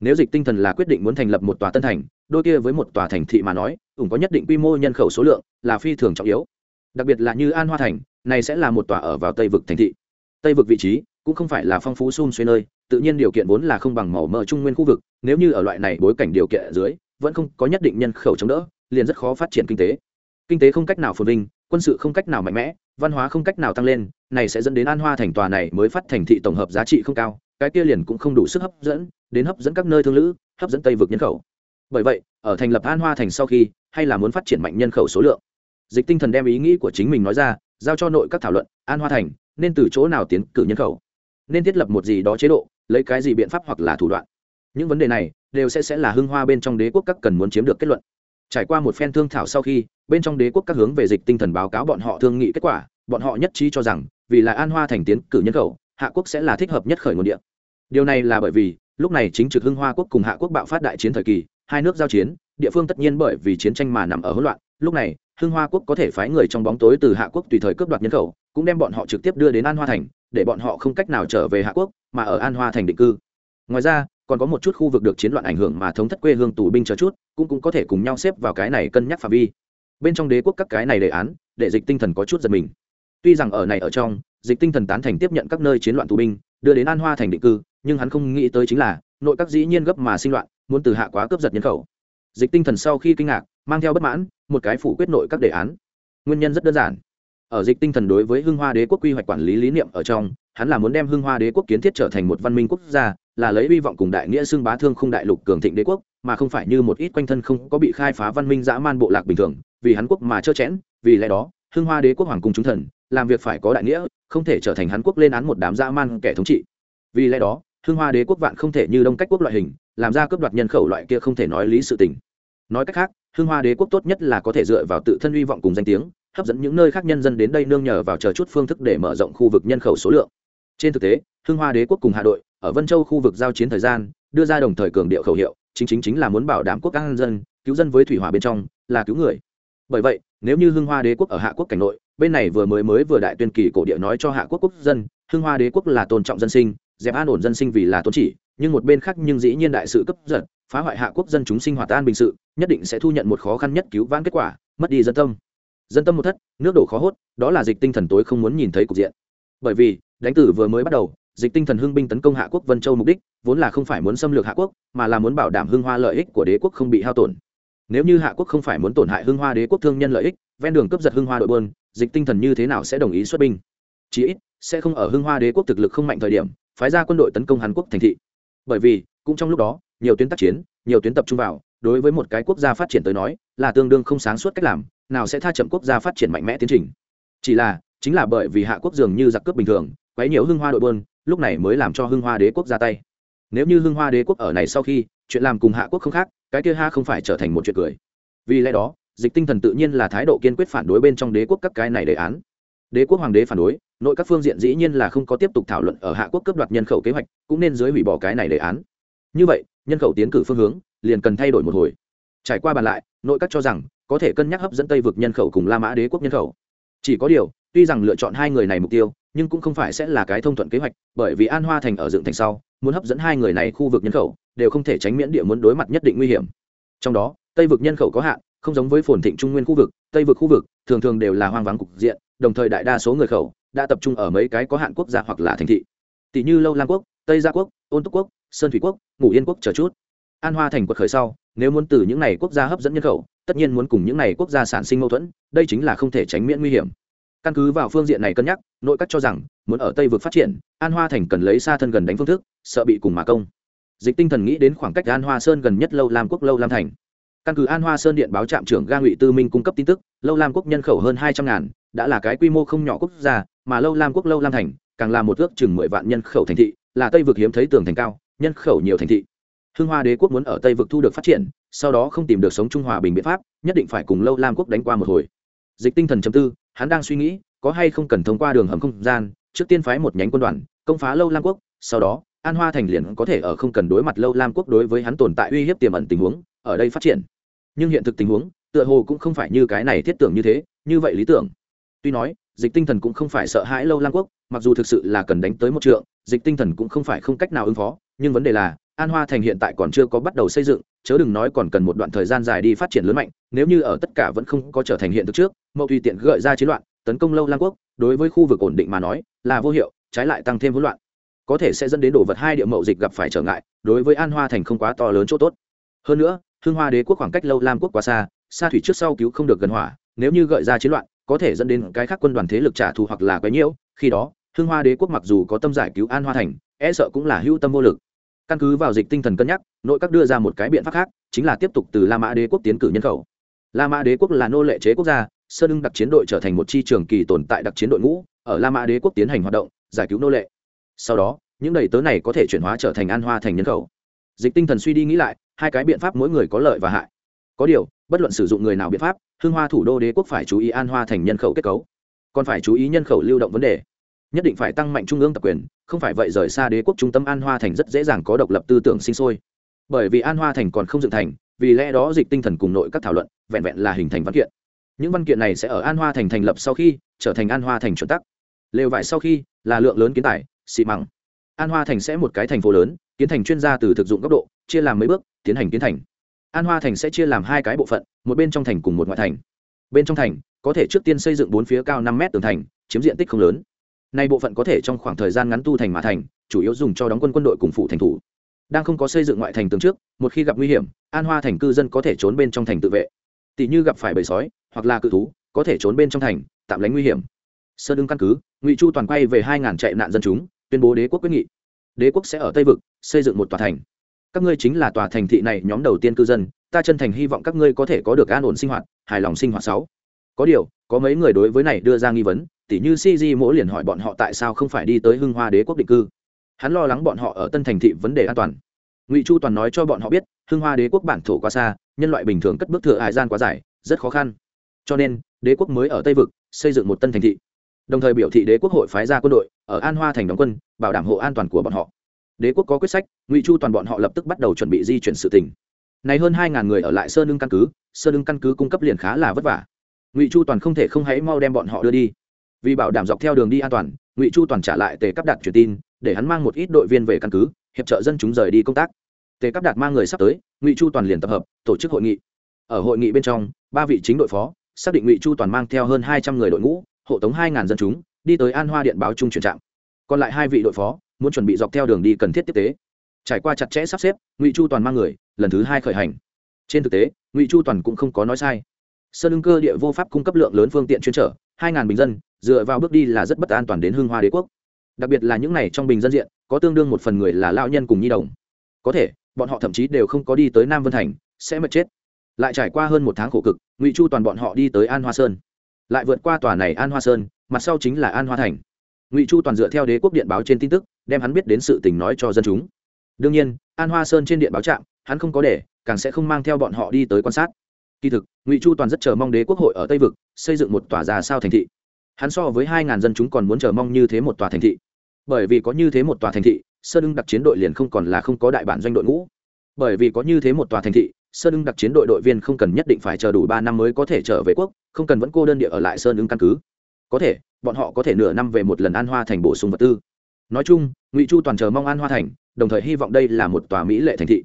nếu dịch tinh thần là quyết định muốn thành lập một tòa tân thành, đôi kia với một tòa thành thị mà nói ủng có nhất định quy mô nhân khẩu số lượng, là phi thường trọng yếu. Đặc biệt là như an hoa thành, này sẽ là một tòa ở vào tây vực thành thị. Tây vực vị trí cũng không phải là phong phú xung xuê nơi, tự nhiên điều kiện vốn là không bằng màu mỡ trung nguyên khu vực, nếu như ở loại này bối cảnh điều kiện ở dưới, vẫn không có nhất định nhân khẩu chống đỡ, liền rất khó phát triển kinh tế. Kinh tế không cách nào phồn vinh, quân sự không cách nào mạnh mẽ, văn hóa không cách nào tăng lên, này sẽ dẫn đến an hoa thành tòa này mới phát thành thị tổng hợp giá trị không cao, cái kia liền cũng không đủ sức hấp dẫn đến hấp dẫn các nơi thương lữ, hấp dẫn tây vực nhân khẩu. Bởi vậy, ở thành lập an hoa thành sau khi, hay là muốn phát triển mạnh nhân khẩu số lượng, dịch tinh thần đem ý nghĩ của chính mình nói ra, giao cho nội các thảo luận, an hoa thành, nên từ chỗ nào tiến cử nhân khẩu? Nên thiết lập một gì đó chế độ, lấy cái gì biện pháp hoặc là thủ đoạn? Những vấn đề này, đều sẽ sẽ là hưng hoa bên trong đế quốc các cần muốn chiếm được kết luận. Trải qua một phen thương thảo sau khi, bên trong đế quốc các hướng về dịch tinh thần báo cáo bọn họ thương nghị kết quả, bọn họ nhất trí cho rằng, vì là an hoa thành tiến cử nhân khẩu, hạ quốc sẽ là thích hợp nhất khởi nguồn điện điều này là bởi vì lúc này chính trực hưng hoa quốc cùng hạ quốc bạo phát đại chiến thời kỳ, hai nước giao chiến, địa phương tất nhiên bởi vì chiến tranh mà nằm ở hỗn loạn. Lúc này, hưng hoa quốc có thể phái người trong bóng tối từ hạ quốc tùy thời cướp đoạt nhân khẩu, cũng đem bọn họ trực tiếp đưa đến an hoa thành, để bọn họ không cách nào trở về hạ quốc, mà ở an hoa thành định cư. Ngoài ra, còn có một chút khu vực được chiến loạn ảnh hưởng mà thống thất quê hương tù binh chờ chút, cũng cũng có thể cùng nhau xếp vào cái này cân nhắc phạm vi. Bên trong đế quốc các cái này đề án, để dịch tinh thần có chút giật mình. Tuy rằng ở này ở trong, dịch tinh thần tán thành tiếp nhận các nơi chiến loạn tù binh, đưa đến an hoa thành định cư nhưng hắn không nghĩ tới chính là, nội các dĩ nhiên gấp mà sinh loạn, muốn từ hạ quá cướp giật nhân khẩu. Dịch tinh thần sau khi kinh ngạc, mang theo bất mãn, một cái phủ quyết nội các đề án. Nguyên nhân rất đơn giản. Ở dịch tinh thần đối với hưng hoa đế quốc quy hoạch quản lý lý niệm ở trong, hắn là muốn đem hưng hoa đế quốc kiến thiết trở thành một văn minh quốc gia, là lấy hy vọng cùng đại nghĩa xưng bá thương không đại lục cường thịnh đế quốc, mà không phải như một ít quanh thân không có bị khai phá văn minh dã man bộ lạc bình thường, vì hắn quốc mà trơ chẽn vì lẽ đó, hưng hoa đế quốc hoàng cung chúng thần, làm việc phải có đại nghĩa, không thể trở thành hắn quốc lên án một đám dã man kẻ thống trị. Vì lẽ đó Hương hoa đế quốc vạn không thể như đông cách quốc loại hình, làm ra cướp đoạt nhân khẩu loại kia không thể nói lý sự tình. Nói cách khác Hương hoa đế quốc tốt nhất là có thể dựa vào tự thân hy vọng cùng danh tiếng, hấp dẫn những nơi khác nhân dân đến đây nương nhờ vào chờ chút phương thức để mở rộng khu vực nhân khẩu số lượng. Trên thực tế Hương hoa đế quốc cùng hạ đội, ở vân châu khu vực giao chiến thời gian, đưa ra đồng thời cường điệu khẩu hiệu, chính chính chính là muốn bảo đảm quốc an dân, cứu dân với thủy hỏa bên trong, là cứu người. Bởi vậy, nếu như hưng hoa đế quốc ở hạ quốc cảnh nội, bên này vừa mới mới vừa đại tuyên kỳ cổ địa nói cho hạ quốc quốc dân, hưng hoa đế quốc là tôn trọng dân sinh dẹp an ổn dân sinh vì là tôn chỉ, nhưng một bên khác nhưng dĩ nhiên đại sự cấp giật, phá hoại hạ quốc dân chúng sinh hoạt an bình sự, nhất định sẽ thu nhận một khó khăn nhất cứu vãn kết quả, mất đi dân tâm. Dân tâm một thất, nước đổ khó hốt, đó là dịch tinh thần tối không muốn nhìn thấy cục diện. Bởi vì, đánh tử vừa mới bắt đầu, dịch tinh thần hưng binh tấn công hạ quốc vân châu mục đích, vốn là không phải muốn xâm lược hạ quốc, mà là muốn bảo đảm hưng hoa lợi ích của đế quốc không bị hao tổn. Nếu như hạ quốc không phải muốn tổn hại hưng hoa đế quốc thương nhân lợi ích, ven đường cướp giật hưng hoa đội bơn dịch tinh thần như thế nào sẽ đồng ý xuất binh? Chí ít, sẽ không ở hưng hoa đế quốc thực lực không mạnh thời điểm phái ra quân đội tấn công hàn quốc thành thị. Bởi vì, cũng trong lúc đó, nhiều tuyến tác chiến, nhiều tuyến tập trung vào, đối với một cái quốc gia phát triển tới nói, là tương đương không sáng suốt cách làm, nào sẽ tha chậm quốc gia phát triển mạnh mẽ tiến trình. Chỉ là, chính là bởi vì hạ quốc dường như giặc cướp bình thường, quấy nhiều hưng hoa đội bơn lúc này mới làm cho hưng hoa đế quốc ra tay. Nếu như hưng hoa đế quốc ở này sau khi, chuyện làm cùng hạ quốc không khác, cái kia ha không phải trở thành một chuyện cười. Vì lẽ đó, dịch tinh thần tự nhiên là thái độ kiên quyết phản đối bên trong đế quốc các cái này đề án. Đế quốc hoàng đế phản đối nội các phương diện dĩ nhiên là không có tiếp tục thảo luận ở hạ quốc cấp đoạt nhân khẩu kế hoạch, cũng nên dưới hủy bỏ cái này đề án. Như vậy, nhân khẩu tiến cử phương hướng liền cần thay đổi một hồi. Trải qua bàn lại, nội các cho rằng có thể cân nhắc hấp dẫn tây vực nhân khẩu cùng la mã đế quốc nhân khẩu. Chỉ có điều, tuy rằng lựa chọn hai người này mục tiêu, nhưng cũng không phải sẽ là cái thông thuận kế hoạch, bởi vì an hoa thành ở dựng thành sau, muốn hấp dẫn hai người này khu vực nhân khẩu, đều không thể tránh miễn địa muốn đối mặt nhất định nguy hiểm. Trong đó, tây vực nhân khẩu có hạn, không giống với phồn thịnh trung nguyên khu vực, tây vực khu vực thường thường đều là hoang vắng cục diện, đồng thời đại đa số người khẩu đã tập trung ở mấy cái có hạn quốc gia hoặc là thành thị. Tỷ như lâu lam quốc, tây gia quốc, ôn túc quốc, sơn thủy quốc, Ngủ yên quốc chờ chút. An hoa thành quật khởi sau, nếu muốn từ những n à y quốc gia hấp dẫn nhân khẩu, tất nhiên muốn cùng những n à y quốc gia sản sinh mâu thuẫn, đây chính là không thể tránh miễn nguy hiểm. Căn cứ vào phương diện này cân nhắc, nội các cho rằng, muốn ở tây vực phát triển, an hoa thành cần lấy xa thân gần đánh phương thức, sợ bị cùng mà công. Dịch tinh thần nghĩ đến khoảng cách an hoa sơn gần nhất lâu lam quốc, lâu lam thành. Căn cứ an hoa sơn điện báo trạm trưởng ga ngụy tư minh cung cấp tin tức, lâu lam quốc nhân khẩu hơn hai trăm ngàn, đã là cái quy mô không nhỏ quốc gia mà lâu lam quốc lâu lam thành càng là một ước chừng mười vạn nhân khẩu thành thị, là tây vực hiếm thấy tường thành cao, nhân khẩu nhiều thành thị. Hưng hoa đế quốc muốn ở tây vực thu được phát triển, sau đó không tìm được sống trung hòa bình biện pháp, nhất định phải cùng lâu lam quốc đánh qua một hồi. Dịch tinh thần chấm tư, hắn đang suy nghĩ, có hay không cần thông qua đường hầm không gian, trước tiên phái một nhánh quân đoàn, công phá lâu lam quốc, sau đó, an hoa thành liền có thể ở không cần đối mặt lâu lam quốc đối với hắn tồn tại uy hiếp tiềm ẩn tình huống, ở đây phát triển. Nhưng hiện thực tình huống, tựa hồ cũng không phải như cái này thiết tưởng như thế, như vậy lý tưởng. Tuy nói dịch tinh thần cũng không phải sợ hãi lâu Lang quốc, mặc dù thực sự là cần đánh tới một trượng, dịch tinh thần cũng không phải không cách nào ứng phó, nhưng vấn đề là, an hoa thành hiện tại còn chưa có bắt đầu xây dựng, chớ đừng nói còn cần một đoạn thời gian dài đi phát triển lớn mạnh, nếu như ở tất cả vẫn không có trở thành hiện thực trước, mậu tùy tiện gợi ra chiến loạn, tấn công lâu Lang quốc, đối với khu vực ổn định mà nói, là vô hiệu, trái lại tăng thêm hỗn loạn. Có thể sẽ dẫn đến đổ vật hai địa mậu dịch gặp phải trở ngại, đối với an hoa thành không quá to lớn chỗ tốt. Hơn nữa hương hoa đế quốc khoảng cách lâu lam quốc quá xa xa thủy trước sau cứu không được gần hỏa, nếu như gợi ra chiến loạn có thể dẫn đến cái khác quân đoàn thế lực trả thù hoặc là quấy nhiễu, khi đó hương hoa đế quốc mặc dù có tâm giải cứu an hoa thành e sợ cũng là hữu tâm vô lực. Căn cứ vào dịch tinh thần cân nhắc, nội các đưa ra một cái biện pháp khác, chính là tiếp tục từ la mã đế quốc tiến cử nhân khẩu. La mã đế quốc là nô lệ chế quốc gia, sơn ưng đặc chiến đội trở thành một chi trường kỳ tồn tại đặc chiến đội ngũ, ở la mã đế quốc tiến hành hoạt động, giải cứu nô lệ. Sau đó, những đầy tớ này có thể chuyển hóa trở thành an hoa thành nhân khẩu. Dịch tinh thần suy đi nghĩ lại, hai cái biện pháp mỗi người có lợi và hại. Có điều, bất luận sử dụng người nào biện pháp hương hoa thủ đô đế quốc phải chú ý an hoa thành nhân khẩu kết cấu, còn phải chú ý nhân khẩu lưu động vấn đề. Nhất định phải tăng mạnh trung ương tập quyền, không phải vậy rời xa đế quốc trung tâm an hoa thành rất dễ dàng có độc lập tư tưởng sinh sôi. Bởi vì an hoa thành còn không dựng thành, vì lẽ đó dịch tinh thần cùng nội các thảo luận vẹn vẹn là hình thành văn kiện. Những văn kiện này sẽ ở an hoa thành thành lập sau khi trở thành an hoa thành chuẩn tắc. Lều vải sau khi là lượng lớn kiến tải xị măng. An hoa thành sẽ một cái thành phố lớn, kiến thành chuyên gia từ thực dụng góc độ, chia làm mấy bước, tiến hành kiến thành. An hoa thành sẽ chia làm hai cái bộ phận một bên trong thành cùng một ngoại thành. Bên trong thành, có thể trước tiên xây dựng bốn phía cao năm mét tường thành, chiếm diện tích không lớn. Nay bộ phận có thể trong khoảng thời gian ngắn tu thành mà thành, chủ yếu dùng cho đóng quân quân đội cùng phụ thành thủ. Đang không có xây dựng ngoại thành tường trước, một khi gặp nguy hiểm, an hoa thành cư dân có thể trốn bên trong thành tự vệ. Tỷ như gặp phải bầy sói, hoặc là cự thú, có thể trốn bên trong thành, tạm lánh nguy hiểm. Sơ đương căn cứ, ngụy chu toàn quay về hai ngàn chạy nạn dân chúng, tuyên bố đế quốc quyết nghị. Đế quốc sẽ ở tây vực, xây dựng một tòa thành. Các ngươi chính là tòa thành thị này nhóm đầu tiên cư dân ta chân thành hy vọng các ngươi có thể có được an ổn sinh hoạt, hài lòng sinh hoạt sáu. Có điều, có mấy người đối với này đưa ra nghi vấn, tỉ như cg mỗi liền hỏi bọn họ tại sao không phải đi tới hưng hoa đế quốc định cư. Hắn lo lắng bọn họ ở tân thành thị vấn đề an toàn. Ngụy chu toàn nói cho bọn họ biết, hưng hoa đế quốc bản thổ quá xa, nhân loại bình thường cất bước thừa hải gian quá dài, rất khó khăn. Cho nên, đế quốc mới ở tây vực, xây dựng một tân thành thị. Đồng thời biểu thị đế quốc hội phái ra quân đội, ở an hoa thành đóng quân, bảo đảm hộ an toàn của bọn họ. Đế quốc có quyết sách, ngụy chu toàn bọn họ lập tức bắt đầu chuẩn bị di chuyển sự tỉnh này hơn hai ngàn người ở lại sơn lưng căn cứ, sơn lưng căn cứ cung cấp liền khá là vất vả. Ngụy chu toàn không thể không hãy mau đem bọn họ đưa đi. Vì bảo đảm dọc theo đường đi an toàn, ngụy chu toàn trả lại tề cắp đạt truyền tin, để hắn mang một ít đội viên về căn cứ, hiệp trợ dân chúng rời đi công tác. Tề cắp đạt mang người sắp tới, ngụy chu toàn liền tập hợp, tổ chức hội nghị. Ở hội nghị bên trong, ba vị chính đội phó, xác định ngụy chu toàn mang theo hơn hai trăm người đội ngũ, hộ tống hai ngàn dân chúng, đi tới an hoa điện báo trung chuyển trạm. Còn lại hai vị đội phó, muốn chuẩn bị dọc theo đường đi cần thiết tiếp tế. Trải qua chặt chẽ sắp xếp, ngụy chu toàn mang người lần thứ hai khởi hành. Trên thực tế, ngụy chu toàn cũng không có nói sai. Sơn ưng cơ địa vô pháp cung cấp lượng lớn phương tiện chuyên trở hai ngàn bình dân, dựa vào bước đi là rất bất an toàn đến hương hoa đế quốc. Đặc biệt là những này trong bình dân diện, có tương đương một phần người là lao nhân cùng nhi đồng. Có thể, bọn họ thậm chí đều không có đi tới nam vân thành, sẽ mất chết. Lại trải qua hơn một tháng khổ cực, ngụy chu toàn bọn họ đi tới an hoa sơn. Lại vượt qua tòa này an hoa sơn, mặt sau chính là an hoa thành. Ngụy chu toàn dựa theo đế quốc điện báo trên tin tức, đem hắn biết đến sự tình nói cho dân chúng. Đương nhiên, an hoa sơn trên điện báo trạm hắn không có để, càng sẽ không mang theo bọn họ đi tới quan sát. Kỳ thực, ngụy chu toàn rất chờ mong đế quốc hội ở tây vực, xây dựng một tòa già sao thành thị. Hắn so với hai ngàn dân chúng còn muốn chờ mong như thế một tòa thành thị. Bởi vì có như thế một tòa thành thị, sơn đưng đặc chiến đội liền không còn là không có đại bản doanh đội ngũ. Bởi vì có như thế một tòa thành thị, sơn ưng đặc chiến đội đội viên không cần nhất định phải chờ đủ ba năm mới có thể trở về quốc, không cần vẫn cô đơn địa ở lại sơn ưng căn cứ. Có thể, bọn họ có thể nửa năm về một lần an hoa thành bổ sung vật tư. Nói chung, ngụy chu toàn chờ mong an hoa thành, đồng thời hy vọng đây là một tòa mỹ lệ thành thị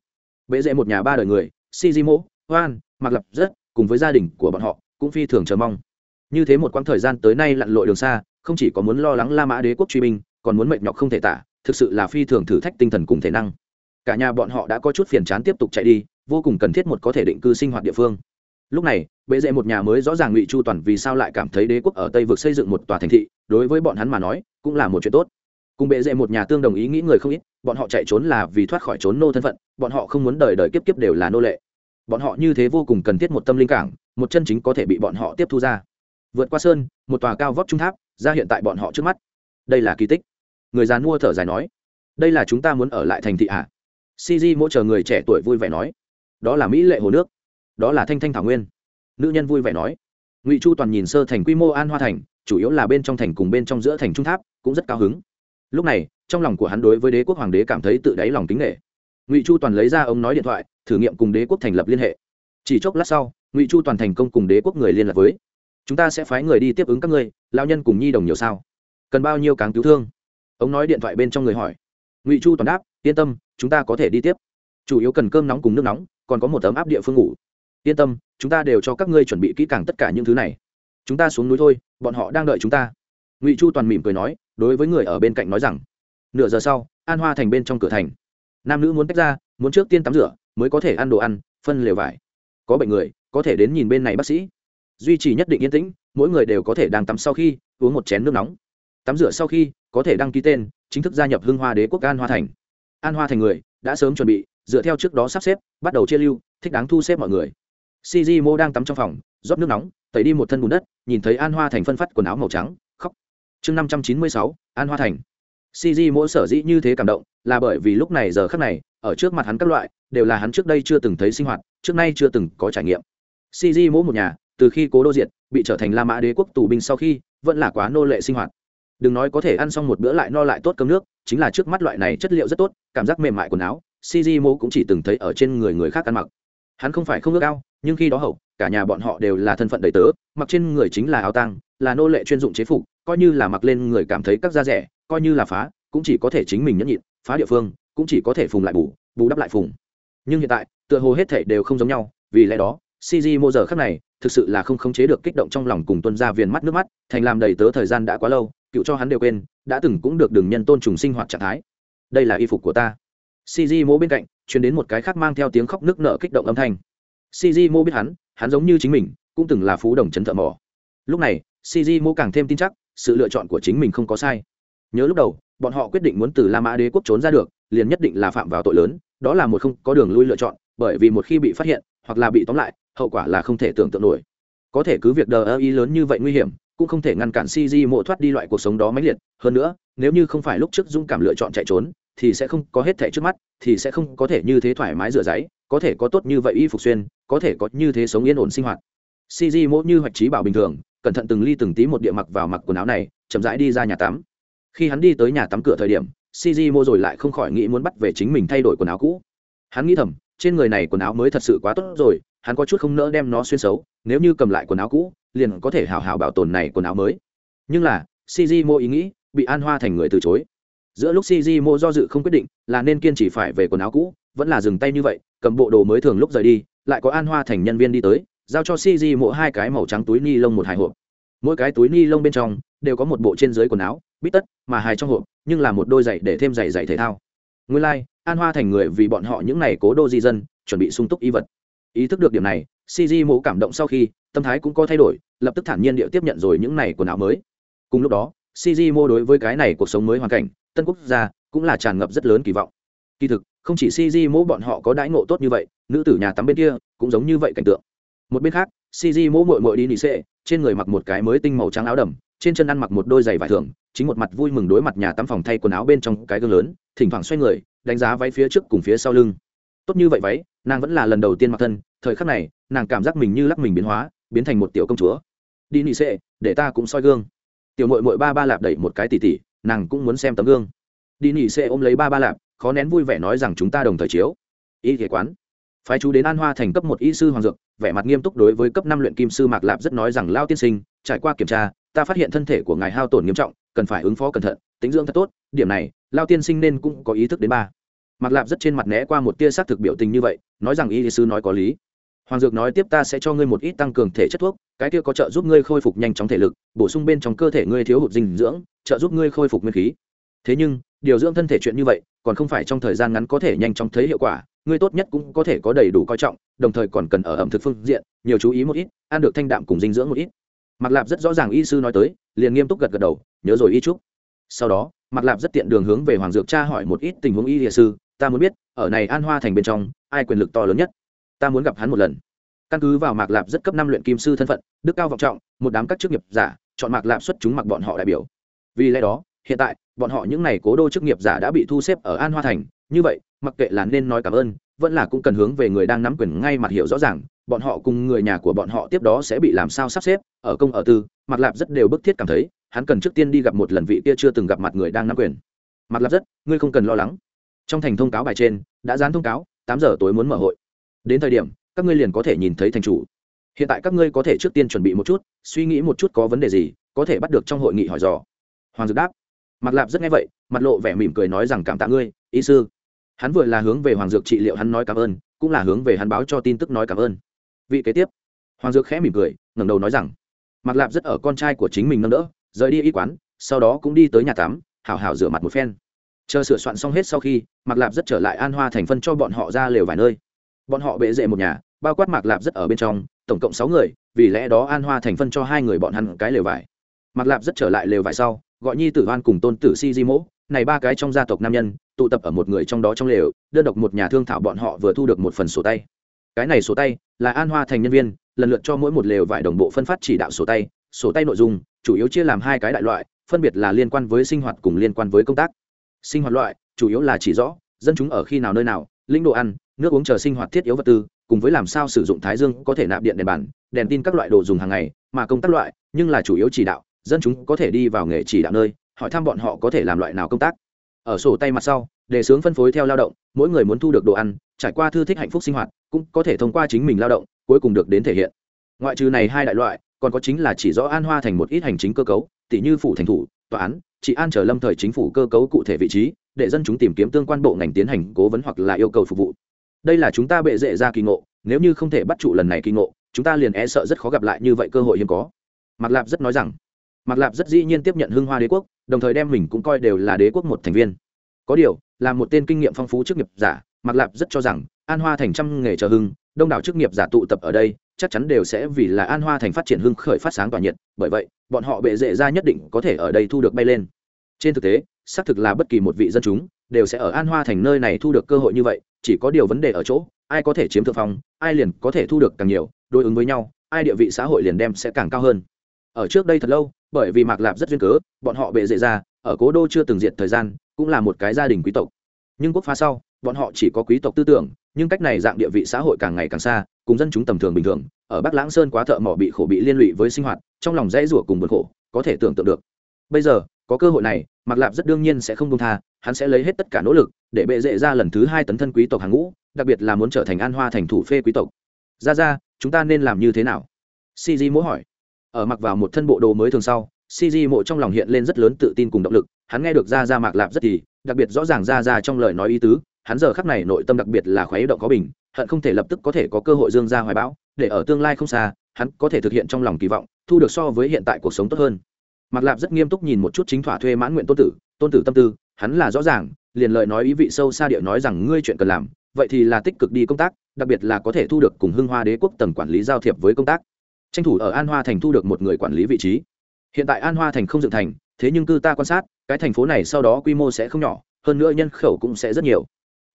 bệ dễ một nhà ba đời người Shijimo, Hoan, Mặc Lập rất cùng với gia đình của bọn họ cũng phi thường chờ mong. Như thế một quãng thời gian tới nay lặn lội đường xa, không chỉ có muốn lo lắng La Mã đế quốc truy binh, còn muốn mệt nhọc không thể tả, thực sự là phi thường thử thách tinh thần cùng thể năng. Cả nhà bọn họ đã có chút phiền chán tiếp tục chạy đi, vô cùng cần thiết một có thể định cư sinh hoạt địa phương. Lúc này, bệ dễ một nhà mới rõ ràng Ngụy Chu toàn vì sao lại cảm thấy đế quốc ở Tây vực xây dựng một tòa thành thị, đối với bọn hắn mà nói, cũng là một chuyện tốt cùng bệ dễ một nhà tương đồng ý nghĩ người không ít, bọn họ chạy trốn là vì thoát khỏi trốn nô thân phận, bọn họ không muốn đời đời kiếp kiếp đều là nô lệ. Bọn họ như thế vô cùng cần thiết một tâm linh cảng, một chân chính có thể bị bọn họ tiếp thu ra. Vượt qua sơn, một tòa cao vóc trung tháp, ra hiện tại bọn họ trước mắt. Đây là kỳ tích. Người dàn mua thở dài nói, đây là chúng ta muốn ở lại thành thị ạ cg mỗi chờ người trẻ tuổi vui vẻ nói, đó là mỹ lệ hồ nước. Đó là thanh thanh thảo nguyên. Nữ nhân vui vẻ nói, ngụy chu toàn nhìn sơ thành quy mô an hoa thành, chủ yếu là bên trong thành cùng bên trong giữa thành trung tháp, cũng rất cao hứng lúc này, trong lòng của hắn đối với đế quốc hoàng đế cảm thấy tự đáy lòng kính nghệ ngụy chu toàn lấy ra ông nói điện thoại, thử nghiệm cùng đế quốc thành lập liên hệ. Chỉ chốc lát sau, ngụy chu toàn thành công cùng đế quốc người liên lạc với. Chúng ta sẽ phái người đi tiếp ứng các ngươi lao nhân cùng nhi đồng nhiều sao? Cần bao nhiêu cáng cứu thương? Ông nói điện thoại bên trong người hỏi. Ngụy chu toàn đáp, yên tâm, chúng ta có thể đi tiếp. Chủ yếu cần cơm nóng cùng nước nóng, còn có một tấm áp địa phương ngủ. Yên tâm, chúng ta đều cho các ngươi chuẩn bị kỹ càng tất cả những thứ này. Chúng ta xuống núi thôi, bọn họ đang đợi chúng ta. Ngụy chu toàn mỉm cười nói đối với người ở bên cạnh nói rằng, nửa giờ sau, an hoa thành bên trong cửa thành. Nam nữ muốn tách ra, muốn trước tiên tắm rửa, mới có thể ăn đồ ăn, phân lều vải. Có bệnh người, có thể đến nhìn bên này bác sĩ. Duy trì nhất định yên tĩnh, mỗi người đều có thể đang tắm sau khi, uống một chén nước nóng. Tắm rửa sau khi, có thể đăng ký tên, chính thức gia nhập hưng hoa đế quốc an hoa thành. An hoa thành người, đã sớm chuẩn bị, dựa theo trước đó sắp xếp, bắt đầu chia lưu, thích đáng thu xếp mọi người. Cg mô đang tắm trong phòng, rót nước nóng, tẩy đi một thân bùn đất, nhìn thấy an hoa thành phân phát quần áo màu trắng chương năm trăm chín mươi sáu, an hoa thành. Cg mỗi sở dĩ như thế cảm động là bởi vì lúc này giờ khắc này, ở trước mặt hắn các loại, đều là hắn trước đây chưa từng thấy sinh hoạt, trước nay chưa từng có trải nghiệm. Cg mỗi một nhà, từ khi cố đô diệt, bị trở thành la mã đế quốc tù binh sau khi, vẫn là quá nô lệ sinh hoạt. Đừng nói có thể ăn xong một bữa lại no lại tốt cơm nước, chính là trước mắt loại này chất liệu rất tốt, cảm giác mềm mại quần áo cg mô cũng chỉ từng thấy ở trên người người khác ăn mặc. Hắn không phải không ước ao, nhưng khi đó hậu, cả nhà bọn họ đều là thân phận đầy tớ, mặc trên người chính là áo tăng là nô lệ chuyên dụng chế phục, coi như là mặc lên người cảm thấy các da rẻ, coi như là phá, cũng chỉ có thể chính mình nhẫn nhịn, phá địa phương, cũng chỉ có thể phùng lại bù bù đắp lại phùng. Nhưng hiện tại, tựa hồ hết thể đều không giống nhau, vì lẽ đó cg mô giờ khác này, thực sự là không khống chế được kích động trong lòng cùng tuân ra viền mắt nước mắt, thành làm đầy tớ thời gian đã quá lâu, cựu cho hắn đều quên, đã từng cũng được đường nhân tôn trùng sinh hoạt trạng thái. Đây là y phục của ta. Cg mô bên cạnh chuyển đến một cái khác mang theo tiếng khóc nước nợ kích động âm thanh. Cg mô biết hắn hắn giống như chính mình, cũng từng là phú đồng trấn thợ mỏ. Lúc này cg mô càng thêm tin chắc, sự lựa chọn của chính mình không có sai. Nhớ lúc đầu, bọn họ quyết định muốn từ la mã đế quốc trốn ra được, liền nhất định là phạm vào tội lớn, đó là một không có đường lui lựa chọn, bởi vì một khi bị phát hiện, hoặc là bị tóm lại, hậu quả là không thể tưởng tượng nổi. Có thể cứ việc đờ ơ ý lớn như vậy nguy hiểm, cũng không thể ngăn cản cg mộ thoát đi loại cuộc sống đó mãnh liệt. Hơn nữa, nếu như không phải lúc trước dũng cảm lựa chọn chạy trốn, thì sẽ không có hết thẻ trước mắt, thì sẽ không có thể như thế thoải mái rửa giấy, có thể có tốt như vậy y phục xuyên, có thể có như thế sống yên ổn sinh hoạt. Cg mộ như hoạch trí bảo bình thường cẩn thận từng ly từng tí một địa mặc vào mặc quần áo này, chậm rãi đi ra nhà tắm. Khi hắn đi tới nhà tắm cửa thời điểm cg mô rồi lại không khỏi nghĩ muốn bắt về chính mình thay đổi quần áo cũ. Hắn nghĩ thầm, trên người này quần áo mới thật sự quá tốt rồi, hắn có chút không nỡ đem nó xuyên xấu, nếu như cầm lại quần áo cũ, liền có thể hào hào bảo tồn này quần áo mới. Nhưng là cg mô ý nghĩ, bị an hoa thành người từ chối. Giữa lúc cg mô do dự không quyết định, là nên kiên trì phải về quần áo cũ, vẫn là dừng tay như vậy, cầm bộ đồ mới thường lúc rời đi, lại có an hoa thành nhân viên đi tới giao cho cg mộ hai cái màu trắng túi ni lông một hai hộp. Mỗi cái túi ni lông bên trong đều có một bộ trên dưới quần áo bít tất mà hai trong hộp nhưng là một đôi giày để thêm giày giày thể thao. Nguyên lai、like, an hoa thành người vì bọn họ những n à y cố đô di dân chuẩn bị sung túc y vật. Ý thức được điểm này cg mộ cảm động sau khi tâm thái cũng có thay đổi lập tức thản nhiên địa tiếp nhận rồi những này quần áo mới. Cùng lúc đó cg mô đối với cái này cuộc sống mới hoàn cảnh tân quốc gia cũng là tràn ngập rất lớn kỳ vọng. Kỳ thực không chỉ cg mô bọn họ có đãi ngộ tốt như vậy nữ tử nhà tắm bên kia cũng giống như vậy cảnh tượng một bên khác cg Mỗ mội mội đi nị xệ, trên người mặc một cái mới tinh màu trắng áo đầm, trên chân ăn mặc một đôi giày vải thường, chính một mặt vui mừng đối mặt nhà tắm phòng thay quần áo bên trong cái gương lớn, thỉnh thoảng xoay người, đánh giá váy phía trước cùng phía sau lưng. Tốt như vậy váy, nàng vẫn là lần đầu tiên mặc thân, thời khắc này, nàng cảm giác mình như lắc mình biến hóa, biến thành một tiểu công chúa. Đi nị xệ, để ta cũng soi gương. Tiểu mội mội ba ba lạp đẩy một cái tỉ tỉ, nàng cũng muốn xem tấm gương. Đi nị xệ ôm lấy ba ba lạp, khó nén vui vẻ nói rằng chúng ta đồng thời chiếu. Y thể quán phái chú đến an hoa thành cấp một y sư hoàng dược, vẻ mặt nghiêm túc đối với cấp năm luyện kim sư mạc lạp rất nói rằng lao tiên sinh, trải qua kiểm tra, ta phát hiện thân thể của ngài hao tổn nghiêm trọng, cần phải ứng phó cẩn thận, tính dưỡng thật tốt, điểm này lao tiên sinh nên cũng có ý thức đến ba. Mạc lạp rất trên mặt né qua một tia xác thực biểu tình như vậy, nói rằng, y sư nói có lý. Hoàng dược nói tiếp, ta sẽ cho ngươi một ít tăng cường thể chất thuốc, cái kia có trợ giúp ngươi khôi phục nhanh chóng thể lực, bổ sung bên trong cơ thể ngươi thiếu hụt dinh dưỡng, trợ giúp ngươi khôi phục nguyên khí. Thế nhưng, điều dưỡng thân thể chuyện như vậy, còn không phải trong thời gian ngắn có thể nhanh chóng thấy hiệu quả ngươi tốt nhất cũng có thể có đầy đủ coi trọng, đồng thời còn cần ở ẩm thực phương diện, nhiều chú ý một ít, ăn được thanh đạm cùng dinh dưỡng một ít. Mặc lạp rất rõ ràng y sư nói tới, liền nghiêm túc gật gật đầu, nhớ rồi y trúc sau đó Mặc lạp rất tiện đường hướng về hoàng dược cha hỏi một ít tình huống y địa sư, ta muốn biết, ở này an hoa thành bên trong, ai quyền lực to lớn nhất? Ta muốn gặp hắn một lần. Căn cứ vào mạc lạp rất cấp năm luyện kim sư thân phận, đức cao vọng trọng, một đám các chức nghiệp giả, chọn mạc lạp xuất chúng mặc bọn họ đại biểu. Vì lẽ đó hiện tại, bọn họ những n à y cố đô chức nghiệp giả đã bị thu xếp ở an hoa thành. Như vậy, mặc kệ là nên nói cảm ơn, vẫn là cũng cần hướng về người đang nắm quyền ngay mặt hiểu rõ ràng, bọn họ cùng người nhà của bọn họ tiếp đó sẽ bị làm sao sắp xếp, ở công ở tư. Mặt lạp rất đều bức thiết cảm thấy, hắn cần trước tiên đi gặp một lần vị kia chưa từng gặp mặt người đang nắm quyền. Mặt lạp rất, ngươi không cần lo lắng. Trong thành thông cáo bài trên, đã dán thông cáo, tám giờ tối muốn mở hội. Đến thời điểm, các ngươi liền có thể nhìn thấy thành chủ. Hiện tại các ngươi có thể trước tiên chuẩn bị một chút, suy nghĩ một chút có vấn đề gì, có thể bắt được trong hội nghị hỏi dò. Hoàng dược đáp mặt lạp rất nghe vậy, mặt lộ vẻ mỉm cười nói rằng cảm tạ ngươi ý sư. Hắn vừa là hướng về hoàng dược trị liệu hắn nói cảm ơn, cũng là hướng về hắn báo cho tin tức nói cảm ơn. Vị kế tiếp. Hoàng dược khẽ mỉm cười, ngẩng đầu nói rằng mặt lạp rất ở con trai của chính mình nâng đỡ, rời đi y quán, sau đó cũng đi tới nhà tắm, hảo hảo rửa mặt một phen. Chờ sửa soạn xong hết sau khi mặt lạp rất trở lại an hoa thành phân cho bọn họ ra lều vài nơi. Bọn họ bệ rệ một nhà, bao quát mạc lạp rất ở bên trong, tổng cộng sáu người, vì lẽ đó an hoa thành phân cho hai người bọn hắn cái lều vải. Mạc lạp rất trở lại lều vải sau gọi nhi tử hoan cùng tôn tử si di mỗ, này ba cái trong gia tộc nam nhân, tụ tập ở một người trong đó trong lều, đơn độc một nhà thương thảo bọn họ vừa thu được một phần sổ tay. Cái này sổ tay là an hoa thành nhân viên, lần lượt cho mỗi một lều vải đồng bộ phân phát chỉ đạo sổ tay sổ tay nội dung, chủ yếu chia làm hai cái đại loại, phân biệt là liên quan với sinh hoạt cùng liên quan với công tác. Sinh hoạt loại, chủ yếu là chỉ rõ, dân chúng ở khi nào nơi nào linh đồ ăn, nước uống chờ sinh hoạt thiết yếu vật tư, cùng với làm sao sử dụng thái dương có thể nạp điện đèn bàn, đèn tin các loại đồ dùng hàng ngày, mà công tác loại, nhưng là chủ yếu chỉ đạo dân chúng có thể đi vào nghề chỉ đạo nơi, hỏi thăm bọn họ có thể làm loại nào công tác. Ở sổ tay mặt sau, đề xướng phân phối theo lao động, mỗi người muốn thu được đồ ăn, trải qua thư thích hạnh phúc sinh hoạt, cũng có thể thông qua chính mình lao động, cuối cùng được đến thể hiện. Ngoại trừ này hai đại loại, còn có chính là chỉ rõ an hoa thành một ít hành chính cơ cấu tỷ như phủ thành thủ, tòa án, chỉ an trở lâm thời chính phủ cơ cấu cụ thể vị trí, để dân chúng tìm kiếm tương quan bộ ngành tiến hành cố vấn hoặc là yêu cầu phục vụ. Đây là chúng ta bệ dễ ra kỳ ngộ, nếu như không thể bắt trụ lần này kỳ ngộ, chúng ta liền e sợ rất khó gặp lại như vậy cơ hội hiếm có. Mạc lạp rất nói rằng mạc lạp rất dĩ nhiên tiếp nhận hưng hoa đế quốc, đồng thời đem mình cũng coi đều là đế quốc một thành viên. Có điều, là một tên kinh nghiệm phong phú chức nghiệp giả, mạc lạp rất cho rằng, an hoa thành trăm nghề chờ hưng, đông đảo chức nghiệp giả tụ tập ở đây, chắc chắn đều sẽ vì là an hoa thành phát triển hưng khởi phát sáng tỏa nhiệt, bởi vậy, bọn họ bệ dễ ra nhất định có thể ở đây thu được bay lên. Trên thực tế, xác thực là bất kỳ một vị dân chúng, đều sẽ ở an hoa thành nơi này thu được cơ hội như vậy, chỉ có điều vấn đề ở chỗ, ai có thể chiếm thượng phong, ai liền có thể thu được càng nhiều, đối ứng với nhau, ai địa vị xã hội liền đem sẽ càng cao hơn. Ở trước đây thật lâu bởi vì mạc lạp rất duyên cớ, bọn họ bệ dễ ra, ở cố đô chưa từng diện thời gian, cũng là một cái gia đình quý tộc. Nhưng quốc phá sau, bọn họ chỉ có quý tộc tư tưởng, nhưng cách này dạng địa vị xã hội càng ngày càng xa, cùng dân chúng tầm thường bình thường, ở bắc lãng sơn quá thợ mỏ bị khổ bị liên lụy với sinh hoạt, trong lòng dễ rủa cùng bực khổ, có thể tưởng tượng được. Bây giờ, có cơ hội này, mạc lạp rất đương nhiên sẽ không công tha, hắn sẽ lấy hết tất cả nỗ lực, để bệ dễ ra lần thứ hai tấn thân quý tộc hàng ngũ, đặc biệt là muốn trở thành an hoa thành thủ phê quý tộc. Ra ra chúng ta nên làm như thế nào? Si Di mỗ hỏi ở mặc vào một thân bộ đồ mới thường sau cg mộ trong lòng hiện lên rất lớn tự tin cùng động lực, hắn nghe được ra ra mạc lạp rất thì, đặc biệt rõ ràng ra ra trong lời nói ý tứ, hắn giờ khắc này nội tâm đặc biệt là khoái động có bình, hận không thể lập tức có thể có cơ hội dương ra hoài bão, để ở tương lai không xa, hắn có thể thực hiện trong lòng kỳ vọng, thu được so với hiện tại cuộc sống tốt hơn. Mạc lạp rất nghiêm túc nhìn một chút chính thỏa thuê mãn nguyện tôn tử tôn tử tâm tư, hắn là rõ ràng, liền lời nói ý vị sâu xa địa nói rằng ngươi chuyện cần làm, vậy thì là tích cực đi công tác, đặc biệt là có thể thu được cùng hưng hoa đế quốc tầng quản lý giao thiệp với công tác tranh thủ ở an hoa thành thu được một người quản lý vị trí. Hiện tại an hoa thành không dựng thành, thế nhưng cư ta quan sát, cái thành phố này sau đó quy mô sẽ không nhỏ, hơn nữa nhân khẩu cũng sẽ rất nhiều.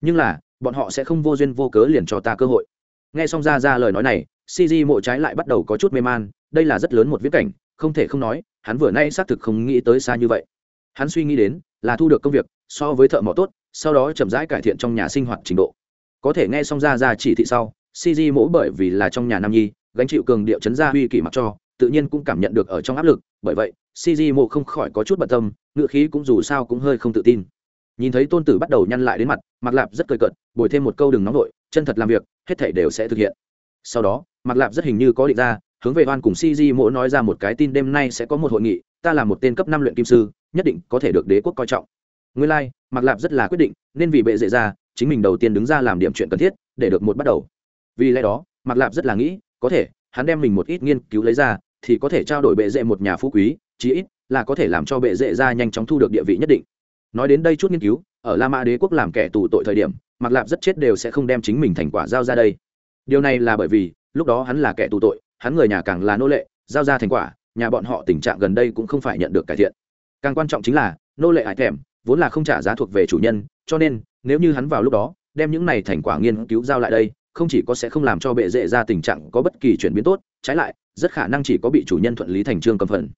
Nhưng là, bọn họ sẽ không vô duyên vô cớ liền cho ta cơ hội. Nghe xong ra ra lời nói này cg mộ trái lại bắt đầu có chút mê man, đây là rất lớn một viễn cảnh, không thể không nói, hắn vừa nay xác thực không nghĩ tới xa như vậy. Hắn suy nghĩ đến, là thu được công việc, so với thợ mỏ tốt, sau đó chậm rãi cải thiện trong nhà sinh hoạt trình độ. Có thể nghe xong ra ra chỉ thị sau cg mỗ bởi vì là trong nhà nam nhi gánh chịu cường điệu chấn gia uy kỷ mặc cho tự nhiên cũng cảm nhận được ở trong áp lực bởi vậy cg mộ không khỏi có chút bận tâm ngựa khí cũng dù sao cũng hơi không tự tin. Nhìn thấy tôn tử bắt đầu nhăn lại đến mặt mặc lạp rất cười cợt bồi thêm một câu đừng nóng vội chân thật làm việc hết thể đều sẽ thực hiện. Sau đó mặc lạp rất hình như có định ra hướng về oan cùng cg mỗ nói ra một cái tin đêm nay sẽ có một hội nghị ta là một tên cấp năm luyện kim sư nhất định có thể được đế quốc coi trọng. Nguyên lai、like, mặc lạp rất là quyết định nên vì bệ dễ ra chính mình đầu tiên đứng ra làm điểm chuyện cần thiết để được một bắt đầu. Vì lẽ đó mặc lạp rất là nghĩ có thể, hắn đem mình một ít nghiên cứu lấy ra, thì có thể trao đổi bệ dễ một nhà phú quý, chí ít là có thể làm cho bệ dễ ra nhanh chóng thu được địa vị nhất định. Nói đến đây chút nghiên cứu, ở la mã đế quốc làm kẻ tù tội thời điểm mặc lạp rất chết đều sẽ không đem chính mình thành quả giao ra đây. Điều này là bởi vì, lúc đó hắn là kẻ tù tội, hắn người nhà càng là nô lệ, giao ra thành quả, nhà bọn họ tình trạng gần đây cũng không phải nhận được cải thiện. Càng quan trọng chính là, nô lệ hải thèm, vốn là không trả giá thuộc về chủ nhân, cho nên, nếu như hắn vào lúc đó, đem những này thành quả nghiên cứu giao lại đây không chỉ có sẽ không làm cho bệ dễ ra tình trạng có bất kỳ chuyển biến tốt, trái lại, rất khả năng chỉ có bị chủ nhân thuận lý thành trương cầm phần.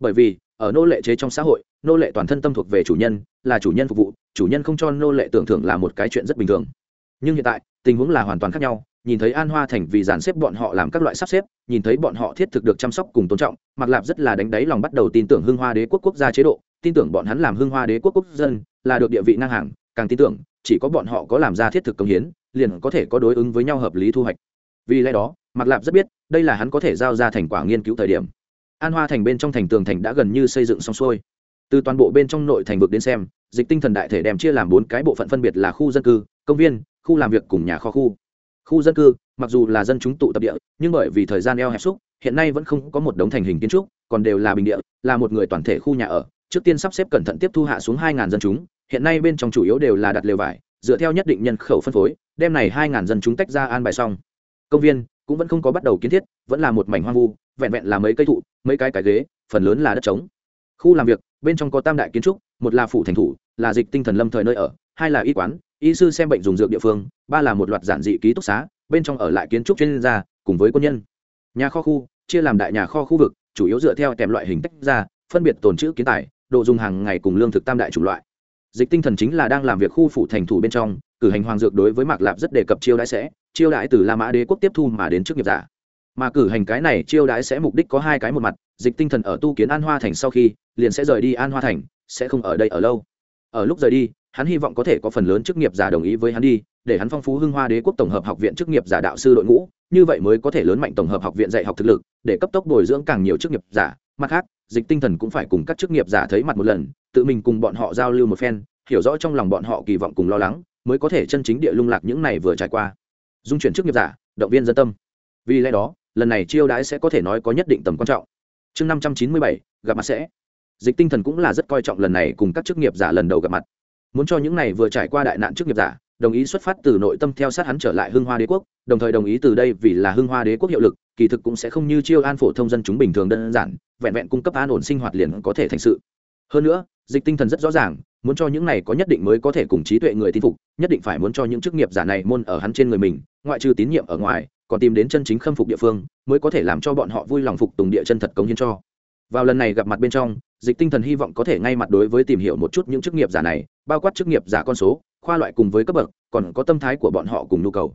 Bởi vì, ở nô lệ chế trong xã hội, nô lệ toàn thân tâm thuộc về chủ nhân, là chủ nhân phục vụ, chủ nhân không cho nô lệ tưởng thưởng là một cái chuyện rất bình thường. Nhưng hiện tại, tình huống là hoàn toàn khác nhau, nhìn thấy an hoa thành vì dàn xếp bọn họ làm các loại sắp xếp, nhìn thấy bọn họ thiết thực được chăm sóc cùng tôn trọng mặc lạp rất là đánh đáy lòng bắt đầu tin tưởng hưng hoa đế quốc quốc gia chế độ, tin tưởng bọn hắn làm hưng hoa đế quốc quốc dân là được địa vị ngang hàng, càng tin tưởng, chỉ có bọn họ có làm ra thiết thực công hiến liền có thể có đối ứng với nhau hợp lý thu hoạch. Vì lẽ đó mặc lạp rất biết đây là hắn có thể giao ra thành quả nghiên cứu thời điểm. An hoa thành bên trong thành tường thành đã gần như xây dựng xong xuôi. Từ toàn bộ bên trong nội thành vực đến xem, dịch tinh thần đại thể đem chia làm bốn cái bộ phận phân biệt là khu dân cư, công viên, khu làm việc cùng nhà kho khu. Khu dân cư, mặc dù là dân chúng tụ tập địa, nhưng bởi vì thời gian eo hẹp xúc, hiện nay vẫn không có một đống thành hình kiến trúc, còn đều là bình địa, là một người toàn thể khu nhà ở. Trước tiên sắp xếp cẩn thận tiếp thu hạ xuống hai dân chúng, hiện nay bên trong chủ yếu đều là đặt lều vải dựa theo nhất định nhân khẩu phân phối, đem này hai dân chúng tách ra an bài xong. Công viên cũng vẫn không có bắt đầu kiến thiết, vẫn là một mảnh hoang vu, vẹn vẹn là mấy cây thụ, mấy cái cái ghế, phần lớn là đất trống. Khu làm việc, bên trong có tam đại kiến trúc, một là phủ thành thủ, là dịch tinh thần lâm thời nơi ở, hai là y quán, y sư xem bệnh dùng dược địa phương, ba là một loạt giản dị ký túc xá, bên trong ở lại kiến trúc chuyên gia, cùng với quân nhân. Nhà kho khu, chia làm đại nhà kho khu vực, chủ yếu dựa theo kèm loại hình tách ra, phân biệt tồn trữ kiến tài, đồ dùng hàng ngày cùng lương thực tam đại chủng loại dịch tinh thần chính là đang làm việc khu phủ thành thủ bên trong, cử hành hoàng dược đối với mạc lạp rất đề cập chiêu đãi sẽ, chiêu đãi từ la mã đế quốc tiếp thu mà đến trước nghiệp giả. Mà cử hành cái này chiêu đãi sẽ mục đích có hai cái một mặt, dịch tinh thần ở tu kiến an hoa thành sau khi, liền sẽ rời đi an hoa thành, sẽ không ở đây ở lâu. Ở lúc rời đi, hắn hy vọng có thể có phần lớn chức nghiệp giả đồng ý với hắn đi, để hắn phong phú hưng hoa đế quốc tổng hợp học viện chức nghiệp giả đạo sư đội ngũ, như vậy mới có thể lớn mạnh tổng hợp học viện dạy học thực lực, để cấp tốc bồi dưỡng càng nhiều chức nghiệp giả. Mặt khác, dịch tinh thần cũng phải cùng các chức nghiệp giả thấy mặt một lần tự mình cùng bọn họ giao lưu một phen, hiểu rõ trong lòng bọn họ kỳ vọng cùng lo lắng, mới có thể chân chính địa lung lạc những này vừa trải qua. Dung chuyển chức nghiệp giả, động viên dân tâm. Vì lẽ đó, lần này chiêu đãi sẽ có thể nói có nhất định tầm quan trọng. Chương năm trăm chín mươi bảy, gặp mặt sẽ. Dịch tinh thần cũng là rất coi trọng lần này cùng các chức nghiệp giả lần đầu gặp mặt. Muốn cho những này vừa trải qua đại nạn chức nghiệp giả, đồng ý xuất phát từ nội tâm theo sát hắn trở lại hưng hoa đế quốc, đồng thời đồng ý từ đây vì là hưng hoa đế quốc hiệu lực, kỳ thực cũng sẽ không như chiêu an phổ thông dân chúng bình thường đơn giản, vẹn vẹn cung cấp an ổn sinh hoạt liền có thể thành sự. Hơn nữa dịch tinh thần rất rõ ràng, muốn cho những này có nhất định mới có thể cùng trí tuệ người tin phục, nhất định phải muốn cho những chức nghiệp giả này môn ở hắn trên người mình, ngoại trừ tín nhiệm ở ngoài, còn tìm đến chân chính khâm phục địa phương, mới có thể làm cho bọn họ vui lòng phục tùng địa chân thật cống hiến cho. Vào lần này gặp mặt bên trong, dịch tinh thần hy vọng có thể ngay mặt đối với tìm hiểu một chút những chức nghiệp giả này, bao quát chức nghiệp giả con số, khoa loại cùng với cấp bậc, còn có tâm thái của bọn họ cùng nhu cầu.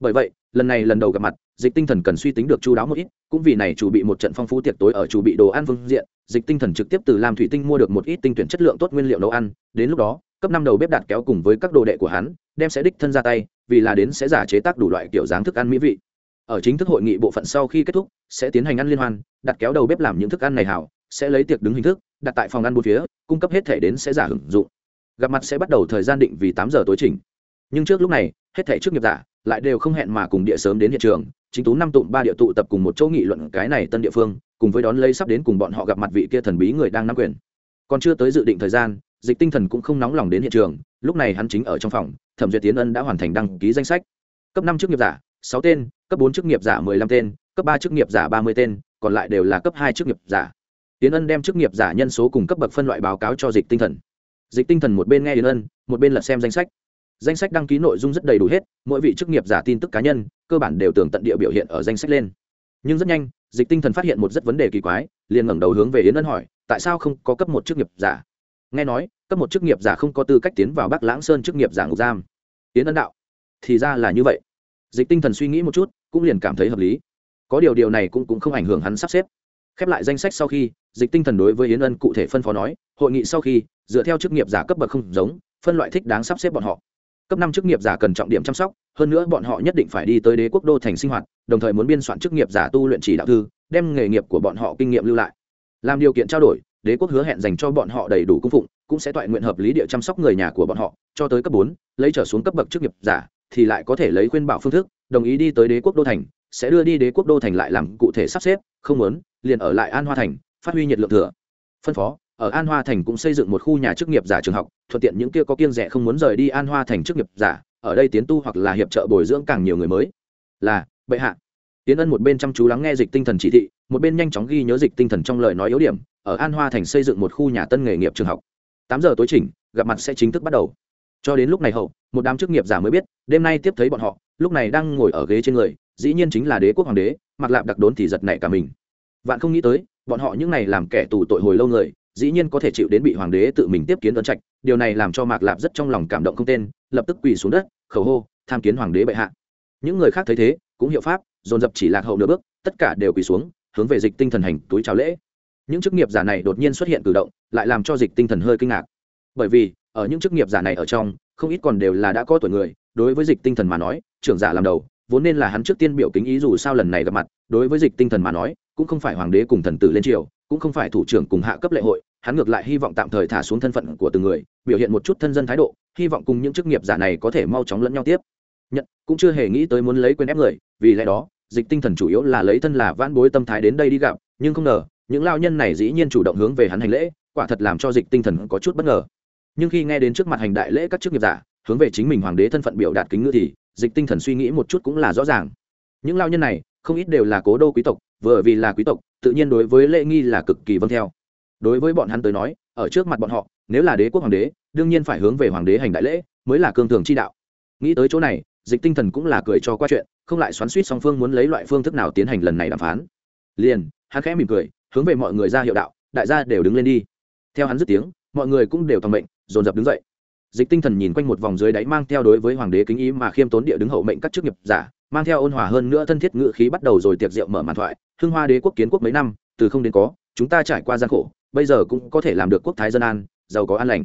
Bởi vậy lần này lần đầu gặp mặt, dịch tinh thần cần suy tính được chú đáo một ít, cũng vì này chủ bị một trận phong phú tiệc tối ở chủ bị đồ ăn phương diện, dịch tinh thần trực tiếp từ làm thủy tinh mua được một ít tinh tuyển chất lượng tốt nguyên liệu nấu ăn, đến lúc đó, cấp năm đầu bếp đạt kéo cùng với các đồ đệ của hắn, đem sẽ đích thân ra tay, vì là đến sẽ giả chế tác đủ loại kiểu dáng thức ăn mỹ vị. Ở chính thức hội nghị bộ phận sau khi kết thúc, sẽ tiến hành ăn liên hoan, đặt kéo đầu bếp làm những thức ăn này hảo, sẽ lấy tiệc đứng hình thức, đặt tại phòng ăn bốn phía, cung cấp hết thể đến sẽ giả hưởng dụng. Gặp mặt sẽ bắt đầu thời gian định vì tám giờ tối trình nhưng trước lúc này, hết thể trước nghiệp giả lại đều không hẹn mà cùng địa sớm đến hiện trường, chính tú năm tụm ba địa tụ tập cùng một chỗ nghị luận cái này tân địa phương, cùng với đón lấy sắp đến cùng bọn họ gặp mặt vị kia thần bí người đang nắm quyền. Còn chưa tới dự định thời gian, dịch tinh thần cũng không nóng lòng đến hiện trường, lúc này hắn chính ở trong phòng, thẩm duyệt tiến ân đã hoàn thành đăng ký danh sách. Cấp năm chức nghiệp giả, sáu tên, cấp bốn chức nghiệp giả mười lăm tên, cấp ba chức nghiệp giả ba mươi tên, còn lại đều là cấp hai chức nghiệp giả. Tiến ân đem chức nghiệp giả nhân số cùng cấp bậc phân loại báo cáo cho dịch tinh thần. Dịch tinh thần một bên nghe tiến ân, một bên lật xem danh sách danh sách đăng ký nội dung rất đầy đủ hết mỗi vị chức nghiệp giả tin tức cá nhân cơ bản đều tường tận địa biểu hiện ở danh sách lên. Nhưng rất nhanh dịch tinh thần phát hiện một rất vấn đề kỳ quái liền ngẩng đầu hướng về yến ân hỏi tại sao không có cấp một chức nghiệp giả? Nghe nói cấp một chức nghiệp giả không có tư cách tiến vào bắc lãng sơn chức nghiệp giả ngục giam. Yến ân đạo thì ra là như vậy. Dịch tinh thần suy nghĩ một chút cũng liền cảm thấy hợp lý. Có điều điều này cũng, cũng không ảnh hưởng hắn sắp xếp. Khép lại danh sách sau khi dịch tinh thần đối với yến ân cụ thể phân phó nói hội nghị sau khi dựa theo chức nghiệp giả cấp bậc không giống phân loại thích đáng sắp xếp bọn họ cấp năm chức nghiệp giả cần trọng điểm chăm sóc, hơn nữa bọn họ nhất định phải đi tới đế quốc đô thành sinh hoạt, đồng thời muốn biên soạn chức nghiệp giả tu luyện chỉ đạo thư, đem nghề nghiệp của bọn họ kinh nghiệm lưu lại. Làm điều kiện trao đổi, đế quốc hứa hẹn dành cho bọn họ đầy đủ cung phụng, cũng sẽ toại nguyện hợp lý địa chăm sóc người nhà của bọn họ, cho tới cấp bốn, lấy trở xuống cấp bậc chức nghiệp giả, thì lại có thể lấy khuyên bảo phương thức, đồng ý đi tới đế quốc đô thành, sẽ đưa đi đế quốc đô thành lại làm cụ thể sắp xếp, không muốn, liền ở lại an hoa thành, phát huy nhiệt lượng thừa. Phân phó ở an hoa thành cũng xây dựng một khu nhà chức nghiệp giả trường học, thuận tiện những kia có kiên rẻ không muốn rời đi an hoa thành chức nghiệp giả, ở đây tiến tu hoặc là hiệp trợ bồi dưỡng càng nhiều người mới. Là, bệ hạ. Tiến ân một bên chăm chú lắng nghe dịch tinh thần chỉ thị, một bên nhanh chóng ghi nhớ dịch tinh thần trong lời nói yếu điểm, ở an hoa thành xây dựng một khu nhà tân nghề nghiệp trường học. Tám giờ tối chỉnh, gặp mặt sẽ chính thức bắt đầu. Cho đến lúc này hậu, một đám chức nghiệp giả mới biết, đêm nay tiếp thấy bọn họ, lúc này đang ngồi ở ghế trên người, dĩ nhiên chính là đế quốc hoàng đế, mặc lạp đặc đốn thì giật nảy cả mình. Vạn không nghĩ tới, bọn họ những này làm kẻ tù tội hồi lâu người dĩ nhiên có thể chịu đến bị hoàng đế tự mình tiếp kiến ơn trạch, điều này làm cho mạc lạp rất trong lòng cảm động không tên, lập tức quỳ xuống đất, khẩu hô, tham kiến hoàng đế bệ hạ. Những người khác thấy thế, cũng hiệu pháp, dồn dập chỉ lạc hậu nửa bước, tất cả đều quỳ xuống, hướng về dịch tinh thần hành túi chào lễ. Những chức nghiệp giả này đột nhiên xuất hiện cử động, lại làm cho dịch tinh thần hơi kinh ngạc. Bởi vì, ở những chức nghiệp giả này ở trong, không ít còn đều là đã có tuổi người, đối với dịch tinh thần mà nói, trưởng giả làm đầu, vốn nên là hắn trước tiên biểu kính ý dù sao lần này gặp mặt, đối với dịch tinh thần mà nói, cũng không phải hoàng đế cùng thần tử lên triều, cũng không phải thủ trưởng cùng hạ cấp lệ hội hắn ngược lại hy vọng tạm thời thả xuống thân phận của từng người, biểu hiện một chút thân dân thái độ, hy vọng cùng những chức nghiệp giả này có thể mau chóng lẫn nhau tiếp. Nhận, cũng chưa hề nghĩ tới muốn lấy quên ép người, vì lẽ đó, dịch tinh thần chủ yếu là lấy thân là vãn bối tâm thái đến đây đi gặp, nhưng không ngờ, những lao nhân này dĩ nhiên chủ động hướng về hắn hành lễ, quả thật làm cho dịch tinh thần có chút bất ngờ. Nhưng khi nghe đến trước mặt hành đại lễ các chức nghiệp giả, hướng về chính mình hoàng đế thân phận biểu đạt kính ngữ thì, dịch tinh thần suy nghĩ một chút cũng là rõ ràng. Những lao nhân này, không ít đều là cố đô quý tộc, vừa vì là quý tộc, tự nhiên đối với lễ nghi là cực kỳ vâng theo đối với bọn hắn tới nói, ở trước mặt bọn họ, nếu là đế quốc hoàng đế, đương nhiên phải hướng về hoàng đế hành đại lễ, mới là cương thường chi đạo. Nghĩ tới chỗ này, dịch tinh thần cũng là cười cho qua chuyện, không lại xoắn suýt song phương muốn lấy loại phương thức nào tiến hành lần này đàm phán. Liền, hắn khẽ mỉm cười, hướng về mọi người ra hiệu đạo, đại gia đều đứng lên đi. Theo hắn dứt tiếng, mọi người cũng đều thầm mệnh, dồn dập đứng dậy. Dịch tinh thần nhìn quanh một vòng dưới đáy mang theo đối với hoàng đế kính ý mà khiêm tốn địa đứng hậu mệnh các chức nghiệp giả, mang theo ôn hòa hơn nữa thân thiết ngự khí bắt đầu rồi tiệc rượu mở màn thoại, hưng hoa đế quốc kiến quốc mấy năm, từ không đến có, chúng ta trải qua gian khổ bây giờ cũng có thể làm được quốc thái dân an, giàu có an lành.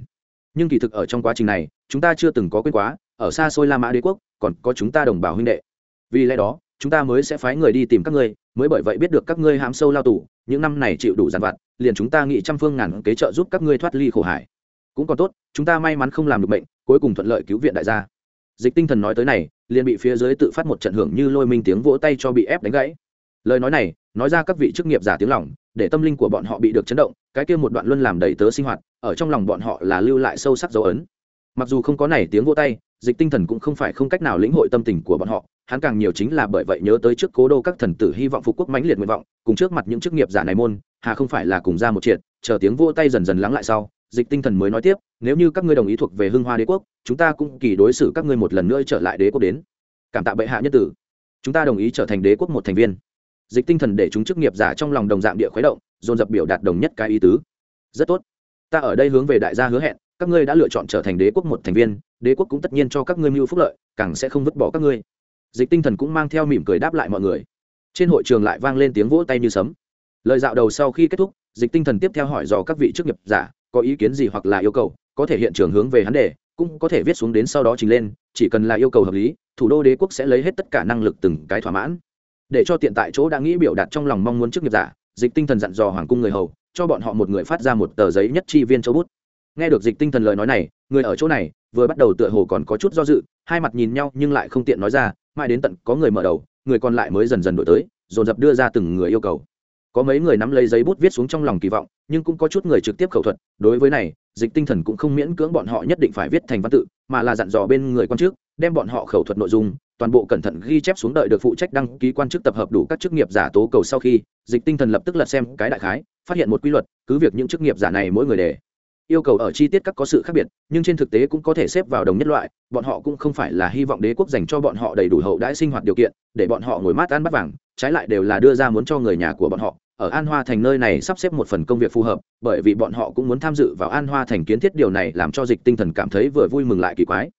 Nhưng kỳ thực ở trong quá trình này, chúng ta chưa từng có quên quá, ở xa xôi la mã đế quốc, còn có chúng ta đồng bào huynh đệ. Vì lẽ đó, chúng ta mới sẽ phái người đi tìm các ngươi, mới bởi vậy biết được các ngươi hám sâu lao tù, những năm này chịu đủ giàn vặt, liền chúng ta nghĩ trăm phương ngàn kế trợ giúp các ngươi thoát ly khổ hải. Cũng còn tốt, chúng ta may mắn không làm được bệnh cuối cùng thuận lợi cứu viện đại gia. Dịch tinh thần nói tới này, liền bị phía dưới tự phát một trận hưởng như lôi minh tiếng vỗ tay cho bị ép đánh gãy. Lời nói này, nói ra các vị chức nghiệp giả tiếng lỏng để tâm linh của bọn họ bị được chấn động, cái kia một đoạn luân làm đầy tớ sinh hoạt, ở trong lòng bọn họ là lưu lại sâu sắc dấu ấn. Mặc dù không có này tiếng vô tay, dịch tinh thần cũng không phải không cách nào lĩnh hội tâm tình của bọn họ, hắn càng nhiều chính là bởi vậy nhớ tới trước cố đô các thần tử hy vọng phục quốc mãnh liệt nguyện vọng, cùng trước mặt những chức nghiệp giả này môn, hà không phải là cùng ra một triệt, chờ tiếng vô tay dần dần lắng lại sau, dịch tinh thần mới nói tiếp, nếu như các ngươi đồng ý thuộc về hưng hoa đế quốc, chúng ta cũng kỳ đối xử các ngươi một lần nữa trở lại đế quốc đến. Cảm tạ bệ hạ nhất tử. Chúng ta đồng ý trở thành đế quốc một thành viên dịch tinh thần để chúng chức nghiệp giả trong lòng đồng dạng địa khuấy động, dồn dập biểu đạt đồng nhất cái ý tứ. Rất tốt. Ta ở đây hướng về đại gia hứa hẹn, các ngươi đã lựa chọn trở thành đế quốc một thành viên, đế quốc cũng tất nhiên cho các ngươi mưu phúc lợi, càng sẽ không vứt bỏ các ngươi. Dịch tinh thần cũng mang theo mỉm cười đáp lại mọi người. Trên hội trường lại vang lên tiếng vỗ tay như sấm. Lời dạo đầu sau khi kết thúc, dịch tinh thần tiếp theo hỏi dò các vị chức nghiệp giả, có ý kiến gì hoặc là yêu cầu, có thể hiện trường hướng về hắn đề, cũng có thể viết xuống đến sau đó trình lên, chỉ cần là yêu cầu hợp lý, thủ đô đế quốc sẽ lấy hết tất cả năng lực từng cái thỏa mãn để cho tiện tại chỗ đã nghĩ biểu đạt trong lòng mong muốn chức nghiệp giả, dịch tinh thần dặn dò hoàng cung người hầu, cho bọn họ một người phát ra một tờ giấy nhất chi viên châu bút. Nghe được dịch tinh thần lời nói này, người ở chỗ này vừa bắt đầu tựa hồ còn có chút do dự, hai mặt nhìn nhau nhưng lại không tiện nói ra, mãi đến tận có người mở đầu, người còn lại mới dần dần đổi tới, dồn dập đưa ra từng người yêu cầu có mấy người nắm lấy giấy bút viết xuống trong lòng kỳ vọng, nhưng cũng có chút người trực tiếp khẩu thuật, đối với này, dịch tinh thần cũng không miễn cưỡng bọn họ nhất định phải viết thành văn tự, mà là dặn dò bên người quan chức, đem bọn họ khẩu thuật nội dung, toàn bộ cẩn thận ghi chép xuống đợi được phụ trách đăng ký quan chức tập hợp đủ các chức nghiệp giả tố cầu sau khi, dịch tinh thần lập tức lật xem cái đại khái, phát hiện một quy luật, cứ việc những chức nghiệp giả này mỗi người đề yêu cầu ở chi tiết các có sự khác biệt, nhưng trên thực tế cũng có thể xếp vào đồng nhất loại, bọn họ cũng không phải là hy vọng đế quốc dành cho bọn họ đầy đủ hậu đãi sinh hoạt điều kiện, để bọn họ ngồi mát ăn bắt vàng, trái lại đều là đưa ra muốn cho người nhà của bọn họ ở an hoa thành nơi này sắp xếp một phần công việc phù hợp, bởi vì bọn họ cũng muốn tham dự vào an hoa thành kiến thiết điều này làm cho dịch tinh thần cảm thấy vừa vui mừng lại kỳ quái.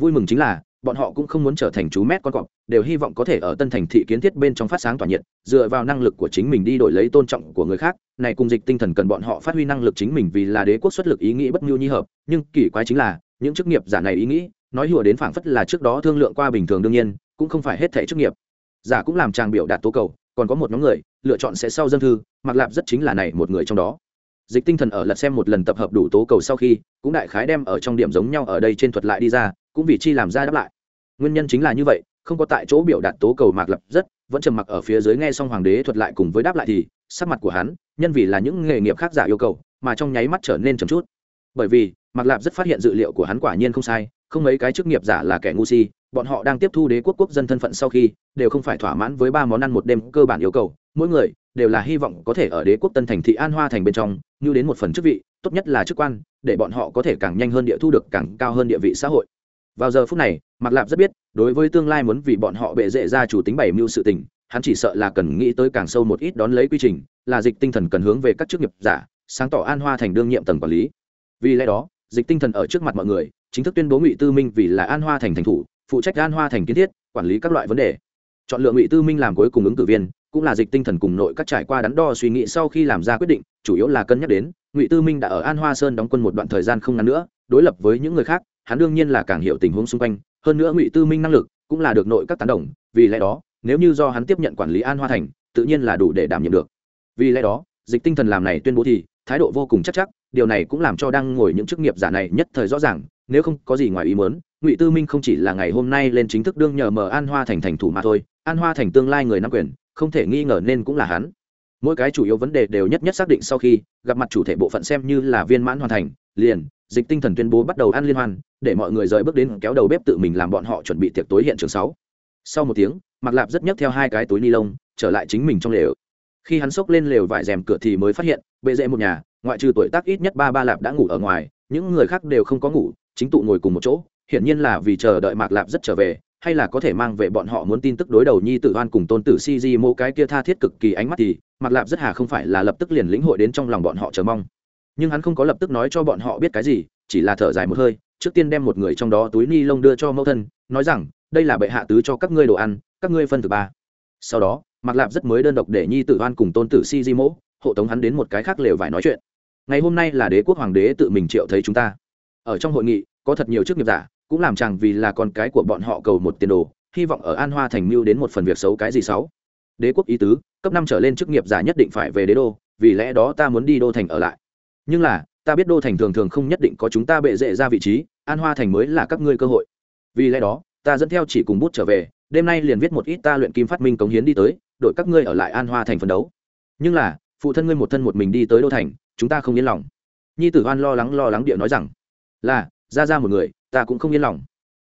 Vui mừng chính là, bọn họ cũng không muốn trở thành chú mét con cọp, đều hy vọng có thể ở tân thành thị kiến thiết bên trong phát sáng tỏa nhiệt, dựa vào năng lực của chính mình đi đổi lấy tôn trọng của người khác. Này cùng dịch tinh thần cần bọn họ phát huy năng lực chính mình vì là đế quốc xuất lực ý nghĩ bất mưu nhi hợp, nhưng kỳ quái chính là, những chức nghiệp giả này ý nghĩ, nói hùa đến phảng phất là trước đó thương lượng qua bình thường đương nhiên, cũng không phải hết thảy chức nghiệp. Giả cũng làm trang biểu đạt tố cầu, còn có một nhóm người lựa chọn sẽ sau dân thư mặc lạp rất chính là này một người trong đó. Dịch tinh thần ở lật xem một lần tập hợp đủ tố cầu sau khi, cũng đại khái đem ở trong điểm giống nhau ở đây trên thuật lại đi ra, cũng vì chi làm ra đáp lại. Nguyên nhân chính là như vậy, không có tại chỗ biểu đạt tố cầu mạc lập rất, vẫn trầm mặc ở phía dưới nghe xong hoàng đế thuật lại cùng với đáp lại thì, sắc mặt của hắn, nhân vì là những nghề nghiệp khác giả yêu cầu, mà trong nháy mắt trở nên trầm chút. Bởi vì, mạc lạp rất phát hiện dự liệu của hắn quả nhiên không sai, không mấy cái chức nghiệp giả là kẻ ngu si, bọn họ đang tiếp thu đế quốc quốc dân thân phận sau khi, đều không phải thỏa mãn với ba món ăn một đêm cơ bản yêu cầu mỗi người đều là hy vọng có thể ở đế quốc tân thành thị an hoa thành bên trong như đến một phần chức vị, tốt nhất là chức quan, để bọn họ có thể càng nhanh hơn địa thu được càng cao hơn địa vị xã hội. Vào giờ phút này, mạc lạp rất biết, đối với tương lai muốn vì bọn họ bệ dễ ra chủ tính bảy mưu sự tình, hắn chỉ sợ là cần nghĩ tới càng sâu một ít đón lấy quy trình, là dịch tinh thần cần hướng về các chức nghiệp giả, sáng tỏ an hoa thành đương nhiệm tầng quản lý. Vì lẽ đó, dịch tinh thần ở trước mặt mọi người, chính thức tuyên bố ngụy tư minh vì là an hoa thành thành thủ, phụ trách an hoa thành kiến thiết, quản lý các loại vấn đề. Chọn lựa ngụy tư minh làm cuối cùng ứng cử viên cũng là dịch tinh thần cùng nội các trải qua đắn đo suy nghĩ sau khi làm ra quyết định, chủ yếu là cân nhắc đến, ngụy tư minh đã ở an hoa sơn đóng quân một đoạn thời gian không ngắn nữa, đối lập với những người khác, hắn đương nhiên là càng hiểu tình huống xung quanh, hơn nữa ngụy tư minh năng lực cũng là được nội các tán đồng, vì lẽ đó, nếu như do hắn tiếp nhận quản lý an hoa thành, tự nhiên là đủ để đảm nhiệm được. Vì lẽ đó, dịch tinh thần làm này tuyên bố thì, thái độ vô cùng chắc chắc, điều này cũng làm cho đang ngồi những chức nghiệp giả này nhất thời rõ ràng, nếu không có gì ngoài ý muốn, ngụy tư minh không chỉ là ngày hôm nay lên chính thức đương nhờ mở an hoa thành thành thủ mà thôi, an hoa thành tương lai người nắm quyền không thể nghi ngờ nên cũng là hắn. Mỗi cái chủ yếu vấn đề đều nhất nhất xác định sau khi gặp mặt chủ thể bộ phận xem như là viên mãn hoàn thành, liền dịch tinh thần tuyên bố bắt đầu ăn liên hoan để mọi người rời bước đến kéo đầu bếp tự mình làm bọn họ chuẩn bị tiệc tối hiện trường sáu. Sau một tiếng mặc lạp rất nhấc theo hai cái túi ni lông, trở lại chính mình trong lều. Khi hắn xốc lên lều vải rèm cửa thì mới phát hiện, bệ dễ một nhà, ngoại trừ tuổi tác ít nhất ba ba lạp đã ngủ ở ngoài, những người khác đều không có ngủ, chính tụ ngồi cùng một chỗ, hiển nhiên là vì chờ đợi mạc lạp rất trở về hay là có thể mang về bọn họ muốn tin tức đối đầu nhi tử oan cùng tôn tử si di mô cái kia tha thiết cực kỳ ánh mắt thì Mặc lạp rất hà không phải là lập tức liền lĩnh hội đến trong lòng bọn họ chờ mong. Nhưng hắn không có lập tức nói cho bọn họ biết cái gì, chỉ là thở dài một hơi, trước tiên đem một người trong đó túi ni lông đưa cho mẫu thân, nói rằng, đây là bệ hạ tứ cho các ngươi đồ ăn, các ngươi phân thứ ba. Sau đó Mặc lạp rất mới đơn độc để nhi tử oan cùng tôn tử si di mỗ hộ tống hắn đến một cái khác lều vải nói chuyện. Ngày hôm nay là đế quốc hoàng đế tự mình triệu thấy chúng ta. Ở trong hội nghị, có thật nhiều chức nghiệp giả cũng làm chàng vì là con cái của bọn họ cầu một tiền đồ, hy vọng ở an hoa thành mưu đến một phần việc xấu cái gì xấu. Đế quốc ý tứ, cấp năm trở lên chức nghiệp giả nhất định phải về đế đô, vì lẽ đó ta muốn đi đô thành ở lại. Nhưng là, ta biết đô thành thường thường không nhất định có chúng ta bệ dễ ra vị trí, an hoa thành mới là các ngươi cơ hội. Vì lẽ đó, ta dẫn theo chỉ cùng bút trở về, đêm nay liền viết một ít ta luyện kim phát minh cống hiến đi tới đội các ngươi ở lại an hoa thành phấn đấu. Nhưng là, phụ thân ngươi một thân một mình đi tới đô thành, chúng ta không yên lòng. Nhi tử hoan lo lắng lo lắng địa nói rằng, là, ra ra một người ta cũng không yên lòng.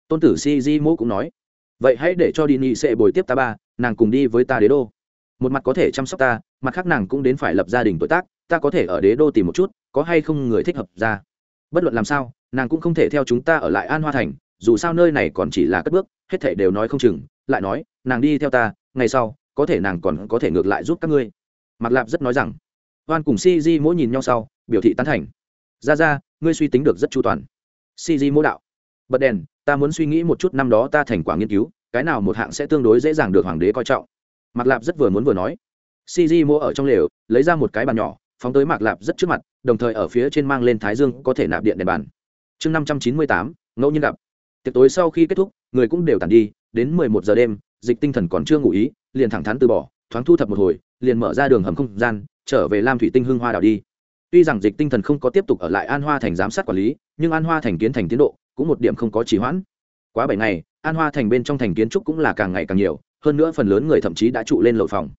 Tôn tử si di mô cũng nói, vậy hãy để cho đi nhị sẽ bồi tiếp ta ba, nàng cùng đi với ta đế đô. Một mặt có thể chăm sóc ta, mặt khác nàng cũng đến phải lập gia đình tuổi tác, ta có thể ở đế đô tìm một chút, có hay không người thích hợp ra. Bất luận làm sao, nàng cũng không thể theo chúng ta ở lại an hoa thành, dù sao nơi này còn chỉ là cất bước, hết thể đều nói không chừng, lại nói, nàng đi theo ta, ngày sau, có thể nàng còn có thể ngược lại giúp các ngươi. Mạc lạp rất nói rằng. Oan cùng si di mỗi nhìn nhau sau, biểu thị tán thành. Ra ra ngươi suy tính được rất chu toàn. Si di mỗ đạo bật đèn, ta muốn suy nghĩ một chút năm đó ta thành quả nghiên cứu, cái nào một hạng sẽ tương đối dễ dàng được hoàng đế coi trọng. Mạc lạp rất vừa muốn vừa nói. Si mua ở trong lều, lấy ra một cái bàn nhỏ, phóng tới mạc lạp rất trước mặt, đồng thời ở phía trên mang lên thái dương có thể nạp điện đèn bàn. Chương năm trăm chín mươi tám, ngẫu nhiên gặp. Tiệc tối sau khi kết thúc, người cũng đều tàn đi, đến mười một giờ đêm, dịch tinh thần còn chưa ngủ ý, liền thẳng thắn từ bỏ, thoáng thu thập một hồi, liền mở ra đường hầm không gian, trở về lam thủy tinh hương hoa đảo đi. Tuy rằng dịch tinh thần không có tiếp tục ở lại an hoa thành giám sát quản lý, nhưng an hoa thành kiến thành tiến độ cũng một điểm không có trì hoãn. Quá bảy ngày an hoa thành bên trong thành kiến trúc cũng là càng ngày càng nhiều hơn nữa phần lớn người thậm chí đã trụ lên lầu phòng.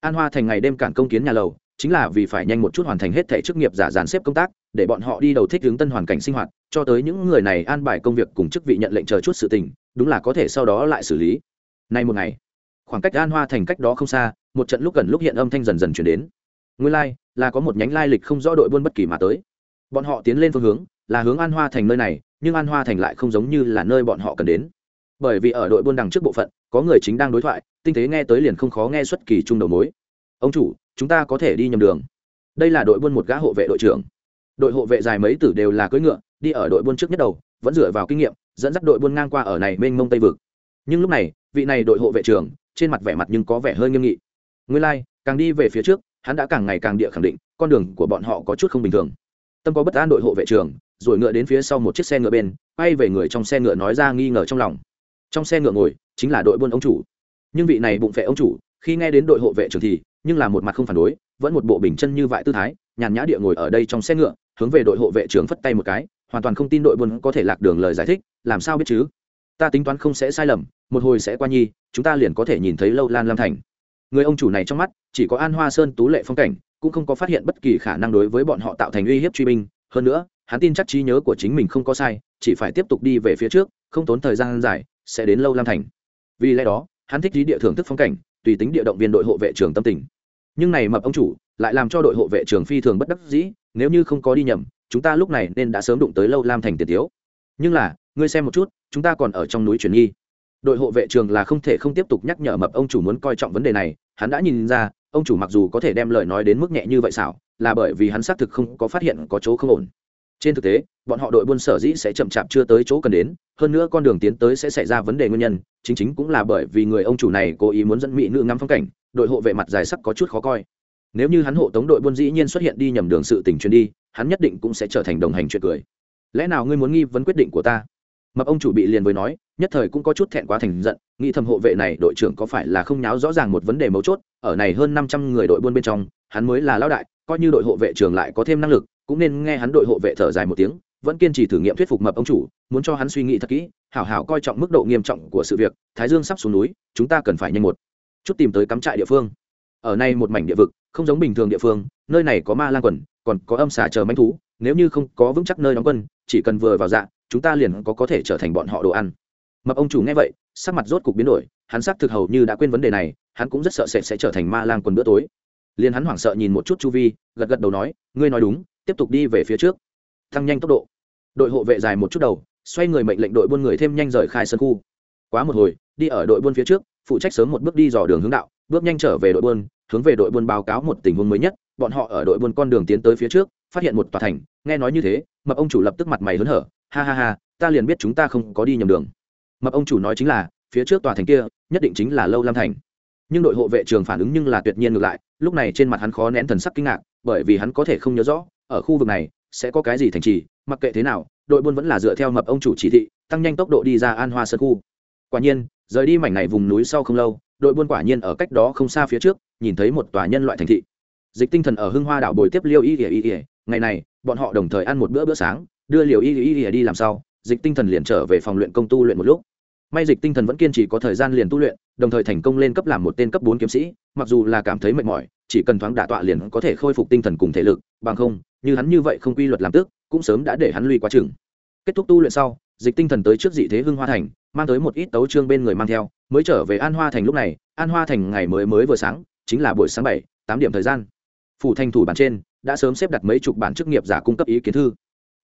An hoa thành ngày đêm cản công kiến nhà lầu chính là vì phải nhanh một chút hoàn thành hết thể chức nghiệp giả dàn xếp công tác để bọn họ đi đầu thích hướng tân hoàn cảnh sinh hoạt cho tới những người này an bài công việc cùng chức vị nhận lệnh chờ chút sự tình đúng là có thể sau đó lại xử lý. Nay một ngày khoảng cách an hoa thành cách đó không xa một trận lúc gần lúc hiện âm thanh dần dần chuyển đến. Nguyên lai、like, là có một nhánh lai lịch không rõ đội buôn bất kỳ mà tới. Bọn họ tiến lên phương hướng là hướng an hoa thành nơi này nhưng an hoa thành lại không giống như là nơi bọn họ cần đến. Bởi vì ở đội buôn đằng trước bộ phận có người chính đang đối thoại tinh tế nghe tới liền không khó nghe xuất kỳ chung đầu mối. Ông chủ chúng ta có thể đi nhầm đường. Đây là đội buôn một gã hộ vệ đội trưởng. Đội hộ vệ dài mấy tử đều là cưỡi ngựa đi ở đội buôn trước nhất đầu vẫn dựa vào kinh nghiệm dẫn dắt đội buôn ngang qua ở này mênh mông tây vực. Nhưng lúc này vị này đội hộ vệ trưởng trên mặt vẻ mặt nhưng có vẻ hơi nghiêm nghị. Nguyên lai、like, càng đi về phía trước hắn đã càng ngày càng địa khẳng định con đường của bọn họ có chút không bình thường. Tâm có bất an đội hộ vệ trưởng rồi ngựa đến phía sau một chiếc xe ngựa bên, quay về người trong xe ngựa nói ra nghi ngờ trong lòng. Trong xe ngựa ngồi, chính là đội buôn ông chủ. Nhưng vị này bụng phệ ông chủ, khi nghe đến đội hộ vệ trưởng thì, nhưng là một mặt không phản đối, vẫn một bộ bình chân như vậy tư thái, nhàn nhã địa ngồi ở đây trong xe ngựa, hướng về đội hộ vệ trưởng phất tay một cái, hoàn toàn không tin đội buôn có thể lạc đường lời giải thích, làm sao biết chứ? Ta tính toán không sẽ sai lầm, một hồi sẽ qua nhi, chúng ta liền có thể nhìn thấy lâu lan lam thành. Người ông chủ này trong mắt, chỉ có an hoa sơn tú lệ phong cảnh, cũng không có phát hiện bất kỳ khả năng đối với bọn họ tạo thành uy hiếp truy binh. Hơn nữa hắn tin chắc trí nhớ của chính mình không có sai, chỉ phải tiếp tục đi về phía trước, không tốn thời gian dài, sẽ đến lâu lam thành. Vì lẽ đó, hắn thích lý địa thưởng thức phong cảnh, tùy tính địa động viên đội hộ vệ trường tâm tình. Nhưng này mập ông chủ, lại làm cho đội hộ vệ trường phi thường bất đắc dĩ, nếu như không có đi nhầm, chúng ta lúc này nên đã sớm đụng tới lâu lam thành tiền thiếu nhưng là, ngươi xem một chút, chúng ta còn ở trong núi truyền nghi đội hộ vệ trường là không thể không tiếp tục nhắc nhở mập ông chủ muốn coi trọng vấn đề này, hắn đã nhìn ra, ông chủ mặc dù có thể đem lời nói đến mức nhẹ như vậy xảo là bởi vì hắn xác thực không có phát hiện có chỗ không ổn trên thực tế, bọn họ đội buôn sở dĩ sẽ chậm chạp chưa tới chỗ cần đến, hơn nữa con đường tiến tới sẽ xảy ra vấn đề nguyên nhân, chính chính cũng là bởi vì người ông chủ này cố ý muốn dẫn mỹ nữ ngắm phong cảnh, đội hộ vệ mặt dài sắc có chút khó coi. Nếu như hắn hộ tống đội buôn dĩ nhiên xuất hiện đi nhầm đường sự tình chuyên đi, hắn nhất định cũng sẽ trở thành đồng hành chuyện cười. Lẽ nào ngươi muốn nghi vấn quyết định của ta? Mập ông chủ bị liền với nói, nhất thời cũng có chút thẹn quá thành giận, nghĩ thầm hộ vệ này đội trưởng có phải là không nháo rõ ràng một vấn đề mấu chốt, ở này hơn năm trăm người đội buôn bên trong, hắn mới là lão đại, coi như đội hộ vệ trưởng lại có thêm năng lực cũng nên nghe hắn đội hộ vệ thở dài một tiếng, vẫn kiên trì thử nghiệm thuyết phục mập ông chủ, muốn cho hắn suy nghĩ thật kỹ, hảo hảo coi trọng mức độ nghiêm trọng của sự việc, thái dương sắp xuống núi, chúng ta cần phải nhanh một chút tìm tới cắm trại địa phương. Ở nay một mảnh địa vực, không giống bình thường địa phương, nơi này có ma lan quần, còn có âm xà chờ manh thú, nếu như không có vững chắc nơi đóng quân, chỉ cần vừa vào dạ chúng ta liền có có thể trở thành bọn họ đồ ăn. Mập ông chủ nghe vậy, sắc mặt rốt cục biến đổi, hắn xác thực hầu như đã quên vấn đề này, hắn cũng rất sợ sẽ sẽ trở thành ma lang quần bữa tối. Liền hắn hoảng sợ nhìn một chút chu vi, gật gật đầu nói, ngươi nói đúng tiếp tục đi về phía trước. Tăng nhanh tốc độ. Đội hộ vệ dài một chút đầu, xoay người mệnh lệnh đội buôn người thêm nhanh rời khai sân khu. Quá một hồi, đi ở đội buôn phía trước, phụ trách sớm một bước đi dò đường hướng đạo, bước nhanh trở về đội buôn, hướng về đội buôn báo cáo một tình huống mới nhất. Bọn họ ở đội buôn con đường tiến tới phía trước, phát hiện một tòa thành, nghe nói như thế, mập ông chủ lập tức mặt mày hớn hở, ha ha ha, ta liền biết chúng ta không có đi nhầm đường. Mập ông chủ nói chính là, phía trước tòa thành kia, nhất định chính là lâu lam thành. Nhưng đội hộ vệ trường phản ứng nhưng là tuyệt nhiên ngược lại, lúc này trên mặt hắn khó nén thần sắc kinh ngạc, bởi vì hắn có thể không nhớ rõ ở khu vực này, sẽ có cái gì thành trì, mặc kệ thế nào, đội buôn vẫn là dựa theo mập ông chủ chỉ thị, tăng nhanh tốc độ đi ra an hoa sơn khu. Quả nhiên, rời đi mảnh này vùng núi sau không lâu, đội buôn quả nhiên ở cách đó không xa phía trước, nhìn thấy một tòa nhân loại thành thị. Dịch tinh thần ở hưng hoa đảo bồi tiếp liêu y ỉa y ỉa ngày này, bọn họ đồng thời ăn một bữa bữa sáng, đưa liều y y y đi làm sau, dịch tinh thần liền trở về phòng luyện công tu luyện một lúc may dịch tinh thần vẫn kiên trì có thời gian liền tu luyện, đồng thời thành công lên cấp làm một tên cấp bốn kiếm sĩ, mặc dù là cảm thấy mệt mỏi, chỉ cần thoáng đả tọa liền có thể khôi phục tinh thần cùng thể lực, bằng không, như hắn như vậy không quy luật làm tức cũng sớm đã để hắn lui quá chừng. Kết thúc tu luyện sau, dịch tinh thần tới trước dị thế hưng hoa thành, mang tới một ít tấu trương bên người mang theo, mới trở về an hoa thành lúc này, an hoa thành ngày mới mới vừa sáng, chính là buổi sáng bảy, tám điểm thời gian. Phủ thành thủ bản trên, đã sớm xếp đặt mấy chục bản chức nghiệp giả cung cấp ý kiến thư.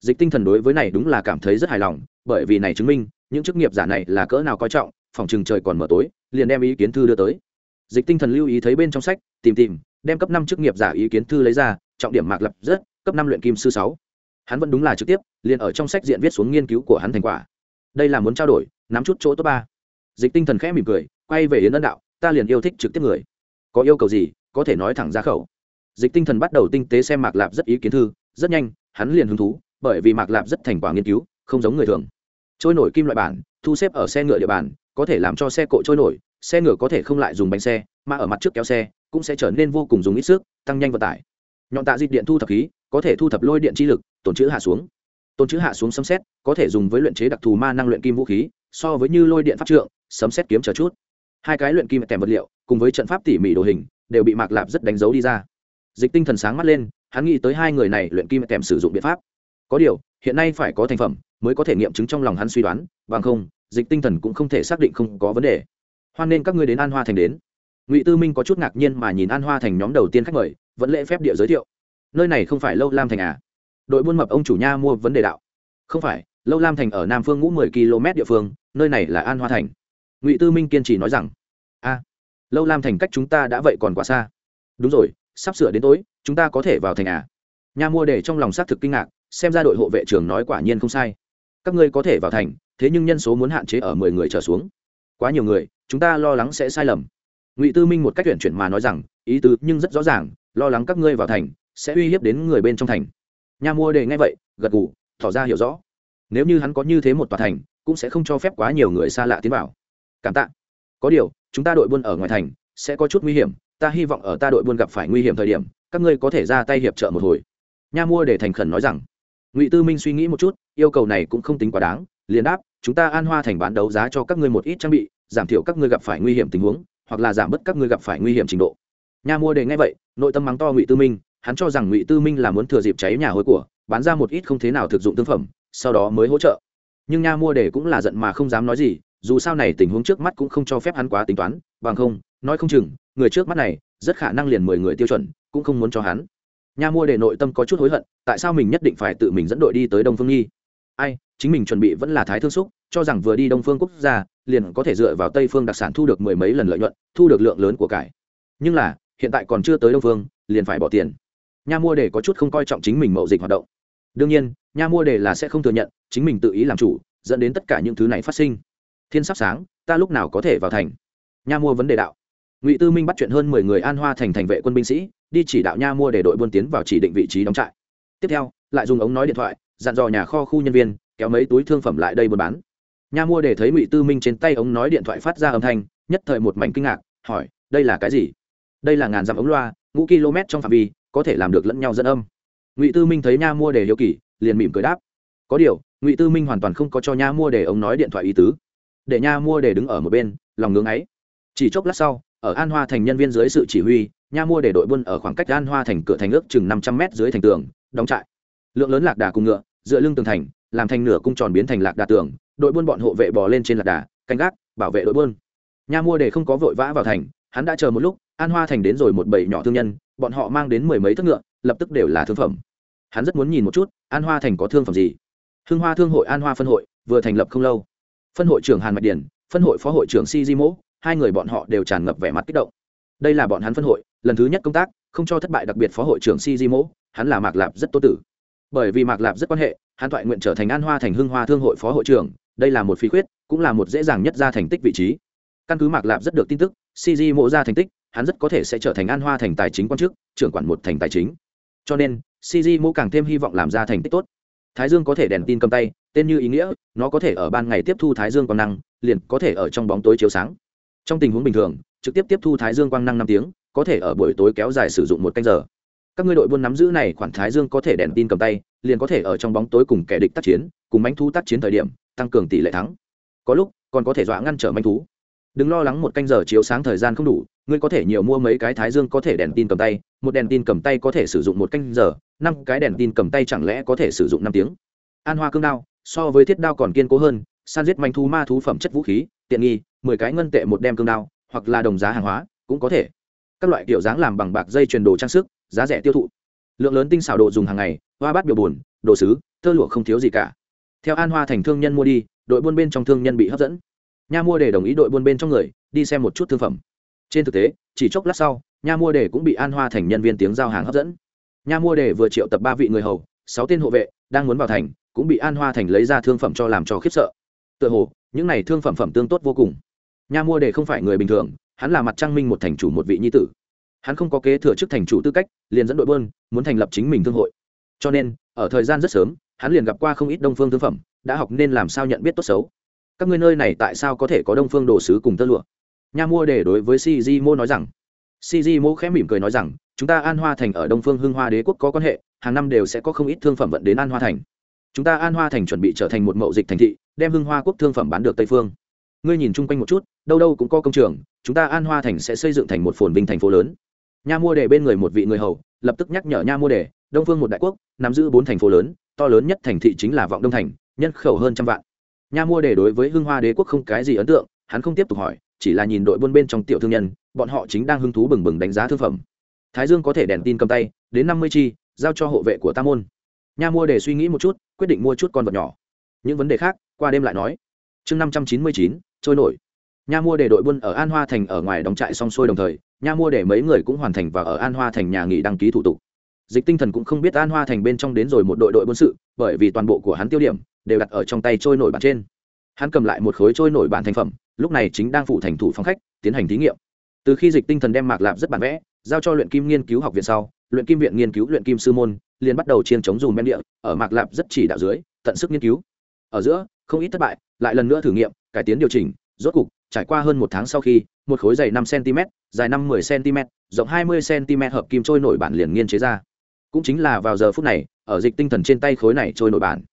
Dịch tinh thần đối với này đúng là cảm thấy rất hài lòng, bởi vì này chứng minh những chức nghiệp giả này là cỡ nào coi trọng, phòng chừng trời còn mở tối, liền đem ý kiến thư đưa tới. Dịch tinh thần lưu ý thấy bên trong sách, tìm tìm, đem cấp năm chức nghiệp giả ý kiến thư lấy ra, trọng điểm mạc lập rất, cấp năm luyện kim sư sáu. Hắn vẫn đúng là trực tiếp, liền ở trong sách diện viết xuống nghiên cứu của hắn thành quả. Đây là muốn trao đổi, nắm chút chỗ tốt ba. Dịch tinh thần khẽ mỉm cười, quay về yến ân đạo, ta liền yêu thích trực tiếp người. Có yêu cầu gì, có thể nói thẳng ra khẩu. Dịch tinh thần bắt đầu tinh tế xem mạc lạp rất ý kiến thư, rất nhanh, hắn liền hứng thú, bởi vì mạc lạp rất thành quả nghiên cứu, không giống người thường trôi nổi kim loại bản, thu xếp ở xe ngựa địa bàn, có thể làm cho xe cộ trôi nổi, xe ngựa có thể không lại dùng bánh xe, mà ở mặt trước kéo xe, cũng sẽ trở nên vô cùng dùng ít sức, tăng nhanh vận tải. Nhọn tạ dịch điện thu thập khí, có thể thu thập lôi điện chi lực tồn chữ hạ xuống. Tồn chữ hạ xuống sấm xét có thể dùng với luyện chế đặc thù ma năng luyện kim vũ khí, so với như lôi điện pháp trượng, sấm xét kiếm chờ chút. Hai cái luyện kim kèm vật liệu, cùng với trận pháp tỉ mỉ đồ hình, đều bị mạc lạp rất đánh dấu đi ra. Dịch tinh thần sáng mắt lên, hắn nghĩ tới hai người này luyện kim kèm sử dụng biện pháp. Có điều, hiện nay phải có thành phẩm mới có thể nghiệm chứng trong lòng hắn suy đoán, bằng không, dịch tinh thần cũng không thể xác định không có vấn đề. Hoan nên các ngươi đến an hoa thành đến. Ngụy tư minh có chút ngạc nhiên mà nhìn an hoa thành nhóm đầu tiên khách mời, vẫn lễ phép địa giới thiệu. Nơi này không phải lâu lam thành à? Đội buôn mập ông chủ nha mua vấn đề đạo. Không phải, lâu lam thành ở nam phương ngũ mười km địa phương, nơi này là an hoa thành. Ngụy tư minh kiên trì nói rằng, a, lâu lam thành cách chúng ta đã vậy còn quá xa. Đúng rồi, sắp sửa đến tối, chúng ta có thể vào thành à? Nha mua để trong lòng xác thực kinh ngạc, xem ra đội hộ vệ trưởng nói quả nhiên không sai các ngươi có thể vào thành, thế nhưng nhân số muốn hạn chế ở mười người trở xuống. Quá nhiều người, chúng ta lo lắng sẽ sai lầm. Ngụy tư minh một cách tuyển chuyển mà nói rằng, ý tứ nhưng rất rõ ràng, lo lắng các ngươi vào thành sẽ uy hiếp đến người bên trong thành. Nha mua đề ngay vậy, gật gù, tỏ ra hiểu rõ. Nếu như hắn có như thế một tòa thành, cũng sẽ không cho phép quá nhiều người xa lạ tiến vào. Cảm tạ. Có điều, chúng ta đội buôn ở ngoài thành sẽ có chút nguy hiểm, ta hy vọng ở ta đội buôn gặp phải nguy hiểm thời điểm, các ngươi có thể ra tay hiệp trợ một hồi. Nha mua để thành khẩn nói rằng. Ngụy tư minh suy nghĩ một chút yêu cầu này cũng không tính quá đáng, liền đáp, chúng ta an hoa thành bán đấu giá cho các ngươi một ít trang bị, giảm thiểu các ngươi gặp phải nguy hiểm tình huống, hoặc là giảm bớt các ngươi gặp phải nguy hiểm trình độ. Nha mua đề ngay vậy, nội tâm mắng to ngụy tư minh, hắn cho rằng ngụy tư minh là muốn thừa dịp cháy nhà hối của, bán ra một ít không thế nào thực dụng tương phẩm, sau đó mới hỗ trợ. Nhưng nha mua đề cũng là giận mà không dám nói gì, dù sao này tình huống trước mắt cũng không cho phép hắn quá tính toán, bằng không, nói không chừng, người trước mắt này, rất khả năng liền mười người tiêu chuẩn, cũng không muốn cho hắn. Nha mua đề nội tâm có chút hối hận, tại sao mình nhất định phải tự mình dẫn đội đi tới đông phương nhi ai, chính mình chuẩn bị vẫn là thái thương xúc, cho rằng vừa đi đông phương quốc gia, liền có thể dựa vào tây phương đặc sản thu được mười mấy lần lợi nhuận, thu được lượng lớn của cải. Nhưng là, hiện tại còn chưa tới đông phương, liền phải bỏ tiền. Nha mua để có chút không coi trọng chính mình mậu dịch hoạt động. Đương nhiên, nha mua đề là sẽ không thừa nhận, chính mình tự ý làm chủ, dẫn đến tất cả những thứ này phát sinh. Thiên sắp sáng, ta lúc nào có thể vào thành? Nha mua vấn đề đạo. Ngụy tư minh bắt chuyện hơn mười người an hoa thành thành vệ quân binh sĩ, đi chỉ đạo nha mua để đội buôn tiến vào chỉ định vị trí đóng trại. Tiếp theo, lại dùng ống nói điện thoại dặn dò nhà kho khu nhân viên, kéo mấy túi thương phẩm lại đây buôn bán. Nha mua để thấy ngụy tư minh trên tay ống nói điện thoại phát ra âm thanh, nhất thời một mảnh kinh ngạc, hỏi, đây là cái gì? Đây là ngàn dặm ống loa, ngũ km trong phạm vi, có thể làm được lẫn nhau dẫn âm. Ngụy tư minh thấy nha mua để hiểu kỳ, liền mỉm cười đáp, có điều, ngụy tư minh hoàn toàn không có cho nha mua để ống nói điện thoại ý tứ. Để nha mua để đứng ở một bên, lòng ngưng ấy. Chỉ chốc lát sau, ở an hoa thành nhân viên dưới sự chỉ huy, nha mua để đội buôn ở khoảng cách an hoa thành cửa thành ước chừng năm trăm mét dưới thành tường, đóng trại lượng lớn lạc đà cùng ngựa, dựa lưng tường thành, làm thành nửa cung tròn biến thành lạc đà tường, đội buôn bọn hộ vệ bò lên trên lạc đà, canh gác, bảo vệ đội buôn. Nha mua để không có vội vã vào thành, hắn đã chờ một lúc, an hoa thành đến rồi một bầy nhỏ thương nhân, bọn họ mang đến mười mấy thất ngựa, lập tức đều là thương phẩm. Hắn rất muốn nhìn một chút, an hoa thành có thương phẩm gì? Hưng hoa thương hội, an hoa phân hội, vừa thành lập không lâu. Phân hội trưởng hàn mạch điển phân hội phó hội trưởng si di mỗ, hai người bọn họ đều tràn ngập vẻ mặt kích động. Đây là bọn hắn phân hội, lần thứ nhất công tác, không cho thất bại đặc biệt phó hội trưởng si di mỗ, hắn là mạc lạp rất tô tử bởi vì mạc lạp rất quan hệ, hắn thoại nguyện trở thành an hoa thành hưng hoa thương hội phó hội trưởng, đây là một phí khuyết, cũng là một dễ dàng nhất ra thành tích vị trí. Căn cứ mạc lạp rất được tin tức si mộ mỗ ra thành tích, hắn rất có thể sẽ trở thành an hoa thành tài chính quan chức, trưởng quản một thành tài chính. Cho nên si mộ mỗ càng thêm hy vọng làm ra thành tích tốt. Thái dương có thể đèn tin cầm tay, tên như ý nghĩa, nó có thể ở ban ngày tiếp thu thái dương quang năng, liền có thể ở trong bóng tối chiếu sáng. Trong tình huống bình thường, trực tiếp tiếp thu thái dương quang năng năm tiếng, có thể ở buổi tối kéo dài sử dụng một canh giờ các ngươi đội buôn nắm giữ này khoản thái dương có thể đèn tin cầm tay, liền có thể ở trong bóng tối cùng kẻ địch tác chiến, cùng manh thú tác chiến thời điểm, tăng cường tỷ lệ thắng. Có lúc, còn có thể dọa ngăn trở manh thú. Đừng lo lắng một canh giờ chiếu sáng thời gian không đủ, ngươi có thể nhiều mua mấy cái thái dương có thể đèn tin cầm tay, một đèn tin cầm tay có thể sử dụng một canh giờ, năm cái đèn tin cầm tay chẳng lẽ có thể sử dụng năm tiếng? An hoa cương đao, so với thiết đao còn kiên cố hơn, san giết manh thú ma thú phẩm chất vũ khí, tiện nghi, mười cái ngân tệ một đem cương đao, hoặc là đồng giá hàng hóa, cũng có thể. Các loại kiểu dáng làm bằng bạc dây truyền đồ trang sức giá rẻ tiêu thụ. Lượng lớn tinh xảo đồ dùng hàng ngày, hoa bát biểu bùn đồ sứ, tơ lụa không thiếu gì cả. Theo an hoa thành thương nhân mua đi, đội buôn bên trong thương nhân bị hấp dẫn. Nha mua để đồng ý đội buôn bên trong người, đi xem một chút thương phẩm. Trên thực tế, chỉ chốc lát sau, nha mua để cũng bị an hoa thành nhân viên tiếng giao hàng hấp dẫn. Nha mua để vừa triệu tập ba vị người hầu, sáu tên hộ vệ, đang muốn vào thành, cũng bị an hoa thành lấy ra thương phẩm cho làm cho khiếp sợ. Tựa hồ, những này thương phẩm phẩm tương tốt vô cùng. Nha mua để không phải người bình thường, hắn là mặt trăng minh một thành chủ một vị nhi tử hắn không có kế thừa chức thành chủ tư cách, liền dẫn đội bơn, muốn thành lập chính mình thương hội. Cho nên, ở thời gian rất sớm, hắn liền gặp qua không ít đông phương thương phẩm, đã học nên làm sao nhận biết tốt xấu. Các ngươi nơi này tại sao có thể có đông phương đồ sứ cùng tơ lụa? Nha mua để đối với cg mô nói rằng. Cg mô khẽ mỉm cười nói rằng, chúng ta an hoa thành ở đông phương hưng hoa đế quốc có quan hệ, hàng năm đều sẽ có không ít thương phẩm vận đến an hoa thành. Chúng ta an hoa thành chuẩn bị trở thành một mậu dịch thành thị, đem hưng hoa quốc thương phẩm bán được tây phương. Ngươi nhìn chung quanh một chút, đâu đâu cũng có công trường, chúng ta an hoa thành sẽ xây dựng thành một phồn vinh thành phố lớn nha mua đề bên người một vị người hầu, lập tức nhắc nhở nha mua đề, đông phương một đại quốc, nắm giữ bốn thành phố lớn, to lớn nhất thành thị chính là vọng đông thành, nhân khẩu hơn trăm vạn. Nha mua đề đối với hưng hoa đế quốc không cái gì ấn tượng, hắn không tiếp tục hỏi, chỉ là nhìn đội buôn bên trong tiểu thương nhân, bọn họ chính đang hứng thú bừng bừng đánh giá thương phẩm. Thái dương có thể đèn tin cầm tay, đến năm mươi chi, giao cho hộ vệ của tam môn. Nha mua đề suy nghĩ một chút, quyết định mua chút con vật nhỏ. Những vấn đề khác, qua đêm lại nói. Chương năm trăm chín mươi chín, trôi nổi. Nha mua Đề đội buôn ở an hoa thành ở ngoài đóng trại xong xuôi đồng thời nha mua để mấy người cũng hoàn thành và ở an hoa thành nhà nghỉ đăng ký thủ tục. Dịch tinh thần cũng không biết an hoa thành bên trong đến rồi một đội đội quân sự, bởi vì toàn bộ của hắn tiêu điểm đều đặt ở trong tay trôi nổi bản trên. Hắn cầm lại một khối trôi nổi bản thành phẩm, lúc này chính đang phụ thành thủ phòng khách, tiến hành thí nghiệm. Từ khi dịch tinh thần đem mạc lạp rất bản vẽ, giao cho luyện kim nghiên cứu học viện sau, luyện kim viện nghiên cứu luyện kim sư môn, liền bắt đầu chiên chống dùng men địa, ở mạc lạp rất chỉ đạo dưới, tận sức nghiên cứu. Ở giữa, không ít thất bại, lại lần nữa thử nghiệm, cải tiến điều chỉnh, rốt cục, trải qua hơn một tháng sau khi một khối dày năm cm, dài năm 10 cm, rộng 20 cm hợp kim trôi nổi bản liền nghiên chế ra. Cũng chính là vào giờ phút này, ở dịch tinh thần trên tay khối này trôi nổi bản.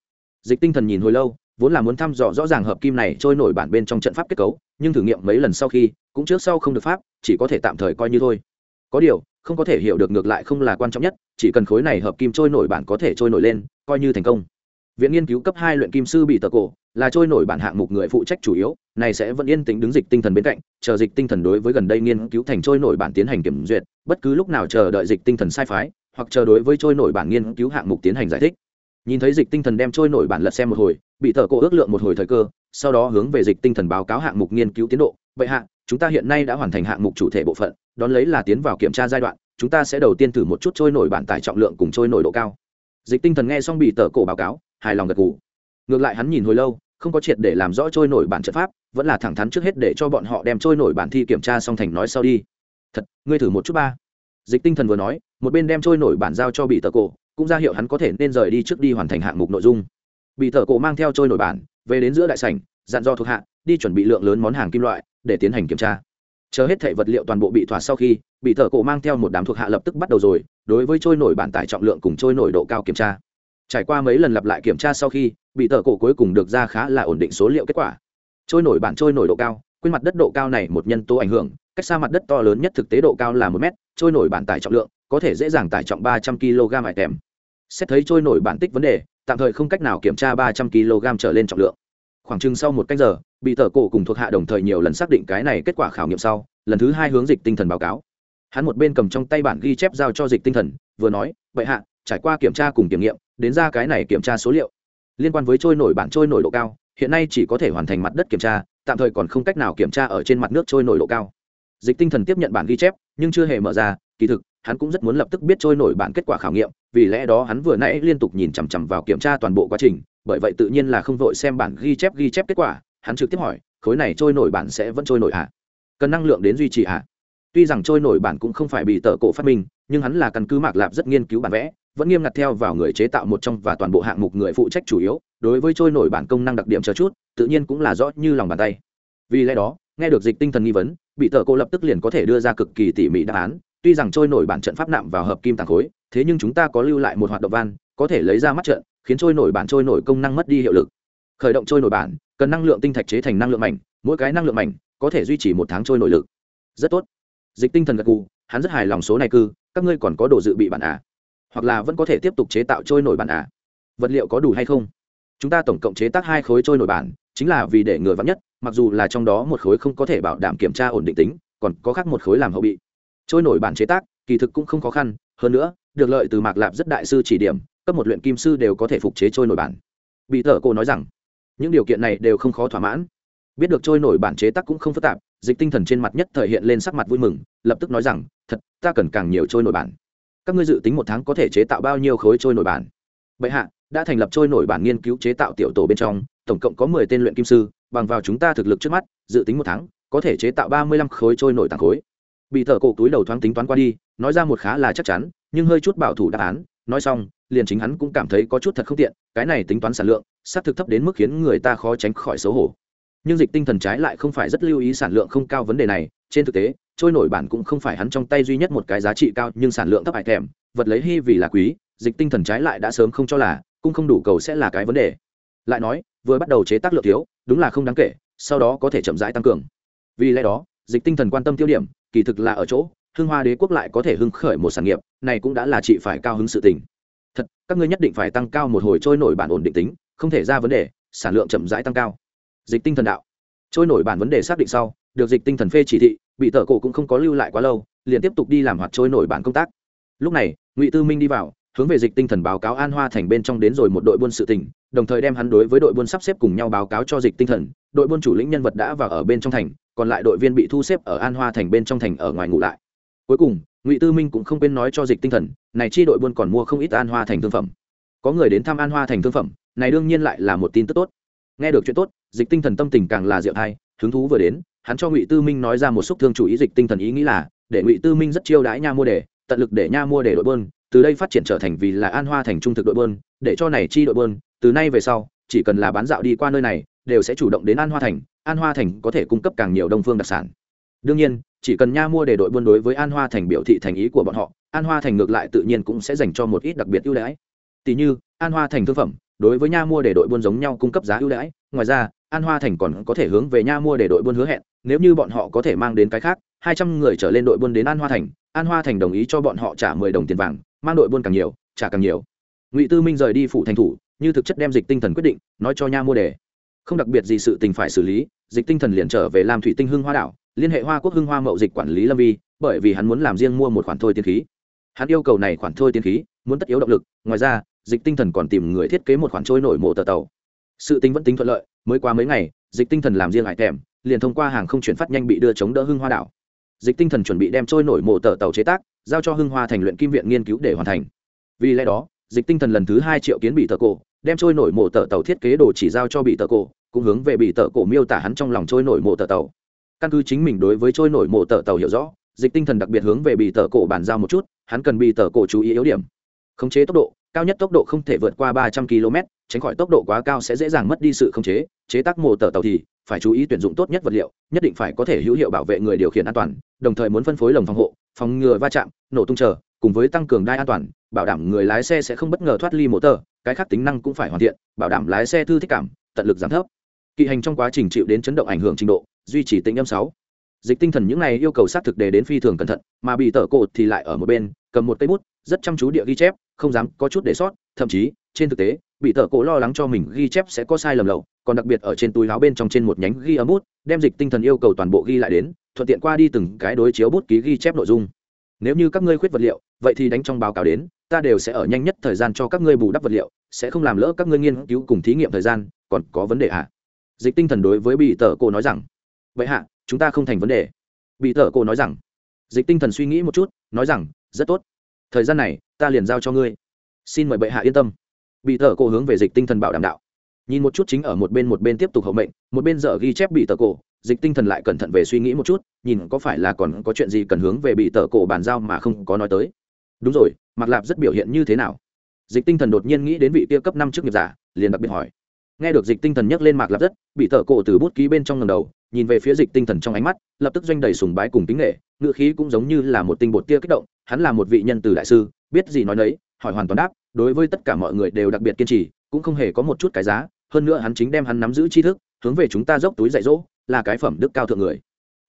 Dịch tinh thần nhìn hồi lâu, vốn là muốn thăm dò rõ ràng hợp kim này trôi nổi bản bên trong trận pháp kết cấu, nhưng thử nghiệm mấy lần sau khi, cũng trước sau không được pháp, chỉ có thể tạm thời coi như thôi. Có điều, không có thể hiểu được ngược lại không là quan trọng nhất, chỉ cần khối này hợp kim trôi nổi bản có thể trôi nổi lên, coi như thành công viện nghiên cứu cấp hai luyện kim sư bị tờ cổ là trôi nổi bản hạng mục người phụ trách chủ yếu, này sẽ vẫn yên tĩnh đứng dịch tinh thần bên cạnh, chờ dịch tinh thần đối với gần đây nghiên cứu thành trôi nổi bản tiến hành kiểm duyệt, bất cứ lúc nào chờ đợi dịch tinh thần sai phái, hoặc chờ đối với trôi nổi bản nghiên cứu hạng mục tiến hành giải thích. Nhìn thấy dịch tinh thần đem trôi nổi bản lật xem một hồi bị tờ cổ ước lượng một hồi thời cơ, sau đó hướng về dịch tinh thần báo cáo hạng mục nghiên cứu tiến độ. Vậy hạ, chúng ta hiện nay đã hoàn thành hạng mục chủ thể bộ phận, đón lấy là tiến vào kiểm tra giai đoạn, chúng ta sẽ đầu tiên thử một chút trôi nổi bản tải trọng lượng cùng trôi nổi độ cao. Dịch tinh thần nghe xong bị tờ cổ báo cáo hài lòng gật gù. Ngược lại hắn nhìn hồi lâu, không có triệt để làm rõ trôi nổi bản trận pháp, vẫn là thẳng thắn trước hết để cho bọn họ đem trôi nổi bản thi kiểm tra xong thành nói sau đi. Thật, ngươi thử một chút ba. Dịch tinh thần vừa nói, một bên đem trôi nổi bản giao cho bị tờ cổ, cũng ra hiệu hắn có thể nên rời đi trước đi hoàn thành hạng mục nội dung. Bị tờ cổ mang theo trôi nổi bản, về đến giữa đại sảnh, dặn do thuộc hạ, đi chuẩn bị lượng lớn món hàng kim loại, để tiến hành kiểm tra. Chờ hết thể vật liệu toàn bộ bị thỏa sau khi bị tờ cổ mang theo một đám thuộc hạ lập tức bắt đầu rồi, đối với trôi nổi bản tải trọng lượng cùng trôi nổi độ cao kiểm tra trải qua mấy lần lặp lại kiểm tra sau khi, bị tờ cổ cuối cùng được ra khá là ổn định số liệu kết quả. Trôi nổi bản trôi nổi độ cao, quên mặt đất độ cao này một nhân tố ảnh hưởng, cách xa mặt đất to lớn nhất thực tế độ cao là một mét, trôi nổi bản tải trọng lượng, có thể dễ dàng tải trọng ba trăm kg hải tèm. Xét thấy trôi nổi bản tích vấn đề, tạm thời không cách nào kiểm tra ba trăm kg trở lên trọng lượng. Khoảng chừng sau một cách giờ, bị tờ cổ cùng thuộc hạ đồng thời nhiều lần xác định cái này kết quả khảo nghiệm sau, lần thứ hai hướng dịch tinh thần báo cáo. Hắn một bên cầm trong tay bản ghi chép giao cho dịch tinh thần, vừa nói vậy hạ trải qua kiểm tra cùng kiểm nghiệm, đến ra cái này kiểm tra số liệu liên quan với trôi nổi bảng trôi nổi độ cao, hiện nay chỉ có thể hoàn thành mặt đất kiểm tra, tạm thời còn không cách nào kiểm tra ở trên mặt nước trôi nổi độ cao dịch tinh thần tiếp nhận bản ghi chép, nhưng chưa hề mở ra, kỳ thực, hắn cũng rất muốn lập tức biết trôi nổi bản kết quả khảo nghiệm, vì lẽ đó hắn vừa nãy liên tục nhìn chằm chằm vào kiểm tra toàn bộ quá trình, bởi vậy tự nhiên là không vội xem bản ghi chép ghi chép kết quả, hắn trực tiếp hỏi, khối này trôi nổi bản sẽ vẫn trôi nổi ạ à? cần năng lượng đến duy trì ạ à? tuy rằng trôi nổi bản cũng không phải bị tờ cổ phát minh, nhưng hắn là căn cứ mạc lạp rất nghiên cứu bản vẽ vẫn nghiêm ngặt theo vào người chế tạo một trong và toàn bộ hạng mục người phụ trách chủ yếu, đối với trôi nổi bản công năng đặc điểm chờ chút, tự nhiên cũng là rõ như lòng bàn tay. Vì lẽ đó, nghe được dịch tinh thần nghi vấn, bị tờ cô lập tức liền có thể đưa ra cực kỳ tỉ mỉ đáp án. Tuy rằng trôi nổi bản trận pháp nạm vào hợp kim tàng khối, thế nhưng chúng ta có lưu lại một hoạt động van, có thể lấy ra mắt trận, khiến trôi nổi bản trôi nổi công năng mất đi hiệu lực. Khởi động trôi nổi bản, cần năng lượng tinh thạch chế thành năng lượng mảnh, mỗi cái năng lượng mảnh có thể duy trì một tháng trôi nổi lực. Rất tốt. Dịch tinh thần gật cù hắn rất hài lòng số này cư, các ngươi còn có đồ dự bị bản à? Hoặc là vẫn có thể tiếp tục chế tạo trôi nổi bản à? Vật liệu có đủ hay không? Chúng ta tổng cộng chế tác hai khối trôi nổi bản, chính là vì để ngừa vắn nhất, mặc dù là trong đó một khối không có thể bảo đảm kiểm tra ổn định tính, còn có khác một khối làm hậu bị. Trôi nổi bản chế tác, kỳ thực cũng không khó khăn, hơn nữa, được lợi từ mạc lạp rất đại sư chỉ điểm, cấp một luyện kim sư đều có thể phục chế trôi nổi bản. Bị thợ cô nói rằng, những điều kiện này đều không khó thỏa mãn. Biết được trôi nổi bản chế tác cũng không phức tạp, dịch tinh thần trên mặt nhất thể hiện lên sắc mặt vui mừng, lập tức nói rằng, thật, ta cần càng nhiều trôi nổi bản các ngươi dự tính một tháng có thể chế tạo bao nhiêu khối trôi nổi bản? Bệ hạ, đã thành lập trôi nổi bản nghiên cứu chế tạo tiểu tổ bên trong, tổng cộng có mười tên luyện kim sư, bằng vào chúng ta thực lực trước mắt, dự tính một tháng, có thể chế tạo ba mươi lăm khối trôi nổi tàng khối. Bị thợ cổ túi đầu thoáng tính toán qua đi, nói ra một khá là chắc chắn, nhưng hơi chút bảo thủ đáp án, nói xong, liền chính hắn cũng cảm thấy có chút thật không tiện, cái này tính toán sản lượng, xác thực thấp đến mức khiến người ta khó tránh khỏi xấu hổ. Nhưng dịch tinh thần trái lại không phải rất lưu ý sản lượng không cao vấn đề này, trên thực tế trôi nổi bản cũng không phải hắn trong tay duy nhất một cái giá trị cao, nhưng sản lượng thấp hại thèm, vật lấy hy vì là quý, dịch tinh thần trái lại đã sớm không cho là, cũng không đủ cầu sẽ là cái vấn đề. Lại nói, vừa bắt đầu chế tác lượng thiếu, đúng là không đáng kể, sau đó có thể chậm rãi tăng cường. Vì lẽ đó, dịch tinh thần quan tâm tiêu điểm, kỳ thực là ở chỗ, hưng hoa đế quốc lại có thể hưng khởi một sản nghiệp, này cũng đã là chị phải cao hứng sự tình. Thật, các ngươi nhất định phải tăng cao một hồi trôi nổi bản ổn định tính, không thể ra vấn đề, sản lượng chậm rãi tăng cao. Dịch tinh thần đạo. Trôi nổi bản vấn đề xác định sau, được dịch tinh thần phê chỉ thị bị tờ cổ cũng không có lưu lại quá lâu, liền tiếp tục đi làm hoạt trôi nổi bản công tác. Lúc này, ngụy tư minh đi vào, hướng về dịch tinh thần báo cáo an hoa thành bên trong đến rồi một đội buôn sự tình, đồng thời đem hắn đối với đội buôn sắp xếp cùng nhau báo cáo cho dịch tinh thần. Đội buôn chủ lĩnh nhân vật đã vào ở bên trong thành, còn lại đội viên bị thu xếp ở an hoa thành bên trong thành ở ngoài ngủ lại. Cuối cùng, ngụy tư minh cũng không quên nói cho dịch tinh thần, này chi đội buôn còn mua không ít an hoa thành thương phẩm. Có người đến thăm an hoa thành thương phẩm, này đương nhiên lại là một tin tức tốt. Nghe được chuyện tốt, dịch tinh thần tâm tình càng là diệu thai hứng thú vừa đến hắn cho ngụy tư minh nói ra một xúc thương chủ ý dịch tinh thần ý nghĩ là, để ngụy tư minh rất chiêu đãi nha mua đề, tận lực để nha mua đề đội bơn, từ đây phát triển trở thành vì là an hoa thành trung thực đội bơn, để cho này chi đội bơn, từ nay về sau, chỉ cần là bán dạo đi qua nơi này, đều sẽ chủ động đến an hoa thành, an hoa thành có thể cung cấp càng nhiều đông phương đặc sản. Đương nhiên, chỉ cần nha mua để đội buôn đối với an hoa thành biểu thị thành ý của bọn họ, an hoa thành ngược lại tự nhiên cũng sẽ dành cho một ít đặc biệt ưu đãi. Tỷ như, an hoa thành thương phẩm, đối với nha mua để đội buôn giống nhau cung cấp giá ưu đãi, ngoài ra an hoa thành còn có thể hướng về nha mua để đội buôn hứa hẹn, nếu như bọn họ có thể mang đến cái khác, hai trăm người trở lên đội buôn đến an hoa thành, an hoa thành đồng ý cho bọn họ trả mười đồng tiền vàng, mang đội buôn càng nhiều, trả càng nhiều. Ngụy tư minh rời đi phủ thành thủ, như thực chất đem dịch tinh thần quyết định, nói cho nha mua đề không đặc biệt gì sự tình phải xử lý, dịch tinh thần liền trở về làm thủy tinh hưng hoa đảo, liên hệ hoa quốc hưng hoa mậu dịch quản lý lâm vi, bởi vì hắn muốn làm riêng mua một khoản thôi tiên khí. Hắn yêu cầu này khoản thôi tiên khí, muốn tất yếu động lực, ngoài ra, dịch tinh thần còn tìm người thiết kế một khoản trôi nổi mộ tờ tàu. Sự tính vẫn tính thuận lợi mới qua mấy ngày dịch tinh thần làm riêng hải thèm, liền thông qua hàng không chuyển phát nhanh bị đưa chống đỡ hưng hoa đảo. Dịch tinh thần chuẩn bị đem trôi nổi mộ tờ tàu chế tác giao cho hưng hoa thành luyện kim viện nghiên cứu để hoàn thành. Vì lẽ đó dịch tinh thần lần thứ hai triệu kiến bị tờ cổ đem trôi nổi mộ tờ tàu thiết kế đồ chỉ giao cho bị tờ cổ cũng hướng về bị tờ cổ miêu tả hắn trong lòng trôi nổi mộ tờ tàu. Căn cứ chính mình đối với trôi nổi mộ tờ tàu hiểu rõ dịch tinh thần đặc biệt hướng về bị tờ cổ bàn giao một chút hắn cần bị tờ cổ chú ý yếu điểm. Khống chế tốc độ cao nhất tốc độ không thể vượt qua ba trăm km, tránh khỏi tốc độ quá cao sẽ dễ dàng mất đi sự khống chế chế tác mô tờ tàu thì phải chú ý tuyển dụng tốt nhất vật liệu, nhất định phải có thể hữu hiệu bảo vệ người điều khiển an toàn, đồng thời muốn phân phối lồng phòng hộ, phòng ngừa va chạm, nổ tung chờ, cùng với tăng cường đai an toàn, bảo đảm người lái xe sẽ không bất ngờ thoát ly mô tờ, cái khác tính năng cũng phải hoàn thiện, bảo đảm lái xe thư thích cảm, tận lực giảm thấp. Kỵ hành trong quá trình chịu đến chấn động ảnh hưởng trình độ, duy trì tính âm sáu. Dịch tinh thần những này yêu cầu xác thực đề đến phi thường cẩn thận, mà bị tở cột thì lại ở một bên, cầm một cây bút, rất chăm chú địa ghi chép không dám có chút để sót, thậm chí, trên thực tế, bị tờ cổ lo lắng cho mình ghi chép sẽ có sai lầm lậu, còn đặc biệt ở trên túi áo bên trong trên một nhánh ghi ấm bút, đem dịch tinh thần yêu cầu toàn bộ ghi lại đến, thuận tiện qua đi từng cái đối chiếu bút ký ghi chép nội dung. Nếu như các ngươi khuyết vật liệu, vậy thì đánh trong báo cáo đến, ta đều sẽ ở nhanh nhất thời gian cho các ngươi bù đắp vật liệu, sẽ không làm lỡ các ngươi nghiên cứu cùng thí nghiệm thời gian, còn có vấn đề ạ à? dịch tinh thần đối với bị tờ cô nói rằng, vậy hạ chúng ta không thành vấn đề. Bị tờ cô nói rằng, dịch tinh thần suy nghĩ một chút, nói rằng, rất tốt thời gian này, ta liền giao cho ngươi. Xin mời bệ hạ yên tâm. Bị thợ cổ hướng về dịch tinh thần bảo đảm đạo. Nhìn một chút chính ở một bên một bên tiếp tục hậu mệnh, một bên dở ghi chép bị tờ cổ, dịch tinh thần lại cẩn thận về suy nghĩ một chút, nhìn có phải là còn có chuyện gì cần hướng về bị tờ cổ bàn giao mà không có nói tới. Đúng rồi mặc lạp rất biểu hiện như thế nào? Dịch tinh thần đột nhiên nghĩ đến vị kia cấp năm trước nghiệp giả, liền đặc biệt hỏi. Nghe được dịch tinh thần nhắc lên mạc lạp rất, bị tờ cổ từ bút ký bên trong ngầm đầu, nhìn về phía dịch tinh thần trong ánh mắt, lập tức doanh đầy sùng bái cùng tính nghệ ngựa khí cũng giống như là một tinh bột tia kích động hắn là một vị nhân từ đại sư, biết gì nói nấy, hỏi hoàn toàn đáp, đối với tất cả mọi người đều đặc biệt kiên trì, cũng không hề có một chút cái giá, hơn nữa hắn chính đem hắn nắm giữ tri thức, hướng về chúng ta dốc túi dạy dỗ, là cái phẩm đức cao thượng người.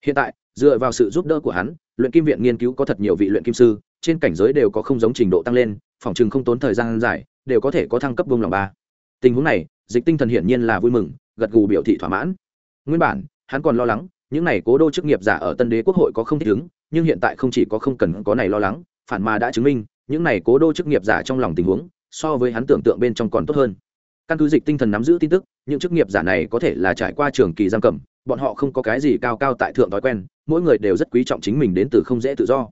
Hiện tại, dựa vào sự giúp đỡ của hắn, luyện kim viện nghiên cứu có thật nhiều vị luyện kim sư, trên cảnh giới đều có không giống trình độ tăng lên, phòng chừng không tốn thời gian dài, đều có thể có thăng cấp vương lòng ba. Tình huống này, dịch tinh thần hiển nhiên là vui mừng, gật gù biểu thị thỏa mãn. Nguyên bản, hắn còn lo lắng, những này cố đô chức nghiệp giả ở tân đế quốc hội có không thích ứng nhưng hiện tại không chỉ có không cần có này lo lắng, phản mà đã chứng minh, những này cố đô chức nghiệp giả trong lòng tình huống, so với hắn tưởng tượng bên trong còn tốt hơn. Căn cứ dịch tinh thần nắm giữ tin tức, những chức nghiệp giả này có thể là trải qua trường kỳ giam cầm, bọn họ không có cái gì cao cao tại thượng thói quen, mỗi người đều rất quý trọng chính mình đến từ không dễ tự do.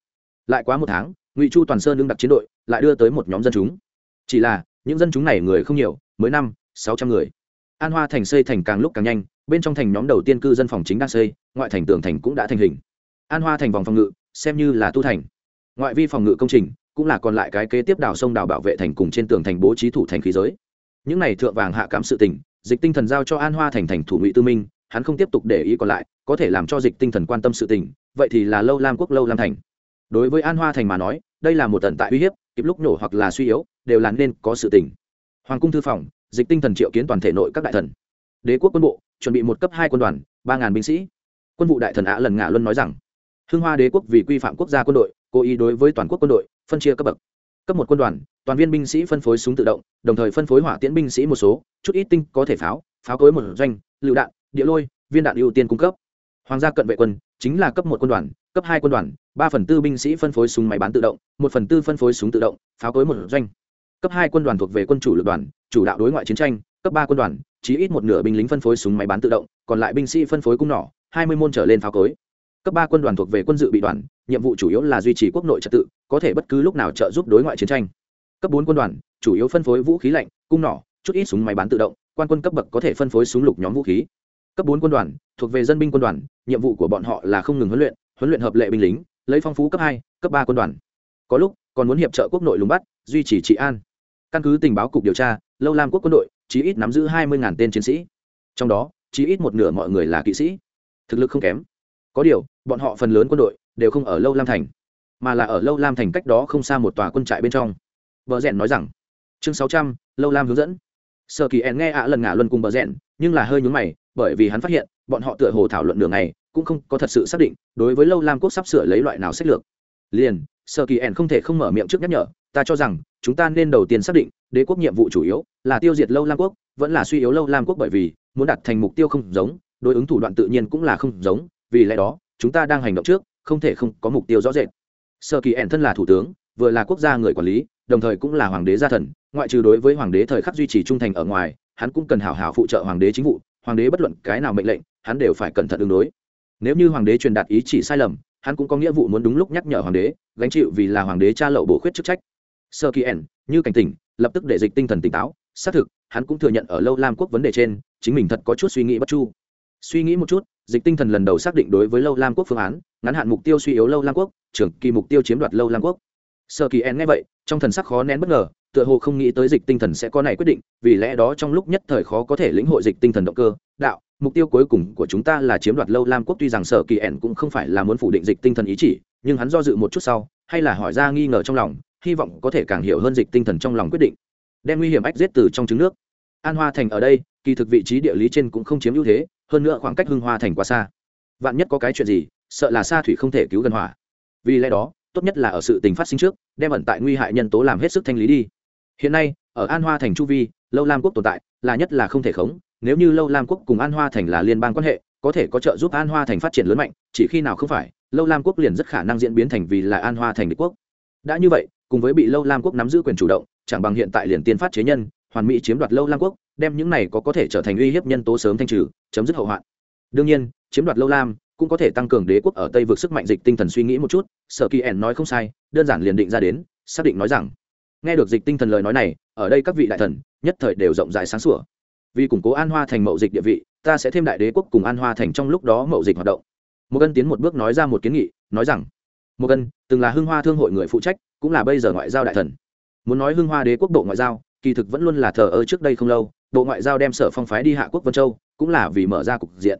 Lại quá một tháng, ngụy chu toàn sơn lương đặc chiến đội lại đưa tới một nhóm dân chúng. Chỉ là, những dân chúng này người không nhiều, mới năm, sáu trăm người. An hoa thành xây thành càng lúc càng nhanh, bên trong thành nhóm đầu tiên cư dân phòng chính đang xây, ngoại thành tường thành cũng đã thành hình an hoa thành vòng phòng ngự, xem như là tu thành. Ngoại vi phòng ngự công trình, cũng là còn lại cái kế tiếp đào sông đào bảo vệ thành cùng trên tường thành bố trí thủ thành khí giới. Những này thượng vàng hạ cám sự tình, dịch tinh thần giao cho an hoa thành thành thủ ngụy tư minh, hắn không tiếp tục để ý còn lại, có thể làm cho dịch tinh thần quan tâm sự tình, vậy thì là lâu lam quốc lâu lam thành. Đối với an hoa thành mà nói, đây là một tận tại uy hiếp, kịp lúc nổ hoặc là suy yếu, đều là nên có sự tình. Hoàng cung thư phòng, dịch tinh thần triệu kiến toàn thể nội các đại thần. Đế quốc quân bộ, chuẩn bị một cấp hai quân đoàn, ba ngàn binh sĩ. Quân vụ đại thần ạ lần Ngã luân nói rằng hưng hoa đế quốc vì quy phạm quốc gia quân đội, cố ý đối với toàn quốc quân đội phân chia cấp bậc. Cấp một quân đoàn, toàn viên binh sĩ phân phối súng tự động, đồng thời phân phối hỏa tiễn binh sĩ một số, chút ít tinh có thể pháo pháo cối một doanh, lựu đạn, địa lôi, viên đạn ưu tiên cung cấp. Hoàng gia cận vệ quân, chính là cấp một quân đoàn, cấp hai quân đoàn, ba phần tư binh sĩ phân phối súng máy bán tự động, một phần tư phân phối súng tự động, pháo cối một doanh. Cấp hai quân đoàn thuộc về quân chủ lực đoàn, chủ đạo đối ngoại chiến tranh, cấp ba quân đoàn chỉ ít một nửa binh lính phân phối súng máy bán tự động, còn lại binh sĩ phân phối cung nỏ, hai mươi môn trở lên pháo cối cấp ba quân đoàn thuộc về quân dự bị đoàn, nhiệm vụ chủ yếu là duy trì quốc nội trật tự, có thể bất cứ lúc nào trợ giúp đối ngoại chiến tranh. Cấp bốn quân đoàn, chủ yếu phân phối vũ khí lạnh, cung nỏ, chút ít súng máy bán tự động, quan quân cấp bậc có thể phân phối súng lục nhóm vũ khí. Cấp bốn quân đoàn, thuộc về dân binh quân đoàn, nhiệm vụ của bọn họ là không ngừng huấn luyện huấn luyện hợp lệ binh lính, lấy phong phú cấp hai, cấp ba quân đoàn. Có lúc, còn muốn hiệp trợ quốc nội lùng bắt, duy trì trị an. Căn cứ tình báo cục điều tra, lâu lam quốc quân đội chỉ ít nắm giữ hai mươi tên chiến sĩ. Trong đó chỉ ít một nửa mọi người là kỵ sĩ. Thực lực không kém có điều, bọn họ phần lớn quân đội đều không ở lâu lam thành, mà là ở lâu lam thành cách đó không xa một tòa quân trại bên trong. Bờ rẽn nói rằng, chương sáu trăm, lâu lam hướng dẫn. Sợ kỳ ẹn nghe ạ lần ngả luân cùng bờ rẽn nhưng là hơi nhúng mày, bởi vì hắn phát hiện, bọn họ tựa hồ thảo luận đường này cũng không có thật sự xác định đối với lâu lam quốc sắp sửa lấy loại nào sách lược. Liền sợ kỳ ẹn không thể không mở miệng trước nhắc nhở, ta cho rằng, chúng ta nên đầu tiên xác định, đế quốc nhiệm vụ chủ yếu là tiêu diệt lâu lam quốc, vẫn là suy yếu lâu lam quốc bởi vì muốn đạt thành mục tiêu không giống, đối ứng thủ đoạn tự nhiên cũng là không giống vì lẽ đó, chúng ta đang hành động trước, không thể không có mục tiêu rõ rệt. Sơ kỳ ẻn thân là thủ tướng, vừa là quốc gia người quản lý, đồng thời cũng là hoàng đế gia thần, ngoại trừ đối với hoàng đế thời khắc duy trì trung thành ở ngoài, hắn cũng cần hảo hảo phụ trợ hoàng đế chính vụ, hoàng đế bất luận cái nào mệnh lệnh, hắn đều phải cẩn thận ứng đối. Nếu như hoàng đế truyền đạt ý chỉ sai lầm, hắn cũng có nghĩa vụ muốn đúng lúc nhắc nhở hoàng đế, gánh chịu vì là hoàng đế cha lậu bổ khuyết chức trách. Sơ kỳ ẻn như cảnh tỉnh, lập tức để dịch tinh thần tỉnh táo, xác thực, hắn cũng thừa nhận ở lâu lam quốc vấn đề trên, chính mình thật có chút suy nghĩ bất chu. Suy nghĩ một chút dịch tinh thần lần đầu xác định đối với lâu lam quốc phương án, ngắn hạn mục tiêu suy yếu lâu lam quốc, trưởng kỳ mục tiêu chiếm đoạt lâu lam quốc. Sợ kỳ en nghe vậy, trong thần sắc khó nén bất ngờ, tựa hồ không nghĩ tới dịch tinh thần sẽ có này quyết định, vì lẽ đó trong lúc nhất thời khó có thể lĩnh hội dịch tinh thần động cơ, đạo, mục tiêu cuối cùng của chúng ta là chiếm đoạt lâu lam quốc, tuy rằng sở kỳ ẻn cũng không phải là muốn phủ định dịch tinh thần ý chỉ, nhưng hắn do dự một chút sau, hay là hỏi ra nghi ngờ trong lòng, hy vọng có thể càng hiểu hơn dịch tinh thần trong lòng quyết định. Đem nguy hiểm ách giết từ trong trứng nước. An hoa thành ở đây, kỳ thực vị trí địa lý trên cũng không chiếm ưu thế hơn nữa khoảng cách hưng hoa thành quá xa. Vạn nhất có cái chuyện gì, sợ là xa thủy không thể cứu gần hỏa vì lẽ đó, tốt nhất là ở sự tình phát sinh trước, đem ẩn tại nguy hại nhân tố làm hết sức thanh lý đi. Hiện nay, ở an hoa thành chu vi, lâu lam quốc tồn tại, là nhất là không thể khống, nếu như lâu lam quốc cùng an hoa thành là liên bang quan hệ, có thể có trợ giúp an hoa thành phát triển lớn mạnh, chỉ khi nào không phải, lâu lam quốc liền rất khả năng diễn biến thành vì là an hoa thành đế quốc. Đã như vậy, cùng với bị lâu lam quốc nắm giữ quyền chủ động, chẳng bằng hiện tại liền tiên phát chế nhân, hoàn mỹ chiếm đoạt lâu lam quốc đem những này có có thể trở thành uy hiếp nhân tố sớm thanh trừ, chấm dứt hậu hoạn. Đương nhiên, chiếm đoạt lâu lam, cũng có thể tăng cường đế quốc ở tây vực sức mạnh dịch tinh thần suy nghĩ một chút, sở kỳ ẻn nói không sai, đơn giản liền định ra đến, xác định nói rằng, nghe được dịch tinh thần lời nói này, ở đây các vị đại thần, nhất thời đều rộng rãi sáng sủa. Vì củng cố an hoa thành mậu dịch địa vị, ta sẽ thêm đại đế quốc cùng an hoa thành trong lúc đó mậu dịch hoạt động. Một ân tiến một bước nói ra một kiến nghị, nói rằng một ân, từng là hưng hoa thương hội người phụ trách, cũng là bây giờ ngoại giao đại thần. Muốn nói hưng hoa đế quốc bộ ngoại giao, kỳ thực vẫn luôn là thờ ơ trước đây không lâu bộ ngoại giao đem sở phong phái đi hạ quốc vân châu, cũng là vì mở ra cục diện.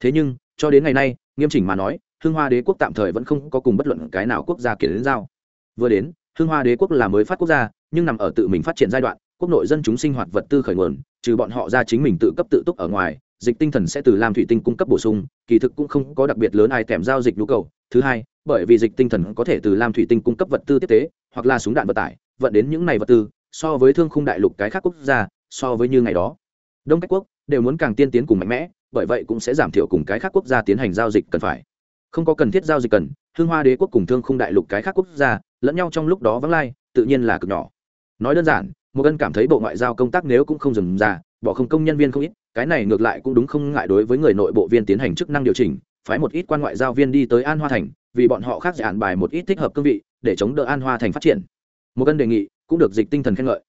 Thế nhưng, cho đến ngày nay, nghiêm chỉnh mà nói, hưng hoa đế quốc tạm thời vẫn không có cùng bất luận cái nào quốc gia kiến đến giao. Vừa đến, hưng hoa đế quốc là mới phát quốc gia, nhưng nằm ở tự mình phát triển giai đoạn, quốc nội dân chúng sinh hoạt vật tư khởi nguồn, trừ bọn họ ra chính mình tự cấp tự túc ở ngoài, dịch tinh thần sẽ từ làm thủy tinh cung cấp bổ sung, kỳ thực cũng không có đặc biệt lớn ai tèm giao dịch nhu cầu. Thứ hai, bởi vì dịch tinh thần có thể từ làm thủy tinh cung cấp vật tư tiếp tế, hoặc là súng đạn vận tải, vận đến những này vật tư, so với thương khung đại lục cái khác quốc gia so với như ngày đó. Đông cách quốc đều muốn càng tiên tiến cùng mạnh mẽ, bởi vậy cũng sẽ giảm thiểu cùng cái khác quốc gia tiến hành giao dịch cần phải. Không có cần thiết giao dịch cần hương hoa đế quốc cùng thương Không đại lục cái khác quốc gia, lẫn nhau trong lúc đó vắng lai, tự nhiên là cực nhỏ. Nói đơn giản, một ân cảm thấy bộ ngoại giao công tác nếu cũng không dừng ra, bỏ không công nhân viên không ít, cái này ngược lại cũng đúng không ngại đối với người nội bộ viên tiến hành chức năng điều chỉnh, phái một ít quan ngoại giao viên đi tới an hoa thành, vì bọn họ khác giản bài một ít thích hợp cương vị, để chống đỡ an hoa thành phát triển. Một ân đề nghị cũng được dịch tinh thần khen ngợi.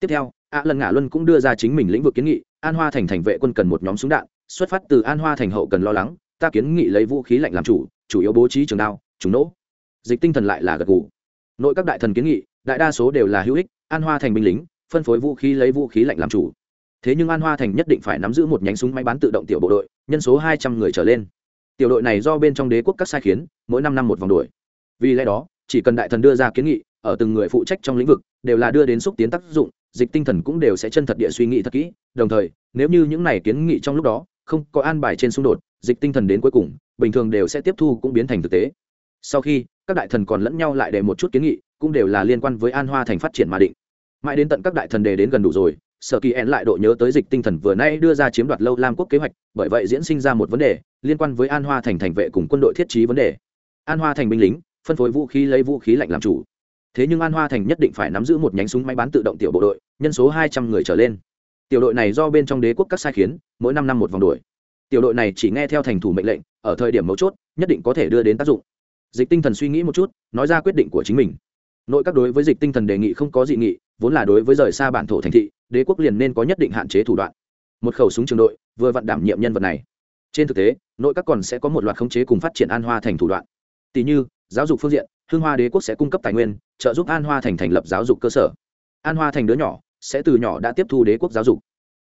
Tiếp theo ạ lần ngả luân cũng đưa ra chính mình lĩnh vực kiến nghị, an hoa thành thành vệ quân cần một nhóm súng đạn, xuất phát từ an hoa thành hậu cần lo lắng, ta kiến nghị lấy vũ khí lạnh làm chủ chủ yếu bố trí trường đao chúng nỗ dịch tinh thần lại là gật gù. Nội các đại thần kiến nghị, đại đa số đều là hữu ích, an hoa thành binh lính, phân phối vũ khí lấy vũ khí lạnh làm chủ. Thế nhưng an hoa thành nhất định phải nắm giữ một nhánh súng máy bán tự động tiểu bộ đội, nhân số hai trăm người trở lên. Tiểu đội này do bên trong đế quốc các sai khiến, mỗi năm năm một vòng đuổi. Vì lẽ đó, chỉ cần đại thần đưa ra kiến nghị ở từng người phụ trách trong lĩnh vực, đều là đưa đến xúc tiến tác dụng, dịch tinh thần cũng đều sẽ chân thật địa suy nghĩ thật kỹ. Đồng thời, nếu như những này kiến nghị trong lúc đó không có an bài trên xung đột, dịch tinh thần đến cuối cùng, bình thường đều sẽ tiếp thu cũng biến thành thực tế. Sau khi, các đại thần còn lẫn nhau lại để một chút kiến nghị, cũng đều là liên quan với an hoa thành phát triển mà định. Mãi đến tận các đại thần đề đến gần đủ rồi, sở kỳ ẹn lại độ nhớ tới dịch tinh thần vừa nay đưa ra chiếm đoạt lâu lam quốc kế hoạch, bởi vậy diễn sinh ra một vấn đề, liên quan với an hoa thành thành vệ cùng quân đội thiết trí vấn đề. An hoa thành binh lính, phân phối vũ khí lấy vũ khí lạnh làm chủ thế nhưng an hoa thành nhất định phải nắm giữ một nhánh súng máy bán tự động tiểu bộ đội, nhân số hai trăm người trở lên. Tiểu đội này do bên trong đế quốc các sai khiến, mỗi năm năm một vòng đuổi. Tiểu đội này chỉ nghe theo thành thủ mệnh lệnh, ở thời điểm mấu chốt, nhất định có thể đưa đến tác dụng. Dịch tinh thần suy nghĩ một chút, nói ra quyết định của chính mình. Nội các đối với dịch tinh thần đề nghị không có dị nghị, vốn là đối với rời xa bản thổ thành thị, đế quốc liền nên có nhất định hạn chế thủ đoạn. Một khẩu súng trường đội, vừa vặn đảm nhiệm nhân vật này. Trên thực tế, nội các còn sẽ có một loạt khống chế cùng phát triển an hoa thành thủ đoạn. Tỷ như giáo dục phương diện hương hoa đế quốc sẽ cung cấp tài nguyên, trợ giúp an hoa thành thành lập giáo dục cơ sở. An hoa thành đứa nhỏ sẽ từ nhỏ đã tiếp thu đế quốc giáo dục.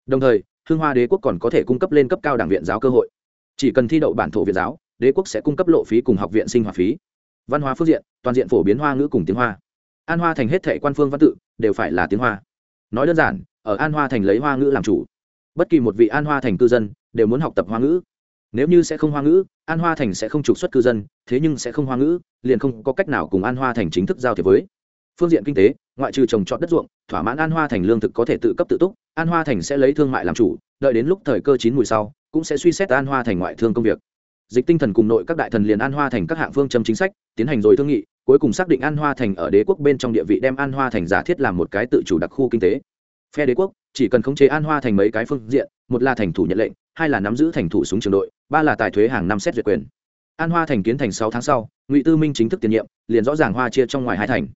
Đồng thời hương hoa đế quốc còn có thể cung cấp lên cấp cao đảng viện giáo cơ hội. Chỉ cần thi đậu bản thổ viện giáo, đế quốc sẽ cung cấp lộ phí cùng học viện sinh hoạt phí. Văn hóa phương diện, toàn diện phổ biến hoa ngữ cùng tiếng hoa. An hoa thành hết thệ quan phương văn tự đều phải là tiếng hoa. Nói đơn giản, ở an hoa thành lấy hoa ngữ làm chủ. Bất kỳ một vị an hoa thành cư dân đều muốn học tập hoa ngữ nếu như sẽ không hoa ngữ, an hoa thành sẽ không trục xuất cư dân, thế nhưng sẽ không hoa ngữ, liền không có cách nào cùng an hoa thành chính thức giao thiệp với. Phương diện kinh tế, ngoại trừ trồng trọt đất ruộng, thỏa mãn an hoa thành lương thực có thể tự cấp tự túc, an hoa thành sẽ lấy thương mại làm chủ, đợi đến lúc thời cơ chín mùi sau, cũng sẽ suy xét an hoa thành ngoại thương công việc. Dịch tinh thần cùng nội các đại thần liền an hoa thành các hạng phương châm chính sách, tiến hành rồi thương nghị, cuối cùng xác định an hoa thành ở đế quốc bên trong địa vị đem an hoa thành giả thiết làm một cái tự chủ đặc khu kinh tế. Phe đế quốc, chỉ cần khống chế an hoa thành mấy cái phương diện, một là thành thủ nhận lệnh hai là nắm giữ thành thủ súng trường đội, ba là tài thuế hàng năm xét duyệt quyền. An hoa thành kiến thành sáu tháng sau, ngụy tư minh chính thức tiền nhiệm, liền rõ ràng hoa chia trong ngoài hai thành.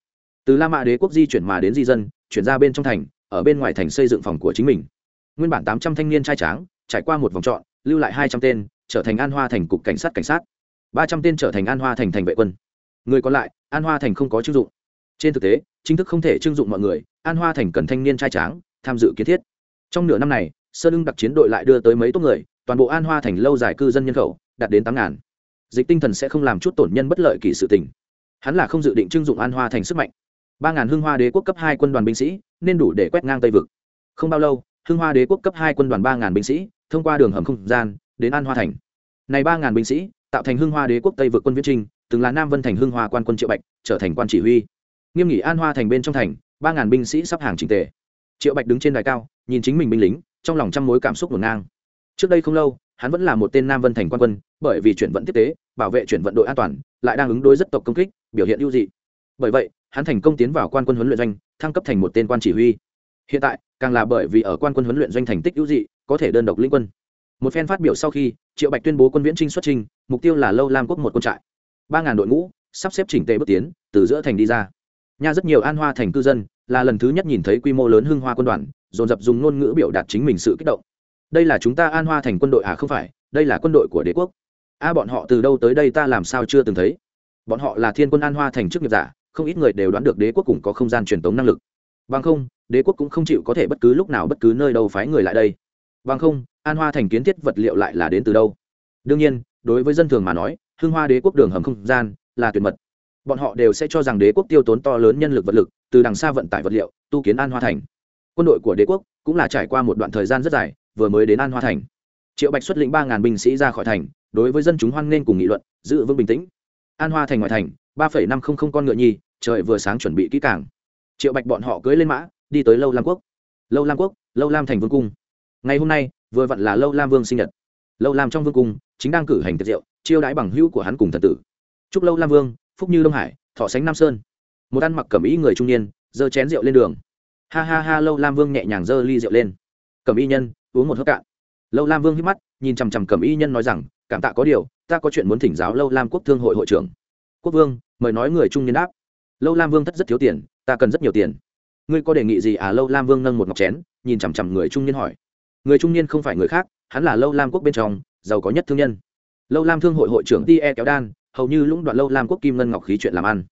Từ la mạ đế quốc di chuyển mà đến di dân, chuyển ra bên trong thành, ở bên ngoài thành xây dựng phòng của chính mình. Nguyên bản tám trăm thanh niên trai tráng, trải qua một vòng chọn lưu lại hai trăm tên, trở thành an hoa thành cục cảnh sát cảnh sát. ba trăm tên trở thành an hoa thành thành vệ quân. Người còn lại, an hoa thành không có chức dụng. Trên thực tế, chính thức không thể chưng dụng mọi người, an hoa thành cần thanh niên trai tráng, tham dự kiến thiết. Trong nửa năm này sơn ưng đặc chiến đội lại đưa tới mấy tốt người, toàn bộ an hoa thành lâu dài cư dân nhân khẩu, đạt đến tám ngàn. Dịch tinh thần sẽ không làm chút tổn nhân bất lợi kỳ sự tình. Hắn là không dự định trưng dụng an hoa thành sức mạnh. Ba ngàn hưng hoa đế quốc cấp hai quân đoàn binh sĩ, nên đủ để quét ngang tây vực. Không bao lâu, hưng hoa đế quốc cấp hai quân đoàn ba ngàn binh sĩ, thông qua đường hầm không gian, đến an hoa thành. Này ba ngàn binh sĩ, tạo thành hưng hoa đế quốc tây vực quân viễn trinh, từng là nam vân thành hưng hoa quan quân triệu bạch, trở thành quan chỉ huy. Nghiêm nghỉ an hoa thành bên trong thành, ba ngàn binh sĩ sắp hàng trình tề. Triệu bạch đứng trên đài cao, nhìn chính mình binh lính trong lòng trăm mối cảm xúc ngổn ngang. Trước đây không lâu, hắn vẫn là một tên nam vân thành quan quân, bởi vì chuyển vận tiếp tế, bảo vệ chuyển vận đội an toàn, lại đang ứng đối rất tộc công kích, biểu hiện ưu dị. Bởi vậy, hắn thành công tiến vào quan quân huấn luyện doanh, thăng cấp thành một tên quan chỉ huy. Hiện tại, càng là bởi vì ở quan quân huấn luyện doanh thành tích ưu dị, có thể đơn độc lĩnh quân. Một phen phát biểu sau khi, triệu bạch tuyên bố quân viễn trinh xuất trình, mục tiêu là lâu lam quốc một quân trại. Ba ngàn đội ngũ, sắp xếp chỉnh tề bước tiến, từ giữa thành đi ra. Nha rất nhiều an hoa thành cư dân, là lần thứ nhất nhìn thấy quy mô lớn hưng hoa quân đoàn dồn dập dùng ngôn ngữ biểu đạt chính mình sự kích động. Đây là chúng ta an hoa thành quân đội à không phải, đây là quân đội của đế quốc. A, bọn họ từ đâu tới đây ta làm sao chưa từng thấy. Bọn họ là thiên quân an hoa thành chức nghiệp giả, không ít người đều đoán được đế quốc cũng có không gian truyền tống năng lực. Bằng không, đế quốc cũng không chịu có thể bất cứ lúc nào bất cứ nơi đâu phái người lại đây. Bằng không, an hoa thành kiến thiết vật liệu lại là đến từ đâu? Đương nhiên, đối với dân thường mà nói hương hoa đế quốc đường hầm không gian là tuyệt mật. Bọn họ đều sẽ cho rằng đế quốc tiêu tốn to lớn nhân lực vật lực, từ đằng xa vận tải vật liệu, tu kiến an hoa thành quân đội của đế quốc cũng là trải qua một đoạn thời gian rất dài, vừa mới đến an hoa thành. Triệu bạch xuất lĩnh ba ngàn binh sĩ ra khỏi thành, đối với dân chúng hoan nghênh cùng nghị luận, giữ vững bình tĩnh. An hoa thành ngoại thành, ba phẩy năm không không con ngựa nhi trời vừa sáng chuẩn bị kỹ càng. Triệu bạch bọn họ cưới lên mã, đi tới lâu lam quốc. Lâu lam quốc, lâu lam thành vương cung. Ngày hôm nay, vừa vặn là lâu lam vương sinh nhật. Lâu lam trong vương cung, chính đang cử hành tiệc rượu, chiêu đãi bằng hữu của hắn cùng thần tử. Chúc lâu lam vương, phúc như đông hải, thọ sánh nam sơn. Một ăn mặc cẩm ý người trung niên, giơ chén rượu lên đường ha ha ha, lâu lam vương nhẹ nhàng giơ ly rượu lên. Cẩm y nhân, uống một hớp cạn. Lâu lam vương hít mắt, nhìn chằm chằm cẩm y nhân nói rằng, cảm tạ có điều, ta có chuyện muốn thỉnh giáo lâu lam quốc thương hội hội trưởng. Quốc vương, mời nói người trung niên đáp. Lâu lam vương thất rất thiếu tiền, ta cần rất nhiều tiền. Ngươi có đề nghị gì à? Lâu lam vương nâng một ngọc chén, nhìn chằm chằm người trung niên hỏi. Người trung niên không phải người khác, hắn là lâu lam quốc bên trong, giàu có nhất thương nhân. Lâu lam thương hội hội trưởng ti e kéo đan, hầu như lũng đoạn lâu lam quốc kim ngân ngọc khí chuyện làm ăn.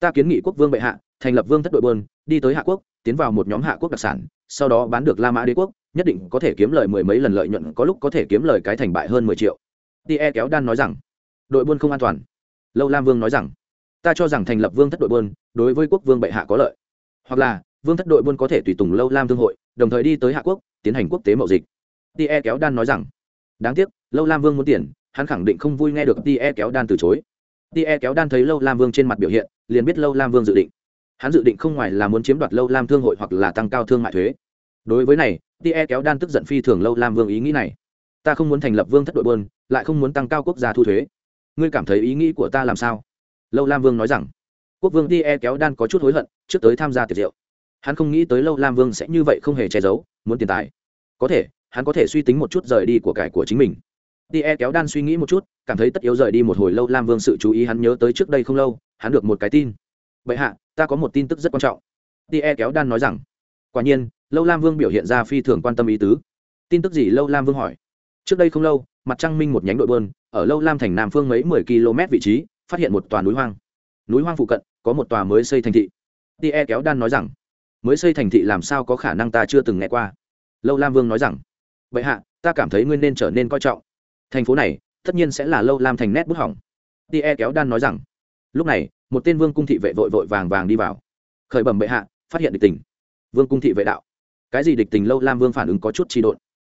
Ta kiến nghị quốc vương bệ hạ thành lập vương thất đội bơn đi tới hạ quốc, tiến vào một nhóm hạ quốc đặc sản, sau đó bán được la mã đế quốc, nhất định có thể kiếm lời mười mấy lần lợi nhuận, có lúc có thể kiếm lời cái thành bại hơn mười triệu. Tie kéo đan nói rằng, đội buôn không an toàn. Lâu lam vương nói rằng, ta cho rằng thành lập vương thất đội buôn, đối với quốc vương bệ hạ có lợi. Hoặc là, vương thất đội buôn có thể tùy tùng lâu lam thương hội, đồng thời đi tới hạ quốc, tiến hành quốc tế mậu dịch. Tie kéo đan nói rằng, đáng tiếc, lâu lam vương muốn tiền, hắn khẳng định không vui nghe được tie kéo đan từ chối. Tie kéo đan thấy lâu lam vương trên mặt biểu hiện, liền biết lâu lam vương dự định hắn dự định không ngoài là muốn chiếm đoạt lâu lam thương hội hoặc là tăng cao thương mại thuế. Đối với này tie kéo đan tức giận phi thường lâu lam vương ý nghĩ này. Ta không muốn thành lập vương thất đội bơn lại không muốn tăng cao quốc gia thu thuế. Ngươi cảm thấy ý nghĩ của ta làm sao? Lâu lam vương nói rằng. Quốc vương tie kéo đan có chút hối hận, trước tới tham gia tiệc rượu. Hắn không nghĩ tới lâu lam vương sẽ như vậy không hề che giấu, muốn tiền tài. Có thể, hắn có thể suy tính một chút rời đi của cải của chính mình. Tie kéo đan suy nghĩ một chút, cảm thấy tất yếu rời đi một hồi lâu lam vương sự chú ý hắn nhớ tới trước đây không lâu, hắn được một cái tin bệ hạ, ta có một tin tức rất quan trọng. Tie kéo đan nói rằng, quả nhiên, lâu lam vương biểu hiện ra phi thường quan tâm ý tứ. Tin tức gì? Lâu lam vương hỏi. Trước đây không lâu, mặt trăng minh một nhánh đội bơn, ở lâu lam thành nam phương mấy mười km vị trí, phát hiện một tòa núi hoang. Núi hoang phụ cận, có một tòa mới xây thành thị. Tie kéo đan nói rằng, mới xây thành thị làm sao có khả năng ta chưa từng nghe qua? Lâu lam vương nói rằng vậy hạ, ta cảm thấy ngươi nên trở nên coi trọng. Thành phố này, tất nhiên sẽ là lâu lam thành nét bút hỏng. Tie kéo đan nói rằng, lúc này một tên vương cung thị vệ vội vội vàng vàng đi vào. Khởi bẩm bệ hạ, phát hiện địch tình. Vương cung thị vệ đạo. Cái gì địch tình lâu lam vương phản ứng có chút trì độn.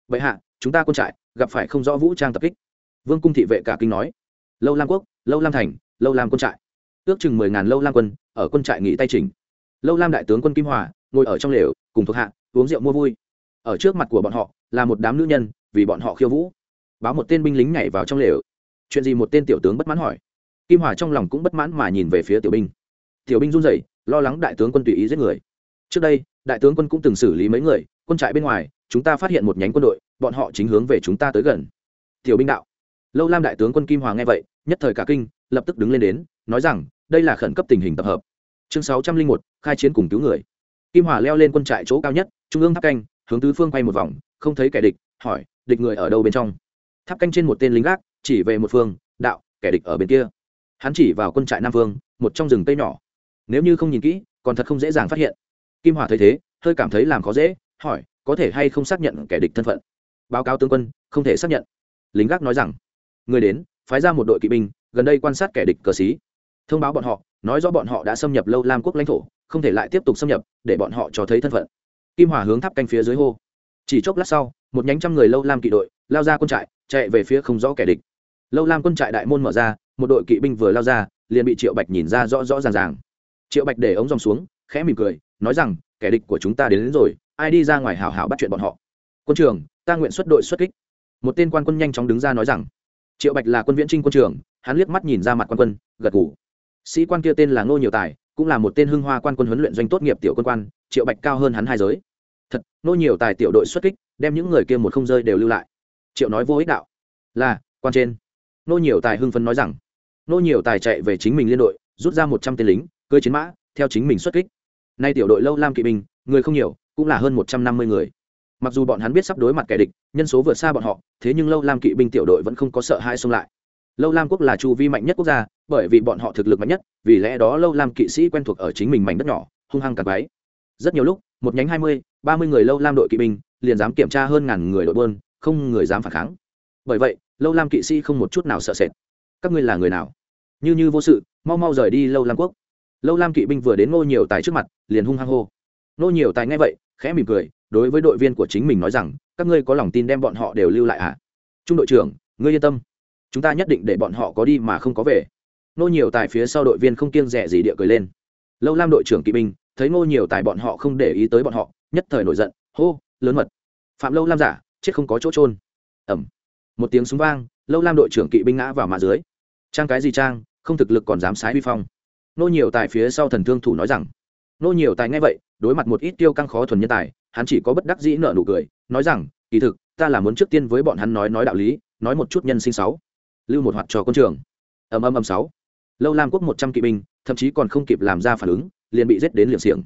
Bệ hạ, chúng ta quân trại, gặp phải không rõ vũ trang tập kích. Vương cung thị vệ cả kinh nói. Lâu lam quốc, lâu lam thành, lâu lam quân trại. Ước chừng mười ngàn lâu lam quân, ở quân trại nghỉ tay trình lâu lam đại tướng quân kim hòa, ngồi ở trong lều, cùng thuộc hạ, uống rượu mua vui. Ở trước mặt của bọn họ, là một đám nữ nhân, vì bọn họ khiêu vũ. Báo một tên binh lính nhảy vào trong lều. Chuyện gì một tên tiểu tướng bất mãn hỏi? Kim hòa trong lòng cũng bất mãn mà nhìn về phía tiểu binh. Tiểu binh run rẩy, lo lắng đại tướng quân tùy ý giết người. Trước đây, đại tướng quân cũng từng xử lý mấy người, quân trại bên ngoài, chúng ta phát hiện một nhánh quân đội, bọn họ chính hướng về chúng ta tới gần. Tiểu binh đạo. Lâu lam đại tướng quân kim hòa nghe vậy, nhất thời cả kinh, lập tức đứng lên đến, nói rằng, đây là khẩn cấp tình hình tập hợp. Chương sáu trăm linh một, khai chiến cùng cứu người. Kim hòa leo lên quân trại chỗ cao nhất, trung ương tháp canh, hướng tứ phương quay một vòng, không thấy kẻ địch, hỏi, địch người ở đâu bên trong? Tháp canh trên một tên lính gác, chỉ về một phương, đạo, kẻ địch ở bên kia hắn chỉ vào quân trại nam vương, một trong rừng cây nhỏ. Nếu như không nhìn kỹ, còn thật không dễ dàng phát hiện. Kim hòa thấy thế, hơi cảm thấy làm khó dễ, hỏi, có thể hay không xác nhận kẻ địch thân phận? Báo cáo tướng quân, không thể xác nhận. Lính gác nói rằng, người đến, phái ra một đội kỵ binh, gần đây quan sát kẻ địch cờ xí. Thông báo bọn họ, nói rõ bọn họ đã xâm nhập lâu lam quốc lãnh thổ, không thể lại tiếp tục xâm nhập, để bọn họ cho thấy thân phận. Kim hòa hướng tháp canh phía dưới hô. Chỉ chốc lát sau, một nhánh trăm người lâu lam kỵ đội, lao ra quân trại, chạy về phía không rõ kẻ địch. Lâu lam quân trại đại môn mở ra một đội kỵ binh vừa lao ra liền bị triệu bạch nhìn ra rõ rõ ràng ràng. Triệu bạch để ống dòng xuống khẽ mỉm cười nói rằng kẻ địch của chúng ta đến, đến rồi ai đi ra ngoài hào hào bắt chuyện bọn họ. Quân trường ta nguyện xuất đội xuất kích. Một tên quan quân nhanh chóng đứng ra nói rằng. Triệu bạch là quân viễn trinh quân trường hắn liếc mắt nhìn ra mặt quan quân gật ngủ sĩ quan kia tên là ngô nhiều tài cũng là một tên hưng hoa quan quân huấn luyện doanh tốt nghiệp tiểu quân quan triệu bạch cao hơn hắn hai giới. Thật ngô nhiều tài tiểu đội xuất kích đem những người kia một không rơi đều lưu lại. Triệu nói vô ích đạo. Là quan trên. Ngô nhiều tài hưng phấn nói rằng nô nhiều tài chạy về chính mình liên đội, rút ra một trăm tên lính, cưới chiến mã, theo chính mình xuất kích. Nay tiểu đội lâu lam kỵ binh, người không nhiều, cũng là hơn một trăm năm mươi người. Mặc dù bọn hắn biết sắp đối mặt kẻ địch, nhân số vượt xa bọn họ, thế nhưng lâu lam kỵ binh tiểu đội vẫn không có sợ hai xông lại. Lâu lam quốc là chu vi mạnh nhất quốc gia, bởi vì bọn họ thực lực mạnh nhất, vì lẽ đó lâu lam kỵ sĩ quen thuộc ở chính mình mảnh đất nhỏ, hung hăng cả váy rất nhiều lúc, một nhánh hai mươi, ba mươi người lâu lam đội kỵ binh, liền dám kiểm tra hơn ngàn người đội bơn không người dám phản kháng. Bởi vậy, lâu lam kỵ sĩ không một chút nào sợ sệt. Các ngươi là người nào? Như như vô sự, mau mau rời đi lâu lam quốc. Lâu lam kỵ binh vừa đến ngô nhiều tài trước mặt, liền hung hăng hô. Ngô nhiều tài nghe vậy, khẽ mỉm cười, đối với đội viên của chính mình nói rằng, các ngươi có lòng tin đem bọn họ đều lưu lại à trung đội trưởng, ngươi yên tâm. Chúng ta nhất định để bọn họ có đi mà không có về. Nô nhiều tài phía sau đội viên không kiêng rẻ gì địa cười lên. Lâu lam đội trưởng kỵ binh, thấy ngô nhiều tài bọn họ không để ý tới bọn họ, nhất thời nổi giận, hô, lớn mật! Phạm lâu lam giả, chết không có chỗ trôn ẩm một tiếng súng vang, lâu lam đội trưởng kỵ binh ngã vào mạ dưới. Trang cái gì trang? Không thực lực còn dám sái vi phong. Nô nhiều tài phía sau thần thương thủ nói rằng, nô nhiều tài nghe vậy, đối mặt một ít tiêu căng khó thuần nhân tài, hắn chỉ có bất đắc dĩ nợ nụ cười, nói rằng, kỳ thực, ta là muốn trước tiên với bọn hắn nói nói đạo lý, nói một chút nhân sinh sáu. Lưu một hoạt trò quân trường. Ầm ầm ầm sáu. Lâu lam quốc một trăm kỵ binh, thậm chí còn không kịp làm ra phản ứng, liền bị giết đến liều xiềng.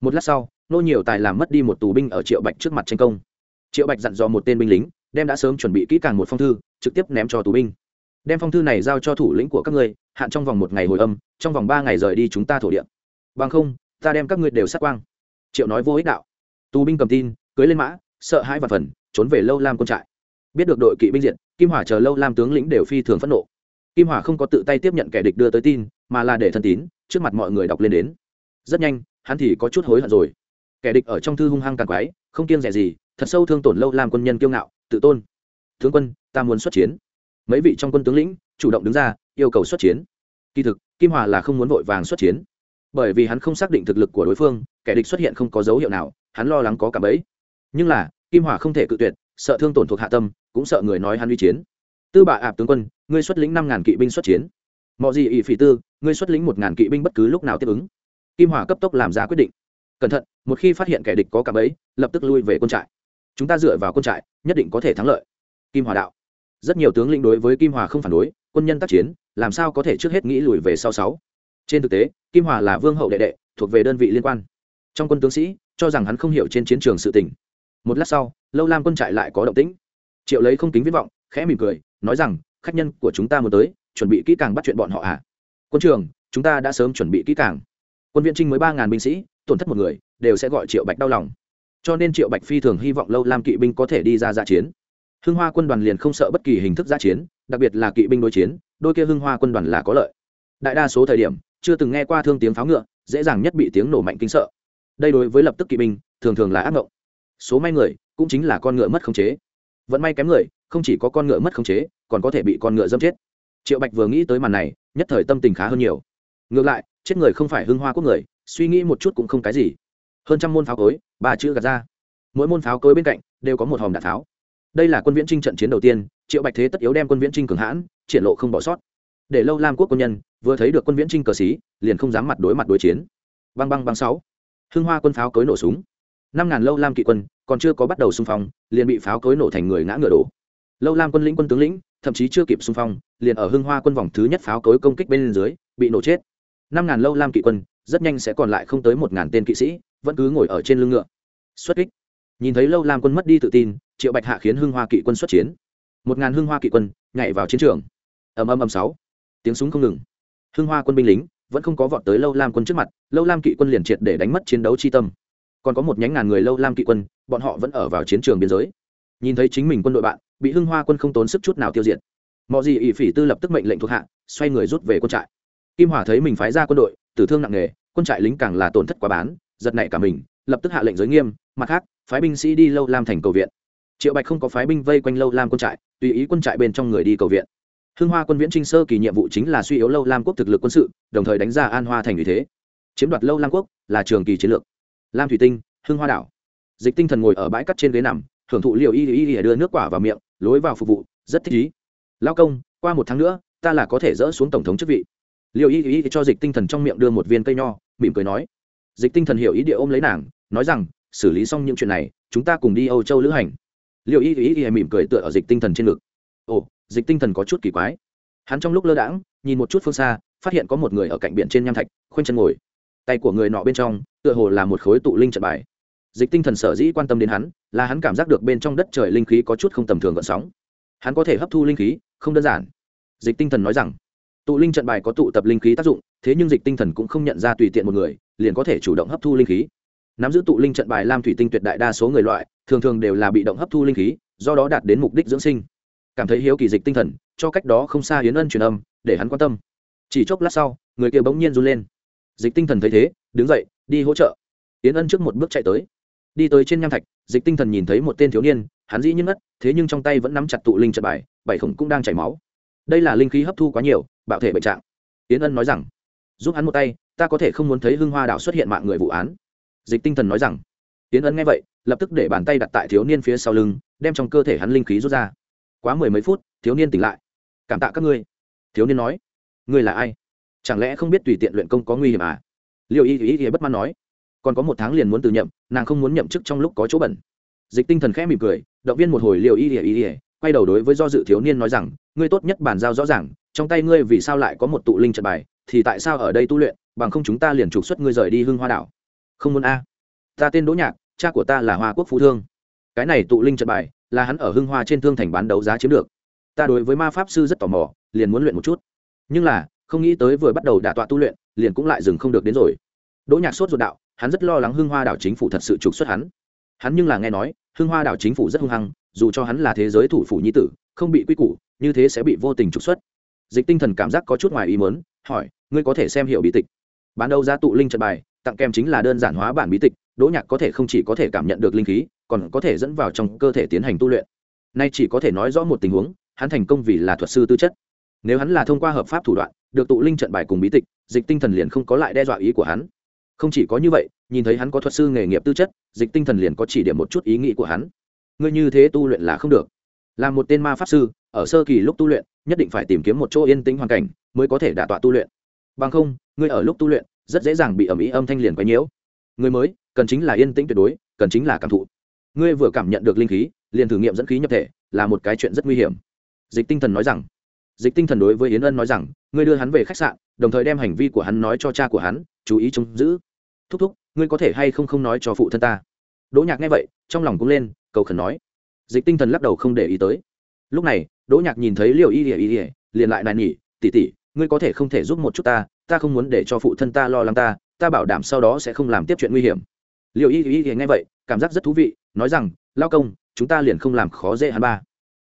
Một lát sau, nô nhiều tài làm mất đi một tù binh ở triệu bạch trước mặt tranh công. Triệu bạch dặn dò một tên binh lính, đem đã sớm chuẩn bị kỹ càng một phong thư, trực tiếp ném cho tù binh đem phong thư này giao cho thủ lĩnh của các ngươi, hạn trong vòng một ngày hồi âm, trong vòng ba ngày rời đi chúng ta thổ địa. Bằng không, ta đem các ngươi đều sát quang. Triệu nói vô ích đạo. Tù binh cầm tin, cưới lên mã, sợ hãi và phần, trốn về lâu lam quân trại. Biết được đội kỵ binh diện kim hỏa chờ lâu lam tướng lĩnh đều phi thường phẫn nộ. Kim hỏa không có tự tay tiếp nhận kẻ địch đưa tới tin, mà là để thân tín, trước mặt mọi người đọc lên đến. Rất nhanh, hắn thì có chút hối hận rồi. Kẻ địch ở trong thư hung hăng càng quái, không kiêng rẻ gì, thật sâu thương tổn lâu lam quân nhân kiêu ngạo, tự tôn. Tướng quân, ta muốn xuất chiến mấy vị trong quân tướng lĩnh chủ động đứng ra, yêu cầu xuất chiến. Kỳ thực, kim hòa là không muốn vội vàng xuất chiến, bởi vì hắn không xác định thực lực của đối phương, kẻ địch xuất hiện không có dấu hiệu nào, hắn lo lắng có cả bẫy. Nhưng là, kim hòa không thể cự tuyệt, sợ thương tổn thuộc hạ tâm, cũng sợ người nói hắn uy chiến. Tư bạ ạp tướng quân, ngươi xuất lĩnh năm ngàn kỵ binh xuất chiến. Mọi gì ỷ phỉ tư, ngươi xuất lĩnh một ngàn kỵ binh bất cứ lúc nào tiếp ứng. Kim hòa cấp tốc làm ra quyết định. Cẩn thận, một khi phát hiện kẻ địch có cả bẫy, lập tức lui về quân trại. Chúng ta dựa vào quân trại, nhất định có thể thắng lợi. Kim hòa đạo rất nhiều tướng lĩnh đối với kim hòa không phản đối, quân nhân tác chiến, làm sao có thể trước hết nghĩ lùi về sau sáu? Trên thực tế, kim hòa là vương hậu đệ đệ, thuộc về đơn vị liên quan. Trong quân tướng sĩ, cho rằng hắn không hiểu trên chiến trường sự tình. Một lát sau, lâu lam quân trại lại có động tĩnh. Triệu lấy không kính viết vọng, khẽ mỉm cười, nói rằng, khách nhân của chúng ta muốn tới, chuẩn bị kỹ càng bắt chuyện bọn họ ạ. À. quân trường chúng ta đã sớm chuẩn bị kỹ càng. Quân viện trinh mới ba ngàn binh sĩ, tổn thất một người, đều sẽ gọi triệu bạch đau lòng. Cho nên triệu bạch phi thường hy vọng lâu lam kỵ binh có thể đi ra dạ chiến hưng hoa quân đoàn liền không sợ bất kỳ hình thức dạ chiến, đặc biệt là kỵ binh đối chiến, đôi kia hưng hoa quân đoàn là có lợi. Đại đa số thời điểm, chưa từng nghe qua thương tiếng pháo ngựa, dễ dàng nhất bị tiếng nổ mạnh kinh sợ. Đây đối với lập tức kỵ binh, thường thường là ác mộng. Số may người, cũng chính là con ngựa mất khống chế. Vẫn may kém người, không chỉ có con ngựa mất khống chế, còn có thể bị con ngựa dâm chết. Triệu bạch vừa nghĩ tới màn này, nhất thời tâm tình khá hơn nhiều. Ngược lại, chết người không phải hưng hoa quốc người, suy nghĩ một chút cũng không cái gì. Hơn trăm môn pháo cối, ba chữ gạt ra. Mỗi môn pháo cối bên cạnh, đều có một hòm đạn tháo đây là quân viễn trinh trận chiến đầu tiên, triệu bạch thế tất yếu đem quân viễn trinh cường hãn, triển lộ không bỏ sót. Để lâu lam quốc quân nhân, vừa thấy được quân viễn trinh cờ xí, liền không dám mặt đối mặt đối chiến. Băng băng băng sáu. Hưng hoa quân pháo cối nổ súng. Năm ngàn lâu lam kỵ quân, còn chưa có bắt đầu xung phong, liền bị pháo cối nổ thành người ngã ngựa đổ. Lâu lam quân lĩnh quân tướng lĩnh, thậm chí chưa kịp xung phong, liền ở hưng hoa quân vòng thứ nhất pháo cối công kích bên dưới, bị nổ chết. Năm ngàn lâu lam kỵ quân, rất nhanh sẽ còn lại không tới một ngàn tên kỵ sĩ, vẫn cứ ngồi ở trên lưng ngựa. Xuất kích nhìn thấy lâu lam quân mất đi tự tin triệu bạch hạ khiến hưng hoa kỵ quân xuất chiến một ngàn hưng hoa kỵ quân nhảy vào chiến trường ầm ầm ầm sáu tiếng súng không ngừng hưng hoa quân binh lính vẫn không có vọt tới lâu lam quân trước mặt lâu lam kỵ quân liền triệt để đánh mất chiến đấu chi tâm còn có một nhánh ngàn người lâu lam kỵ quân bọn họ vẫn ở vào chiến trường biên giới nhìn thấy chính mình quân đội bạn bị hưng hoa quân không tốn sức chút nào tiêu diệt mọi gì ỷ phỉ tư lập tức mệnh lệnh thuộc hạ xoay người rút về quân trại kim hỏa thấy mình phái ra quân đội tử thương nặng nề quân trại lính càng là tổn thất quá bán giật nảy cả mình lập tức hạ lệnh giới nghiêm mặt khác phái binh sĩ đi lâu lam thành cầu viện. Triệu bạch không có phái binh vây quanh lâu lam quân trại, tùy ý quân trại bên trong người đi cầu viện. Hưng hoa quân viễn trinh sơ kỳ nhiệm vụ chính là suy yếu lâu lam quốc thực lực quân sự, đồng thời đánh ra an hoa thành vì thế. Chiếm đoạt lâu lam quốc là trường kỳ chiến lược. Lam thủy tinh, hưng hoa đảo. Dịch tinh thần ngồi ở bãi cắt trên ghế nằm, hưởng thụ liệu y y y đưa nước quả vào miệng, lối vào phục vụ, rất thích ý. Lao công, qua một tháng nữa, ta là có thể dỡ xuống tổng thống chức vị. Liệu y y cho dịch tinh thần trong miệng đưa một viên cây nho, mỉm cười nói. Dịch tinh thần hiểu ý địa ôm lấy nàng, nói rằng xử lý xong những chuyện này, chúng ta cùng đi âu châu lữ hành. Liệu y y y mỉm cười tựa ở dịch tinh thần trên ngực. Ồ, dịch tinh thần có chút kỳ quái. Hắn trong lúc lơ đãng, nhìn một chút phương xa, phát hiện có một người ở cạnh biển trên nham thạch, khoanh chân ngồi. Tay của người nọ bên trong, tựa hồ là một khối tụ linh trận bài. Dịch tinh thần sở dĩ quan tâm đến hắn, là hắn cảm giác được bên trong đất trời linh khí có chút không tầm thường gợn sóng. Hắn có thể hấp thu linh khí, không đơn giản. Dịch tinh thần nói rằng, tụ linh trận bài có tụ tập linh khí tác dụng, thế nhưng dịch tinh thần cũng không nhận ra tùy tiện một người, liền có thể chủ động hấp thu linh khí nắm giữ tụ linh trận bài lam thủy tinh tuyệt đại đa số người loại, thường thường đều là bị động hấp thu linh khí, do đó đạt đến mục đích dưỡng sinh. Cảm thấy hiếu kỳ dịch tinh thần, cho cách đó không xa hiến ân truyền âm, để hắn quan tâm. Chỉ chốc lát sau, người kia bỗng nhiên run lên. Dịch tinh thần thấy thế, đứng dậy, đi hỗ trợ. Hiến ân trước một bước chạy tới. Đi tới trên nham thạch, dịch tinh thần nhìn thấy một tên thiếu niên, hắn dĩ nhiên mất, thế nhưng trong tay vẫn nắm chặt tụ linh trận bài, bảy khổng cũng đang chảy máu. Đây là linh khí hấp thu quá nhiều, bạo thể bệnh trạng. Tiến ân nói rằng, giúp hắn một tay, ta có thể không muốn thấy hưng hoa đạo xuất hiện mạng người vụ án dịch tinh thần nói rằng, tiến ấn nghe vậy, lập tức để bàn tay đặt tại thiếu niên phía sau lưng, đem trong cơ thể hắn linh khí rút ra. Quá mười mấy phút, thiếu niên tỉnh lại. Cảm tạ các ngươi. Thiếu niên nói, ngươi là ai? Chẳng lẽ không biết tùy tiện luyện công có nguy hiểm à? Liệu y ý ý bất mãn nói, còn có một tháng liền muốn từ nhậm, nàng không muốn nhậm chức trong lúc có chỗ bẩn. Dịch tinh thần khẽ mỉm cười, động viên một hồi liệu y ý ý ý quay đầu đối với do dự thiếu niên nói rằng, ngươi tốt nhất bàn giao rõ ràng, trong tay ngươi vì sao lại có một tụ linh trận bài, thì tại sao ở đây tu luyện, bằng không chúng ta liền trục xuất ngươi rời đi hưng hoa đảo không muốn a. Ta tên đỗ nhạc, cha của ta là hoa quốc phú thương. Cái này tụ linh trận bài, là hắn ở hưng hoa trên thương thành bán đấu giá chiếm được. Ta đối với ma pháp sư rất tò mò, liền muốn luyện một chút. Nhưng là, không nghĩ tới vừa bắt đầu đả tọa tu luyện, liền cũng lại dừng không được đến rồi. Đỗ nhạc sốt ruột đạo, hắn rất lo lắng hưng hoa đảo chính phủ thật sự trục xuất hắn. Hắn nhưng là nghe nói, hưng hoa đảo chính phủ rất hung hăng, dù cho hắn là thế giới thủ phủ nhi tử, không bị quy củ, như thế sẽ bị vô tình trục xuất. Dịch tinh thần cảm giác có chút ngoài ý mớn hỏi, ngươi có thể xem hiểu bí tịch? Bán đầu giá tụ linh trận bài tặng kèm chính là đơn giản hóa bản bí tịch, đỗ nhạc có thể không chỉ có thể cảm nhận được linh khí, còn có thể dẫn vào trong cơ thể tiến hành tu luyện. Nay chỉ có thể nói rõ một tình huống, hắn thành công vì là thuật sư tư chất. Nếu hắn là thông qua hợp pháp thủ đoạn, được tụ linh trận bài cùng bí tịch, dịch tinh thần liền không có lại đe dọa ý của hắn. Không chỉ có như vậy, nhìn thấy hắn có thuật sư nghề nghiệp tư chất, dịch tinh thần liền có chỉ điểm một chút ý nghĩ của hắn. Ngươi như thế tu luyện là không được. Là một tên ma pháp sư, ở sơ kỳ lúc tu luyện, nhất định phải tìm kiếm một chỗ yên tĩnh hoàn cảnh, mới có thể đả tọa tu luyện. Bằng không, ngươi ở lúc tu luyện rất dễ dàng bị ẩm ý âm thanh liền quấy nhiễu. Người mới, cần chính là yên tĩnh tuyệt đối, cần chính là cảm thụ. Ngươi vừa cảm nhận được linh khí, liền thử nghiệm dẫn khí nhập thể, là một cái chuyện rất nguy hiểm. Dịch tinh thần nói rằng. Dịch tinh thần đối với yến ân nói rằng, ngươi đưa hắn về khách sạn, đồng thời đem hành vi của hắn nói cho cha của hắn, chú ý trông giữ. Thúc thúc, ngươi có thể hay không không nói cho phụ thân ta? Đỗ nhạc nghe vậy, trong lòng cũng lên, cầu khẩn nói. Dịch tinh thần lắc đầu không để ý tới. Lúc này, đỗ nhạc nhìn thấy liệu y ỉa y ỉa liền lại nài nỉ tỉ tỉ ngươi có thể không thể giúp một chút ta ta không muốn để cho phụ thân ta lo lắng ta ta bảo đảm sau đó sẽ không làm tiếp chuyện nguy hiểm. Liệu y y y nghe vậy, cảm giác rất thú vị, nói rằng, lao công, chúng ta liền không làm khó dễ hắn ba.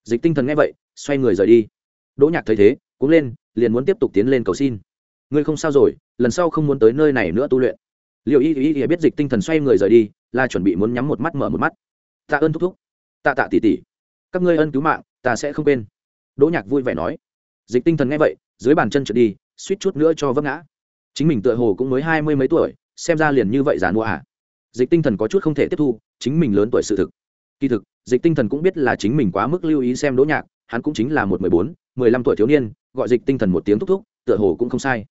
Dịch tinh thần nghe vậy, xoay người rời đi. Đỗ nhạc thấy thế, cũng lên, liền muốn tiếp tục tiến lên cầu xin. Ngươi không sao rồi, lần sau không muốn tới nơi này nữa tu luyện. Liệu y y y biết dịch tinh thần xoay người rời đi là chuẩn bị muốn nhắm một mắt mở một mắt. Tạ ơn thúc thúc. Tạ tạ tỉ tỉ các ngươi ân cứu mạng, ta sẽ không quên. Đỗ nhạc vui vẻ nói. Dịch tinh thần nghe vậy, dưới bàn chân trượt đi suýt chút nữa cho vấp ngã. Chính mình tựa hồ cũng mới hai mươi mấy tuổi, xem ra liền như vậy già mua à? Dịch tinh thần có chút không thể tiếp thu, chính mình lớn tuổi sự thực. Kỳ thực, dịch tinh thần cũng biết là chính mình quá mức lưu ý xem đỗ nhạc, hắn cũng chính là một mười bốn, mười lăm tuổi thiếu niên, gọi dịch tinh thần một tiếng thúc thúc, tựa hồ cũng không sai.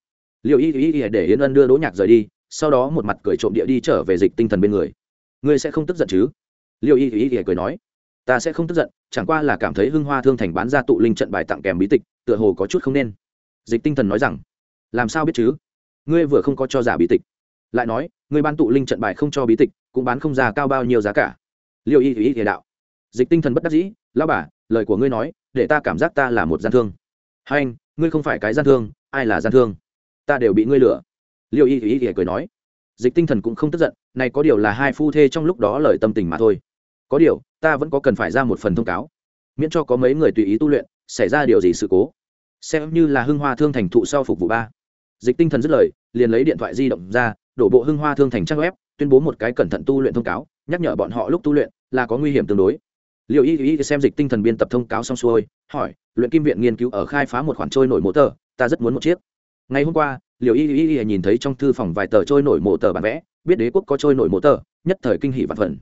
Liệu y y y, để yến ân đưa đỗ nhạc rời đi, sau đó một mặt cười trộm địa đi trở về dịch tinh thần bên người. Ngươi sẽ không tức giận chứ? Liệu y y y cười nói. Ta sẽ không tức giận, chẳng qua là cảm thấy hưng hoa thương thành bán ra tụ linh trận bài tặng kèm bí tịch, tựa hồ có chút không nên dịch tinh thần nói rằng, làm sao biết chứ? Ngươi vừa không có cho giả bí tịch. Lại nói, ngươi ban tụ linh trận bài không cho bí tịch, cũng bán không ra cao bao nhiêu giá cả. Liệu y y thể đạo. Dịch tinh thần bất đắc dĩ lao bà, lời của ngươi nói, để ta cảm giác ta là một gian thương. Hai anh, ngươi không phải cái gian thương, ai là gian thương? Ta đều bị ngươi lừa. Liệu y y thể cười nói. Dịch tinh thần cũng không tức giận, này có điều là hai phu thê trong lúc đó lời tâm tình mà thôi. Có điều, ta vẫn có cần phải ra một phần thông cáo. Miễn cho có mấy người tùy ý tu luyện, xảy ra điều gì sự cố xem như là hưng hoa thương thành thụ sau phục vụ ba. Dịch tinh thần dứt lời, liền lấy điện thoại di động ra, đổ bộ hưng hoa thương thành trang web, tuyên bố một cái cẩn thận tu luyện thông cáo, nhắc nhở bọn họ lúc tu luyện là có nguy hiểm tương đối. Liệu y y xem dịch tinh thần biên tập thông cáo xong xuôi, hỏi, luyện kim viện nghiên cứu ở khai phá một khoản trôi nổi mô tờ, ta rất muốn một chiếc. Ngày hôm qua liệu y y y nhìn thấy trong thư phòng vài tờ trôi nổi mô tờ bản vẽ, biết đế quốc có trôi nổi mô tờ, nhất thời kinh hỷ vạn phần.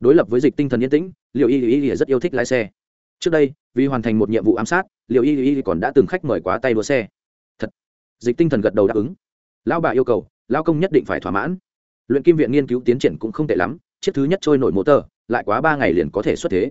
Đối lập với dịch tinh thần yên tĩnh liệu y y y rất yêu thích lái xe. Trước đây, vì hoàn thành một nhiệm vụ ám sát liệu y y còn đã từng khách mời quá tay đua xe. Thật. Dịch tinh thần gật đầu đáp ứng. Lão bà yêu cầu, lão công nhất định phải thỏa mãn. Luyện kim viện nghiên cứu tiến triển cũng không tệ lắm, chiếc thứ nhất trôi nổi mô tờ, lại quá ba ngày liền có thể xuất thế.